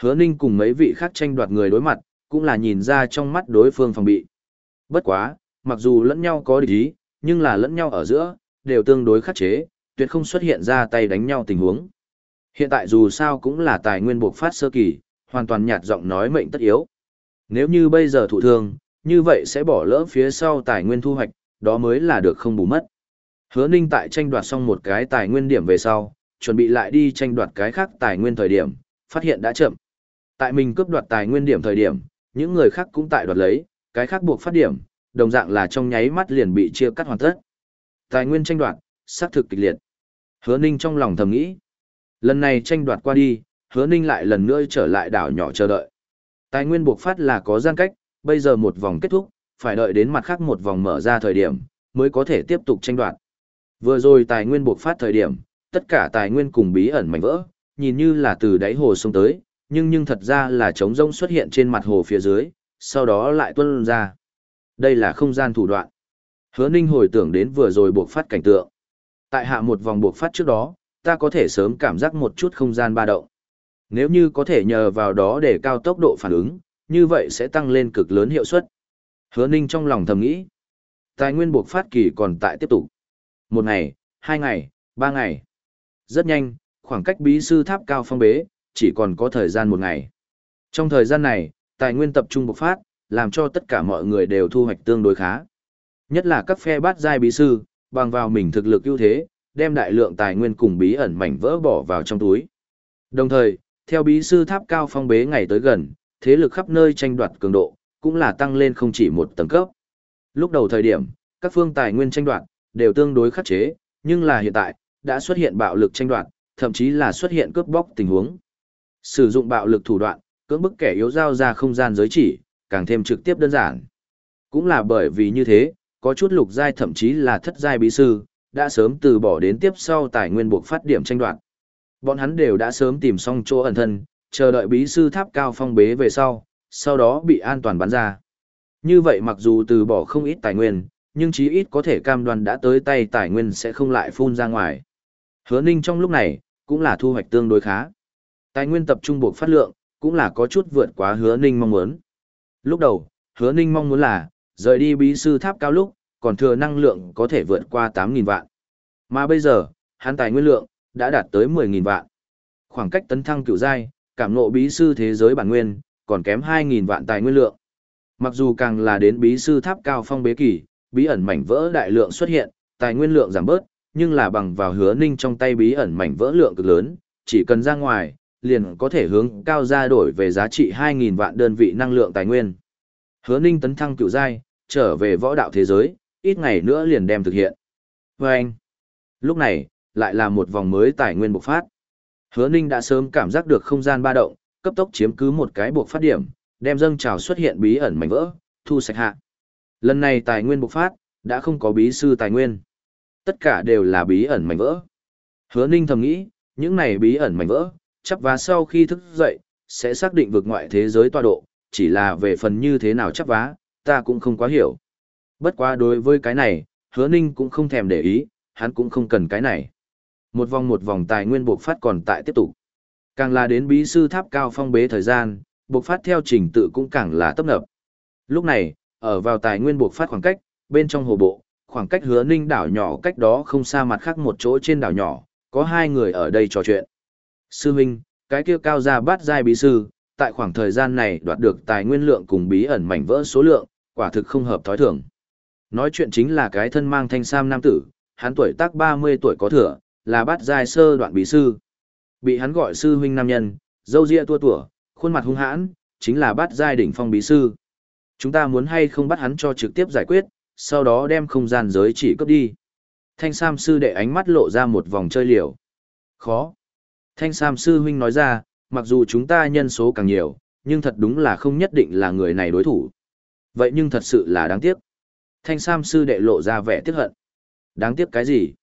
Hứa ninh cùng mấy vị khác tranh đoạt người đối mặt, cũng là nhìn ra trong mắt đối phương phòng bị. Bất quá, mặc dù lẫn nhau có địch ý, nhưng là lẫn nhau ở giữa, đều tương đối khắc chế, tuyệt không xuất hiện ra tay đánh nhau tình huống. Hiện tại dù sao cũng là tài nguyên buộc phát sơ kỳ, hoàn toàn nhạt giọng nói mệnh tất yếu. Nếu như bây giờ thụ thương, như vậy sẽ bỏ lỡ phía sau tài nguyên thu hoạch, đó mới là được không bù mất. Hứa Ninh tại tranh đoạt xong một cái tài nguyên điểm về sau, chuẩn bị lại đi tranh đoạt cái khác tài nguyên thời điểm, phát hiện đã chậm. Tại mình cướp đoạt tài nguyên điểm thời điểm, những người khác cũng tại đoạt lấy, cái khác buộc phát điểm, đồng dạng là trong nháy mắt liền bị chia cắt hoàn tất. Tài nguyên tranh đoạt, xác thực kịch liệt. Hứa Ninh trong lòng thầm nghĩ. Lần này tranh đoạt qua đi, Hứa Ninh lại lần nữa trở lại đảo nhỏ chờ đợi. Tài nguyên buộc phát là có gian cách, bây giờ một vòng kết thúc, phải đợi đến mặt khác một vòng mở ra thời điểm, mới có thể tiếp tục tranh đoạt. Vừa rồi tài nguyên buộc phát thời điểm, tất cả tài nguyên cùng bí ẩn mảnh vỡ, nhìn như là từ đáy hồ sông tới, nhưng nhưng thật ra là trống rông xuất hiện trên mặt hồ phía dưới, sau đó lại tuôn ra. Đây là không gian thủ đoạn. Hứa Ninh hồi tưởng đến vừa rồi buộc phát cảnh tượng. Tại hạ một vòng buộc phát trước đó, ta có thể sớm cảm giác một chút không gian ba động. Nếu như có thể nhờ vào đó để cao tốc độ phản ứng, như vậy sẽ tăng lên cực lớn hiệu suất. Hứa Ninh trong lòng thầm nghĩ. Tài nguyên buộc phát kỳ còn tại tiếp tục. Một ngày, hai ngày, ba ngày. Rất nhanh, khoảng cách bí sư tháp cao phong bế, chỉ còn có thời gian một ngày. Trong thời gian này, tài nguyên tập trung bộc phát, làm cho tất cả mọi người đều thu hoạch tương đối khá. Nhất là các phe bát giai bí sư, bằng vào mình thực lực ưu thế, đem đại lượng tài nguyên cùng bí ẩn mảnh vỡ bỏ vào trong túi. Đồng thời, theo bí sư tháp cao phong bế ngày tới gần, thế lực khắp nơi tranh đoạt cường độ, cũng là tăng lên không chỉ một tầng cấp. Lúc đầu thời điểm, các phương tài nguyên tranh đoạt đều tương đối khắc chế, nhưng là hiện tại, đã xuất hiện bạo lực tranh đoạt, thậm chí là xuất hiện cướp bóc tình huống. Sử dụng bạo lực thủ đoạn, cưỡng bức kẻ yếu giao ra không gian giới chỉ, càng thêm trực tiếp đơn giản. Cũng là bởi vì như thế, có chút lục giai thậm chí là thất giai bí sư, đã sớm từ bỏ đến tiếp sau tài nguyên buộc phát điểm tranh đoạt. Bọn hắn đều đã sớm tìm xong chỗ ẩn thân, chờ đợi bí sư tháp cao phong bế về sau, sau đó bị an toàn bắn ra. Như vậy mặc dù từ bỏ không ít tài nguyên, nhưng chí ít có thể cam đoan đã tới tay tài nguyên sẽ không lại phun ra ngoài. Hứa Ninh trong lúc này, cũng là thu hoạch tương đối khá. Tài nguyên tập trung buộc phát lượng, cũng là có chút vượt quá hứa ninh mong muốn. Lúc đầu, hứa ninh mong muốn là, rời đi bí sư tháp cao lúc, còn thừa năng lượng có thể vượt qua 8.000 vạn. Mà bây giờ, hắn tài nguyên lượng, đã đạt tới 10.000 vạn. Khoảng cách tấn thăng cựu giai, cảm ngộ bí sư thế giới bản nguyên, còn kém 2.000 vạn tài nguyên lượng. Mặc dù càng là đến bí sư tháp cao phong bế kỳ, bí ẩn mảnh vỡ đại lượng xuất hiện, tài nguyên lượng giảm bớt, nhưng là bằng vào hứa ninh trong tay bí ẩn mảnh vỡ lượng cực lớn, chỉ cần ra ngoài, liền có thể hướng cao ra đổi về giá trị 2.000 vạn đơn vị năng lượng tài nguyên. Hứa ninh tấn thăng cựu giai, trở về võ đạo thế giới, ít ngày nữa liền đem thực hiện. Và anh, lúc này, lại là một vòng mới tài nguyên bộc phát. Hứa ninh đã sớm cảm giác được không gian ba động, cấp tốc chiếm cứ một cái buộc phát điểm, đem dâng trào xuất hiện bí ẩn mảnh vỡ, thu sạch hạ. Lần này tài nguyên bộc phát, đã không có bí sư tài nguyên. Tất cả đều là bí ẩn mảnh vỡ. Hứa ninh thầm nghĩ, những này bí ẩn mảnh vỡ, chắp vá sau khi thức dậy, sẽ xác định vực ngoại thế giới tọa độ, chỉ là về phần như thế nào chắp vá, ta cũng không quá hiểu. Bất quá đối với cái này, hứa ninh cũng không thèm để ý, hắn cũng không cần cái này. Một vòng một vòng tài nguyên buộc phát còn tại tiếp tục. Càng là đến bí sư tháp cao phong bế thời gian, buộc phát theo trình tự cũng càng là tấp nập. Lúc này, ở vào tài nguyên buộc phát khoảng cách, bên trong hồ bộ, khoảng cách hứa ninh đảo nhỏ cách đó không xa mặt khác một chỗ trên đảo nhỏ, có hai người ở đây trò chuyện. Sư huynh, cái kia cao gia bát giai bí sư, tại khoảng thời gian này đoạt được tài nguyên lượng cùng bí ẩn mảnh vỡ số lượng, quả thực không hợp thói thường. Nói chuyện chính là cái thân mang thanh sam nam tử, hắn tuổi tác 30 tuổi có thừa, là bát giai sơ đoạn bí sư. Bị hắn gọi sư huynh nam nhân, dâu ria tua tủa, khuôn mặt hung hãn, chính là bát giai đỉnh phong bí sư. Chúng ta muốn hay không bắt hắn cho trực tiếp giải quyết, sau đó đem không gian giới chỉ cướp đi. Thanh Sam sư đệ ánh mắt lộ ra một vòng chơi liều. Khó. Thanh Sam sư huynh nói ra, mặc dù chúng ta nhân số càng nhiều, nhưng thật đúng là không nhất định là người này đối thủ. Vậy nhưng thật sự là đáng tiếc. Thanh Sam sư đệ lộ ra vẻ tiếc hận. Đáng tiếc cái gì?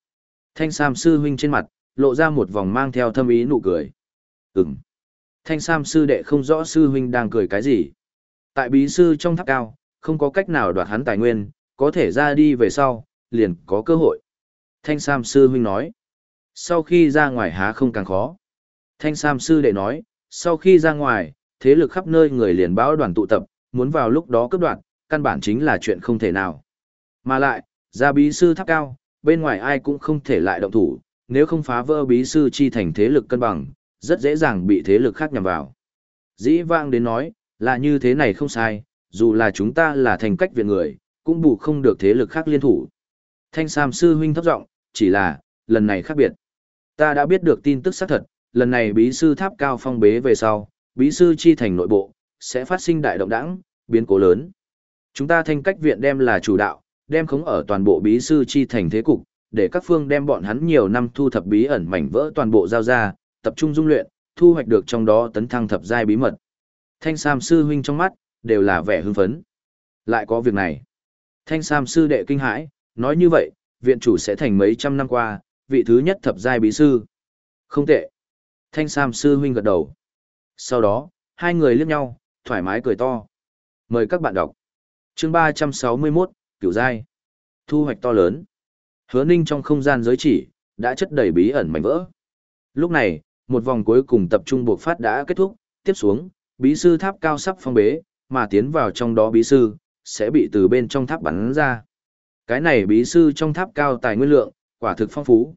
Thanh Sam sư huynh trên mặt, lộ ra một vòng mang theo thâm ý nụ cười. Ừm. Thanh Sam sư đệ không rõ sư huynh đang cười cái gì. Tại bí sư trong tháp cao, không có cách nào đoạt hắn tài nguyên, có thể ra đi về sau, liền có cơ hội. Thanh Sam sư huynh nói. Sau khi ra ngoài há không càng khó. Thanh Sam sư đệ nói, sau khi ra ngoài, thế lực khắp nơi người liền báo đoàn tụ tập, muốn vào lúc đó cướp đoạt, căn bản chính là chuyện không thể nào. Mà lại, ra bí sư tháp cao, bên ngoài ai cũng không thể lại động thủ, nếu không phá vỡ bí sư chi thành thế lực cân bằng, rất dễ dàng bị thế lực khác nhằm vào. Dĩ vang đến nói, là như thế này không sai, dù là chúng ta là thành cách viện người, cũng bù không được thế lực khác liên thủ. Thanh Sam sư huynh thấp giọng, chỉ là, lần này khác biệt. Ta đã biết được tin tức xác thật, lần này bí sư tháp cao phong bế về sau, bí sư chi thành nội bộ, sẽ phát sinh đại động đãng, biến cố lớn. Chúng ta thanh cách viện đem là chủ đạo, đem khống ở toàn bộ bí sư chi thành thế cục, để các phương đem bọn hắn nhiều năm thu thập bí ẩn mảnh vỡ toàn bộ giao ra, tập trung dung luyện, thu hoạch được trong đó tấn thăng thập giai bí mật. Thanh Sam sư huynh trong mắt đều là vẻ hưng phấn. Lại có việc này. Thanh Sam sư đệ kinh hãi, nói như vậy, viện chủ sẽ thành mấy trăm năm qua, vị thứ nhất thập giai bí sư. Không tệ. Thanh Sam sư huynh gật đầu. Sau đó, hai người liếc nhau, thoải mái cười to. Mời các bạn đọc. Chương 361, Cửu giai. Thu hoạch to lớn. Hứa Ninh trong không gian giới chỉ đã chất đầy bí ẩn mảnh vỡ. Lúc này, một vòng cuối cùng tập trung buộc phát đã kết thúc, tiếp xuống, bí sư tháp cao sắp phong bế, mà tiến vào trong đó bí sư sẽ bị từ bên trong tháp bắn ra. Cái này bí sư trong tháp cao tài nguyên lượng, quả thực phong phú.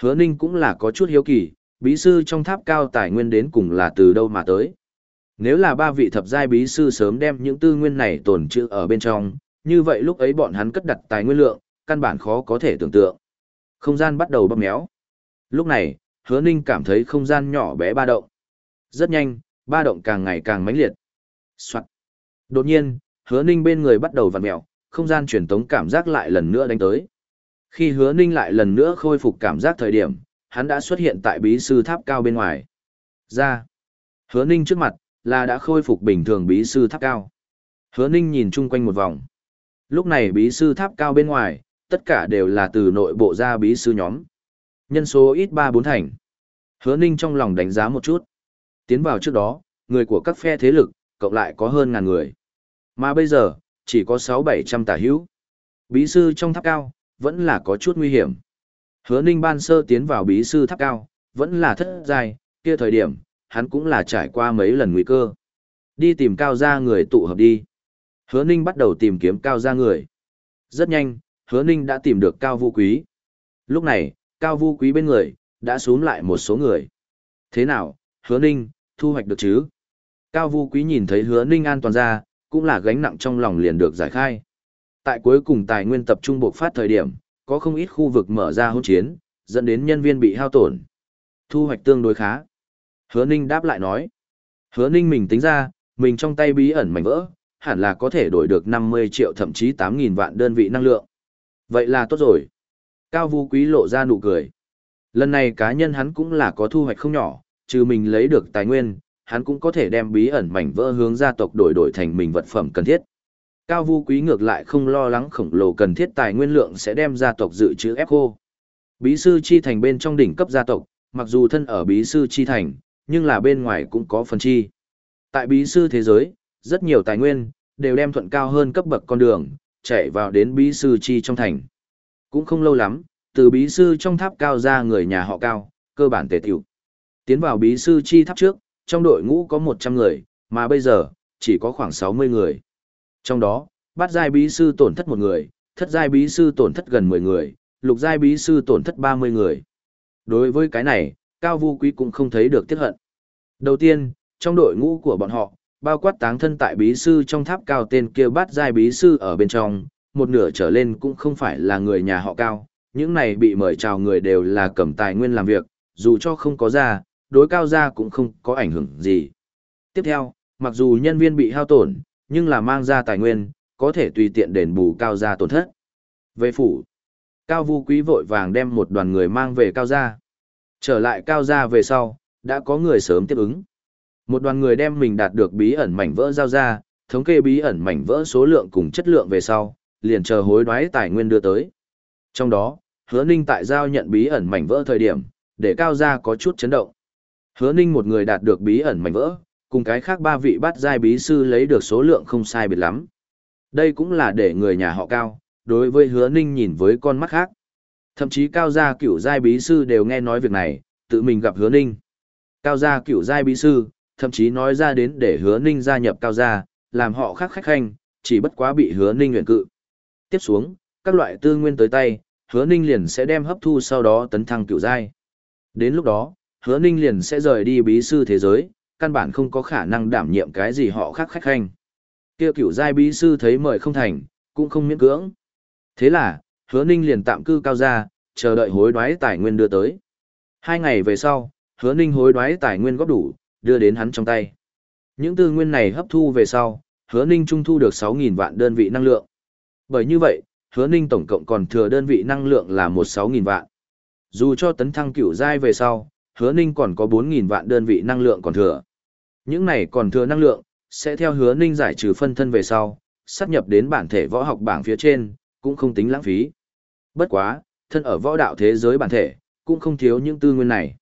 Hứa Ninh cũng là có chút hiếu kỳ, bí sư trong tháp cao tài nguyên đến cùng là từ đâu mà tới. Nếu là ba vị thập giai bí sư sớm đem những tư nguyên này tồn trữ ở bên trong, như vậy lúc ấy bọn hắn cất đặt tài nguyên lượng, căn bản khó có thể tưởng tượng. Không gian bắt đầu bóp méo. Lúc này, hứa ninh cảm thấy không gian nhỏ bé ba động. Rất nhanh, ba động càng ngày càng mãnh liệt. Soạn. Đột nhiên, hứa ninh bên người bắt đầu vặn mèo, không gian truyền tống cảm giác lại lần nữa đánh tới. Khi hứa ninh lại lần nữa khôi phục cảm giác thời điểm, hắn đã xuất hiện tại bí sư tháp cao bên ngoài. Ra. Hứa ninh trước mặt, là đã khôi phục bình thường bí sư tháp cao. Hứa ninh nhìn chung quanh một vòng. Lúc này bí sư tháp cao bên ngoài, tất cả đều là từ nội bộ ra bí sư nhóm. Nhân số ít ba bốn thành. Hứa ninh trong lòng đánh giá một chút. Tiến vào trước đó, người của các phe thế lực, cộng lại có hơn ngàn người. Mà bây giờ, chỉ có sáu bảy trăm tả hữu. Bí sư trong tháp cao, vẫn là có chút nguy hiểm. Hứa ninh ban sơ tiến vào bí sư tháp cao, vẫn là thất dài, kia thời điểm, hắn cũng là trải qua mấy lần nguy cơ. Đi tìm cao ra người tụ hợp đi. Hứa ninh bắt đầu tìm kiếm cao ra người. Rất nhanh, hứa ninh đã tìm được cao vu quý. Lúc này, cao vu quý bên người, đã xuống lại một số người. Thế nào, hứa ninh, thu hoạch được chứ? Cao vu quý nhìn thấy hứa ninh an toàn ra, cũng là gánh nặng trong lòng liền được giải khai. Tại cuối cùng tài nguyên tập trung buộc phát thời điểm, có không ít khu vực mở ra hỗn chiến, dẫn đến nhân viên bị hao tổn. Thu hoạch tương đối khá. Hứa ninh đáp lại nói. Hứa ninh mình tính ra, mình trong tay bí ẩn mảnh vỡ, hẳn là có thể đổi được 50 triệu thậm chí 8.000 vạn đơn vị năng lượng. Vậy là tốt rồi. Cao Vũ Quý lộ ra nụ cười. Lần này cá nhân hắn cũng là có thu hoạch không nhỏ, trừ mình lấy được tài nguyên, hắn cũng có thể đem bí ẩn mảnh vỡ hướng gia tộc đổi đổi thành mình vật phẩm cần thiết. Cao Vu Quý ngược lại không lo lắng khổng lồ cần thiết tài nguyên lượng sẽ đem gia tộc dự trữ ép khô. Bí sư chi thành bên trong đỉnh cấp gia tộc, mặc dù thân ở bí sư chi thành, nhưng là bên ngoài cũng có phần chi. Tại bí sư thế giới, rất nhiều tài nguyên, đều đem thuận cao hơn cấp bậc con đường, chạy vào đến bí sư chi trong thành. Cũng không lâu lắm, từ bí sư trong tháp cao ra người nhà họ cao, cơ bản tề tiểu. Tiến vào bí sư chi tháp trước, trong đội ngũ có 100 người, mà bây giờ, chỉ có khoảng 60 người. Trong đó, bát giai bí sư tổn thất một người, thất giai bí sư tổn thất gần 10 người, lục giai bí sư tổn thất 30 người. Đối với cái này, Cao Vu Quý cũng không thấy được tiếc hận. Đầu tiên, trong đội ngũ của bọn họ, bao quát táng thân tại bí sư trong tháp cao tên kia bắt giai bí sư ở bên trong, một nửa trở lên cũng không phải là người nhà họ cao, những này bị mời chào người đều là cầm tài nguyên làm việc, dù cho không có ra, đối cao ra cũng không có ảnh hưởng gì. Tiếp theo, mặc dù nhân viên bị hao tổn, nhưng là mang ra tài nguyên, có thể tùy tiện đền bù cao ra tổn thất. Về phủ, cao vu quý vội vàng đem một đoàn người mang về cao gia. Trở lại cao gia về sau, đã có người sớm tiếp ứng. Một đoàn người đem mình đạt được bí ẩn mảnh vỡ giao ra, thống kê bí ẩn mảnh vỡ số lượng cùng chất lượng về sau, liền chờ hối đoái tài nguyên đưa tới. Trong đó, hứa ninh tại giao nhận bí ẩn mảnh vỡ thời điểm, để cao gia có chút chấn động. Hứa ninh một người đạt được bí ẩn mảnh vỡ, cùng cái khác ba vị bắt giai bí sư lấy được số lượng không sai biệt lắm. Đây cũng là để người nhà họ cao, đối với hứa ninh nhìn với con mắt khác. Thậm chí cao gia cửu giai bí sư đều nghe nói việc này, tự mình gặp hứa ninh. Cao gia cửu giai bí sư, thậm chí nói ra đến để hứa ninh gia nhập cao gia, làm họ khác khách khanh, chỉ bất quá bị hứa ninh nguyện cự. Tiếp xuống, các loại tư nguyên tới tay, hứa ninh liền sẽ đem hấp thu sau đó tấn thăng Cựu giai. Đến lúc đó, hứa ninh liền sẽ rời đi bí sư thế giới, căn bản không có khả năng đảm nhiệm cái gì họ khác khách khanh. Kia Cựu giai bí sư thấy mời không thành, cũng không miễn cưỡng. Thế là, hứa ninh liền tạm cư cao gia, chờ đợi hối đoái tài nguyên đưa tới. Hai ngày về sau, hứa ninh hối đoái tài nguyên góp đủ, đưa đến hắn trong tay. Những tư nguyên này hấp thu về sau, hứa ninh trung thu được 6.000 vạn đơn vị năng lượng. Bởi như vậy, hứa ninh tổng cộng còn thừa đơn vị năng lượng là một 6.000 vạn. Dù cho tấn thăng cửu giai về sau, hứa ninh còn có 4.000 vạn đơn vị năng lượng còn thừa. Những này còn thừa năng lượng, sẽ theo hứa ninh giải trừ phân thân về sau, sắp nhập đến bản thể võ học bảng phía trên, cũng không tính lãng phí. Bất quá, thân ở võ đạo thế giới bản thể, cũng không thiếu những tư nguyên này.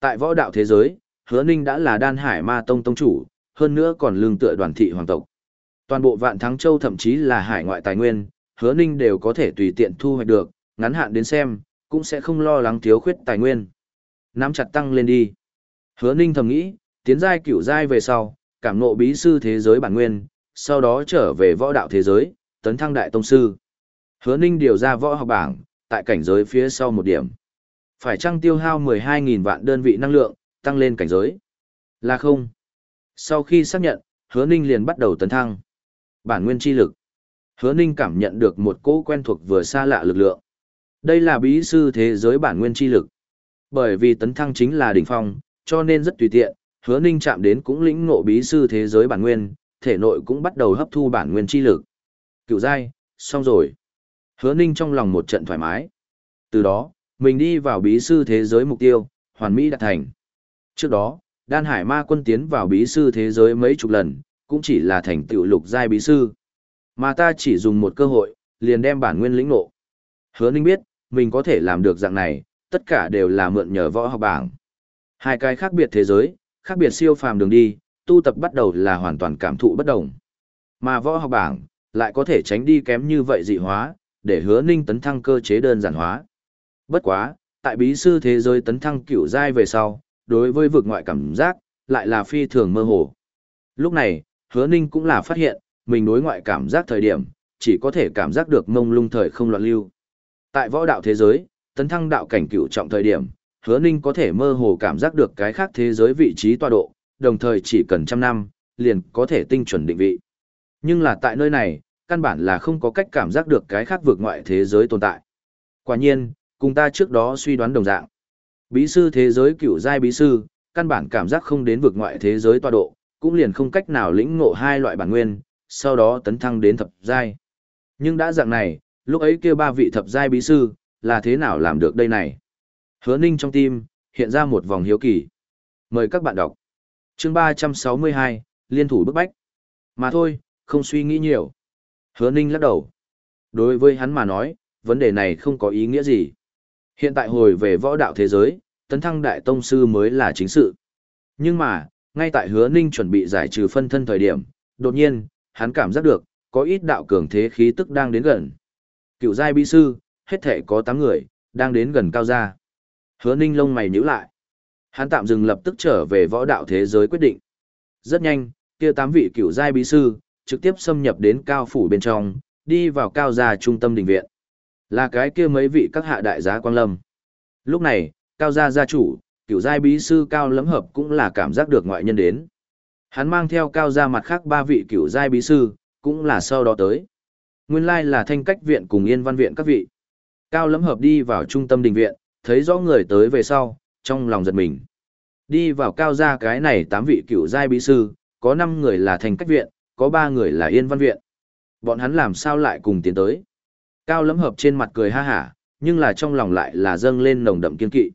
Tại võ đạo thế giới, hứa ninh đã là đan hải ma tông tông chủ, hơn nữa còn lương tựa đoàn thị hoàng tộc. Toàn bộ vạn thắng châu thậm chí là hải ngoại tài nguyên, hứa ninh đều có thể tùy tiện thu hoạch được, ngắn hạn đến xem, cũng sẽ không lo lắng thiếu khuyết tài nguyên. Nắm chặt tăng lên đi. Hứa ninh thầm nghĩ, tiến giai cửu giai về sau, cảm ngộ bí sư thế giới bản nguyên, sau đó trở về võ đạo thế giới, tấn thăng đại tông sư. Hứa ninh điều ra võ học bảng, tại cảnh giới phía sau một điểm. Phải trăng tiêu hao 12.000 vạn đơn vị năng lượng, tăng lên cảnh giới? Là không. Sau khi xác nhận, hứa ninh liền bắt đầu tấn thăng. Bản nguyên chi lực. Hứa ninh cảm nhận được một cỗ quen thuộc vừa xa lạ lực lượng. Đây là bí sư thế giới bản nguyên chi lực. Bởi vì tấn thăng chính là đỉnh phong, cho nên rất tùy tiện, hứa ninh chạm đến cũng lĩnh ngộ bí sư thế giới bản nguyên, thể nội cũng bắt đầu hấp thu bản nguyên chi lực. Cựu giai, xong rồi. Hứa ninh trong lòng một trận thoải mái. Từ đó, mình đi vào bí sư thế giới mục tiêu, hoàn mỹ đạt thành. Trước đó, đan hải ma quân tiến vào bí sư thế giới mấy chục lần, cũng chỉ là thành tựu lục giai bí sư. Mà ta chỉ dùng một cơ hội, liền đem bản nguyên lĩnh ngộ. Hứa ninh biết, mình có thể làm được dạng này, tất cả đều là mượn nhờ võ học bảng. Hai cái khác biệt thế giới, khác biệt siêu phàm đường đi, tu tập bắt đầu là hoàn toàn cảm thụ bất đồng. Mà võ học bảng, lại có thể tránh đi kém như vậy dị hóa, để hứa ninh tấn thăng cơ chế đơn giản hóa. Bất quá, tại bí sư thế giới tấn thăng cửu giai về sau, đối với vực ngoại cảm giác, lại là phi thường mơ hồ. Lúc này, hứa ninh cũng là phát hiện, mình đối ngoại cảm giác thời điểm, chỉ có thể cảm giác được mông lung thời không loạn lưu. Tại võ đạo thế giới, tấn thăng đạo cảnh cửu trọng thời điểm, hứa ninh có thể mơ hồ cảm giác được cái khác thế giới vị trí tọa độ, đồng thời chỉ cần trăm năm, liền có thể tinh chuẩn định vị. Nhưng là tại nơi này, căn bản là không có cách cảm giác được cái khác vượt ngoại thế giới tồn tại. Quả nhiên, cùng ta trước đó suy đoán đồng dạng. Bí sư thế giới cựu giai bí sư, căn bản cảm giác không đến vượt ngoại thế giới tọa độ, cũng liền không cách nào lĩnh ngộ hai loại bản nguyên, sau đó tấn thăng đến thập giai. Nhưng đã dạng này, lúc ấy kia ba vị thập giai bí sư, là thế nào làm được đây này? Hứa ninh trong tim, hiện ra một vòng hiếu kỳ. Mời các bạn đọc. chương 362, liên thủ bức bách. Mà thôi, không suy nghĩ nhiều. Hứa ninh lắc đầu. Đối với hắn mà nói, vấn đề này không có ý nghĩa gì. Hiện tại hồi về võ đạo thế giới, tấn thăng đại tông sư mới là chính sự. Nhưng mà, ngay tại hứa ninh chuẩn bị giải trừ phân thân thời điểm, đột nhiên, hắn cảm giác được, có ít đạo cường thế khí tức đang đến gần. Cựu giai bi sư, hết thể có 8 người, đang đến gần cao gia. Hứa ninh lông mày nhíu lại. Hắn tạm dừng lập tức trở về võ đạo thế giới quyết định. Rất nhanh, kia tám vị cựu giai bí sư, trực tiếp xâm nhập đến cao phủ bên trong, đi vào cao gia trung tâm đình viện. Là cái kia mấy vị các hạ đại giá quang lâm. Lúc này, cao gia gia chủ, cựu giai bí sư cao lấm hợp cũng là cảm giác được ngoại nhân đến. Hắn mang theo cao gia mặt khác ba vị cửu giai bí sư, cũng là sau đó tới. Nguyên lai là thanh cách viện cùng yên văn viện các vị. Cao lấm hợp đi vào trung tâm đình viện, thấy rõ người tới về sau, trong lòng giật mình. Đi vào cao gia cái này tám vị cửu giai bí sư, có năm người là thanh cách viện, có ba người là yên văn viện. Bọn hắn làm sao lại cùng tiến tới. Cao lấm hợp trên mặt cười ha hả, nhưng là trong lòng lại là dâng lên nồng đậm kiên kỵ.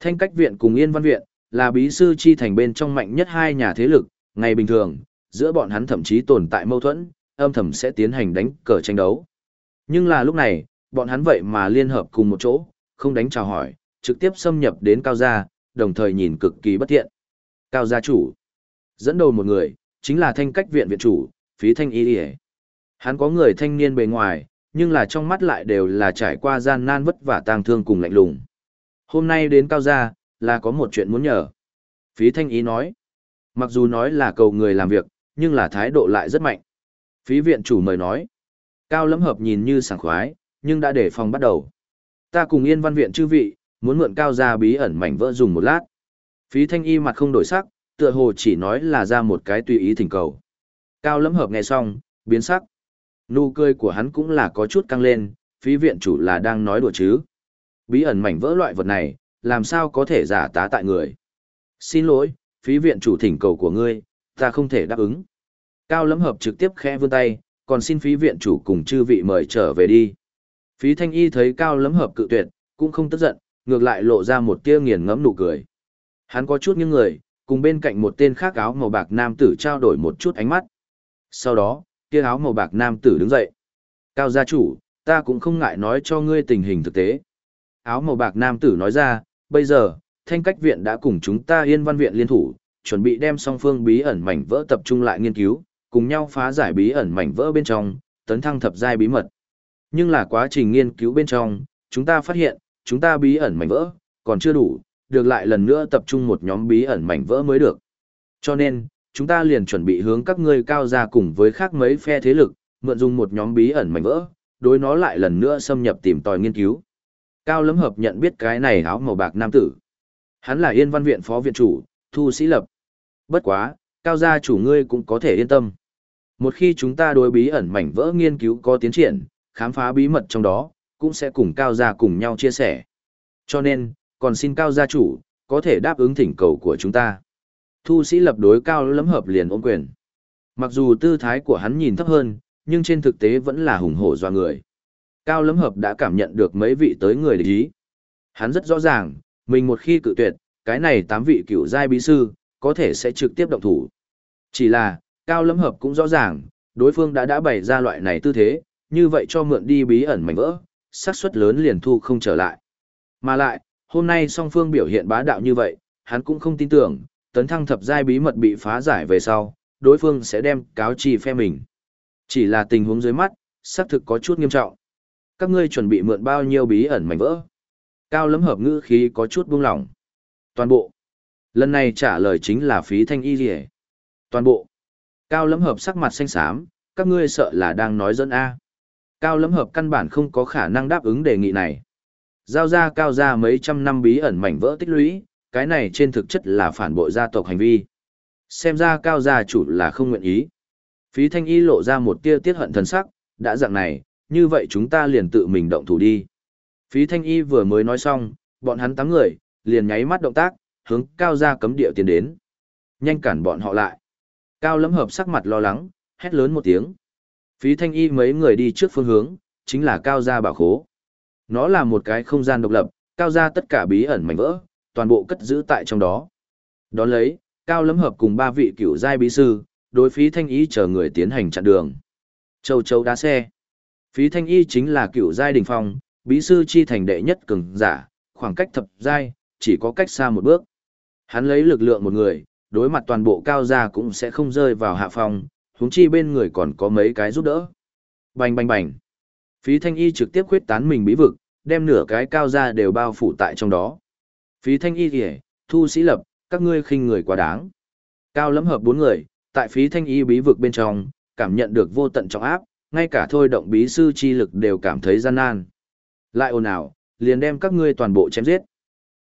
Thanh cách viện cùng yên văn viện, là bí sư chi thành bên trong mạnh nhất hai nhà thế lực, ngày bình thường, giữa bọn hắn thậm chí tồn tại mâu thuẫn, âm thầm sẽ tiến hành đánh cờ tranh đấu. Nhưng là lúc này, bọn hắn vậy mà liên hợp cùng một chỗ, không đánh chào hỏi, trực tiếp xâm nhập đến cao gia, đồng thời nhìn cực kỳ bất thiện. Cao gia chủ, dẫn đầu một người, chính là thanh cách viện viện chủ, phí thanh y Hắn có người thanh niên bề ngoài, nhưng là trong mắt lại đều là trải qua gian nan vất vả tang thương cùng lạnh lùng. Hôm nay đến cao gia, là có một chuyện muốn nhờ. Phí thanh ý nói, mặc dù nói là cầu người làm việc, nhưng là thái độ lại rất mạnh. Phí viện chủ mời nói, cao Lâm hợp nhìn như sảng khoái, nhưng đã để phòng bắt đầu. Ta cùng yên văn viện chư vị, muốn mượn cao gia bí ẩn mảnh vỡ dùng một lát. Phí thanh y mặt không đổi sắc, tựa hồ chỉ nói là ra một cái tùy ý thỉnh cầu. Cao Lâm hợp nghe xong, biến sắc. Nụ cười của hắn cũng là có chút căng lên, phí viện chủ là đang nói đùa chứ. Bí ẩn mảnh vỡ loại vật này, làm sao có thể giả tá tại người. Xin lỗi, phí viện chủ thỉnh cầu của ngươi, ta không thể đáp ứng. Cao lẫm hợp trực tiếp khẽ vươn tay, còn xin phí viện chủ cùng chư vị mời trở về đi. Phí thanh y thấy cao lẫm hợp cự tuyệt, cũng không tức giận, ngược lại lộ ra một tia nghiền ngẫm nụ cười. Hắn có chút những người, cùng bên cạnh một tên khác áo màu bạc nam tử trao đổi một chút ánh mắt. Sau đó, kia áo màu bạc nam tử đứng dậy. Cao gia chủ, ta cũng không ngại nói cho ngươi tình hình thực tế. Áo màu bạc nam tử nói ra, bây giờ, thanh cách viện đã cùng chúng ta yên văn viện liên thủ, chuẩn bị đem song phương bí ẩn mảnh vỡ tập trung lại nghiên cứu, cùng nhau phá giải bí ẩn mảnh vỡ bên trong, tấn thăng thập giai bí mật. Nhưng là quá trình nghiên cứu bên trong, chúng ta phát hiện, chúng ta bí ẩn mảnh vỡ, còn chưa đủ, được lại lần nữa tập trung một nhóm bí ẩn mảnh vỡ mới được. Cho nên, chúng ta liền chuẩn bị hướng các ngươi cao ra cùng với khác mấy phe thế lực, mượn dùng một nhóm bí ẩn mảnh vỡ, đối nó lại lần nữa xâm nhập tìm tòi nghiên cứu. Cao Lấm Hợp nhận biết cái này áo màu bạc nam tử. Hắn là Yên Văn viện phó viện chủ, Thu Sĩ Lập. Bất quá, Cao gia chủ ngươi cũng có thể yên tâm. Một khi chúng ta đối bí ẩn mảnh vỡ nghiên cứu có tiến triển, khám phá bí mật trong đó, cũng sẽ cùng Cao gia cùng nhau chia sẻ. Cho nên, còn xin Cao gia chủ, có thể đáp ứng thỉnh cầu của chúng ta. Thu sĩ lập đối cao lấm hợp liền ôm quyền. Mặc dù tư thái của hắn nhìn thấp hơn, nhưng trên thực tế vẫn là hùng hổ doa người. Cao lấm hợp đã cảm nhận được mấy vị tới người lý ý. Hắn rất rõ ràng, mình một khi cự tuyệt, cái này tám vị cựu giai bí sư, có thể sẽ trực tiếp động thủ. Chỉ là, Cao lấm hợp cũng rõ ràng, đối phương đã đã bày ra loại này tư thế, như vậy cho mượn đi bí ẩn mảnh vỡ, xác suất lớn liền thu không trở lại. Mà lại, hôm nay song phương biểu hiện bá đạo như vậy, hắn cũng không tin tưởng, tấn thăng thập giai bí mật bị phá giải về sau, đối phương sẽ đem cáo trì phe mình. Chỉ là tình huống dưới mắt, xác thực có chút nghiêm trọng. Các ngươi chuẩn bị mượn bao nhiêu bí ẩn mảnh vỡ? Cao lấm hợp ngữ khí có chút buông lỏng. Toàn bộ. Lần này trả lời chính là phí thanh y rỉ. Toàn bộ. Cao lấm hợp sắc mặt xanh xám, các ngươi sợ là đang nói dẫn A. Cao lấm hợp căn bản không có khả năng đáp ứng đề nghị này. Giao ra cao ra mấy trăm năm bí ẩn mảnh vỡ tích lũy, cái này trên thực chất là phản bội gia tộc hành vi. Xem ra cao gia chủ là không nguyện ý. Phí thanh y lộ ra một tia tiết hận thần sắc, đã dạng này, như vậy chúng ta liền tự mình động thủ đi. Phí thanh y vừa mới nói xong, bọn hắn tám người, liền nháy mắt động tác, hướng cao gia cấm địa tiến đến. Nhanh cản bọn họ lại. Cao lấm hợp sắc mặt lo lắng, hét lớn một tiếng. Phí thanh y mấy người đi trước phương hướng, chính là cao gia bảo khố. Nó là một cái không gian độc lập, cao gia tất cả bí ẩn mảnh vỡ, toàn bộ cất giữ tại trong đó. Đón lấy, Cao Lâm Hợp cùng ba vị cựu giai bí sư, đối phí thanh ý chờ người tiến hành chặn đường. Châu châu đá xe. Phí thanh y chính là cựu giai đỉnh phong, bí sư chi thành đệ nhất cường giả, khoảng cách thập giai, chỉ có cách xa một bước. Hắn lấy lực lượng một người, đối mặt toàn bộ cao gia cũng sẽ không rơi vào hạ phòng, huống chi bên người còn có mấy cái giúp đỡ. Bành bành bành. Phí thanh y trực tiếp khuyết tán mình bí vực, đem nửa cái cao gia đều bao phủ tại trong đó. Phí thanh y kìa, thu sĩ lập, các ngươi khinh người quá đáng. Cao lẫm hợp bốn người, tại phí thanh y bí vực bên trong, cảm nhận được vô tận trọng áp, ngay cả thôi động bí sư chi lực đều cảm thấy gian nan. Lại ồn ào, liền đem các ngươi toàn bộ chém giết.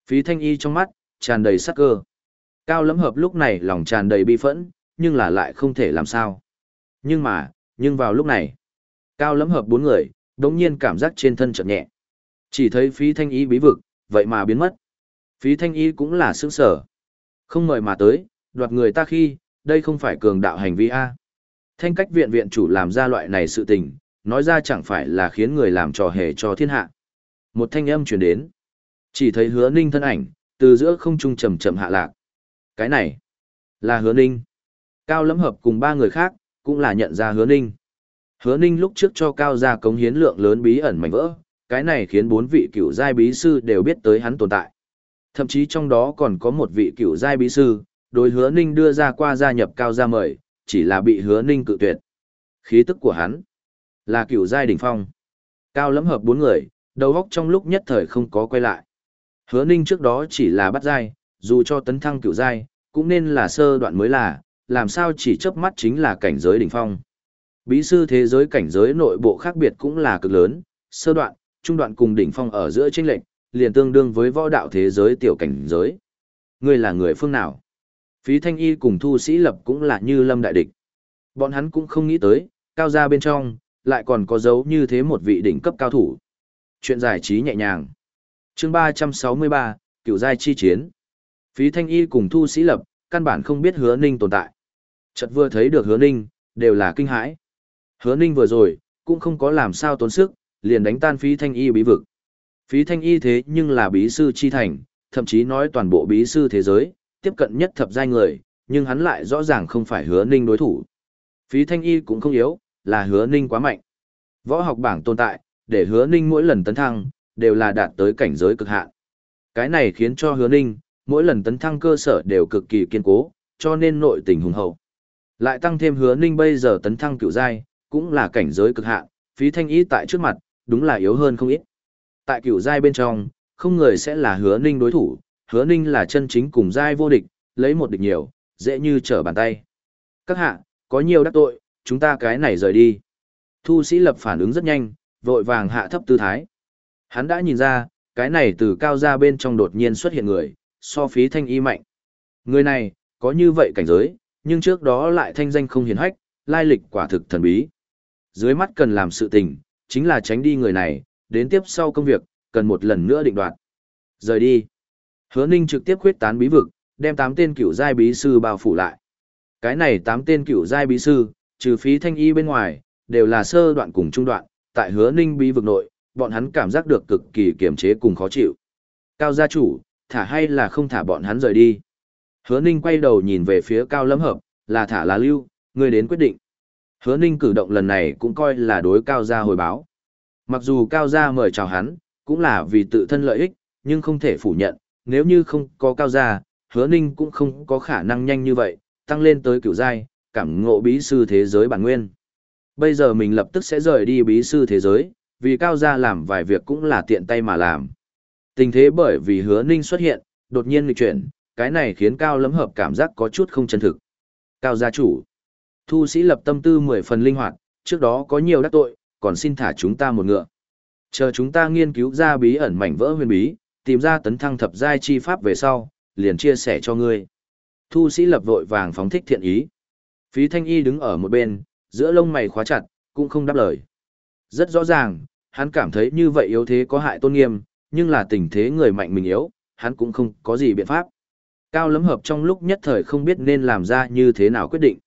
Phí thanh y trong mắt, tràn đầy sắc cơ. Cao lẫm hợp lúc này lòng tràn đầy bi phẫn, nhưng là lại không thể làm sao. Nhưng mà, nhưng vào lúc này, cao lẫm hợp bốn người, đống nhiên cảm giác trên thân chợt nhẹ. Chỉ thấy phí thanh y bí vực, vậy mà biến mất. Phí thanh y cũng là sướng sở. Không mời mà tới, đoạt người ta khi, đây không phải cường đạo hành vi A. Thanh cách viện viện chủ làm ra loại này sự tình, nói ra chẳng phải là khiến người làm trò hề cho thiên hạ. Một thanh âm truyền đến. Chỉ thấy hứa ninh thân ảnh, từ giữa không trung chầm chậm hạ lạc. Cái này, là hứa ninh. Cao lẫm hợp cùng ba người khác, cũng là nhận ra hứa ninh. Hứa ninh lúc trước cho cao gia cống hiến lượng lớn bí ẩn mảnh vỡ, cái này khiến bốn vị cựu giai bí sư đều biết tới hắn tồn tại. Thậm chí trong đó còn có một vị cựu giai bí sư, đối hứa ninh đưa ra qua gia nhập cao gia mời, chỉ là bị hứa ninh cự tuyệt. Khí tức của hắn là cựu giai đỉnh phong. Cao lẫm hợp bốn người, đầu góc trong lúc nhất thời không có quay lại. Hứa ninh trước đó chỉ là bắt giai, dù cho tấn thăng cựu giai, cũng nên là sơ đoạn mới là, làm sao chỉ chớp mắt chính là cảnh giới đỉnh phong. Bí sư thế giới cảnh giới nội bộ khác biệt cũng là cực lớn, sơ đoạn, trung đoạn cùng đỉnh phong ở giữa chênh lệnh, liền tương đương với võ đạo thế giới tiểu cảnh giới. Ngươi là người phương nào? Phí Thanh Y cùng Thu Sĩ Lập cũng là như lâm đại địch. Bọn hắn cũng không nghĩ tới, cao gia bên trong, lại còn có dấu như thế một vị đỉnh cấp cao thủ. Chuyện giải trí nhẹ nhàng. chương 363, cựu giai chi chiến. Phí Thanh Y cùng Thu Sĩ Lập, căn bản không biết hứa ninh tồn tại. Chợt vừa thấy được hứa ninh, đều là kinh hãi. Hứa ninh vừa rồi, cũng không có làm sao tốn sức, liền đánh tan phí thanh y bí vực. Phí thanh y thế nhưng là bí sư chi thành, thậm chí nói toàn bộ bí sư thế giới, tiếp cận nhất thập giai người, nhưng hắn lại rõ ràng không phải hứa ninh đối thủ. Phí thanh y cũng không yếu, là hứa ninh quá mạnh. Võ học bảng tồn tại, để hứa ninh mỗi lần tấn thăng, đều là đạt tới cảnh giới cực hạn. Cái này khiến cho hứa ninh, mỗi lần tấn thăng cơ sở đều cực kỳ kiên cố, cho nên nội tình hùng hậu. Lại tăng thêm hứa ninh bây giờ tấn thăng cựu giai, cũng là cảnh giới cực hạn, phí thanh y tại trước mặt, đúng là yếu hơn không ít. Tại cựu giai bên trong, không người sẽ là hứa ninh đối thủ, hứa ninh là chân chính cùng giai vô địch, lấy một địch nhiều, dễ như trở bàn tay. Các hạ, có nhiều đắc tội, chúng ta cái này rời đi. Thu sĩ lập phản ứng rất nhanh, vội vàng hạ thấp tư thái. Hắn đã nhìn ra, cái này từ cao ra bên trong đột nhiên xuất hiện người, so phí thanh y mạnh. Người này, có như vậy cảnh giới, nhưng trước đó lại thanh danh không hiền hách, lai lịch quả thực thần bí. Dưới mắt cần làm sự tình, chính là tránh đi người này, đến tiếp sau công việc, cần một lần nữa định đoạt. Rời đi. Hứa Ninh trực tiếp khuyết tán bí vực, đem tám tên cựu giai bí sư bao phủ lại. Cái này tám tên cựu giai bí sư, trừ phí thanh y bên ngoài, đều là sơ đoạn cùng trung đoạn, tại Hứa Ninh bí vực nội, bọn hắn cảm giác được cực kỳ kiềm chế cùng khó chịu. Cao gia chủ, thả hay là không thả bọn hắn rời đi. Hứa Ninh quay đầu nhìn về phía Cao Lâm Hợp, là thả là lưu, người đến quyết định. Hứa Ninh cử động lần này cũng coi là đối Cao gia hồi báo. Mặc dù Cao gia mời chào hắn, cũng là vì tự thân lợi ích, nhưng không thể phủ nhận, nếu như không có Cao gia, Hứa Ninh cũng không có khả năng nhanh như vậy, tăng lên tới cửu giai, cảm ngộ bí sư thế giới bản nguyên. Bây giờ mình lập tức sẽ rời đi bí sư thế giới, vì Cao gia làm vài việc cũng là tiện tay mà làm. Tình thế bởi vì Hứa Ninh xuất hiện, đột nhiên lịch chuyển, cái này khiến Cao lấm Hợp cảm giác có chút không chân thực. Cao gia chủ. Thu sĩ lập tâm tư mười phần linh hoạt, trước đó có nhiều đắc tội, còn xin thả chúng ta một ngựa. Chờ chúng ta nghiên cứu ra bí ẩn mảnh vỡ huyền bí, tìm ra tấn thăng thập giai chi pháp về sau, liền chia sẻ cho ngươi. Thu sĩ lập vội vàng phóng thích thiện ý. Phí thanh y đứng ở một bên, giữa lông mày khóa chặt, cũng không đáp lời. Rất rõ ràng, hắn cảm thấy như vậy yếu thế có hại tôn nghiêm, nhưng là tình thế người mạnh mình yếu, hắn cũng không có gì biện pháp. Cao lấm hợp trong lúc nhất thời không biết nên làm ra như thế nào quyết định.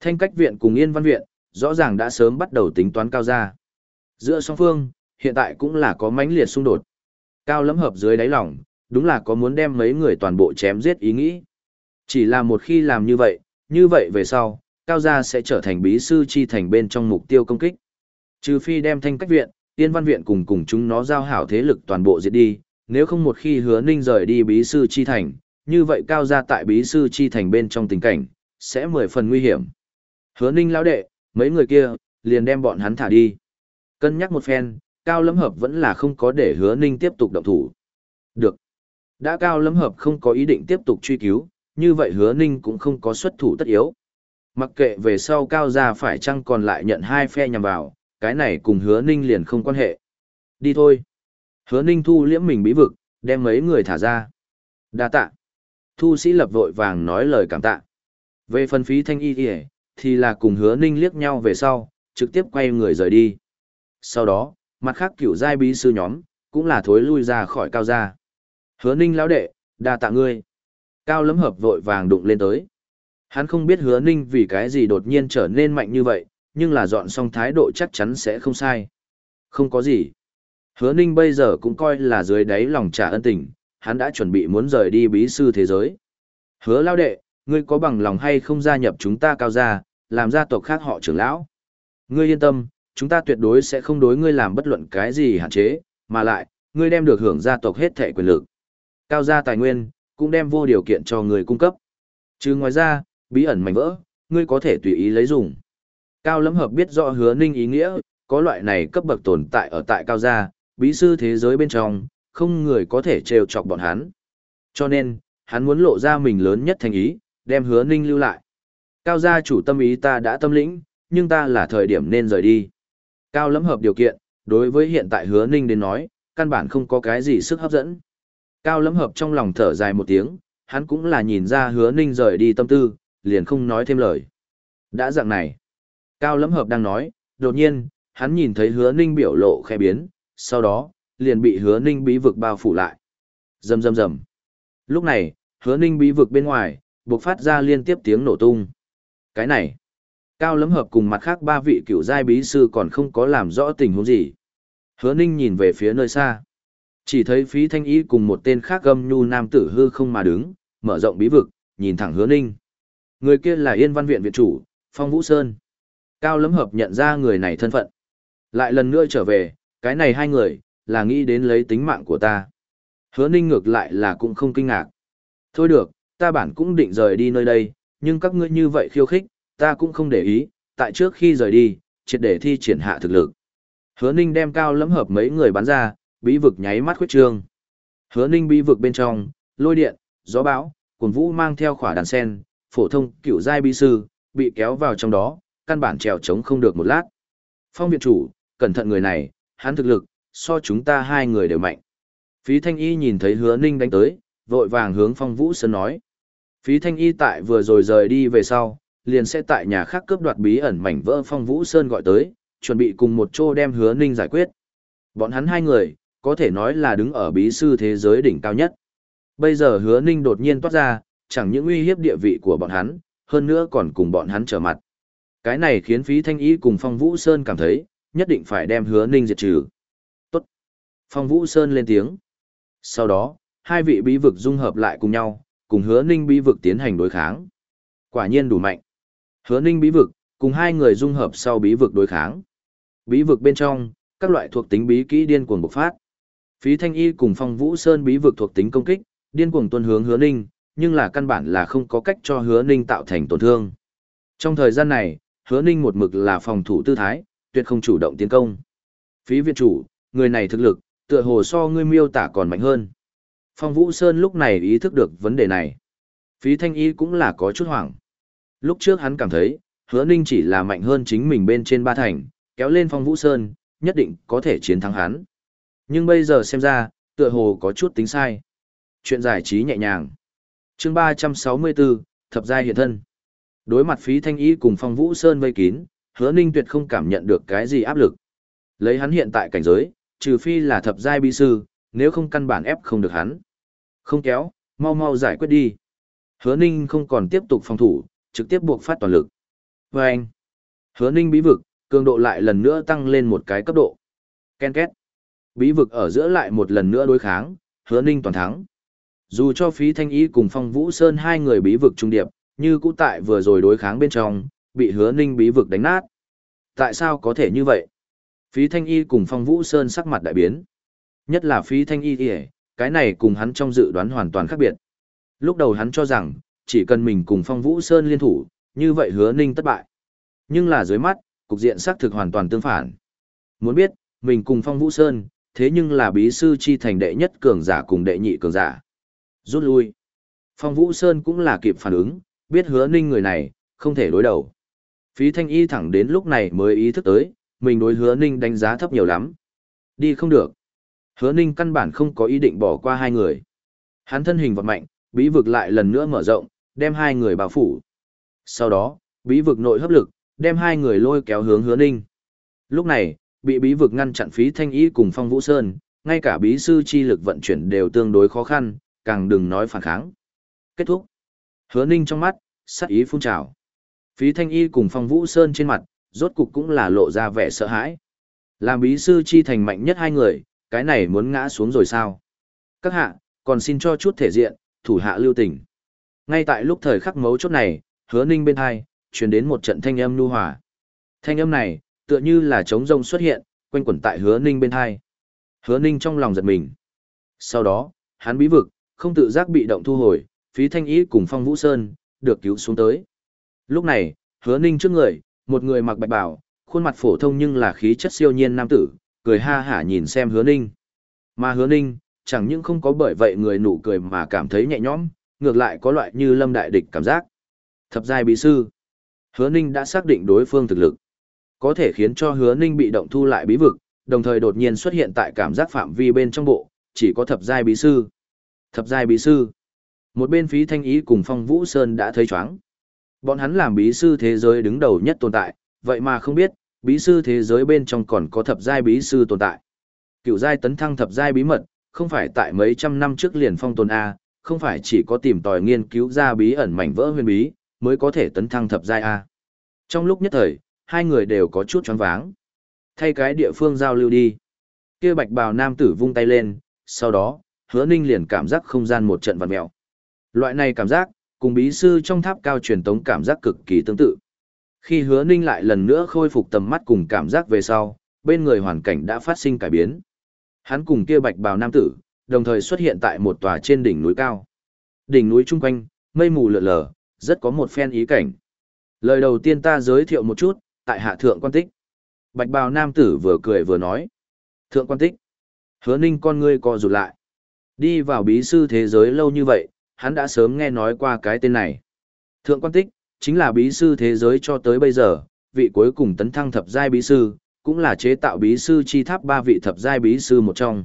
Thanh cách viện cùng yên văn viện, rõ ràng đã sớm bắt đầu tính toán cao ra. Giữa song phương, hiện tại cũng là có mãnh liệt xung đột. Cao lấm hợp dưới đáy lòng, đúng là có muốn đem mấy người toàn bộ chém giết ý nghĩ. Chỉ là một khi làm như vậy, như vậy về sau, cao gia sẽ trở thành bí sư chi thành bên trong mục tiêu công kích. Trừ phi đem thanh cách viện, tiên văn viện cùng cùng chúng nó giao hảo thế lực toàn bộ diệt đi, nếu không một khi hứa ninh rời đi bí sư chi thành, như vậy cao gia tại bí sư chi thành bên trong tình cảnh, sẽ mười phần nguy hiểm. Hứa ninh lão đệ, mấy người kia, liền đem bọn hắn thả đi. Cân nhắc một phen, cao lâm hợp vẫn là không có để hứa ninh tiếp tục động thủ. Được. Đã cao lâm hợp không có ý định tiếp tục truy cứu, như vậy hứa ninh cũng không có xuất thủ tất yếu. Mặc kệ về sau cao gia phải chăng còn lại nhận hai phe nhằm vào, cái này cùng hứa ninh liền không quan hệ. Đi thôi. Hứa ninh thu liễm mình bí vực, đem mấy người thả ra. đa tạ. Thu sĩ lập vội vàng nói lời cảm tạ. Về phần phí thanh y kìa, thì là cùng hứa ninh liếc nhau về sau, trực tiếp quay người rời đi. Sau đó, mặt khác cửu giai bí sư nhóm, cũng là thối lui ra khỏi cao gia. Hứa ninh lão đệ, đa tạ ngươi. Cao lấm hợp vội vàng đụng lên tới. Hắn không biết hứa ninh vì cái gì đột nhiên trở nên mạnh như vậy, nhưng là dọn xong thái độ chắc chắn sẽ không sai. Không có gì. Hứa ninh bây giờ cũng coi là dưới đáy lòng trả ân tình, hắn đã chuẩn bị muốn rời đi bí sư thế giới. Hứa lao đệ, ngươi có bằng lòng hay không gia nhập chúng ta cao gia, làm gia tộc khác họ trưởng lão? Ngươi yên tâm, chúng ta tuyệt đối sẽ không đối ngươi làm bất luận cái gì hạn chế, mà lại, ngươi đem được hưởng gia tộc hết thệ quyền lực. Cao gia tài nguyên, cũng đem vô điều kiện cho người cung cấp. Chứ ngoài ra, bí ẩn mảnh vỡ, ngươi có thể tùy ý lấy dùng. Cao Lâm Hợp biết rõ hứa ninh ý nghĩa, có loại này cấp bậc tồn tại ở tại Cao gia, bí sư thế giới bên trong, không người có thể trêu chọc bọn hắn. Cho nên, hắn muốn lộ ra mình lớn nhất thành ý, đem hứa ninh lưu lại. Cao gia chủ tâm ý ta đã tâm lĩnh, nhưng ta là thời điểm nên rời đi. Cao Lâm Hợp điều kiện, đối với hiện tại hứa ninh đến nói, căn bản không có cái gì sức hấp dẫn. Cao Lâm Hợp trong lòng thở dài một tiếng, hắn cũng là nhìn ra hứa ninh rời đi tâm tư, liền không nói thêm lời. Đã dạng này. Cao Lâm Hợp đang nói, đột nhiên, hắn nhìn thấy hứa ninh biểu lộ khẽ biến, sau đó, liền bị hứa ninh bí vực bao phủ lại. Rầm rầm rầm. Lúc này, hứa ninh bí vực bên ngoài, bộc phát ra liên tiếp tiếng nổ tung. Cái này, Cao lấm Hợp cùng mặt khác ba vị cựu giai bí sư còn không có làm rõ tình huống gì. Hứa ninh nhìn về phía nơi xa. Chỉ thấy phí thanh ý cùng một tên khác gâm nhu nam tử hư không mà đứng, mở rộng bí vực, nhìn thẳng hứa ninh. Người kia là Yên Văn Viện Viện chủ, Phong Vũ Sơn. Cao lấm Hợp nhận ra người này thân phận. Lại lần nữa trở về, cái này hai người, là nghĩ đến lấy tính mạng của ta. Hứa ninh ngược lại là cũng không kinh ngạc. Thôi được, ta bản cũng định rời đi nơi đây, nhưng các ngươi như vậy khiêu khích, ta cũng không để ý, tại trước khi rời đi, triệt để thi triển hạ thực lực. Hứa ninh đem cao lẫm hợp mấy người bắn ra, bí vực nháy mắt khuyết trương. Hứa ninh bí vực bên trong, lôi điện, gió bão, cuồng vũ mang theo khỏa đàn sen, phổ thông cựu giai bí sư, bị kéo vào trong đó, căn bản trèo trống không được một lát. Phong viện chủ, cẩn thận người này, hắn thực lực, so chúng ta hai người đều mạnh. Phí Thanh Y nhìn thấy hứa ninh đánh tới, vội vàng hướng Phong Vũ Sơn nói. Phí Thanh Y tại vừa rồi rời đi về sau, liền sẽ tại nhà khác cướp đoạt bí ẩn mảnh vỡ Phong Vũ Sơn gọi tới, chuẩn bị cùng một chỗ đem hứa ninh giải quyết. Bọn hắn hai người, có thể nói là đứng ở bí sư thế giới đỉnh cao nhất. Bây giờ hứa ninh đột nhiên toát ra, chẳng những uy hiếp địa vị của bọn hắn, hơn nữa còn cùng bọn hắn trở mặt. Cái này khiến phí thanh Y cùng Phong Vũ Sơn cảm thấy, nhất định phải đem hứa ninh diệt trừ. Tốt. Phong Vũ Sơn lên tiếng. Sau đó, hai vị bí vực dung hợp lại cùng nhau, cùng hứa ninh bí vực tiến hành đối kháng. Quả nhiên đủ mạnh. Hứa ninh bí vực, cùng hai người dung hợp sau bí vực đối kháng. Bí vực bên trong, các loại thuộc tính bí kỹ điên cuồng bộc phát. Phí Thanh Y cùng Phong Vũ Sơn bí vực thuộc tính công kích, điên cuồng tuân hướng Hứa Ninh, nhưng là căn bản là không có cách cho Hứa Ninh tạo thành tổn thương. Trong thời gian này, Hứa Ninh một mực là phòng thủ tư thái, tuyệt không chủ động tiến công. Phí viện chủ, người này thực lực, tựa hồ so ngươi miêu tả còn mạnh hơn. Phong Vũ Sơn lúc này ý thức được vấn đề này. Phí Thanh Y cũng là có chút hoảng. Lúc trước hắn cảm thấy, Hứa Ninh chỉ là mạnh hơn chính mình bên trên ba thành, kéo lên Phong Vũ Sơn, nhất định có thể chiến thắng hắn. Nhưng bây giờ xem ra, tựa hồ có chút tính sai. Chuyện giải trí nhẹ nhàng. chương 364, Thập giai hiện thân. Đối mặt phí thanh Y cùng phong vũ sơn vây kín, hứa ninh tuyệt không cảm nhận được cái gì áp lực. Lấy hắn hiện tại cảnh giới, trừ phi là thập giai bi sư, nếu không căn bản ép không được hắn. Không kéo, mau mau giải quyết đi. Hứa ninh không còn tiếp tục phòng thủ, trực tiếp buộc phát toàn lực. Và anh, hứa ninh bí vực, cường độ lại lần nữa tăng lên một cái cấp độ. Ken két. Bí vực ở giữa lại một lần nữa đối kháng, hứa ninh toàn thắng. Dù cho phí thanh ý cùng phong vũ sơn hai người bí vực trung điệp, như cũ tại vừa rồi đối kháng bên trong, bị hứa ninh bí vực đánh nát. Tại sao có thể như vậy? Phí thanh y cùng phong vũ sơn sắc mặt đại biến. Nhất là phí thanh y kìa, cái này cùng hắn trong dự đoán hoàn toàn khác biệt. Lúc đầu hắn cho rằng, chỉ cần mình cùng phong vũ sơn liên thủ, như vậy hứa ninh thất bại. Nhưng là dưới mắt, cục diện xác thực hoàn toàn tương phản. Muốn biết, mình cùng phong vũ sơn, thế nhưng là bí sư chi thành đệ nhất cường giả cùng đệ nhị cường giả. Rút lui. Phong Vũ Sơn cũng là kịp phản ứng, biết hứa ninh người này, không thể đối đầu. Phí thanh y thẳng đến lúc này mới ý thức tới, mình đối hứa ninh đánh giá thấp nhiều lắm. Đi không được. Hứa ninh căn bản không có ý định bỏ qua hai người. Hắn thân hình vật mạnh, bí vực lại lần nữa mở rộng, đem hai người bao phủ. Sau đó, bí vực nội hấp lực, đem hai người lôi kéo hướng hứa ninh. Lúc này, bị bí vực ngăn chặn phí thanh ý cùng phong vũ sơn, ngay cả bí sư chi lực vận chuyển đều tương đối khó khăn, càng đừng nói phản kháng. Kết thúc. Hứa ninh trong mắt, sắc ý phun trào. Phí thanh y cùng phong vũ sơn trên mặt, rốt cục cũng là lộ ra vẻ sợ hãi. Làm bí sư chi thành mạnh nhất hai người, cái này muốn ngã xuống rồi sao? Các hạ, còn xin cho chút thể diện, thủ hạ lưu tình. Ngay tại lúc thời khắc mấu chốt này, hứa ninh bên hai, truyền đến một trận thanh âm nu hòa. Thanh âm này, tựa như là trống rông xuất hiện, quanh quẩn tại hứa ninh bên hai. Hứa ninh trong lòng giật mình. Sau đó, hắn bí vực, không tự giác bị động thu hồi, phí thanh ý cùng phong vũ sơn, được cứu xuống tới. Lúc này, hứa ninh trước người, một người mặc bạch bào, khuôn mặt phổ thông nhưng là khí chất siêu nhiên nam tử, cười ha hả nhìn xem hứa ninh. Mà hứa ninh, chẳng những không có bởi vậy người nụ cười mà cảm thấy nhẹ nhõm, ngược lại có loại như lâm đại địch cảm giác. Thập giai bí sư. Hứa ninh đã xác định đối phương thực lực. Có thể khiến cho hứa ninh bị động thu lại bí vực, đồng thời đột nhiên xuất hiện tại cảm giác phạm vi bên trong bộ, chỉ có thập giai bí sư. Thập giai bí sư. Một bên phí thanh ý cùng phong vũ sơn đã thấy chóng. Bọn hắn làm bí sư thế giới đứng đầu nhất tồn tại, vậy mà không biết, bí sư thế giới bên trong còn có thập giai bí sư tồn tại. Cựu giai tấn thăng thập giai bí mật, không phải tại mấy trăm năm trước liền phong tồn A, không phải chỉ có tìm tòi nghiên cứu ra bí ẩn mảnh vỡ huyền bí, mới có thể tấn thăng thập giai A. Trong lúc nhất thời, hai người đều có chút choáng váng. Thay cái địa phương giao lưu đi. Kia bạch bào nam tử vung tay lên, sau đó, hứa ninh liền cảm giác không gian một trận vặn mèo, Loại này cảm giác, cùng bí sư trong tháp cao truyền tống cảm giác cực kỳ tương tự. Khi hứa ninh lại lần nữa khôi phục tầm mắt cùng cảm giác về sau, bên người hoàn cảnh đã phát sinh cải biến. Hắn cùng kia bạch bào nam tử, đồng thời xuất hiện tại một tòa trên đỉnh núi cao. Đỉnh núi chung quanh, mây mù lượn lờ, rất có một phen ý cảnh. Lời đầu tiên ta giới thiệu một chút, tại hạ thượng quan tích. Bạch bào nam tử vừa cười vừa nói. Thượng quan tích. Hứa ninh con ngươi co rụt lại. Đi vào bí sư thế giới lâu như vậy, hắn đã sớm nghe nói qua cái tên này. Thượng quan tích, chính là bí sư thế giới cho tới bây giờ, vị cuối cùng tấn thăng thập giai bí sư, cũng là chế tạo bí sư chi tháp ba vị thập giai bí sư một trong.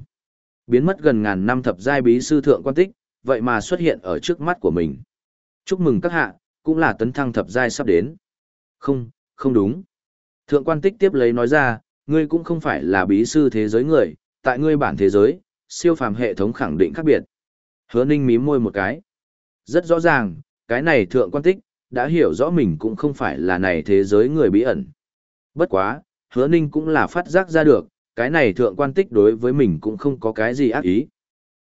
Biến mất gần ngàn năm thập giai bí sư thượng quan tích, vậy mà xuất hiện ở trước mắt của mình. Chúc mừng các hạ, cũng là tấn thăng thập giai sắp đến. Không, không đúng. Thượng quan tích tiếp lấy nói ra, ngươi cũng không phải là bí sư thế giới người, tại ngươi bản thế giới, siêu phàm hệ thống khẳng định khác biệt. Hứa ninh mím môi một cái. Rất rõ ràng, cái này thượng quan tích, đã hiểu rõ mình cũng không phải là này thế giới người bí ẩn. Bất quá, hứa ninh cũng là phát giác ra được, cái này thượng quan tích đối với mình cũng không có cái gì ác ý.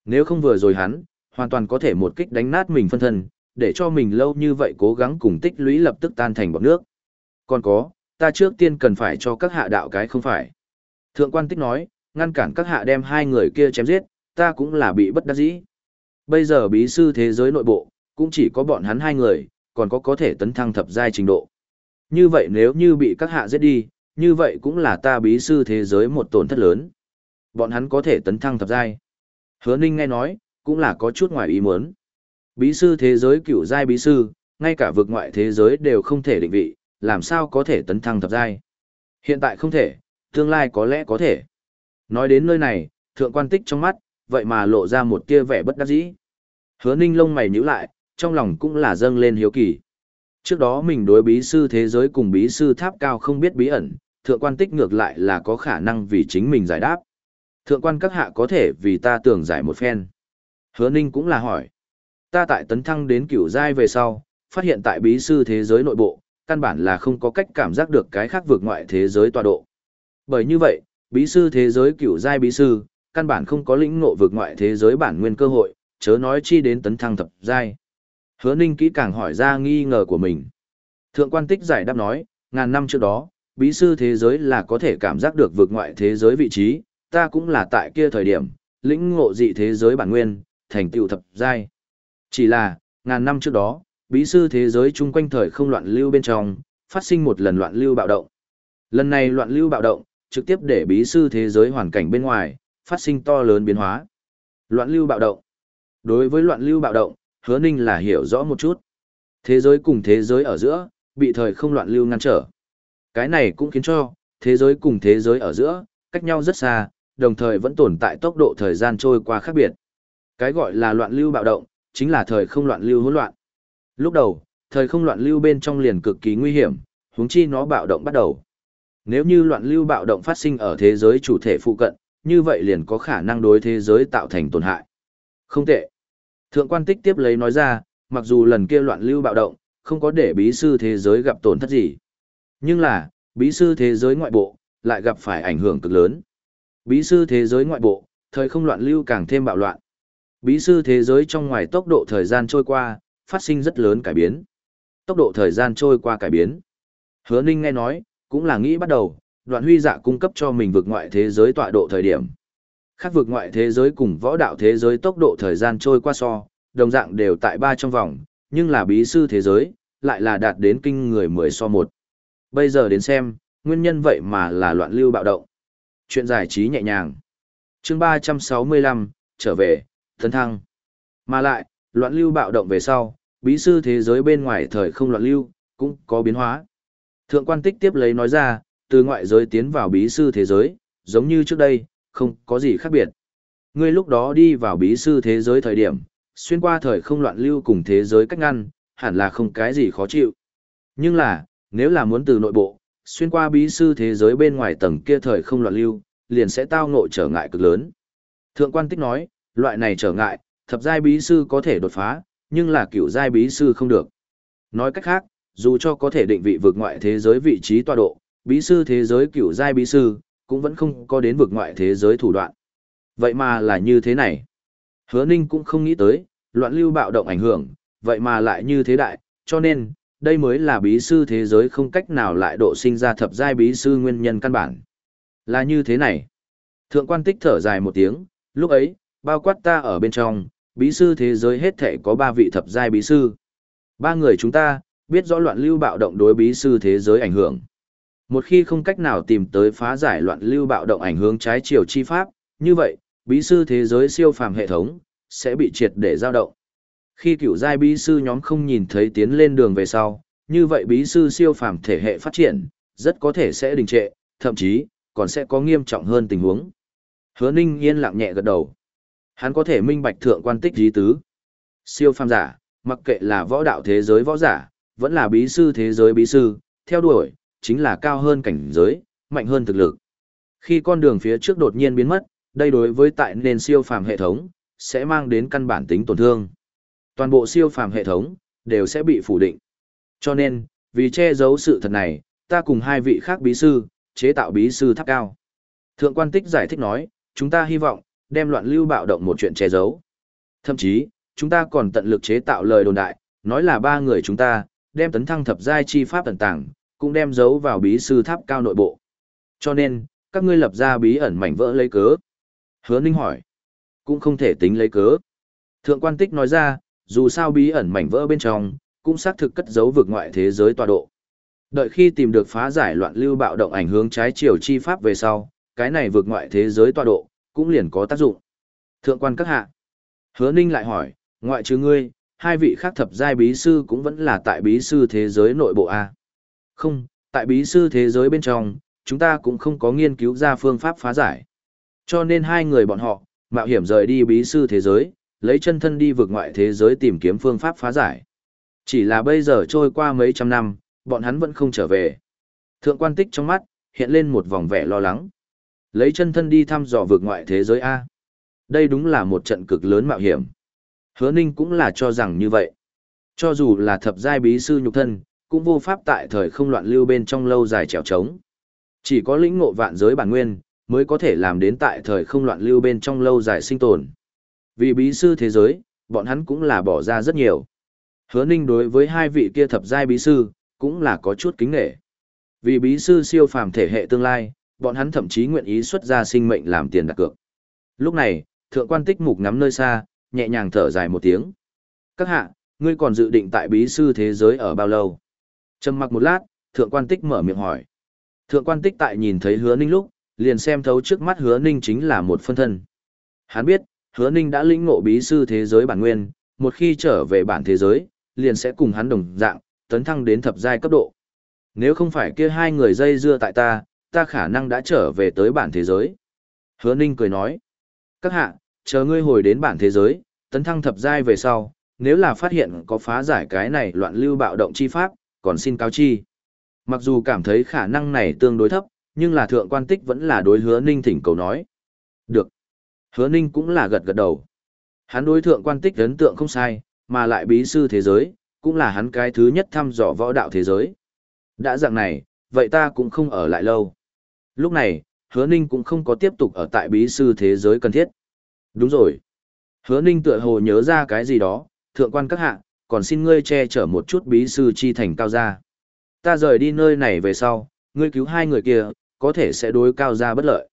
Nếu không vừa rồi hắn, hoàn toàn có thể một kích đánh nát mình phân thân, để cho mình lâu như vậy cố gắng cùng tích lũy lập tức tan thành bọt nước. Còn có, ta trước tiên cần phải cho các hạ đạo cái không phải. Thượng quan tích nói, ngăn cản các hạ đem hai người kia chém giết, ta cũng là bị bất đắc dĩ. Bây giờ bí sư thế giới nội bộ, cũng chỉ có bọn hắn hai người, còn có có thể tấn thăng thập giai trình độ. Như vậy nếu như bị các hạ giết đi, như vậy cũng là ta bí sư thế giới một tổn thất lớn. Bọn hắn có thể tấn thăng thập giai. Hứa Ninh nghe nói, cũng là có chút ngoài ý muốn. Bí sư thế giới cựu giai bí sư, ngay cả vực ngoại thế giới đều không thể định vị, làm sao có thể tấn thăng thập giai. Hiện tại không thể, tương lai có lẽ có thể. Nói đến nơi này, thượng quan tích trong mắt, vậy mà lộ ra một tia vẻ bất đắc dĩ. Hứa ninh lông mày nhíu lại, trong lòng cũng là dâng lên hiếu kỳ. Trước đó mình đối bí sư thế giới cùng bí sư tháp cao không biết bí ẩn, thượng quan tích ngược lại là có khả năng vì chính mình giải đáp. Thượng quan các hạ có thể vì ta tưởng giải một phen. Hứa ninh cũng là hỏi. Ta tại tấn thăng đến cửu giai về sau, phát hiện tại bí sư thế giới nội bộ, căn bản là không có cách cảm giác được cái khác vượt ngoại thế giới tọa độ. Bởi như vậy, bí sư thế giới cửu giai bí sư, căn bản không có lĩnh ngộ vượt ngoại thế giới bản nguyên cơ hội, chớ nói chi đến tấn thăng thập giai. Hứa Ninh kỹ càng hỏi ra nghi ngờ của mình. Thượng quan tích giải đáp nói, ngàn năm trước đó, bí sư thế giới là có thể cảm giác được vượt ngoại thế giới vị trí, ta cũng là tại kia thời điểm, lĩnh ngộ dị thế giới bản nguyên, thành tựu thập giai. Chỉ là, ngàn năm trước đó, bí sư thế giới chung quanh thời không loạn lưu bên trong, phát sinh một lần loạn lưu bạo động. Lần này loạn lưu bạo động, trực tiếp để bí sư thế giới hoàn cảnh bên ngoài, phát sinh to lớn biến hóa. Loạn lưu bạo động. Đối với loạn lưu bạo động, hứa ninh là hiểu rõ một chút. Thế giới cùng thế giới ở giữa, bị thời không loạn lưu ngăn trở. Cái này cũng khiến cho, thế giới cùng thế giới ở giữa, cách nhau rất xa, đồng thời vẫn tồn tại tốc độ thời gian trôi qua khác biệt. Cái gọi là loạn lưu bạo động, chính là thời không loạn lưu hỗn loạn. Lúc đầu, thời không loạn lưu bên trong liền cực kỳ nguy hiểm, huống chi nó bạo động bắt đầu. Nếu như loạn lưu bạo động phát sinh ở thế giới chủ thể phụ cận, như vậy liền có khả năng đối thế giới tạo thành tổn hại. Không tệ. Thượng quan tích tiếp lấy nói ra, mặc dù lần kia loạn lưu bạo động, không có để bí sư thế giới gặp tổn thất gì. Nhưng là, bí sư thế giới ngoại bộ, lại gặp phải ảnh hưởng cực lớn. Bí sư thế giới ngoại bộ, thời không loạn lưu càng thêm bạo loạn. Bí sư thế giới trong ngoài tốc độ thời gian trôi qua, phát sinh rất lớn cải biến. Tốc độ thời gian trôi qua cải biến. Hứa Ninh nghe nói, cũng là nghĩ bắt đầu, đoạn huy dạ cung cấp cho mình vực ngoại thế giới tọa độ thời điểm. Khác vực ngoại thế giới cùng võ đạo thế giới tốc độ thời gian trôi qua so, đồng dạng đều tại ba trong vòng, nhưng là bí sư thế giới, lại là đạt đến kinh người 10 so 1. Bây giờ đến xem, nguyên nhân vậy mà là loạn lưu bạo động. Chuyện giải trí nhẹ nhàng. chương 365, trở về, thân thăng. Mà lại, loạn lưu bạo động về sau, bí sư thế giới bên ngoài thời không loạn lưu, cũng có biến hóa. Thượng quan tích tiếp lấy nói ra, từ ngoại giới tiến vào bí sư thế giới, giống như trước đây, không có gì khác biệt. Ngươi lúc đó đi vào bí sư thế giới thời điểm, xuyên qua thời không loạn lưu cùng thế giới cách ngăn, hẳn là không cái gì khó chịu. Nhưng là, nếu là muốn từ nội bộ, xuyên qua bí sư thế giới bên ngoài tầng kia thời không loạn lưu, liền sẽ tao ngộ trở ngại cực lớn. Thượng quan tích nói, loại này trở ngại, thập giai bí sư có thể đột phá, nhưng là cửu giai bí sư không được. Nói cách khác, dù cho có thể định vị vượt ngoại thế giới vị trí tọa độ, bí sư thế giới cửu giai bí sư, cũng vẫn không có đến vực ngoại thế giới thủ đoạn. Vậy mà là như thế này. Hứa Ninh cũng không nghĩ tới, loạn lưu bạo động ảnh hưởng, vậy mà lại như thế đại, cho nên, đây mới là bí sư thế giới không cách nào lại độ sinh ra thập giai bí sư nguyên nhân căn bản. Là như thế này. Thượng quan tích thở dài một tiếng, lúc ấy, bao quát ta ở bên trong, bí sư thế giới hết thể có ba vị thập giai bí sư. Ba người chúng ta, biết rõ loạn lưu bạo động đối bí sư thế giới ảnh hưởng. Một khi không cách nào tìm tới phá giải loạn lưu bạo động ảnh hưởng trái chiều chi pháp, như vậy, bí sư thế giới siêu phàm hệ thống, sẽ bị triệt để dao động. Khi cựu giai bí sư nhóm không nhìn thấy tiến lên đường về sau, như vậy bí sư siêu phàm thể hệ phát triển, rất có thể sẽ đình trệ, thậm chí, còn sẽ có nghiêm trọng hơn tình huống. Hứa Ninh yên lặng nhẹ gật đầu. Hắn có thể minh bạch thượng quan tích dí tứ. Siêu phàm giả, mặc kệ là võ đạo thế giới võ giả, vẫn là bí sư thế giới bí sư, theo đuổi, chính là cao hơn cảnh giới, mạnh hơn thực lực. Khi con đường phía trước đột nhiên biến mất, đây đối với tại nền siêu phàm hệ thống, sẽ mang đến căn bản tính tổn thương. Toàn bộ siêu phàm hệ thống, đều sẽ bị phủ định. Cho nên, vì che giấu sự thật này, ta cùng hai vị khác bí sư, chế tạo bí sư tháp cao. Thượng quan tích giải thích nói, chúng ta hy vọng, đem loạn lưu bạo động một chuyện che giấu. Thậm chí, chúng ta còn tận lực chế tạo lời đồn đại, nói là ba người chúng ta, đem tấn thăng thập giai chi pháp tần tàng, cũng đem giấu vào bí sư tháp cao nội bộ. Cho nên, các ngươi lập ra bí ẩn mảnh vỡ lấy cớ. Hứa Ninh hỏi, cũng không thể tính lấy cớ. Thượng quan tích nói ra, dù sao bí ẩn mảnh vỡ bên trong, cũng xác thực cất giấu vực ngoại thế giới tọa độ. Đợi khi tìm được phá giải loạn lưu bạo động ảnh hướng trái chiều chi pháp về sau, cái này vượt ngoại thế giới tọa độ, cũng liền có tác dụng. Thượng quan các hạ. Hứa Ninh lại hỏi, ngoại trừ ngươi, hai vị khác thập giai bí sư cũng vẫn là tại bí sư thế giới nội bộ A. Không, tại bí sư thế giới bên trong, chúng ta cũng không có nghiên cứu ra phương pháp phá giải. Cho nên hai người bọn họ, mạo hiểm rời đi bí sư thế giới, lấy chân thân đi vượt ngoại thế giới tìm kiếm phương pháp phá giải. Chỉ là bây giờ trôi qua mấy trăm năm, bọn hắn vẫn không trở về. Thượng quan tích trong mắt, hiện lên một vòng vẻ lo lắng. Lấy chân thân đi thăm dò vượt ngoại thế giới A. Đây đúng là một trận cực lớn mạo hiểm. Hứa Ninh cũng là cho rằng như vậy. Cho dù là thập giai bí sư nhục thân, cũng vô pháp tại thời không loạn lưu bên trong lâu dài trèo trống. Chỉ có lĩnh ngộ vạn giới bản nguyên, mới có thể làm đến tại thời không loạn lưu bên trong lâu dài sinh tồn. Vì bí sư thế giới, bọn hắn cũng là bỏ ra rất nhiều. Hứa Ninh đối với hai vị kia thập giai bí sư, cũng là có chút kính nghệ. Vì bí sư siêu phàm thể hệ tương lai, bọn hắn thậm chí nguyện ý xuất ra sinh mệnh làm tiền đặt cược. Lúc này, thượng quan tích mục ngắm nơi xa, nhẹ nhàng thở dài một tiếng. Các hạ, ngươi còn dự định tại bí sư thế giới ở bao lâu? Trầm mặc một lát, thượng quan tích mở miệng hỏi. Thượng quan tích tại nhìn thấy hứa ninh lúc, liền xem thấu trước mắt hứa ninh chính là một phân thân. Hắn biết, hứa ninh đã lĩnh ngộ bí sư thế giới bản nguyên, một khi trở về bản thế giới, liền sẽ cùng hắn đồng dạng, tấn thăng đến thập giai cấp độ. Nếu không phải kia hai người dây dưa tại ta, ta khả năng đã trở về tới bản thế giới. Hứa ninh cười nói. Các hạ, chờ ngươi hồi đến bản thế giới, tấn thăng thập giai về sau, nếu là phát hiện có phá giải cái này loạn lưu bạo động chi pháp, còn xin cáo chi. Mặc dù cảm thấy khả năng này tương đối thấp, nhưng là thượng quan tích vẫn là đối hứa ninh thỉnh cầu nói. Được. Hứa ninh cũng là gật gật đầu. Hắn đối thượng quan tích ấn tượng không sai, mà lại bí sư thế giới, cũng là hắn cái thứ nhất thăm dò võ đạo thế giới. Đã dạng này, vậy ta cũng không ở lại lâu. Lúc này, hứa ninh cũng không có tiếp tục ở tại bí sư thế giới cần thiết. Đúng rồi. Hứa ninh tựa hồ nhớ ra cái gì đó, thượng quan các hạ, còn xin ngươi che chở một chút bí sư chi thành cao gia. Ta rời đi nơi này về sau, ngươi cứu hai người kia, có thể sẽ đối cao gia bất lợi.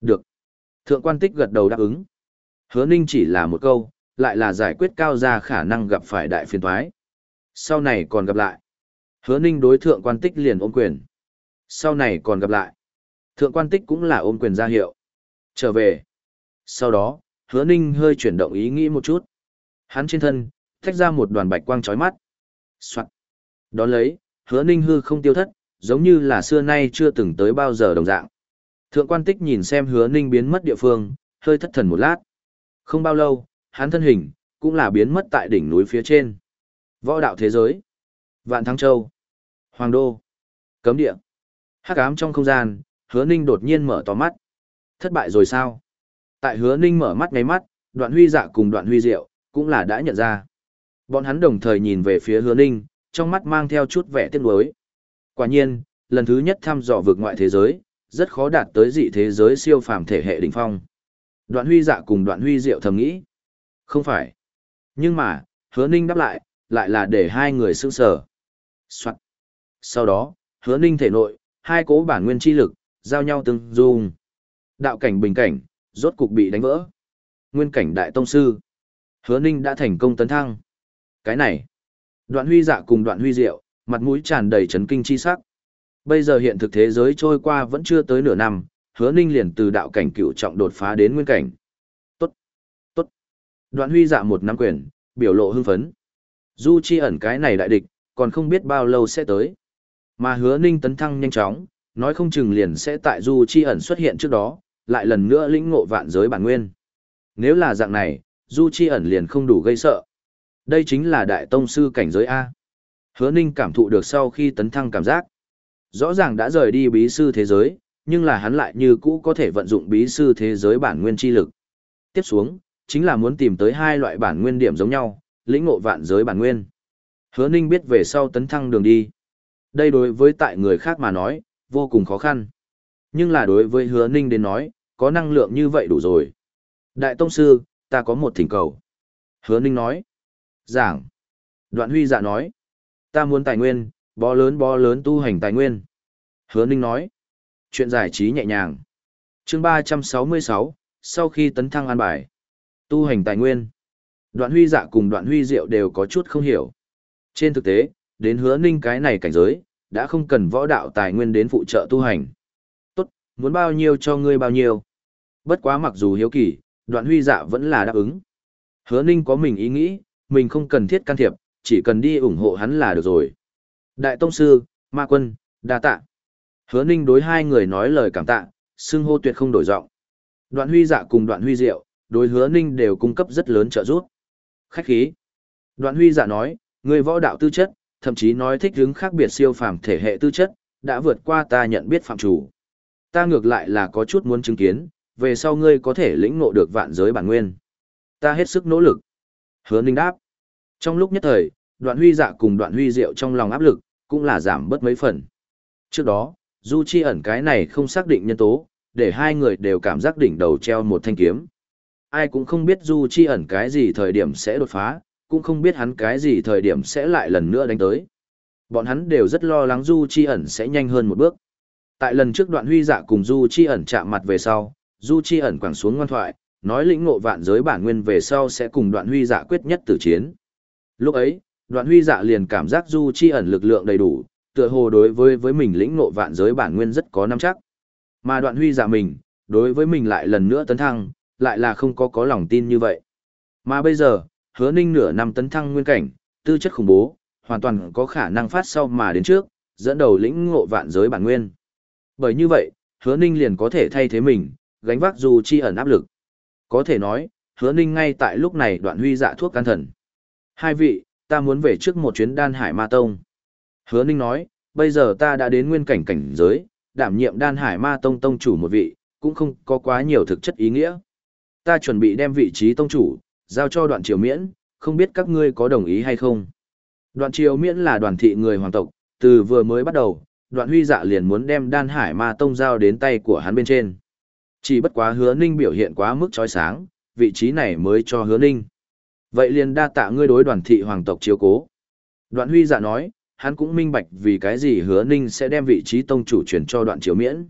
Được. Thượng quan tích gật đầu đáp ứng. Hứa ninh chỉ là một câu, lại là giải quyết cao gia khả năng gặp phải đại phiền thoái. Sau này còn gặp lại. Hứa ninh đối thượng quan tích liền ôm quyền. Sau này còn gặp lại. Thượng quan tích cũng là ôm quyền ra hiệu. Trở về. Sau đó, hứa ninh hơi chuyển động ý nghĩ một chút. Hắn trên thân, thách ra một đoàn bạch quang chói mắt. Soạn. Đón lấy, hứa ninh hư không tiêu thất, giống như là xưa nay chưa từng tới bao giờ đồng dạng. Thượng quan tích nhìn xem hứa ninh biến mất địa phương, hơi thất thần một lát. Không bao lâu, hắn thân hình, cũng là biến mất tại đỉnh núi phía trên. Võ đạo thế giới. Vạn Thăng Châu. Hoàng Đô. Cấm địa. Hắc ám trong không gian, hứa ninh đột nhiên mở to mắt. Thất bại rồi sao? Tại hứa ninh mở mắt ngay mắt, đoạn huy dạ cùng đoạn huy diệu, cũng là đã nhận ra. Bọn hắn đồng thời nhìn về phía hứa ninh, trong mắt mang theo chút vẻ tiếc nuối. Quả nhiên, lần thứ nhất thăm dò vượt ngoại thế giới, rất khó đạt tới dị thế giới siêu phàm thể hệ đỉnh phong. Đoạn huy dạ cùng đoạn huy diệu thầm nghĩ. Không phải. Nhưng mà, hứa ninh đáp lại, lại là để hai người sững sờ. Soạn. Sau đó, hứa ninh thể nội, hai cố bản nguyên chi lực, giao nhau từng dung. Đạo cảnh bình cảnh, rốt cục bị đánh vỡ. Nguyên cảnh đại tông sư. Hứa ninh đã thành công tấn thăng. Cái này. Đoạn huy dạ cùng đoạn huy diệu, mặt mũi tràn đầy chấn kinh chi sắc. Bây giờ hiện thực thế giới trôi qua vẫn chưa tới nửa năm, hứa ninh liền từ đạo cảnh cựu trọng đột phá đến nguyên cảnh. Tốt, tốt. Đoạn huy dạ một năm quyền, biểu lộ hưng phấn. Du chi ẩn cái này đại địch, còn không biết bao lâu sẽ tới. Mà hứa ninh tấn thăng nhanh chóng, nói không chừng liền sẽ tại du chi ẩn xuất hiện trước đó, lại lần nữa lĩnh ngộ vạn giới bản nguyên. Nếu là dạng này, du chi ẩn liền không đủ gây sợ. Đây chính là đại tông sư cảnh giới A. Hứa ninh cảm thụ được sau khi tấn thăng cảm giác. Rõ ràng đã rời đi bí sư thế giới, nhưng là hắn lại như cũ có thể vận dụng bí sư thế giới bản nguyên chi lực. Tiếp xuống, chính là muốn tìm tới hai loại bản nguyên điểm giống nhau, lĩnh ngộ vạn giới bản nguyên. Hứa Ninh biết về sau tấn thăng đường đi. Đây đối với tại người khác mà nói, vô cùng khó khăn. Nhưng là đối với Hứa Ninh đến nói, có năng lượng như vậy đủ rồi. Đại Tông Sư, ta có một thỉnh cầu. Hứa Ninh nói. Giảng. Đoạn huy dạ nói. Ta muốn tài nguyên, bó lớn bó lớn tu hành tài nguyên. Hứa Ninh nói. Chuyện giải trí nhẹ nhàng. chương 366, sau khi tấn thăng an bài. Tu hành tài nguyên. Đoạn huy dạ cùng đoạn huy diệu đều có chút không hiểu. Trên thực tế, đến hứa ninh cái này cảnh giới, đã không cần võ đạo tài nguyên đến phụ trợ tu hành. Tốt, muốn bao nhiêu cho ngươi bao nhiêu. Bất quá mặc dù hiếu kỳ, đoạn huy dạ vẫn là đáp ứng. Hứa ninh có mình ý nghĩ, mình không cần thiết can thiệp, chỉ cần đi ủng hộ hắn là được rồi. Đại Tông Sư, Ma Quân, đa tạ. Hứa ninh đối hai người nói lời cảm tạ, xưng hô tuyệt không đổi giọng. Đoạn huy dạ cùng đoạn huy diệu, đối hứa ninh đều cung cấp rất lớn trợ giúp. Khách khí. Đoạn huy dạ nói, người võ đạo tư chất, thậm chí nói thích hướng khác biệt siêu phàm thể hệ tư chất, đã vượt qua ta nhận biết phạm chủ. Ta ngược lại là có chút muốn chứng kiến, về sau ngươi có thể lĩnh ngộ được vạn giới bản nguyên. Ta hết sức nỗ lực. Hứa Ninh đáp. Trong lúc nhất thời, đoạn huy dạ cùng đoạn huy diệu trong lòng áp lực, cũng là giảm bớt mấy phần. Trước đó, Du Chi ẩn cái này không xác định nhân tố, để hai người đều cảm giác đỉnh đầu treo một thanh kiếm ai cũng không biết Du Chi ẩn cái gì thời điểm sẽ đột phá, cũng không biết hắn cái gì thời điểm sẽ lại lần nữa đánh tới. Bọn hắn đều rất lo lắng Du Chi ẩn sẽ nhanh hơn một bước. Tại lần trước đoạn huy dạ cùng Du Chi ẩn chạm mặt về sau, Du Chi ẩn quẳng xuống ngoan thoại, nói lĩnh ngộ vạn giới bản nguyên về sau sẽ cùng đoạn huy dạ quyết nhất tử chiến. Lúc ấy, đoạn huy dạ liền cảm giác Du Chi ẩn lực lượng đầy đủ, tựa hồ đối với với mình lĩnh ngộ vạn giới bản nguyên rất có nắm chắc. Mà đoạn huy dạ mình, đối với mình lại lần nữa tấn thăng, lại là không có có lòng tin như vậy. Mà bây giờ, hứa ninh nửa năm tấn thăng nguyên cảnh, tư chất khủng bố, hoàn toàn có khả năng phát sau mà đến trước, dẫn đầu lĩnh ngộ vạn giới bản nguyên. Bởi như vậy, hứa ninh liền có thể thay thế mình, gánh vác dù chi ẩn áp lực. Có thể nói, hứa ninh ngay tại lúc này đoạn huy dạ thuốc can thần. Hai vị, ta muốn về trước một chuyến đan hải ma tông. Hứa Ninh nói, bây giờ ta đã đến nguyên cảnh cảnh giới, đảm nhiệm đan hải ma tông tông chủ một vị, cũng không có quá nhiều thực chất ý nghĩa. Ta chuẩn bị đem vị trí tông chủ, giao cho đoạn triều miễn, không biết các ngươi có đồng ý hay không. Đoạn triều miễn là đoàn thị người hoàng tộc, từ vừa mới bắt đầu, đoạn huy dạ liền muốn đem đan hải ma tông giao đến tay của hắn bên trên. Chỉ bất quá hứa ninh biểu hiện quá mức trói sáng, vị trí này mới cho hứa ninh. Vậy liền đa tạ ngươi đối đoàn thị hoàng tộc chiếu cố. Đoạn huy dạ nói, hắn cũng minh bạch vì cái gì hứa ninh sẽ đem vị trí tông chủ chuyển cho đoạn triều miễn.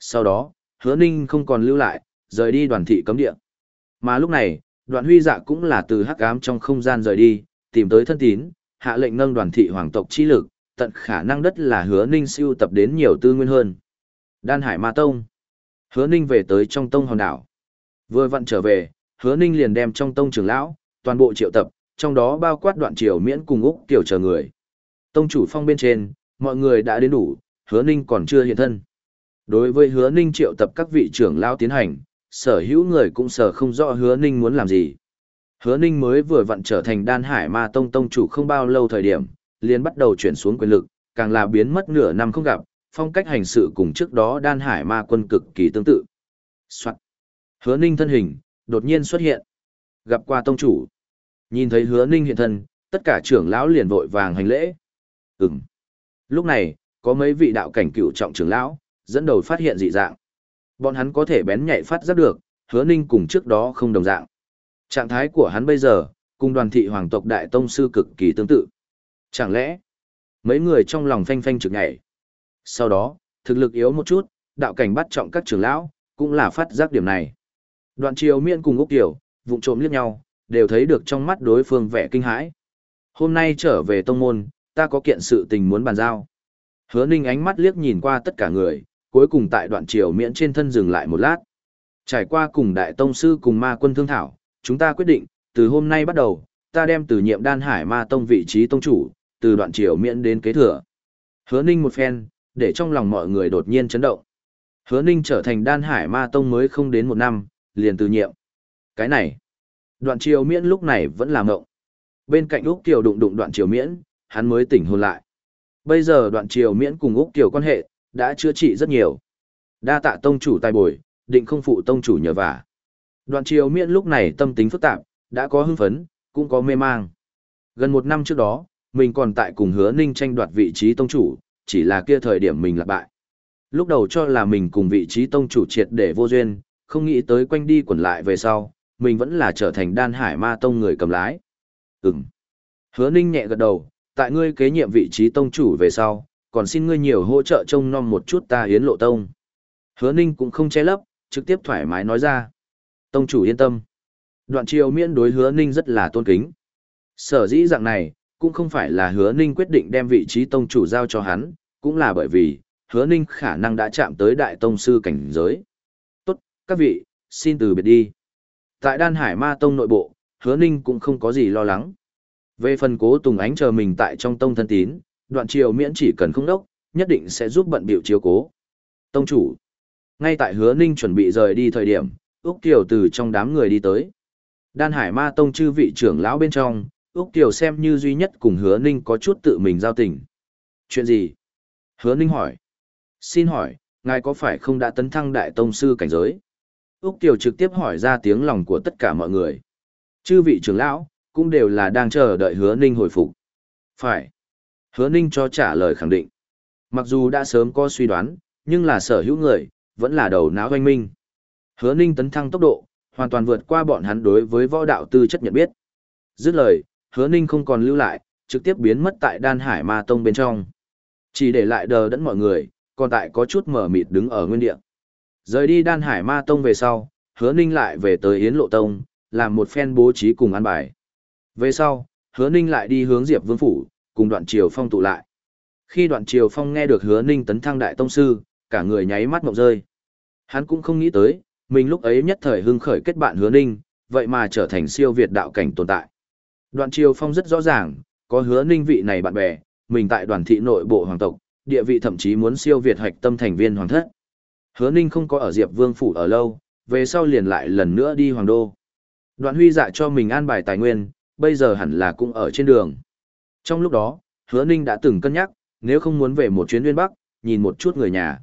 Sau đó, hứa ninh không còn lưu lại, rời đi đoàn thị cấm địa. Mà lúc này, đoạn huy dạ cũng là từ hắc ám trong không gian rời đi, tìm tới thân tín, hạ lệnh nâng đoàn thị hoàng tộc chi lực, tận khả năng đất là hứa ninh siêu tập đến nhiều tư nguyên hơn. Đan Hải Ma Tông Hứa ninh về tới trong tông hòn đảo. Vừa vặn trở về, hứa ninh liền đem trong tông trưởng lão, toàn bộ triệu tập, trong đó bao quát đoạn triều miễn cùng Úc tiểu chờ người. Tông chủ phong bên trên, mọi người đã đến đủ, hứa ninh còn chưa hiện thân. Đối với hứa ninh triệu tập các vị trưởng lão tiến hành, sở hữu người cũng sở không rõ hứa ninh muốn làm gì. Hứa ninh mới vừa vặn trở thành đan hải ma tông tông chủ không bao lâu thời điểm, liền bắt đầu chuyển xuống quyền lực, càng là biến mất nửa năm không gặp, phong cách hành sự cùng trước đó đan hải ma quân cực kỳ tương tự. Soạn. Hứa ninh thân hình, đột nhiên xuất hiện. Gặp qua tông chủ. Nhìn thấy hứa ninh hiện thân, tất cả trưởng lão liền vội vàng hành lễ. Ừm. Lúc này, có mấy vị đạo cảnh cựu trọng trưởng lão, dẫn đầu phát hiện dị dạng. Bọn hắn có thể bén nhạy phát giác được, hứa ninh cùng trước đó không đồng dạng. Trạng thái của hắn bây giờ, cùng đoàn thị hoàng tộc đại tông sư cực kỳ tương tự. Chẳng lẽ, mấy người trong lòng phanh phanh trực nhảy. Sau đó, thực lực yếu một chút, đạo cảnh bắt trọng các trưởng lão, cũng là phát giác điểm này. Đoạn triều miên cùng Úc Tiểu, vụng trộm liếc nhau, đều thấy được trong mắt đối phương vẻ kinh hãi. Hôm nay trở về tông môn, ta có kiện sự tình muốn bàn giao. Hứa ninh ánh mắt liếc nhìn qua tất cả người, cuối cùng tại đoạn triều miễn trên thân dừng lại một lát. Trải qua cùng đại tông sư cùng ma quân thương thảo, chúng ta quyết định, từ hôm nay bắt đầu, ta đem từ nhiệm đan hải ma tông vị trí tông chủ, từ đoạn triều miễn đến kế thừa. Hứa ninh một phen, để trong lòng mọi người đột nhiên chấn động. Hứa ninh trở thành đan hải ma tông mới không đến một năm, liền từ nhiệm. Cái này, đoạn triều miễn lúc này vẫn làm ngộng. Bên cạnh Úc Kiều đụng đụng đoạn triều miễn, hắn mới tỉnh hồn lại. Bây giờ đoạn triều miễn cùng Úc Kiều quan hệ, đã chữa trị rất nhiều. Đa tạ tông chủ tài bồi, định không phụ tông chủ nhờ vả. Đoạn triều miễn lúc này tâm tính phức tạp, đã có hưng phấn, cũng có mê mang. Gần một năm trước đó, mình còn tại cùng hứa ninh tranh đoạt vị trí tông chủ, chỉ là kia thời điểm mình là bại. Lúc đầu cho là mình cùng vị trí tông chủ triệt để vô duyên, không nghĩ tới quanh đi quẩn lại về sau, mình vẫn là trở thành đan hải ma tông người cầm lái. Ừm. Hứa ninh nhẹ gật đầu, tại ngươi kế nhiệm vị trí tông chủ về sau, còn xin ngươi nhiều hỗ trợ trông nom một chút ta hiến lộ tông. Hứa ninh cũng không che lấp, trực tiếp thoải mái nói ra. Tông chủ yên tâm. Đoạn triều miễn đối hứa ninh rất là tôn kính. Sở dĩ dạng này, cũng không phải là hứa ninh quyết định đem vị trí tông chủ giao cho hắn, cũng là bởi vì, hứa ninh khả năng đã chạm tới đại tông sư cảnh giới. Tốt, các vị, xin từ biệt đi. Tại đan hải ma tông nội bộ, hứa ninh cũng không có gì lo lắng. Về phần cố Tùng Ánh chờ mình tại trong tông thân tín, đoạn triều miễn chỉ cần không đốc, nhất định sẽ giúp bận biểu chiếu cố. Tông chủ. Ngay tại hứa ninh chuẩn bị rời đi thời điểm, Úc Kiều từ trong đám người đi tới. Đan Hải Ma Tông chư vị trưởng lão bên trong, Úc Kiều xem như duy nhất cùng hứa ninh có chút tự mình giao tình. Chuyện gì? Hứa ninh hỏi. Xin hỏi, ngài có phải không đã tấn thăng đại tông sư cảnh giới? Úc Kiều trực tiếp hỏi ra tiếng lòng của tất cả mọi người. Chư vị trưởng lão, cũng đều là đang chờ đợi hứa ninh hồi phục. Phải. Hứa ninh cho trả lời khẳng định. Mặc dù đã sớm có suy đoán, nhưng là sở hữu người, vẫn là đầu não doanh minh. Hứa ninh tấn thăng tốc độ, hoàn toàn vượt qua bọn hắn đối với võ đạo tư chất nhận biết. Dứt lời, hứa ninh không còn lưu lại, trực tiếp biến mất tại đan hải ma tông bên trong. Chỉ để lại đờ đẫn mọi người, còn tại có chút mở mịt đứng ở nguyên địa. Rời đi đan hải ma tông về sau, hứa ninh lại về tới Yến Lộ Tông, làm một phen bố trí cùng ăn bài. Về sau, hứa ninh lại đi hướng Diệp Vương Phủ, cùng đoạn triều phong tụ lại. Khi đoạn triều phong nghe được hứa ninh tấn thăng đại tông sư, cả người nháy mắt mộng rơi. Hắn cũng không nghĩ tới, mình lúc ấy nhất thời hưng khởi kết bạn hứa ninh, vậy mà trở thành siêu việt đạo cảnh tồn tại. Đoạn triều phong rất rõ ràng, có hứa ninh vị này bạn bè, mình tại đoàn thị nội bộ hoàng tộc, địa vị thậm chí muốn siêu việt hoạch tâm thành viên hoàng thất. Hứa ninh không có ở Diệp Vương Phủ ở lâu, về sau liền lại lần nữa đi hoàng đô. Đoạn huy dạ cho mình an bài tài nguyên, bây giờ hẳn là cũng ở trên đường. Trong lúc đó, hứa ninh đã từng cân nhắc, nếu không muốn về một chuyến nguyên Bắc, nhìn một chút người nhà.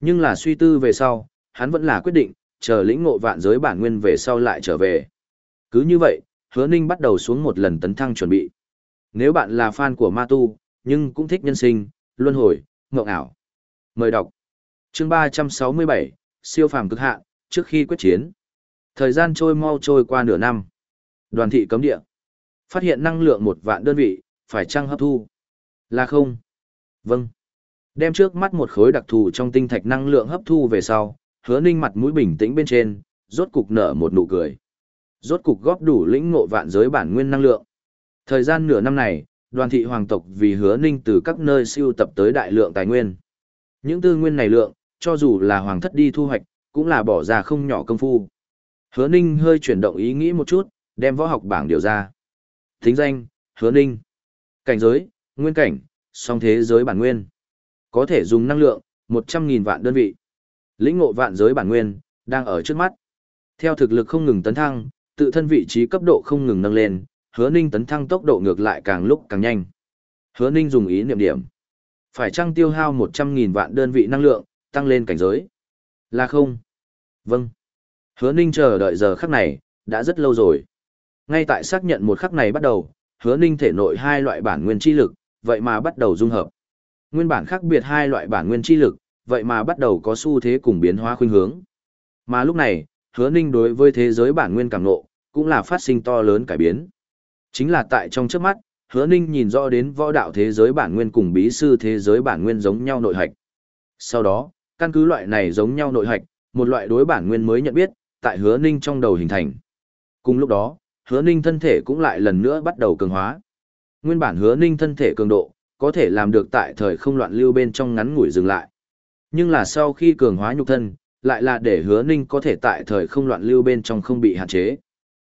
Nhưng là suy tư về sau, hắn vẫn là quyết định, chờ lĩnh ngộ vạn giới bản nguyên về sau lại trở về. Cứ như vậy, hứa ninh bắt đầu xuống một lần tấn thăng chuẩn bị. Nếu bạn là fan của ma tu, nhưng cũng thích nhân sinh, luân hồi, ngộng ảo. Mời đọc. Chương 367, siêu phàm cực hạn, trước khi quyết chiến. Thời gian trôi mau trôi qua nửa năm. Đoàn thị cấm địa. Phát hiện năng lượng một vạn đơn vị, phải chăng hấp thu? Là không? Vâng. Đem trước mắt một khối đặc thù trong tinh thạch năng lượng hấp thu về sau, hứa ninh mặt mũi bình tĩnh bên trên, rốt cục nở một nụ cười. Rốt cục góp đủ lĩnh ngộ vạn giới bản nguyên năng lượng. Thời gian nửa năm này, đoàn thị hoàng tộc vì hứa ninh từ các nơi siêu tập tới đại lượng tài nguyên. Những tư nguyên này lượng, cho dù là hoàng thất đi thu hoạch, cũng là bỏ ra không nhỏ công phu. Hứa ninh hơi chuyển động ý nghĩ một chút, đem võ học bảng điều ra. Thính danh, hứa ninh. Cảnh giới, nguyên cảnh, song thế giới bản nguyên. Có thể dùng năng lượng, 100.000 vạn đơn vị. Lĩnh ngộ vạn giới bản nguyên, đang ở trước mắt. Theo thực lực không ngừng tấn thăng, tự thân vị trí cấp độ không ngừng nâng lên, hứa ninh tấn thăng tốc độ ngược lại càng lúc càng nhanh. Hứa ninh dùng ý niệm điểm. Phải chăng tiêu hao 100.000 vạn đơn vị năng lượng, tăng lên cảnh giới? Là không? Vâng. Hứa ninh chờ đợi giờ khắc này, đã rất lâu rồi. Ngay tại xác nhận một khắc này bắt đầu, hứa ninh thể nội hai loại bản nguyên chi lực, vậy mà bắt đầu dung hợp. Nguyên bản khác biệt hai loại bản nguyên chi lực, vậy mà bắt đầu có xu thế cùng biến hóa khuynh hướng. Mà lúc này, hứa ninh đối với thế giới bản nguyên cảm nộ, cũng là phát sinh to lớn cải biến. Chính là tại trong trước mắt, hứa ninh nhìn rõ đến võ đạo thế giới bản nguyên cùng bí sư thế giới bản nguyên giống nhau nội hạch. Sau đó, căn cứ loại này giống nhau nội hạch, một loại đối bản nguyên mới nhận biết, tại hứa ninh trong đầu hình thành. Cùng lúc đó, hứa ninh thân thể cũng lại lần nữa bắt đầu cường hóa. Nguyên bản hứa ninh thân thể cường độ, có thể làm được tại thời không loạn lưu bên trong ngắn ngủi dừng lại. Nhưng là sau khi cường hóa nhục thân, lại là để hứa ninh có thể tại thời không loạn lưu bên trong không bị hạn chế.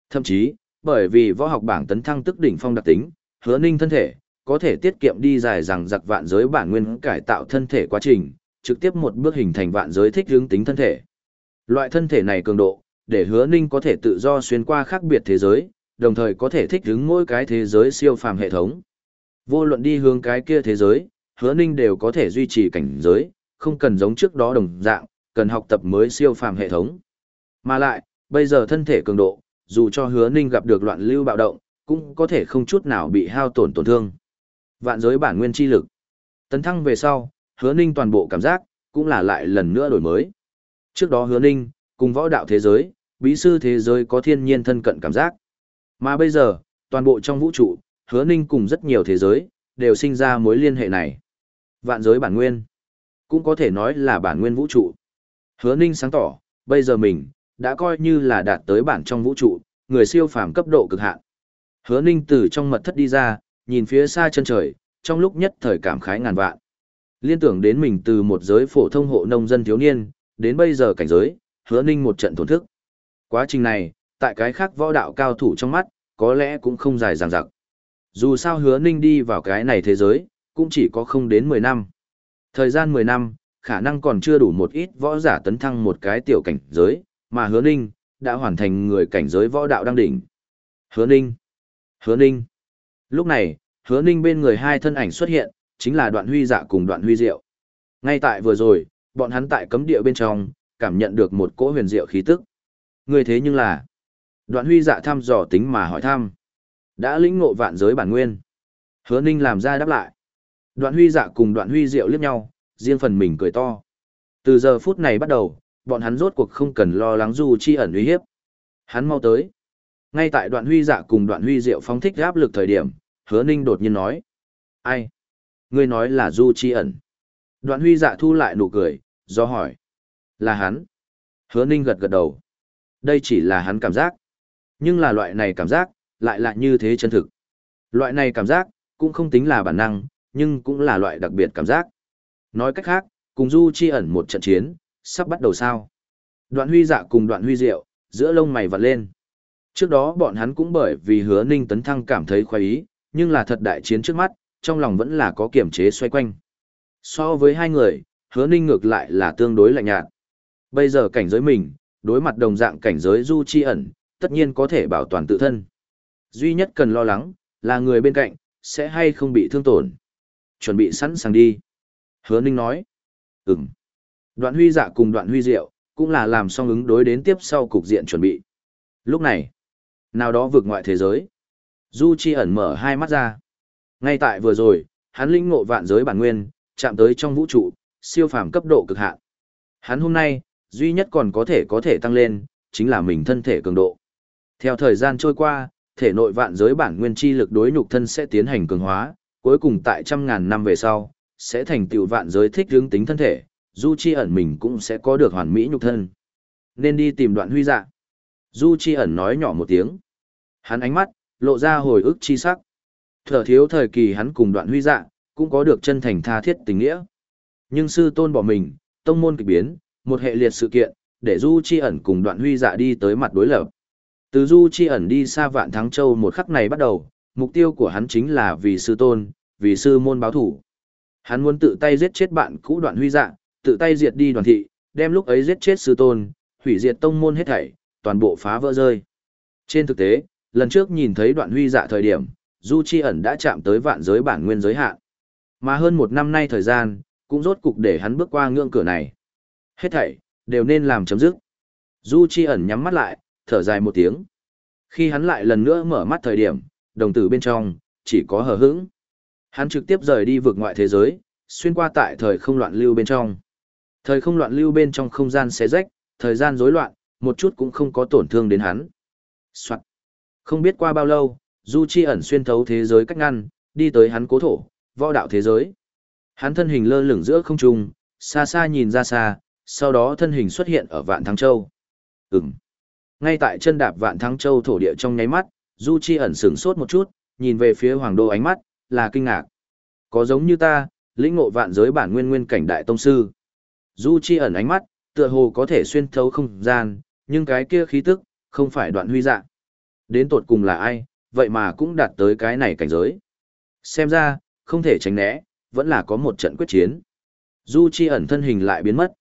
Thậm chí, bởi vì võ học bảng tấn thăng tức đỉnh phong đặc tính, hứa ninh thân thể, có thể tiết kiệm đi dài rằng giặc vạn giới bản nguyên cải tạo thân thể quá trình, trực tiếp một bước hình thành vạn giới thích hướng tính thân thể. Loại thân thể này cường độ, để hứa ninh có thể tự do xuyên qua khác biệt thế giới, đồng thời có thể thích ứng mỗi cái thế giới siêu phàm hệ thống. Vô luận đi hướng cái kia thế giới, hứa ninh đều có thể duy trì cảnh giới, không cần giống trước đó đồng dạng, cần học tập mới siêu phàm hệ thống. Mà lại, bây giờ thân thể cường độ, dù cho hứa ninh gặp được loạn lưu bạo động, cũng có thể không chút nào bị hao tổn tổn thương. Vạn giới bản nguyên chi lực. Tấn thăng về sau, hứa ninh toàn bộ cảm giác, cũng là lại lần nữa đổi mới. Trước đó hứa ninh, cùng võ đạo thế giới, bí sư thế giới có thiên nhiên thân cận cảm giác. Mà bây giờ, toàn bộ trong vũ trụ, hứa ninh cùng rất nhiều thế giới, đều sinh ra mối liên hệ này. Vạn giới bản nguyên, cũng có thể nói là bản nguyên vũ trụ. Hứa ninh sáng tỏ, bây giờ mình, đã coi như là đạt tới bản trong vũ trụ, người siêu phàm cấp độ cực hạn. Hứa ninh từ trong mật thất đi ra, nhìn phía xa chân trời, trong lúc nhất thời cảm khái ngàn vạn. Liên tưởng đến mình từ một giới phổ thông hộ nông dân thiếu niên, đến bây giờ cảnh giới, hứa ninh một trận thổn thức. Quá trình này, tại cái khác võ đạo cao thủ trong mắt, có lẽ cũng không dài dằng dặc. Dù sao hứa ninh đi vào cái này thế giới, cũng chỉ có không đến 10 năm. Thời gian 10 năm, khả năng còn chưa đủ một ít võ giả tấn thăng một cái tiểu cảnh giới, mà hứa ninh, đã hoàn thành người cảnh giới võ đạo đăng đỉnh. Hứa ninh, hứa ninh. Lúc này, hứa ninh bên người hai thân ảnh xuất hiện, chính là đoạn huy dạ cùng đoạn huy diệu. Ngay tại vừa rồi, bọn hắn tại cấm địa bên trong, cảm nhận được một cỗ huyền diệu khí tức. Người thế nhưng là, đoạn huy dạ thăm dò tính mà hỏi thăm. Đã lĩnh ngộ vạn giới bản nguyên. Hứa ninh làm ra đáp lại. Đoạn huy dạ cùng đoạn huy diệu liếc nhau, riêng phần mình cười to. Từ giờ phút này bắt đầu, bọn hắn rốt cuộc không cần lo lắng du chi ẩn uy hiếp. Hắn mau tới. Ngay tại đoạn huy dạ cùng đoạn huy diệu phóng thích áp lực thời điểm, hứa ninh đột nhiên nói. Ai? Ngươi nói là du chi ẩn. Đoạn huy dạ thu lại nụ cười, do hỏi. Là hắn. Hứa ninh gật gật đầu. Đây chỉ là hắn cảm giác. Nhưng là loại này cảm giác, lại là như thế chân thực. Loại này cảm giác, cũng không tính là bản năng, nhưng cũng là loại đặc biệt cảm giác. Nói cách khác, cùng Du Chi ẩn một trận chiến, sắp bắt đầu sao. Đoạn huy dạ cùng đoạn huy diệu, giữa lông mày vặn lên. Trước đó bọn hắn cũng bởi vì hứa ninh tấn thăng cảm thấy khoái ý, nhưng là thật đại chiến trước mắt, trong lòng vẫn là có kiểm chế xoay quanh. So với hai người, hứa ninh ngược lại là tương đối lạnh nhạt. Bây giờ cảnh giới mình, đối mặt đồng dạng cảnh giới du chi ẩn, tất nhiên có thể bảo toàn tự thân. Duy nhất cần lo lắng, là người bên cạnh, sẽ hay không bị thương tổn. Chuẩn bị sẵn sàng đi. Hứa Ninh nói. Ừm. Đoạn huy dạ cùng đoạn huy diệu, cũng là làm xong ứng đối đến tiếp sau cục diện chuẩn bị. Lúc này, nào đó vượt ngoại thế giới. Du Chi ẩn mở hai mắt ra. Ngay tại vừa rồi, hắn linh ngộ vạn giới bản nguyên, chạm tới trong vũ trụ, siêu phàm cấp độ cực hạn. Hắn hôm nay, duy nhất còn có thể có thể tăng lên, chính là mình thân thể cường độ. Theo thời gian trôi qua, thể nội vạn giới bản nguyên chi lực đối nhục thân sẽ tiến hành cường hóa, cuối cùng tại trăm ngàn năm về sau, sẽ thành tựu vạn giới thích hướng tính thân thể, Du Chi ẩn mình cũng sẽ có được hoàn mỹ nhục thân. Nên đi tìm đoạn huy dạ. Du Chi ẩn nói nhỏ một tiếng. Hắn ánh mắt, lộ ra hồi ức chi sắc. Thở thiếu thời kỳ hắn cùng đoạn huy dạ, cũng có được chân thành tha thiết tình nghĩa. Nhưng sư tôn bỏ mình, tông môn kịch biến, một hệ liệt sự kiện, để Du Chi ẩn cùng đoạn huy dạ đi tới mặt đối lập. Từ Du Chi ẩn đi xa vạn thắng châu một khắc này bắt đầu, mục tiêu của hắn chính là vì sư tôn, vì sư môn báo thủ. Hắn muốn tự tay giết chết bạn cũ đoạn huy dạ, tự tay diệt đi đoàn thị, đem lúc ấy giết chết sư tôn, hủy diệt tông môn hết thảy, toàn bộ phá vỡ rơi. Trên thực tế, lần trước nhìn thấy đoạn huy dạ thời điểm, Du Chi ẩn đã chạm tới vạn giới bản nguyên giới hạn. Mà hơn một năm nay thời gian, cũng rốt cục để hắn bước qua ngưỡng cửa này. Hết thảy, đều nên làm chấm dứt. Du Chi ẩn nhắm mắt lại, thở dài một tiếng. Khi hắn lại lần nữa mở mắt thời điểm, đồng tử bên trong, chỉ có hờ hững. Hắn trực tiếp rời đi vượt ngoại thế giới, xuyên qua tại thời không loạn lưu bên trong. Thời không loạn lưu bên trong không gian xé rách, thời gian rối loạn, một chút cũng không có tổn thương đến hắn. Soạn. Không biết qua bao lâu, Du Chi ẩn xuyên thấu thế giới cách ngăn, đi tới hắn cố thổ, võ đạo thế giới. Hắn thân hình lơ lửng giữa không trung, xa xa nhìn ra xa, sau đó thân hình xuất hiện ở Vạn Thắng Châu. Ừm. Ngay tại chân đạp Vạn Thắng Châu thổ địa trong nháy mắt, Du Chi ẩn sửng sốt một chút, nhìn về phía Hoàng Đô ánh mắt, là kinh ngạc. Có giống như ta, lĩnh ngộ vạn giới bản nguyên nguyên cảnh đại tông sư. Du Chi ẩn ánh mắt, tựa hồ có thể xuyên thấu không gian, nhưng cái kia khí tức, không phải đoạn huy dạng. Đến tột cùng là ai, vậy mà cũng đạt tới cái này cảnh giới. Xem ra, không thể tránh né, vẫn là có một trận quyết chiến. Du Chi ẩn thân hình lại biến mất.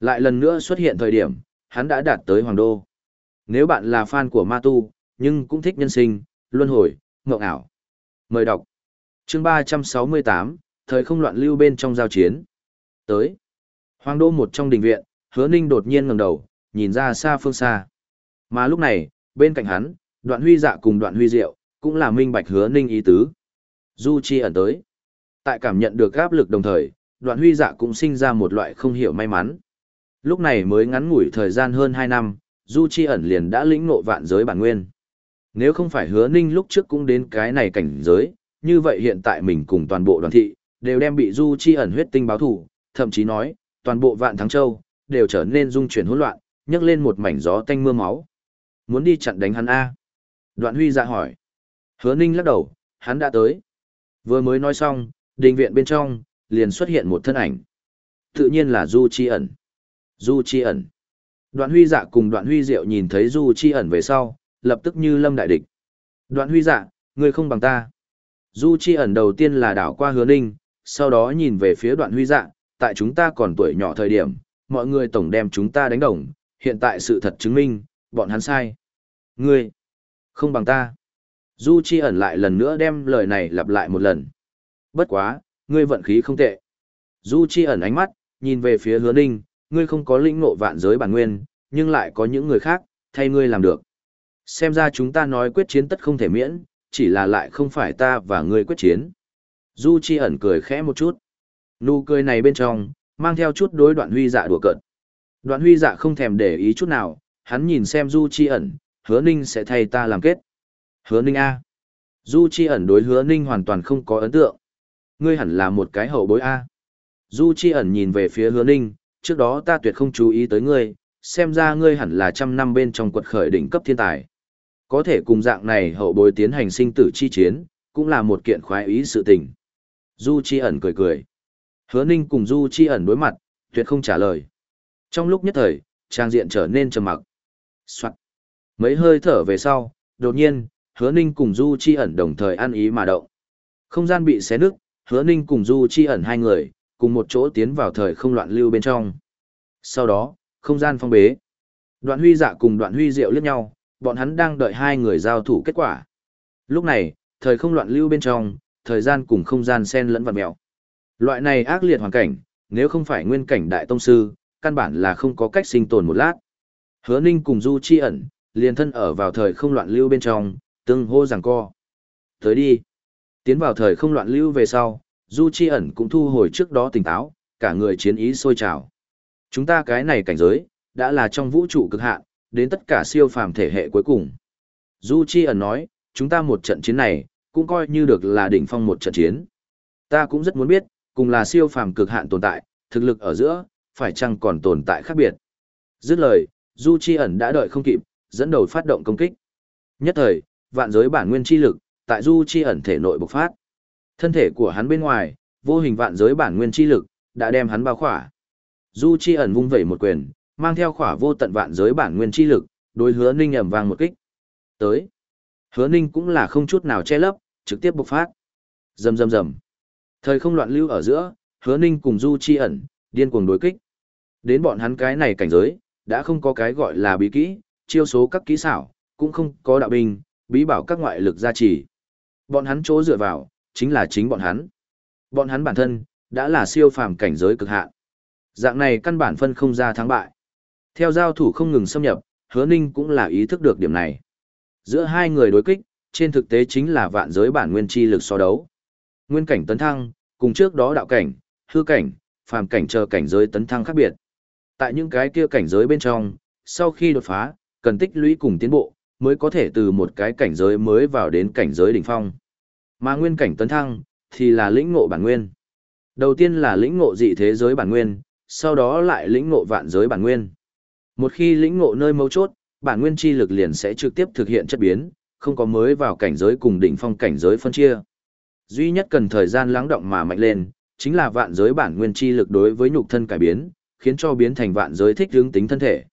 Lại lần nữa xuất hiện thời điểm, hắn đã đạt tới Hoàng Đô. Nếu bạn là fan của Ma Tu, nhưng cũng thích nhân sinh, luân hồi, ngộng ảo. Mời đọc. Chương 368, thời không loạn lưu bên trong giao chiến. Tới. Hoàng Đô một trong đình viện, hứa ninh đột nhiên ngẩng đầu, nhìn ra xa phương xa. Mà lúc này, bên cạnh hắn, đoạn huy dạ cùng đoạn huy diệu, cũng là minh bạch hứa ninh ý tứ. Du Chi ẩn tới. Tại cảm nhận được áp lực đồng thời, đoạn huy dạ cũng sinh ra một loại không hiểu may mắn. Lúc này mới ngắn ngủi thời gian hơn 2 năm, Du Chi ẩn liền đã lĩnh ngộ vạn giới bản nguyên. Nếu không phải hứa ninh lúc trước cũng đến cái này cảnh giới, như vậy hiện tại mình cùng toàn bộ đoàn thị, đều đem bị Du Chi ẩn huyết tinh báo thủ, thậm chí nói, toàn bộ vạn thắng châu, đều trở nên dung chuyển hỗn loạn, nhấc lên một mảnh gió tanh mưa máu. Muốn đi chặn đánh hắn A. Đoạn huy dạ hỏi. Hứa ninh lắc đầu, hắn đã tới. Vừa mới nói xong, đình viện bên trong, liền xuất hiện một thân ảnh. Tự nhiên là Du Chi ẩn. Du Chi ẩn. Đoạn huy dạ cùng đoạn huy diệu nhìn thấy Du Chi ẩn về sau, lập tức như lâm đại địch. Đoạn huy dạ, người không bằng ta. Du Chi ẩn đầu tiên là đảo qua hứa ninh, sau đó nhìn về phía đoạn huy dạ, tại chúng ta còn tuổi nhỏ thời điểm, mọi người tổng đem chúng ta đánh đồng, hiện tại sự thật chứng minh, bọn hắn sai. Ngươi, không bằng ta. Du Chi ẩn lại lần nữa đem lời này lặp lại một lần. Bất quá, ngươi vận khí không tệ. Du Chi ẩn ánh mắt, nhìn về phía hứa ninh, ngươi không có lĩnh ngộ vạn giới bản nguyên, nhưng lại có những người khác, thay ngươi làm được. Xem ra chúng ta nói quyết chiến tất không thể miễn, chỉ là lại không phải ta và ngươi quyết chiến. Du Chi ẩn cười khẽ một chút. Nụ cười này bên trong, mang theo chút đối đoạn huy dạ đùa cợt. Đoạn huy dạ không thèm để ý chút nào, hắn nhìn xem Du Chi ẩn, hứa ninh sẽ thay ta làm kết. Hứa ninh A. Du Chi ẩn đối hứa ninh hoàn toàn không có ấn tượng. Ngươi hẳn là một cái hậu bối A. Du Chi ẩn nhìn về phía hứa ninh, trước đó ta tuyệt không chú ý tới ngươi, xem ra ngươi hẳn là trăm năm bên trong quật khởi đỉnh cấp thiên tài. Có thể cùng dạng này hậu bối tiến hành sinh tử chi chiến, cũng là một kiện khoái ý sự tình. Du Chi ẩn cười cười. Hứa Ninh cùng Du Chi ẩn đối mặt, tuyệt không trả lời. Trong lúc nhất thời, trang diện trở nên trầm mặc. Soạn. Mấy hơi thở về sau, đột nhiên, Hứa Ninh cùng Du Chi ẩn đồng thời ăn ý mà động. Không gian bị xé nứt, Hứa Ninh cùng Du Chi ẩn hai người, cùng một chỗ tiến vào thời không loạn lưu bên trong. Sau đó, không gian phong bế. Đoạn huy dạ cùng đoạn huy diệu liếc nhau, bọn hắn đang đợi hai người giao thủ kết quả. Lúc này, thời không loạn lưu bên trong, thời gian cùng không gian xen lẫn vặn mèo. Loại này ác liệt hoàn cảnh, nếu không phải nguyên cảnh đại tông sư, căn bản là không có cách sinh tồn một lát. Hứa Ninh cùng Du Chi ẩn, liền thân ở vào thời không loạn lưu bên trong, tương hô giằng co. Tới đi. Tiến vào thời không loạn lưu về sau, Du Chi ẩn cũng thu hồi trước đó tỉnh táo, cả người chiến ý sôi trào. Chúng ta cái này cảnh giới, đã là trong vũ trụ cực hạn, đến tất cả siêu phàm thể hệ cuối cùng. Du Chi ẩn nói, chúng ta một trận chiến này, cũng coi như được là đỉnh phong một trận chiến. Ta cũng rất muốn biết, cùng là siêu phàm cực hạn tồn tại, thực lực ở giữa, phải chăng còn tồn tại khác biệt. Dứt lời, Du Chi ẩn đã đợi không kịp, dẫn đầu phát động công kích. Nhất thời, vạn giới bản nguyên chi lực, tại Du Chi ẩn thể nội bộc phát. Thân thể của hắn bên ngoài, vô hình vạn giới bản nguyên chi lực, đã đem hắn bao khỏa. Du Chi ẩn vung vẩy một quyền, mang theo khỏa vô tận vạn giới bản nguyên chi lực, đối hứa ninh ầm vang một kích. Tới. Hứa ninh cũng là không chút nào che lấp, trực tiếp bộc phát. Rầm rầm rầm. Thời không loạn lưu ở giữa, hứa ninh cùng Du Chi ẩn, điên cuồng đối kích. Đến bọn hắn cái này cảnh giới, đã không có cái gọi là bí kỹ, chiêu số các kỹ xảo, cũng không có đạo binh, bí bảo các ngoại lực gia trì. Bọn hắn chỗ dựa vào, chính là chính bọn hắn. Bọn hắn bản thân, đã là siêu phàm cảnh giới cực hạn. Dạng này căn bản phân không ra thắng bại. Theo giao thủ không ngừng xâm nhập, hứa ninh cũng là ý thức được điểm này. Giữa hai người đối kích, trên thực tế chính là vạn giới bản nguyên chi lực so đấu. Nguyên cảnh tấn thăng, cùng trước đó đạo cảnh, hư cảnh, phàm cảnh chờ cảnh giới tấn thăng khác biệt. Tại những cái kia cảnh giới bên trong, sau khi đột phá, cần tích lũy cùng tiến bộ, mới có thể từ một cái cảnh giới mới vào đến cảnh giới đỉnh phong. Mà nguyên cảnh tấn thăng, thì là lĩnh ngộ bản nguyên. Đầu tiên là lĩnh ngộ dị thế giới bản nguyên, sau đó lại lĩnh ngộ vạn giới bản nguyên. Một khi lĩnh ngộ nơi mấu chốt, bản nguyên chi lực liền sẽ trực tiếp thực hiện chất biến, không có mới vào cảnh giới cùng đỉnh phong cảnh giới phân chia. Duy nhất cần thời gian lắng động mà mạnh lên, chính là vạn giới bản nguyên chi lực đối với nhục thân cải biến, khiến cho biến thành vạn giới thích hướng tính thân thể.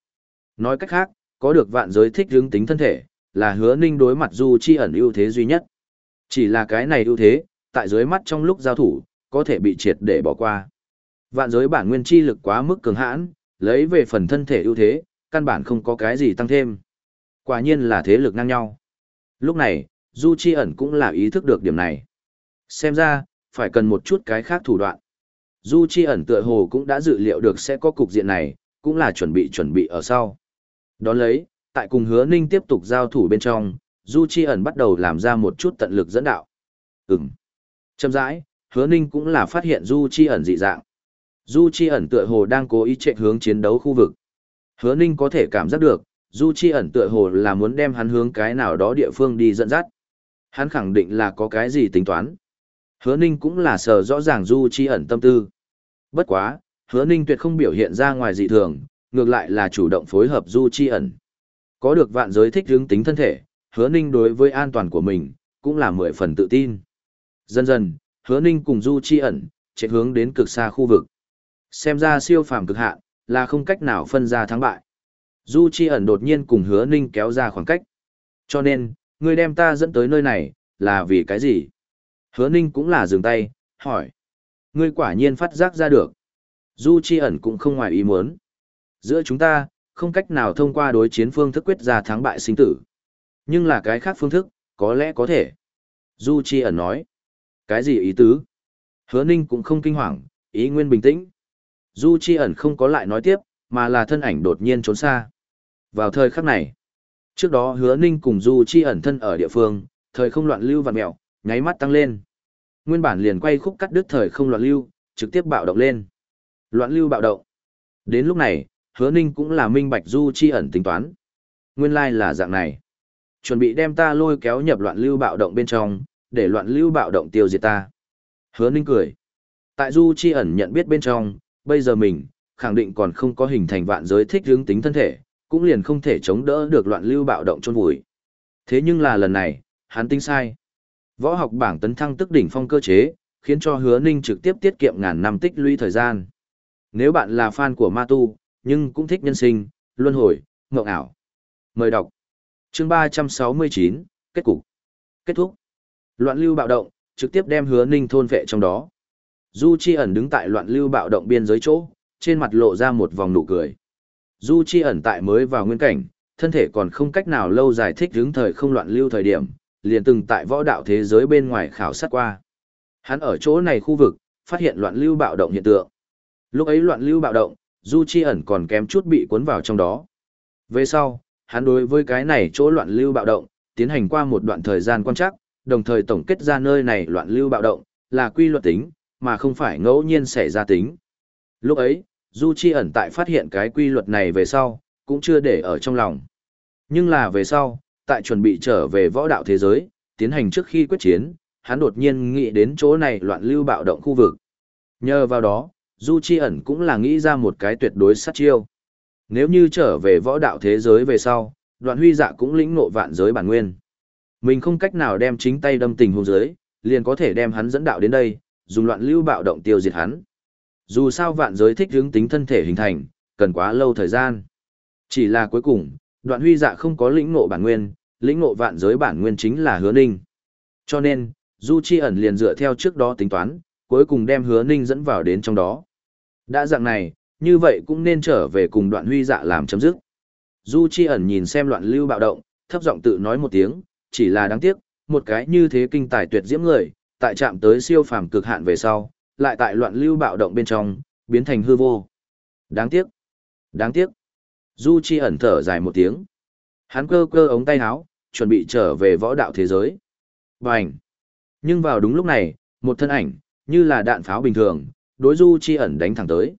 Nói cách khác, có được vạn giới thích hướng tính thân thể, là hứa ninh đối mặt du chi ẩn ưu thế duy nhất. Chỉ là cái này ưu thế, tại dưới mắt trong lúc giao thủ, có thể bị triệt để bỏ qua. Vạn giới bản nguyên chi lực quá mức cường hãn, lấy về phần thân thể ưu thế, căn bản không có cái gì tăng thêm. Quả nhiên là thế lực ngang nhau. Lúc này, Du Chi ẩn cũng là ý thức được điểm này. Xem ra, phải cần một chút cái khác thủ đoạn. Du Chi ẩn tựa hồ cũng đã dự liệu được sẽ có cục diện này, cũng là chuẩn bị chuẩn bị ở sau. Đón lấy, tại cùng hứa ninh tiếp tục giao thủ bên trong, Du Chi ẩn bắt đầu làm ra một chút tận lực dẫn đạo. Ừm. chậm rãi, hứa ninh cũng là phát hiện Du Chi ẩn dị dạng. Du Chi ẩn tựa hồ đang cố ý chạy hướng chiến đấu khu vực. Hứa ninh có thể cảm giác được, Du Chi ẩn tựa hồ là muốn đem hắn hướng cái nào đó địa phương đi dẫn dắt. Hắn khẳng định là có cái gì tính toán. Hứa ninh cũng là sờ rõ ràng Du Chi ẩn tâm tư. Bất quá, hứa ninh tuyệt không biểu hiện ra ngoài dị thường, ngược lại là chủ động phối hợp Du Chi ẩn. Có được vạn giới thích hướng tính thân thể, hứa ninh đối với an toàn của mình, cũng là mười phần tự tin. Dần dần, hứa ninh cùng Du Chi ẩn, chạy hướng đến cực xa khu vực. Xem ra siêu phàm cực hạn, là không cách nào phân ra thắng bại. Du Chi ẩn đột nhiên cùng hứa ninh kéo ra khoảng cách. Cho nên, người đem ta dẫn tới nơi này, là vì cái gì? Hứa ninh cũng là dừng tay, hỏi. Ngươi quả nhiên phát giác ra được. Du Chi ẩn cũng không ngoài ý muốn. Giữa chúng ta, không cách nào thông qua đối chiến phương thức quyết ra thắng bại sinh tử. Nhưng là cái khác phương thức, có lẽ có thể. Du Chi ẩn nói. Cái gì ý tứ? Hứa Ninh cũng không kinh hoàng, ý nguyên bình tĩnh. Du Chi ẩn không có lại nói tiếp, mà là thân ảnh đột nhiên trốn xa. Vào thời khắc này, trước đó Hứa Ninh cùng Du Chi ẩn thân ở địa phương, thời không loạn lưu vặn mèo, nháy mắt tăng lên. Nguyên bản liền quay khúc cắt đứt thời không loạn lưu, trực tiếp bạo động lên. Loạn lưu bạo động. Đến lúc này, hứa ninh cũng là minh bạch du chi ẩn tính toán. Nguyên lai là dạng này. Chuẩn bị đem ta lôi kéo nhập loạn lưu bạo động bên trong, để loạn lưu bạo động tiêu diệt ta. Hứa ninh cười. Tại du chi ẩn nhận biết bên trong, bây giờ mình, khẳng định còn không có hình thành vạn giới thích hướng tính thân thể, cũng liền không thể chống đỡ được loạn lưu bạo động chôn vùi. Thế nhưng là lần này, hắn tính sai. Võ học bảng tấn thăng tức đỉnh phong cơ chế, khiến cho hứa ninh trực tiếp tiết kiệm ngàn năm tích lũy thời gian. Nếu bạn là fan của ma tu, nhưng cũng thích nhân sinh, luân hồi, ngộng ảo. Mời đọc. Chương 369, kết cục. Kết thúc. Loạn lưu bạo động, trực tiếp đem hứa ninh thôn vệ trong đó. Du Chi ẩn đứng tại loạn lưu bạo động biên giới chỗ, trên mặt lộ ra một vòng nụ cười. Du Chi ẩn tại mới vào nguyên cảnh, thân thể còn không cách nào lâu dài thích đứng thời không loạn lưu thời điểm, liền từng tại võ đạo thế giới bên ngoài khảo sát qua. Hắn ở chỗ này khu vực, phát hiện loạn lưu bạo động hiện tượng. Lúc ấy loạn lưu bạo động, Du Chi ẩn còn kém chút bị cuốn vào trong đó. Về sau, hắn đối với cái này chỗ loạn lưu bạo động, tiến hành qua một đoạn thời gian quan trắc, đồng thời tổng kết ra nơi này loạn lưu bạo động, là quy luật tính, mà không phải ngẫu nhiên xảy ra tính. Lúc ấy, Du Chi ẩn tại phát hiện cái quy luật này về sau, cũng chưa để ở trong lòng. Nhưng là về sau, tại chuẩn bị trở về võ đạo thế giới, tiến hành trước khi quyết chiến, hắn đột nhiên nghĩ đến chỗ này loạn lưu bạo động khu vực. Nhờ vào đó, Du Chi ẩn cũng là nghĩ ra một cái tuyệt đối sát chiêu. Nếu như trở về võ đạo thế giới về sau, đoạn huy dạ cũng lĩnh ngộ vạn giới bản nguyên. Mình không cách nào đem chính tay đâm tình hôn giới, liền có thể đem hắn dẫn đạo đến đây, dùng loạn lưu bạo động tiêu diệt hắn. Dù sao vạn giới thích hướng tính thân thể hình thành, cần quá lâu thời gian. Chỉ là cuối cùng, đoạn huy dạ không có lĩnh ngộ bản nguyên, lĩnh ngộ vạn giới bản nguyên chính là hứa ninh. Cho nên, Du Chi ẩn liền dựa theo trước đó tính toán, cuối cùng đem hứa ninh dẫn vào đến trong đó. Đã dạng này, như vậy cũng nên trở về cùng đoạn huy dạ làm chấm dứt. Du Chi ẩn nhìn xem loạn lưu bạo động, thấp giọng tự nói một tiếng, chỉ là đáng tiếc, một cái như thế kinh tài tuyệt diễm người, tại chạm tới siêu phàm cực hạn về sau, lại tại loạn lưu bạo động bên trong, biến thành hư vô. Đáng tiếc, đáng tiếc. Du Chi ẩn thở dài một tiếng. Hắn cơ cơ ống tay áo, chuẩn bị trở về võ đạo thế giới. Bành! Nhưng vào đúng lúc này, một thân ảnh, như là đạn pháo bình thường, đối Du Chi ẩn đánh thẳng tới.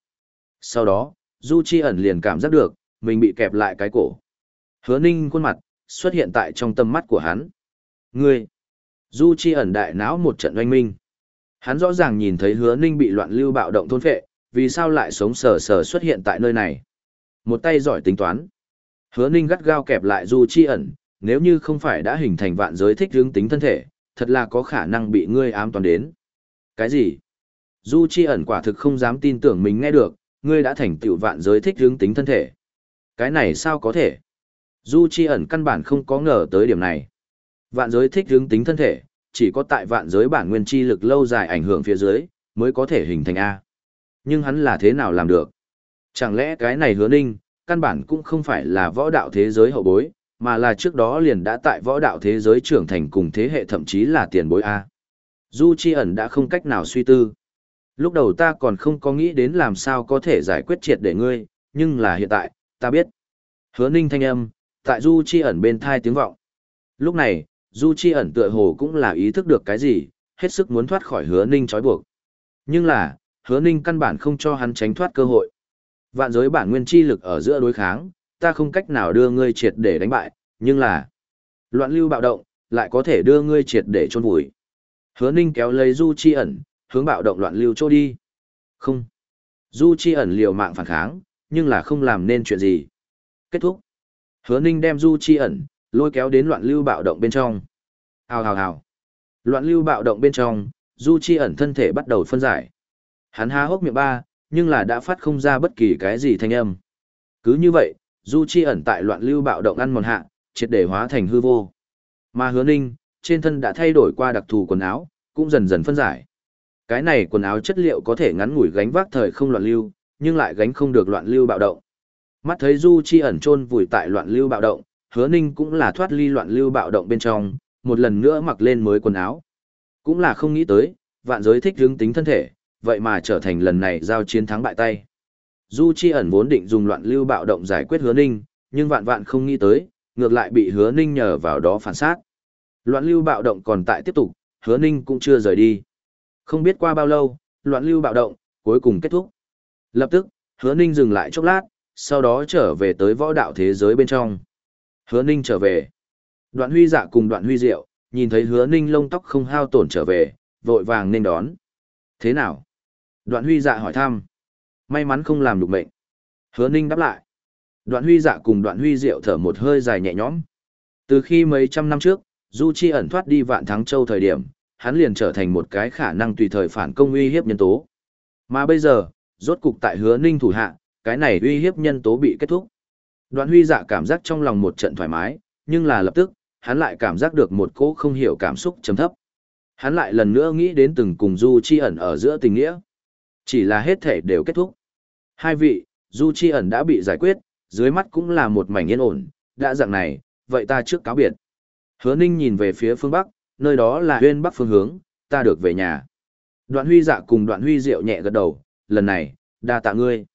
Sau đó, Du Chi ẩn liền cảm giác được, mình bị kẹp lại cái cổ. Hứa ninh khuôn mặt, xuất hiện tại trong tâm mắt của hắn. Ngươi! Du Chi ẩn đại não một trận oanh minh. Hắn rõ ràng nhìn thấy hứa ninh bị loạn lưu bạo động thôn phệ, vì sao lại sống sờ sờ xuất hiện tại nơi này. Một tay giỏi tính toán. Hứa ninh gắt gao kẹp lại Du Chi ẩn, nếu như không phải đã hình thành vạn giới thích hướng tính thân thể, thật là có khả năng bị ngươi ám toàn đến. Cái gì? Du Chi ẩn quả thực không dám tin tưởng mình nghe được, ngươi đã thành tiểu vạn giới thích hướng tính thân thể. Cái này sao có thể? Du Chi ẩn căn bản không có ngờ tới điểm này. Vạn giới thích hướng tính thân thể, chỉ có tại vạn giới bản nguyên chi lực lâu dài ảnh hưởng phía dưới, mới có thể hình thành A. Nhưng hắn là thế nào làm được? Chẳng lẽ cái này hứa ninh, căn bản cũng không phải là võ đạo thế giới hậu bối, mà là trước đó liền đã tại võ đạo thế giới trưởng thành cùng thế hệ thậm chí là tiền bối A. Du Chi ẩn đã không cách nào suy tư. Lúc đầu ta còn không có nghĩ đến làm sao có thể giải quyết triệt để ngươi, nhưng là hiện tại, ta biết. Hứa ninh thanh âm, tại Du Chi ẩn bên thai tiếng vọng. Lúc này, Du Chi ẩn tựa hồ cũng là ý thức được cái gì, hết sức muốn thoát khỏi hứa ninh trói buộc. Nhưng là, hứa ninh căn bản không cho hắn tránh thoát cơ hội. Vạn giới bản nguyên chi lực ở giữa đối kháng, ta không cách nào đưa ngươi triệt để đánh bại, nhưng là loạn lưu bạo động, lại có thể đưa ngươi triệt để chôn vùi. Hứa ninh kéo lấy Du Chi ẩn, hướng bạo động loạn lưu trôi đi. Không. Du Chi ẩn liều mạng phản kháng, nhưng là không làm nên chuyện gì. Kết thúc. Hứa Ninh đem Du Chi ẩn, lôi kéo đến loạn lưu bạo động bên trong. Hào hào hào. Loạn lưu bạo động bên trong, Du Chi ẩn thân thể bắt đầu phân giải. Hắn há hốc miệng ba, nhưng là đã phát không ra bất kỳ cái gì thanh âm. Cứ như vậy, Du Chi ẩn tại loạn lưu bạo động ăn mòn hạ, triệt để hóa thành hư vô. Mà Hứa Ninh, trên thân đã thay đổi qua đặc thù quần áo, cũng dần dần phân giải. Cái này quần áo chất liệu có thể ngắn ngủi gánh vác thời không loạn lưu, nhưng lại gánh không được loạn lưu bạo động. Mắt thấy Du Chi ẩn chôn vùi tại loạn lưu bạo động, Hứa Ninh cũng là thoát ly loạn lưu bạo động bên trong, một lần nữa mặc lên mới quần áo. Cũng là không nghĩ tới, vạn giới thích hướng tính thân thể, vậy mà trở thành lần này giao chiến thắng bại tay. Du Chi ẩn vốn định dùng loạn lưu bạo động giải quyết Hứa Ninh, nhưng vạn vạn không nghĩ tới, ngược lại bị Hứa Ninh nhờ vào đó phản sát. Loạn lưu bạo động còn tại tiếp tục, Hứa Ninh cũng chưa rời đi. Không biết qua bao lâu, loạn lưu bạo động, cuối cùng kết thúc. Lập tức, Hứa Ninh dừng lại chốc lát, sau đó trở về tới võ đạo thế giới bên trong. Hứa Ninh trở về. Đoạn huy dạ cùng đoạn huy diệu, nhìn thấy hứa Ninh lông tóc không hao tổn trở về, vội vàng nên đón. Thế nào? Đoạn huy dạ hỏi thăm. May mắn không làm được mệnh. Hứa Ninh đáp lại. Đoạn huy dạ cùng đoạn huy diệu thở một hơi dài nhẹ nhõm. Từ khi mấy trăm năm trước, Du Chi ẩn thoát đi vạn thắng châu thời điểm, hắn liền trở thành một cái khả năng tùy thời phản công uy hiếp nhân tố. Mà bây giờ, rốt cục tại hứa ninh thủ hạ, cái này uy hiếp nhân tố bị kết thúc. Đoạn huy dạ cảm giác trong lòng một trận thoải mái, nhưng là lập tức, hắn lại cảm giác được một cỗ không hiểu cảm xúc chấm thấp. Hắn lại lần nữa nghĩ đến từng cùng Du Chi ẩn ở giữa tình nghĩa. Chỉ là hết thể đều kết thúc. Hai vị, Du Chi ẩn đã bị giải quyết, dưới mắt cũng là một mảnh yên ổn, đã dạng này, vậy ta trước cáo biệt. Hứa Ninh nhìn về phía phương Bắc, nơi đó là huyên Bắc phương hướng, ta được về nhà. Đoạn huy dạ cùng đoạn huy diệu nhẹ gật đầu, lần này, đa tạ ngươi.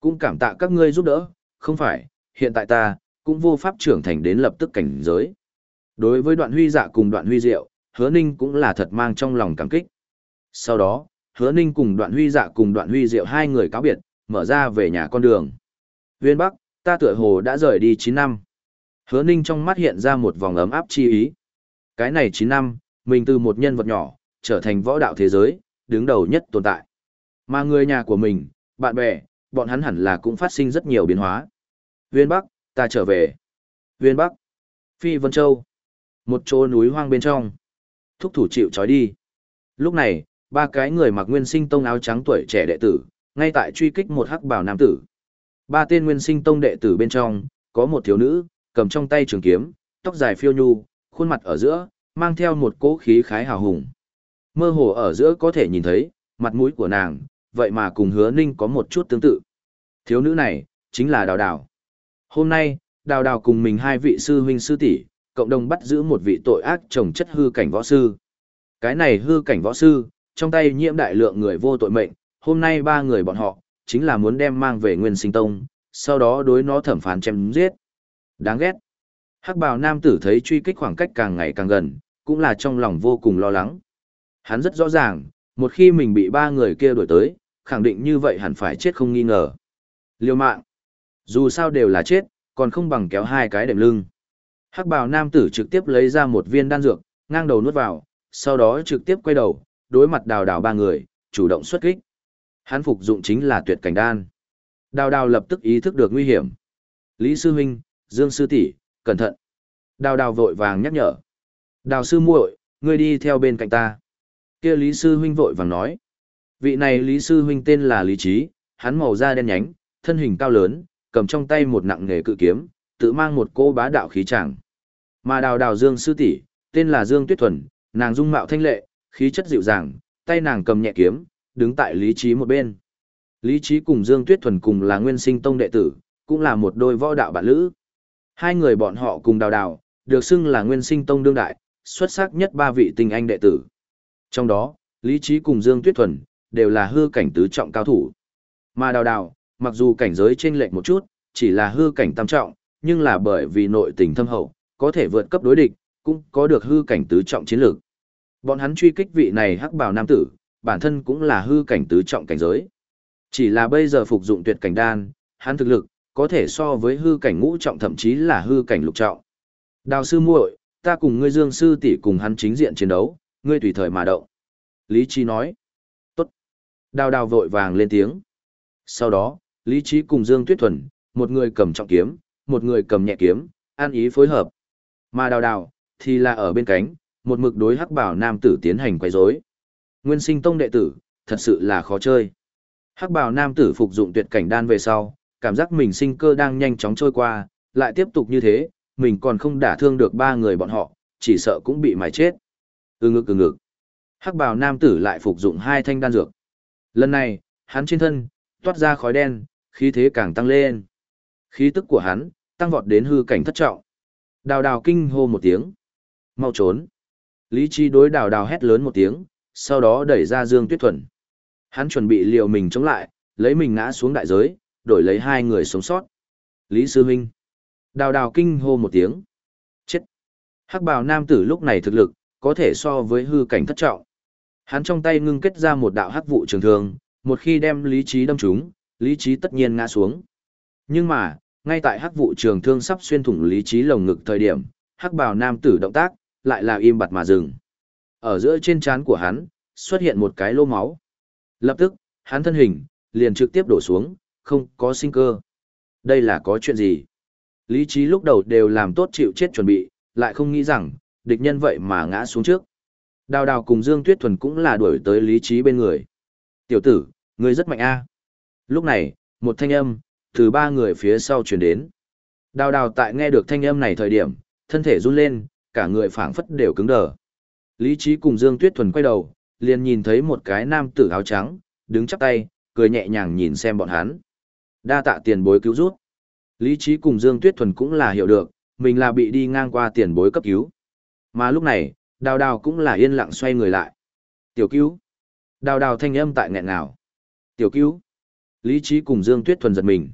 Cũng cảm tạ các ngươi giúp đỡ, không phải, hiện tại ta, cũng vô pháp trưởng thành đến lập tức cảnh giới. Đối với đoạn huy dạ cùng đoạn huy diệu, hứa ninh cũng là thật mang trong lòng cảm kích. Sau đó, hứa ninh cùng đoạn huy dạ cùng đoạn huy diệu hai người cáo biệt, mở ra về nhà con đường. Viên Bắc, ta tựa hồ đã rời đi 9 năm. Hứa ninh trong mắt hiện ra một vòng ấm áp chi ý. Cái này 9 năm, mình từ một nhân vật nhỏ, trở thành võ đạo thế giới, đứng đầu nhất tồn tại. Mà người nhà của mình, bạn bè, bọn hắn hẳn là cũng phát sinh rất nhiều biến hóa. Viên Bắc, ta trở về. Viên Bắc. Phi Vân Châu. Một chỗ núi hoang bên trong. Thúc thủ chịu trói đi. Lúc này, ba cái người mặc nguyên sinh tông áo trắng tuổi trẻ đệ tử, ngay tại truy kích một hắc bảo nam tử. Ba tên nguyên sinh tông đệ tử bên trong, có một thiếu nữ, cầm trong tay trường kiếm, tóc dài phiêu nhu, khuôn mặt ở giữa, mang theo một cỗ khí khái hào hùng. Mơ hồ ở giữa có thể nhìn thấy, mặt mũi của nàng, vậy mà cùng hứa ninh có một chút tương tự. Thiếu nữ này, chính là Đào Đào. Hôm nay, Đào Đào cùng mình hai vị sư huynh sư tỷ cộng đồng bắt giữ một vị tội ác trồng chất hư cảnh võ sư. Cái này hư cảnh võ sư, trong tay nhiễm đại lượng người vô tội mệnh, hôm nay ba người bọn họ, chính là muốn đem mang về nguyên sinh tông, sau đó đối nó thẩm phán chém giết. Đáng ghét. Hắc bào nam tử thấy truy kích khoảng cách càng ngày càng gần, cũng là trong lòng vô cùng lo lắng. Hắn rất rõ ràng, một khi mình bị ba người kia đuổi tới, khẳng định như vậy hẳn phải chết không nghi ngờ. Liêu mạng. Dù sao đều là chết, còn không bằng kéo hai cái đệm lưng. Hắc bào nam tử trực tiếp lấy ra một viên đan dược, ngang đầu nuốt vào, sau đó trực tiếp quay đầu, đối mặt đào đào ba người, chủ động xuất kích. Hắn phục dụng chính là tuyệt cảnh đan. Đào đào lập tức ý thức được nguy hiểm. Lý sư minh, Dương sư tỷ, cẩn thận. Đào đào vội vàng nhắc nhở. Đào sư muội, ngươi đi theo bên cạnh ta. Kia Lý sư huynh vội vàng nói. Vị này Lý sư huynh tên là Lý Trí, hắn màu da đen nhánh, thân hình cao lớn, cầm trong tay một nặng nghề cự kiếm, tự mang một cô bá đạo khí chàng. Mà đào đào Dương sư tỷ, tên là Dương Tuyết Thuần, nàng dung mạo thanh lệ, khí chất dịu dàng, tay nàng cầm nhẹ kiếm, đứng tại Lý Trí một bên. Lý Trí cùng Dương Tuyết Thuần cùng là nguyên sinh tông đệ tử, cũng là một đôi võ đạo bạn lữ. Hai người bọn họ cùng đào đào, được xưng là nguyên sinh tông đương đại, xuất sắc nhất ba vị tinh anh đệ tử. Trong đó, Lý Trí cùng Dương Tuyết Thuần, đều là hư cảnh tứ trọng cao thủ. Mà đào đào, mặc dù cảnh giới chênh lệch một chút, chỉ là hư cảnh tam trọng, nhưng là bởi vì nội tình thâm hậu, có thể vượt cấp đối địch, cũng có được hư cảnh tứ trọng chiến lược. Bọn hắn truy kích vị này hắc bào nam tử, bản thân cũng là hư cảnh tứ trọng cảnh giới. Chỉ là bây giờ phục dụng tuyệt cảnh đan, hắn thực lực có thể so với hư cảnh ngũ trọng thậm chí là hư cảnh lục trọng. Đào sư muội, ta cùng ngươi Dương sư tỷ cùng hắn chính diện chiến đấu, ngươi tùy thời mà động. Lý Chi nói. Tốt. Đào đào vội vàng lên tiếng. Sau đó, Lý Chí cùng Dương Tuyết Thuần, một người cầm trọng kiếm, một người cầm nhẹ kiếm, an ý phối hợp. Mà đào đào, thì là ở bên cánh, một mực đối hắc bảo nam tử tiến hành quấy rối. Nguyên sinh tông đệ tử, thật sự là khó chơi. Hắc bảo nam tử phục dụng tuyệt cảnh đan về sau, cảm giác mình sinh cơ đang nhanh chóng trôi qua, lại tiếp tục như thế, mình còn không đả thương được ba người bọn họ, chỉ sợ cũng bị mài chết. Ừ ngực ừ ngực. Hắc bào nam tử lại phục dụng hai thanh đan dược. Lần này, hắn trên thân, toát ra khói đen, khí thế càng tăng lên. Khí tức của hắn, tăng vọt đến hư cảnh thất trọng. Đào đào kinh hô một tiếng. Mau trốn. Lý trí đối đào đào hét lớn một tiếng, sau đó đẩy ra Dương Tuyết Thuần. Hắn chuẩn bị liều mình chống lại, lấy mình ngã xuống đại giới, đổi lấy hai người sống sót. Lý Sư Minh. Đào đào kinh hô một tiếng. Chết. Hắc bào nam tử lúc này thực lực, có thể so với hư cảnh thất trọng. Hắn trong tay ngưng kết ra một đạo hắc vụ trường thường, một khi đem lý trí đâm trúng, lý trí tất nhiên ngã xuống. Nhưng mà, ngay tại hắc vụ trường thương sắp xuyên thủng lý trí lồng ngực thời điểm, hắc bào nam tử động tác, lại là im bặt mà dừng. Ở giữa trên trán của hắn, xuất hiện một cái lô máu. Lập tức, hắn thân hình, liền trực tiếp đổ xuống, không có sinh cơ. Đây là có chuyện gì? Lý trí lúc đầu đều làm tốt chịu chết chuẩn bị, lại không nghĩ rằng, địch nhân vậy mà ngã xuống trước. Đào đào cùng Dương Tuyết Thuần cũng là đuổi tới lý trí bên người. Tiểu tử, ngươi rất mạnh a. Lúc này, một thanh âm, từ ba người phía sau truyền đến. Đào đào tại nghe được thanh âm này thời điểm, thân thể run lên, cả người phảng phất đều cứng đờ. Lý trí cùng Dương Tuyết Thuần quay đầu, liền nhìn thấy một cái nam tử áo trắng, đứng chắp tay, cười nhẹ nhàng nhìn xem bọn hắn. Đa tạ tiền bối cứu rút. Lý trí cùng Dương Tuyết Thuần cũng là hiểu được, mình là bị đi ngang qua tiền bối cấp cứu. Mà lúc này, đào đào cũng là yên lặng xoay người lại. Tiểu cứu. Đào đào thanh âm tại nghẹn nào. Tiểu cứu. Lý trí cùng Dương Tuyết Thuần giật mình.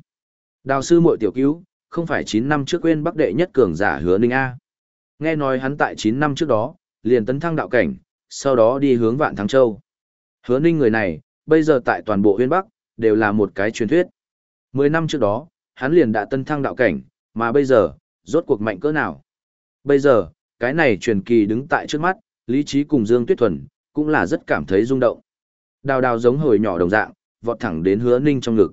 Đào sư muội tiểu cứu, không phải 9 năm trước quên bắc đệ nhất cường giả hứa ninh A. Nghe nói hắn tại 9 năm trước đó, liền tấn thăng đạo cảnh, sau đó đi hướng vạn thắng châu. Hứa ninh người này, bây giờ tại toàn bộ huyên bắc, đều là một cái truyền thuyết. 10 năm trước đó, hắn liền đã tân thăng đạo cảnh, mà bây giờ, rốt cuộc mạnh cỡ nào. Bây giờ, cái này truyền kỳ đứng tại trước mắt, lý trí cùng Dương Tuyết Thuần, cũng là rất cảm thấy rung động. Đào đào giống hồi nhỏ đồng dạng, vọt thẳng đến hứa ninh trong ngực.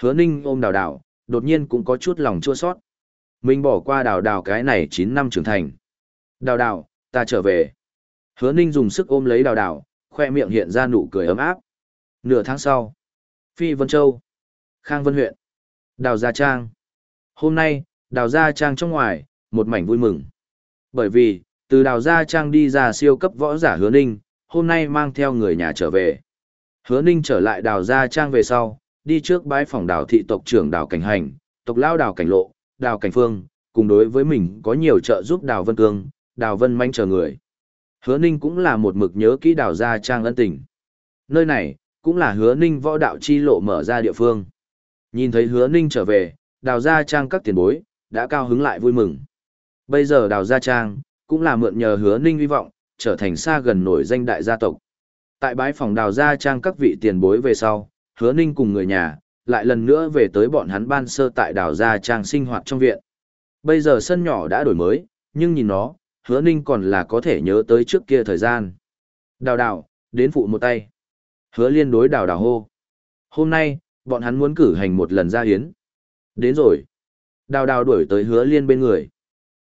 Hứa ninh ôm đào đào, đột nhiên cũng có chút lòng chua sót. Mình bỏ qua đào đào cái này 9 năm trưởng thành. Đào đào, ta trở về. Hứa ninh dùng sức ôm lấy đào đào, khoe miệng hiện ra nụ cười ấm áp. Nửa tháng sau, Phi Vân Châu, Khang Vân huyện, Đào Gia Trang. Hôm nay, Đào Gia Trang trong ngoài, một mảnh vui mừng. Bởi vì, từ Đào Gia Trang đi ra siêu cấp võ giả Hứa Ninh, hôm nay mang theo người nhà trở về. Hứa Ninh trở lại Đào Gia Trang về sau, đi trước bái phòng Đào thị tộc trưởng Đào Cảnh Hành, tộc lao Đào Cảnh Lộ, Đào Cảnh Phương, cùng đối với mình có nhiều trợ giúp Đào Vân Cương, Đào Vân Manh chờ người. Hứa Ninh cũng là một mực nhớ kỹ Đào Gia Trang ân tình. Nơi này, cũng là hứa ninh võ đạo chi lộ mở ra địa phương. Nhìn thấy hứa ninh trở về, đào gia trang các tiền bối, đã cao hứng lại vui mừng. Bây giờ đào gia trang, cũng là mượn nhờ hứa ninh hy vọng, trở thành xa gần nổi danh đại gia tộc. Tại bái phòng đào gia trang các vị tiền bối về sau, hứa ninh cùng người nhà, lại lần nữa về tới bọn hắn ban sơ tại đào gia trang sinh hoạt trong viện. Bây giờ sân nhỏ đã đổi mới, nhưng nhìn nó, hứa ninh còn là có thể nhớ tới trước kia thời gian. Đào đào, đến phụ một tay. Hứa liên đối đào đào hô. Hôm nay, bọn hắn muốn cử hành một lần ra hiến. Đến rồi. Đào đào đuổi tới hứa liên bên người.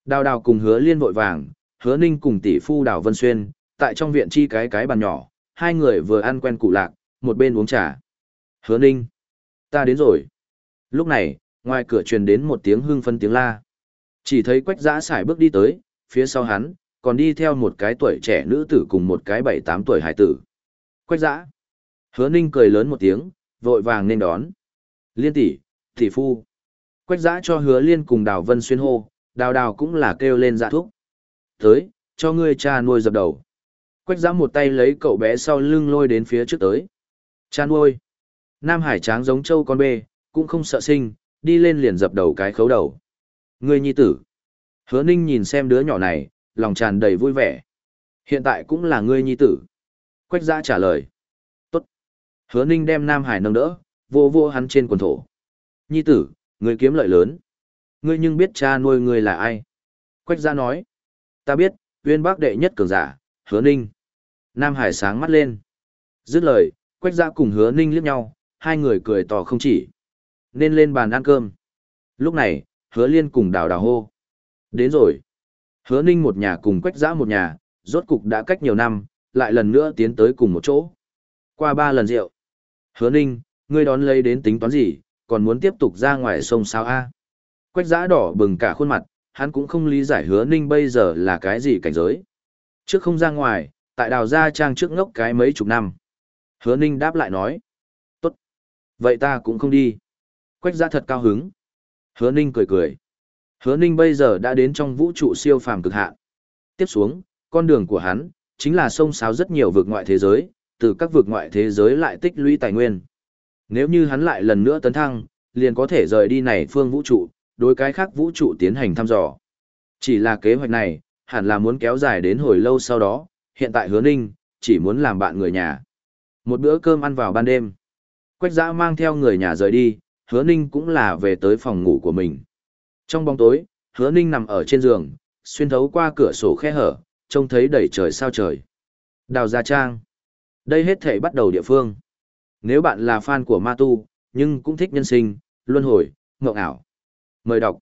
Đào đào cùng hứa liên vội vàng, hứa ninh cùng tỷ phu đào vân xuyên, tại trong viện chi cái cái bàn nhỏ, hai người vừa ăn quen cụ lạc, một bên uống trà. Hứa ninh. Ta đến rồi. Lúc này, ngoài cửa truyền đến một tiếng hưng phân tiếng la. Chỉ thấy quách giã xài bước đi tới, phía sau hắn, còn đi theo một cái tuổi trẻ nữ tử cùng một cái bảy tám tuổi hải tử. Quách giã. Hứa Ninh cười lớn một tiếng, vội vàng nên đón. Liên tỷ, tỷ phu. Quách giã cho hứa liên cùng đào vân xuyên hô, đào đào cũng là kêu lên dạ thúc. Tới, cho ngươi cha nuôi dập đầu. Quách giã một tay lấy cậu bé sau lưng lôi đến phía trước tới. Cha nuôi. Nam Hải tráng giống châu con bê, cũng không sợ sinh, đi lên liền dập đầu cái khấu đầu. Ngươi nhi tử. Hứa ninh nhìn xem đứa nhỏ này, lòng tràn đầy vui vẻ. Hiện tại cũng là ngươi nhi tử. Quách giã trả lời. Hứa Ninh đem Nam Hải nâng đỡ, vô vô hắn trên quần thổ. Nhi tử, người kiếm lợi lớn. Ngươi nhưng biết cha nuôi ngươi là ai? Quách gia nói. Ta biết, uyên bác đệ nhất cường giả, hứa Ninh. Nam Hải sáng mắt lên. Dứt lời, Quách gia cùng hứa Ninh liếc nhau, hai người cười tỏ không chỉ. Nên lên bàn ăn cơm. Lúc này, hứa liên cùng đào đào hô. Đến rồi. Hứa Ninh một nhà cùng Quách giã một nhà, rốt cục đã cách nhiều năm, lại lần nữa tiến tới cùng một chỗ. Qua ba lần rượu. Hứa ninh, ngươi đón lấy đến tính toán gì, còn muốn tiếp tục ra ngoài sông sao a? Quách giã đỏ bừng cả khuôn mặt, hắn cũng không lý giải hứa ninh bây giờ là cái gì cảnh giới. Trước không ra ngoài, tại đào gia trang trước ngốc cái mấy chục năm. Hứa ninh đáp lại nói. Tốt. Vậy ta cũng không đi. Quách giã thật cao hứng. Hứa ninh cười cười. Hứa ninh bây giờ đã đến trong vũ trụ siêu phàm cực hạn. Tiếp xuống, con đường của hắn, chính là sông sáo rất nhiều vực ngoại thế giới, từ các vực ngoại thế giới lại tích lũy tài nguyên. Nếu như hắn lại lần nữa tấn thăng, liền có thể rời đi này phương vũ trụ, đối cái khác vũ trụ tiến hành thăm dò. Chỉ là kế hoạch này, hẳn là muốn kéo dài đến hồi lâu sau đó, hiện tại hứa ninh, chỉ muốn làm bạn người nhà. Một bữa cơm ăn vào ban đêm. Quách giã mang theo người nhà rời đi, hứa ninh cũng là về tới phòng ngủ của mình. Trong bóng tối, hứa ninh nằm ở trên giường, xuyên thấu qua cửa sổ khe hở, trông thấy đầy trời sao trời. Đào Gia Trang. Đây hết thể bắt đầu địa phương. Nếu bạn là fan của ma tu, nhưng cũng thích nhân sinh, luân hồi, ngộng ảo. Mời đọc.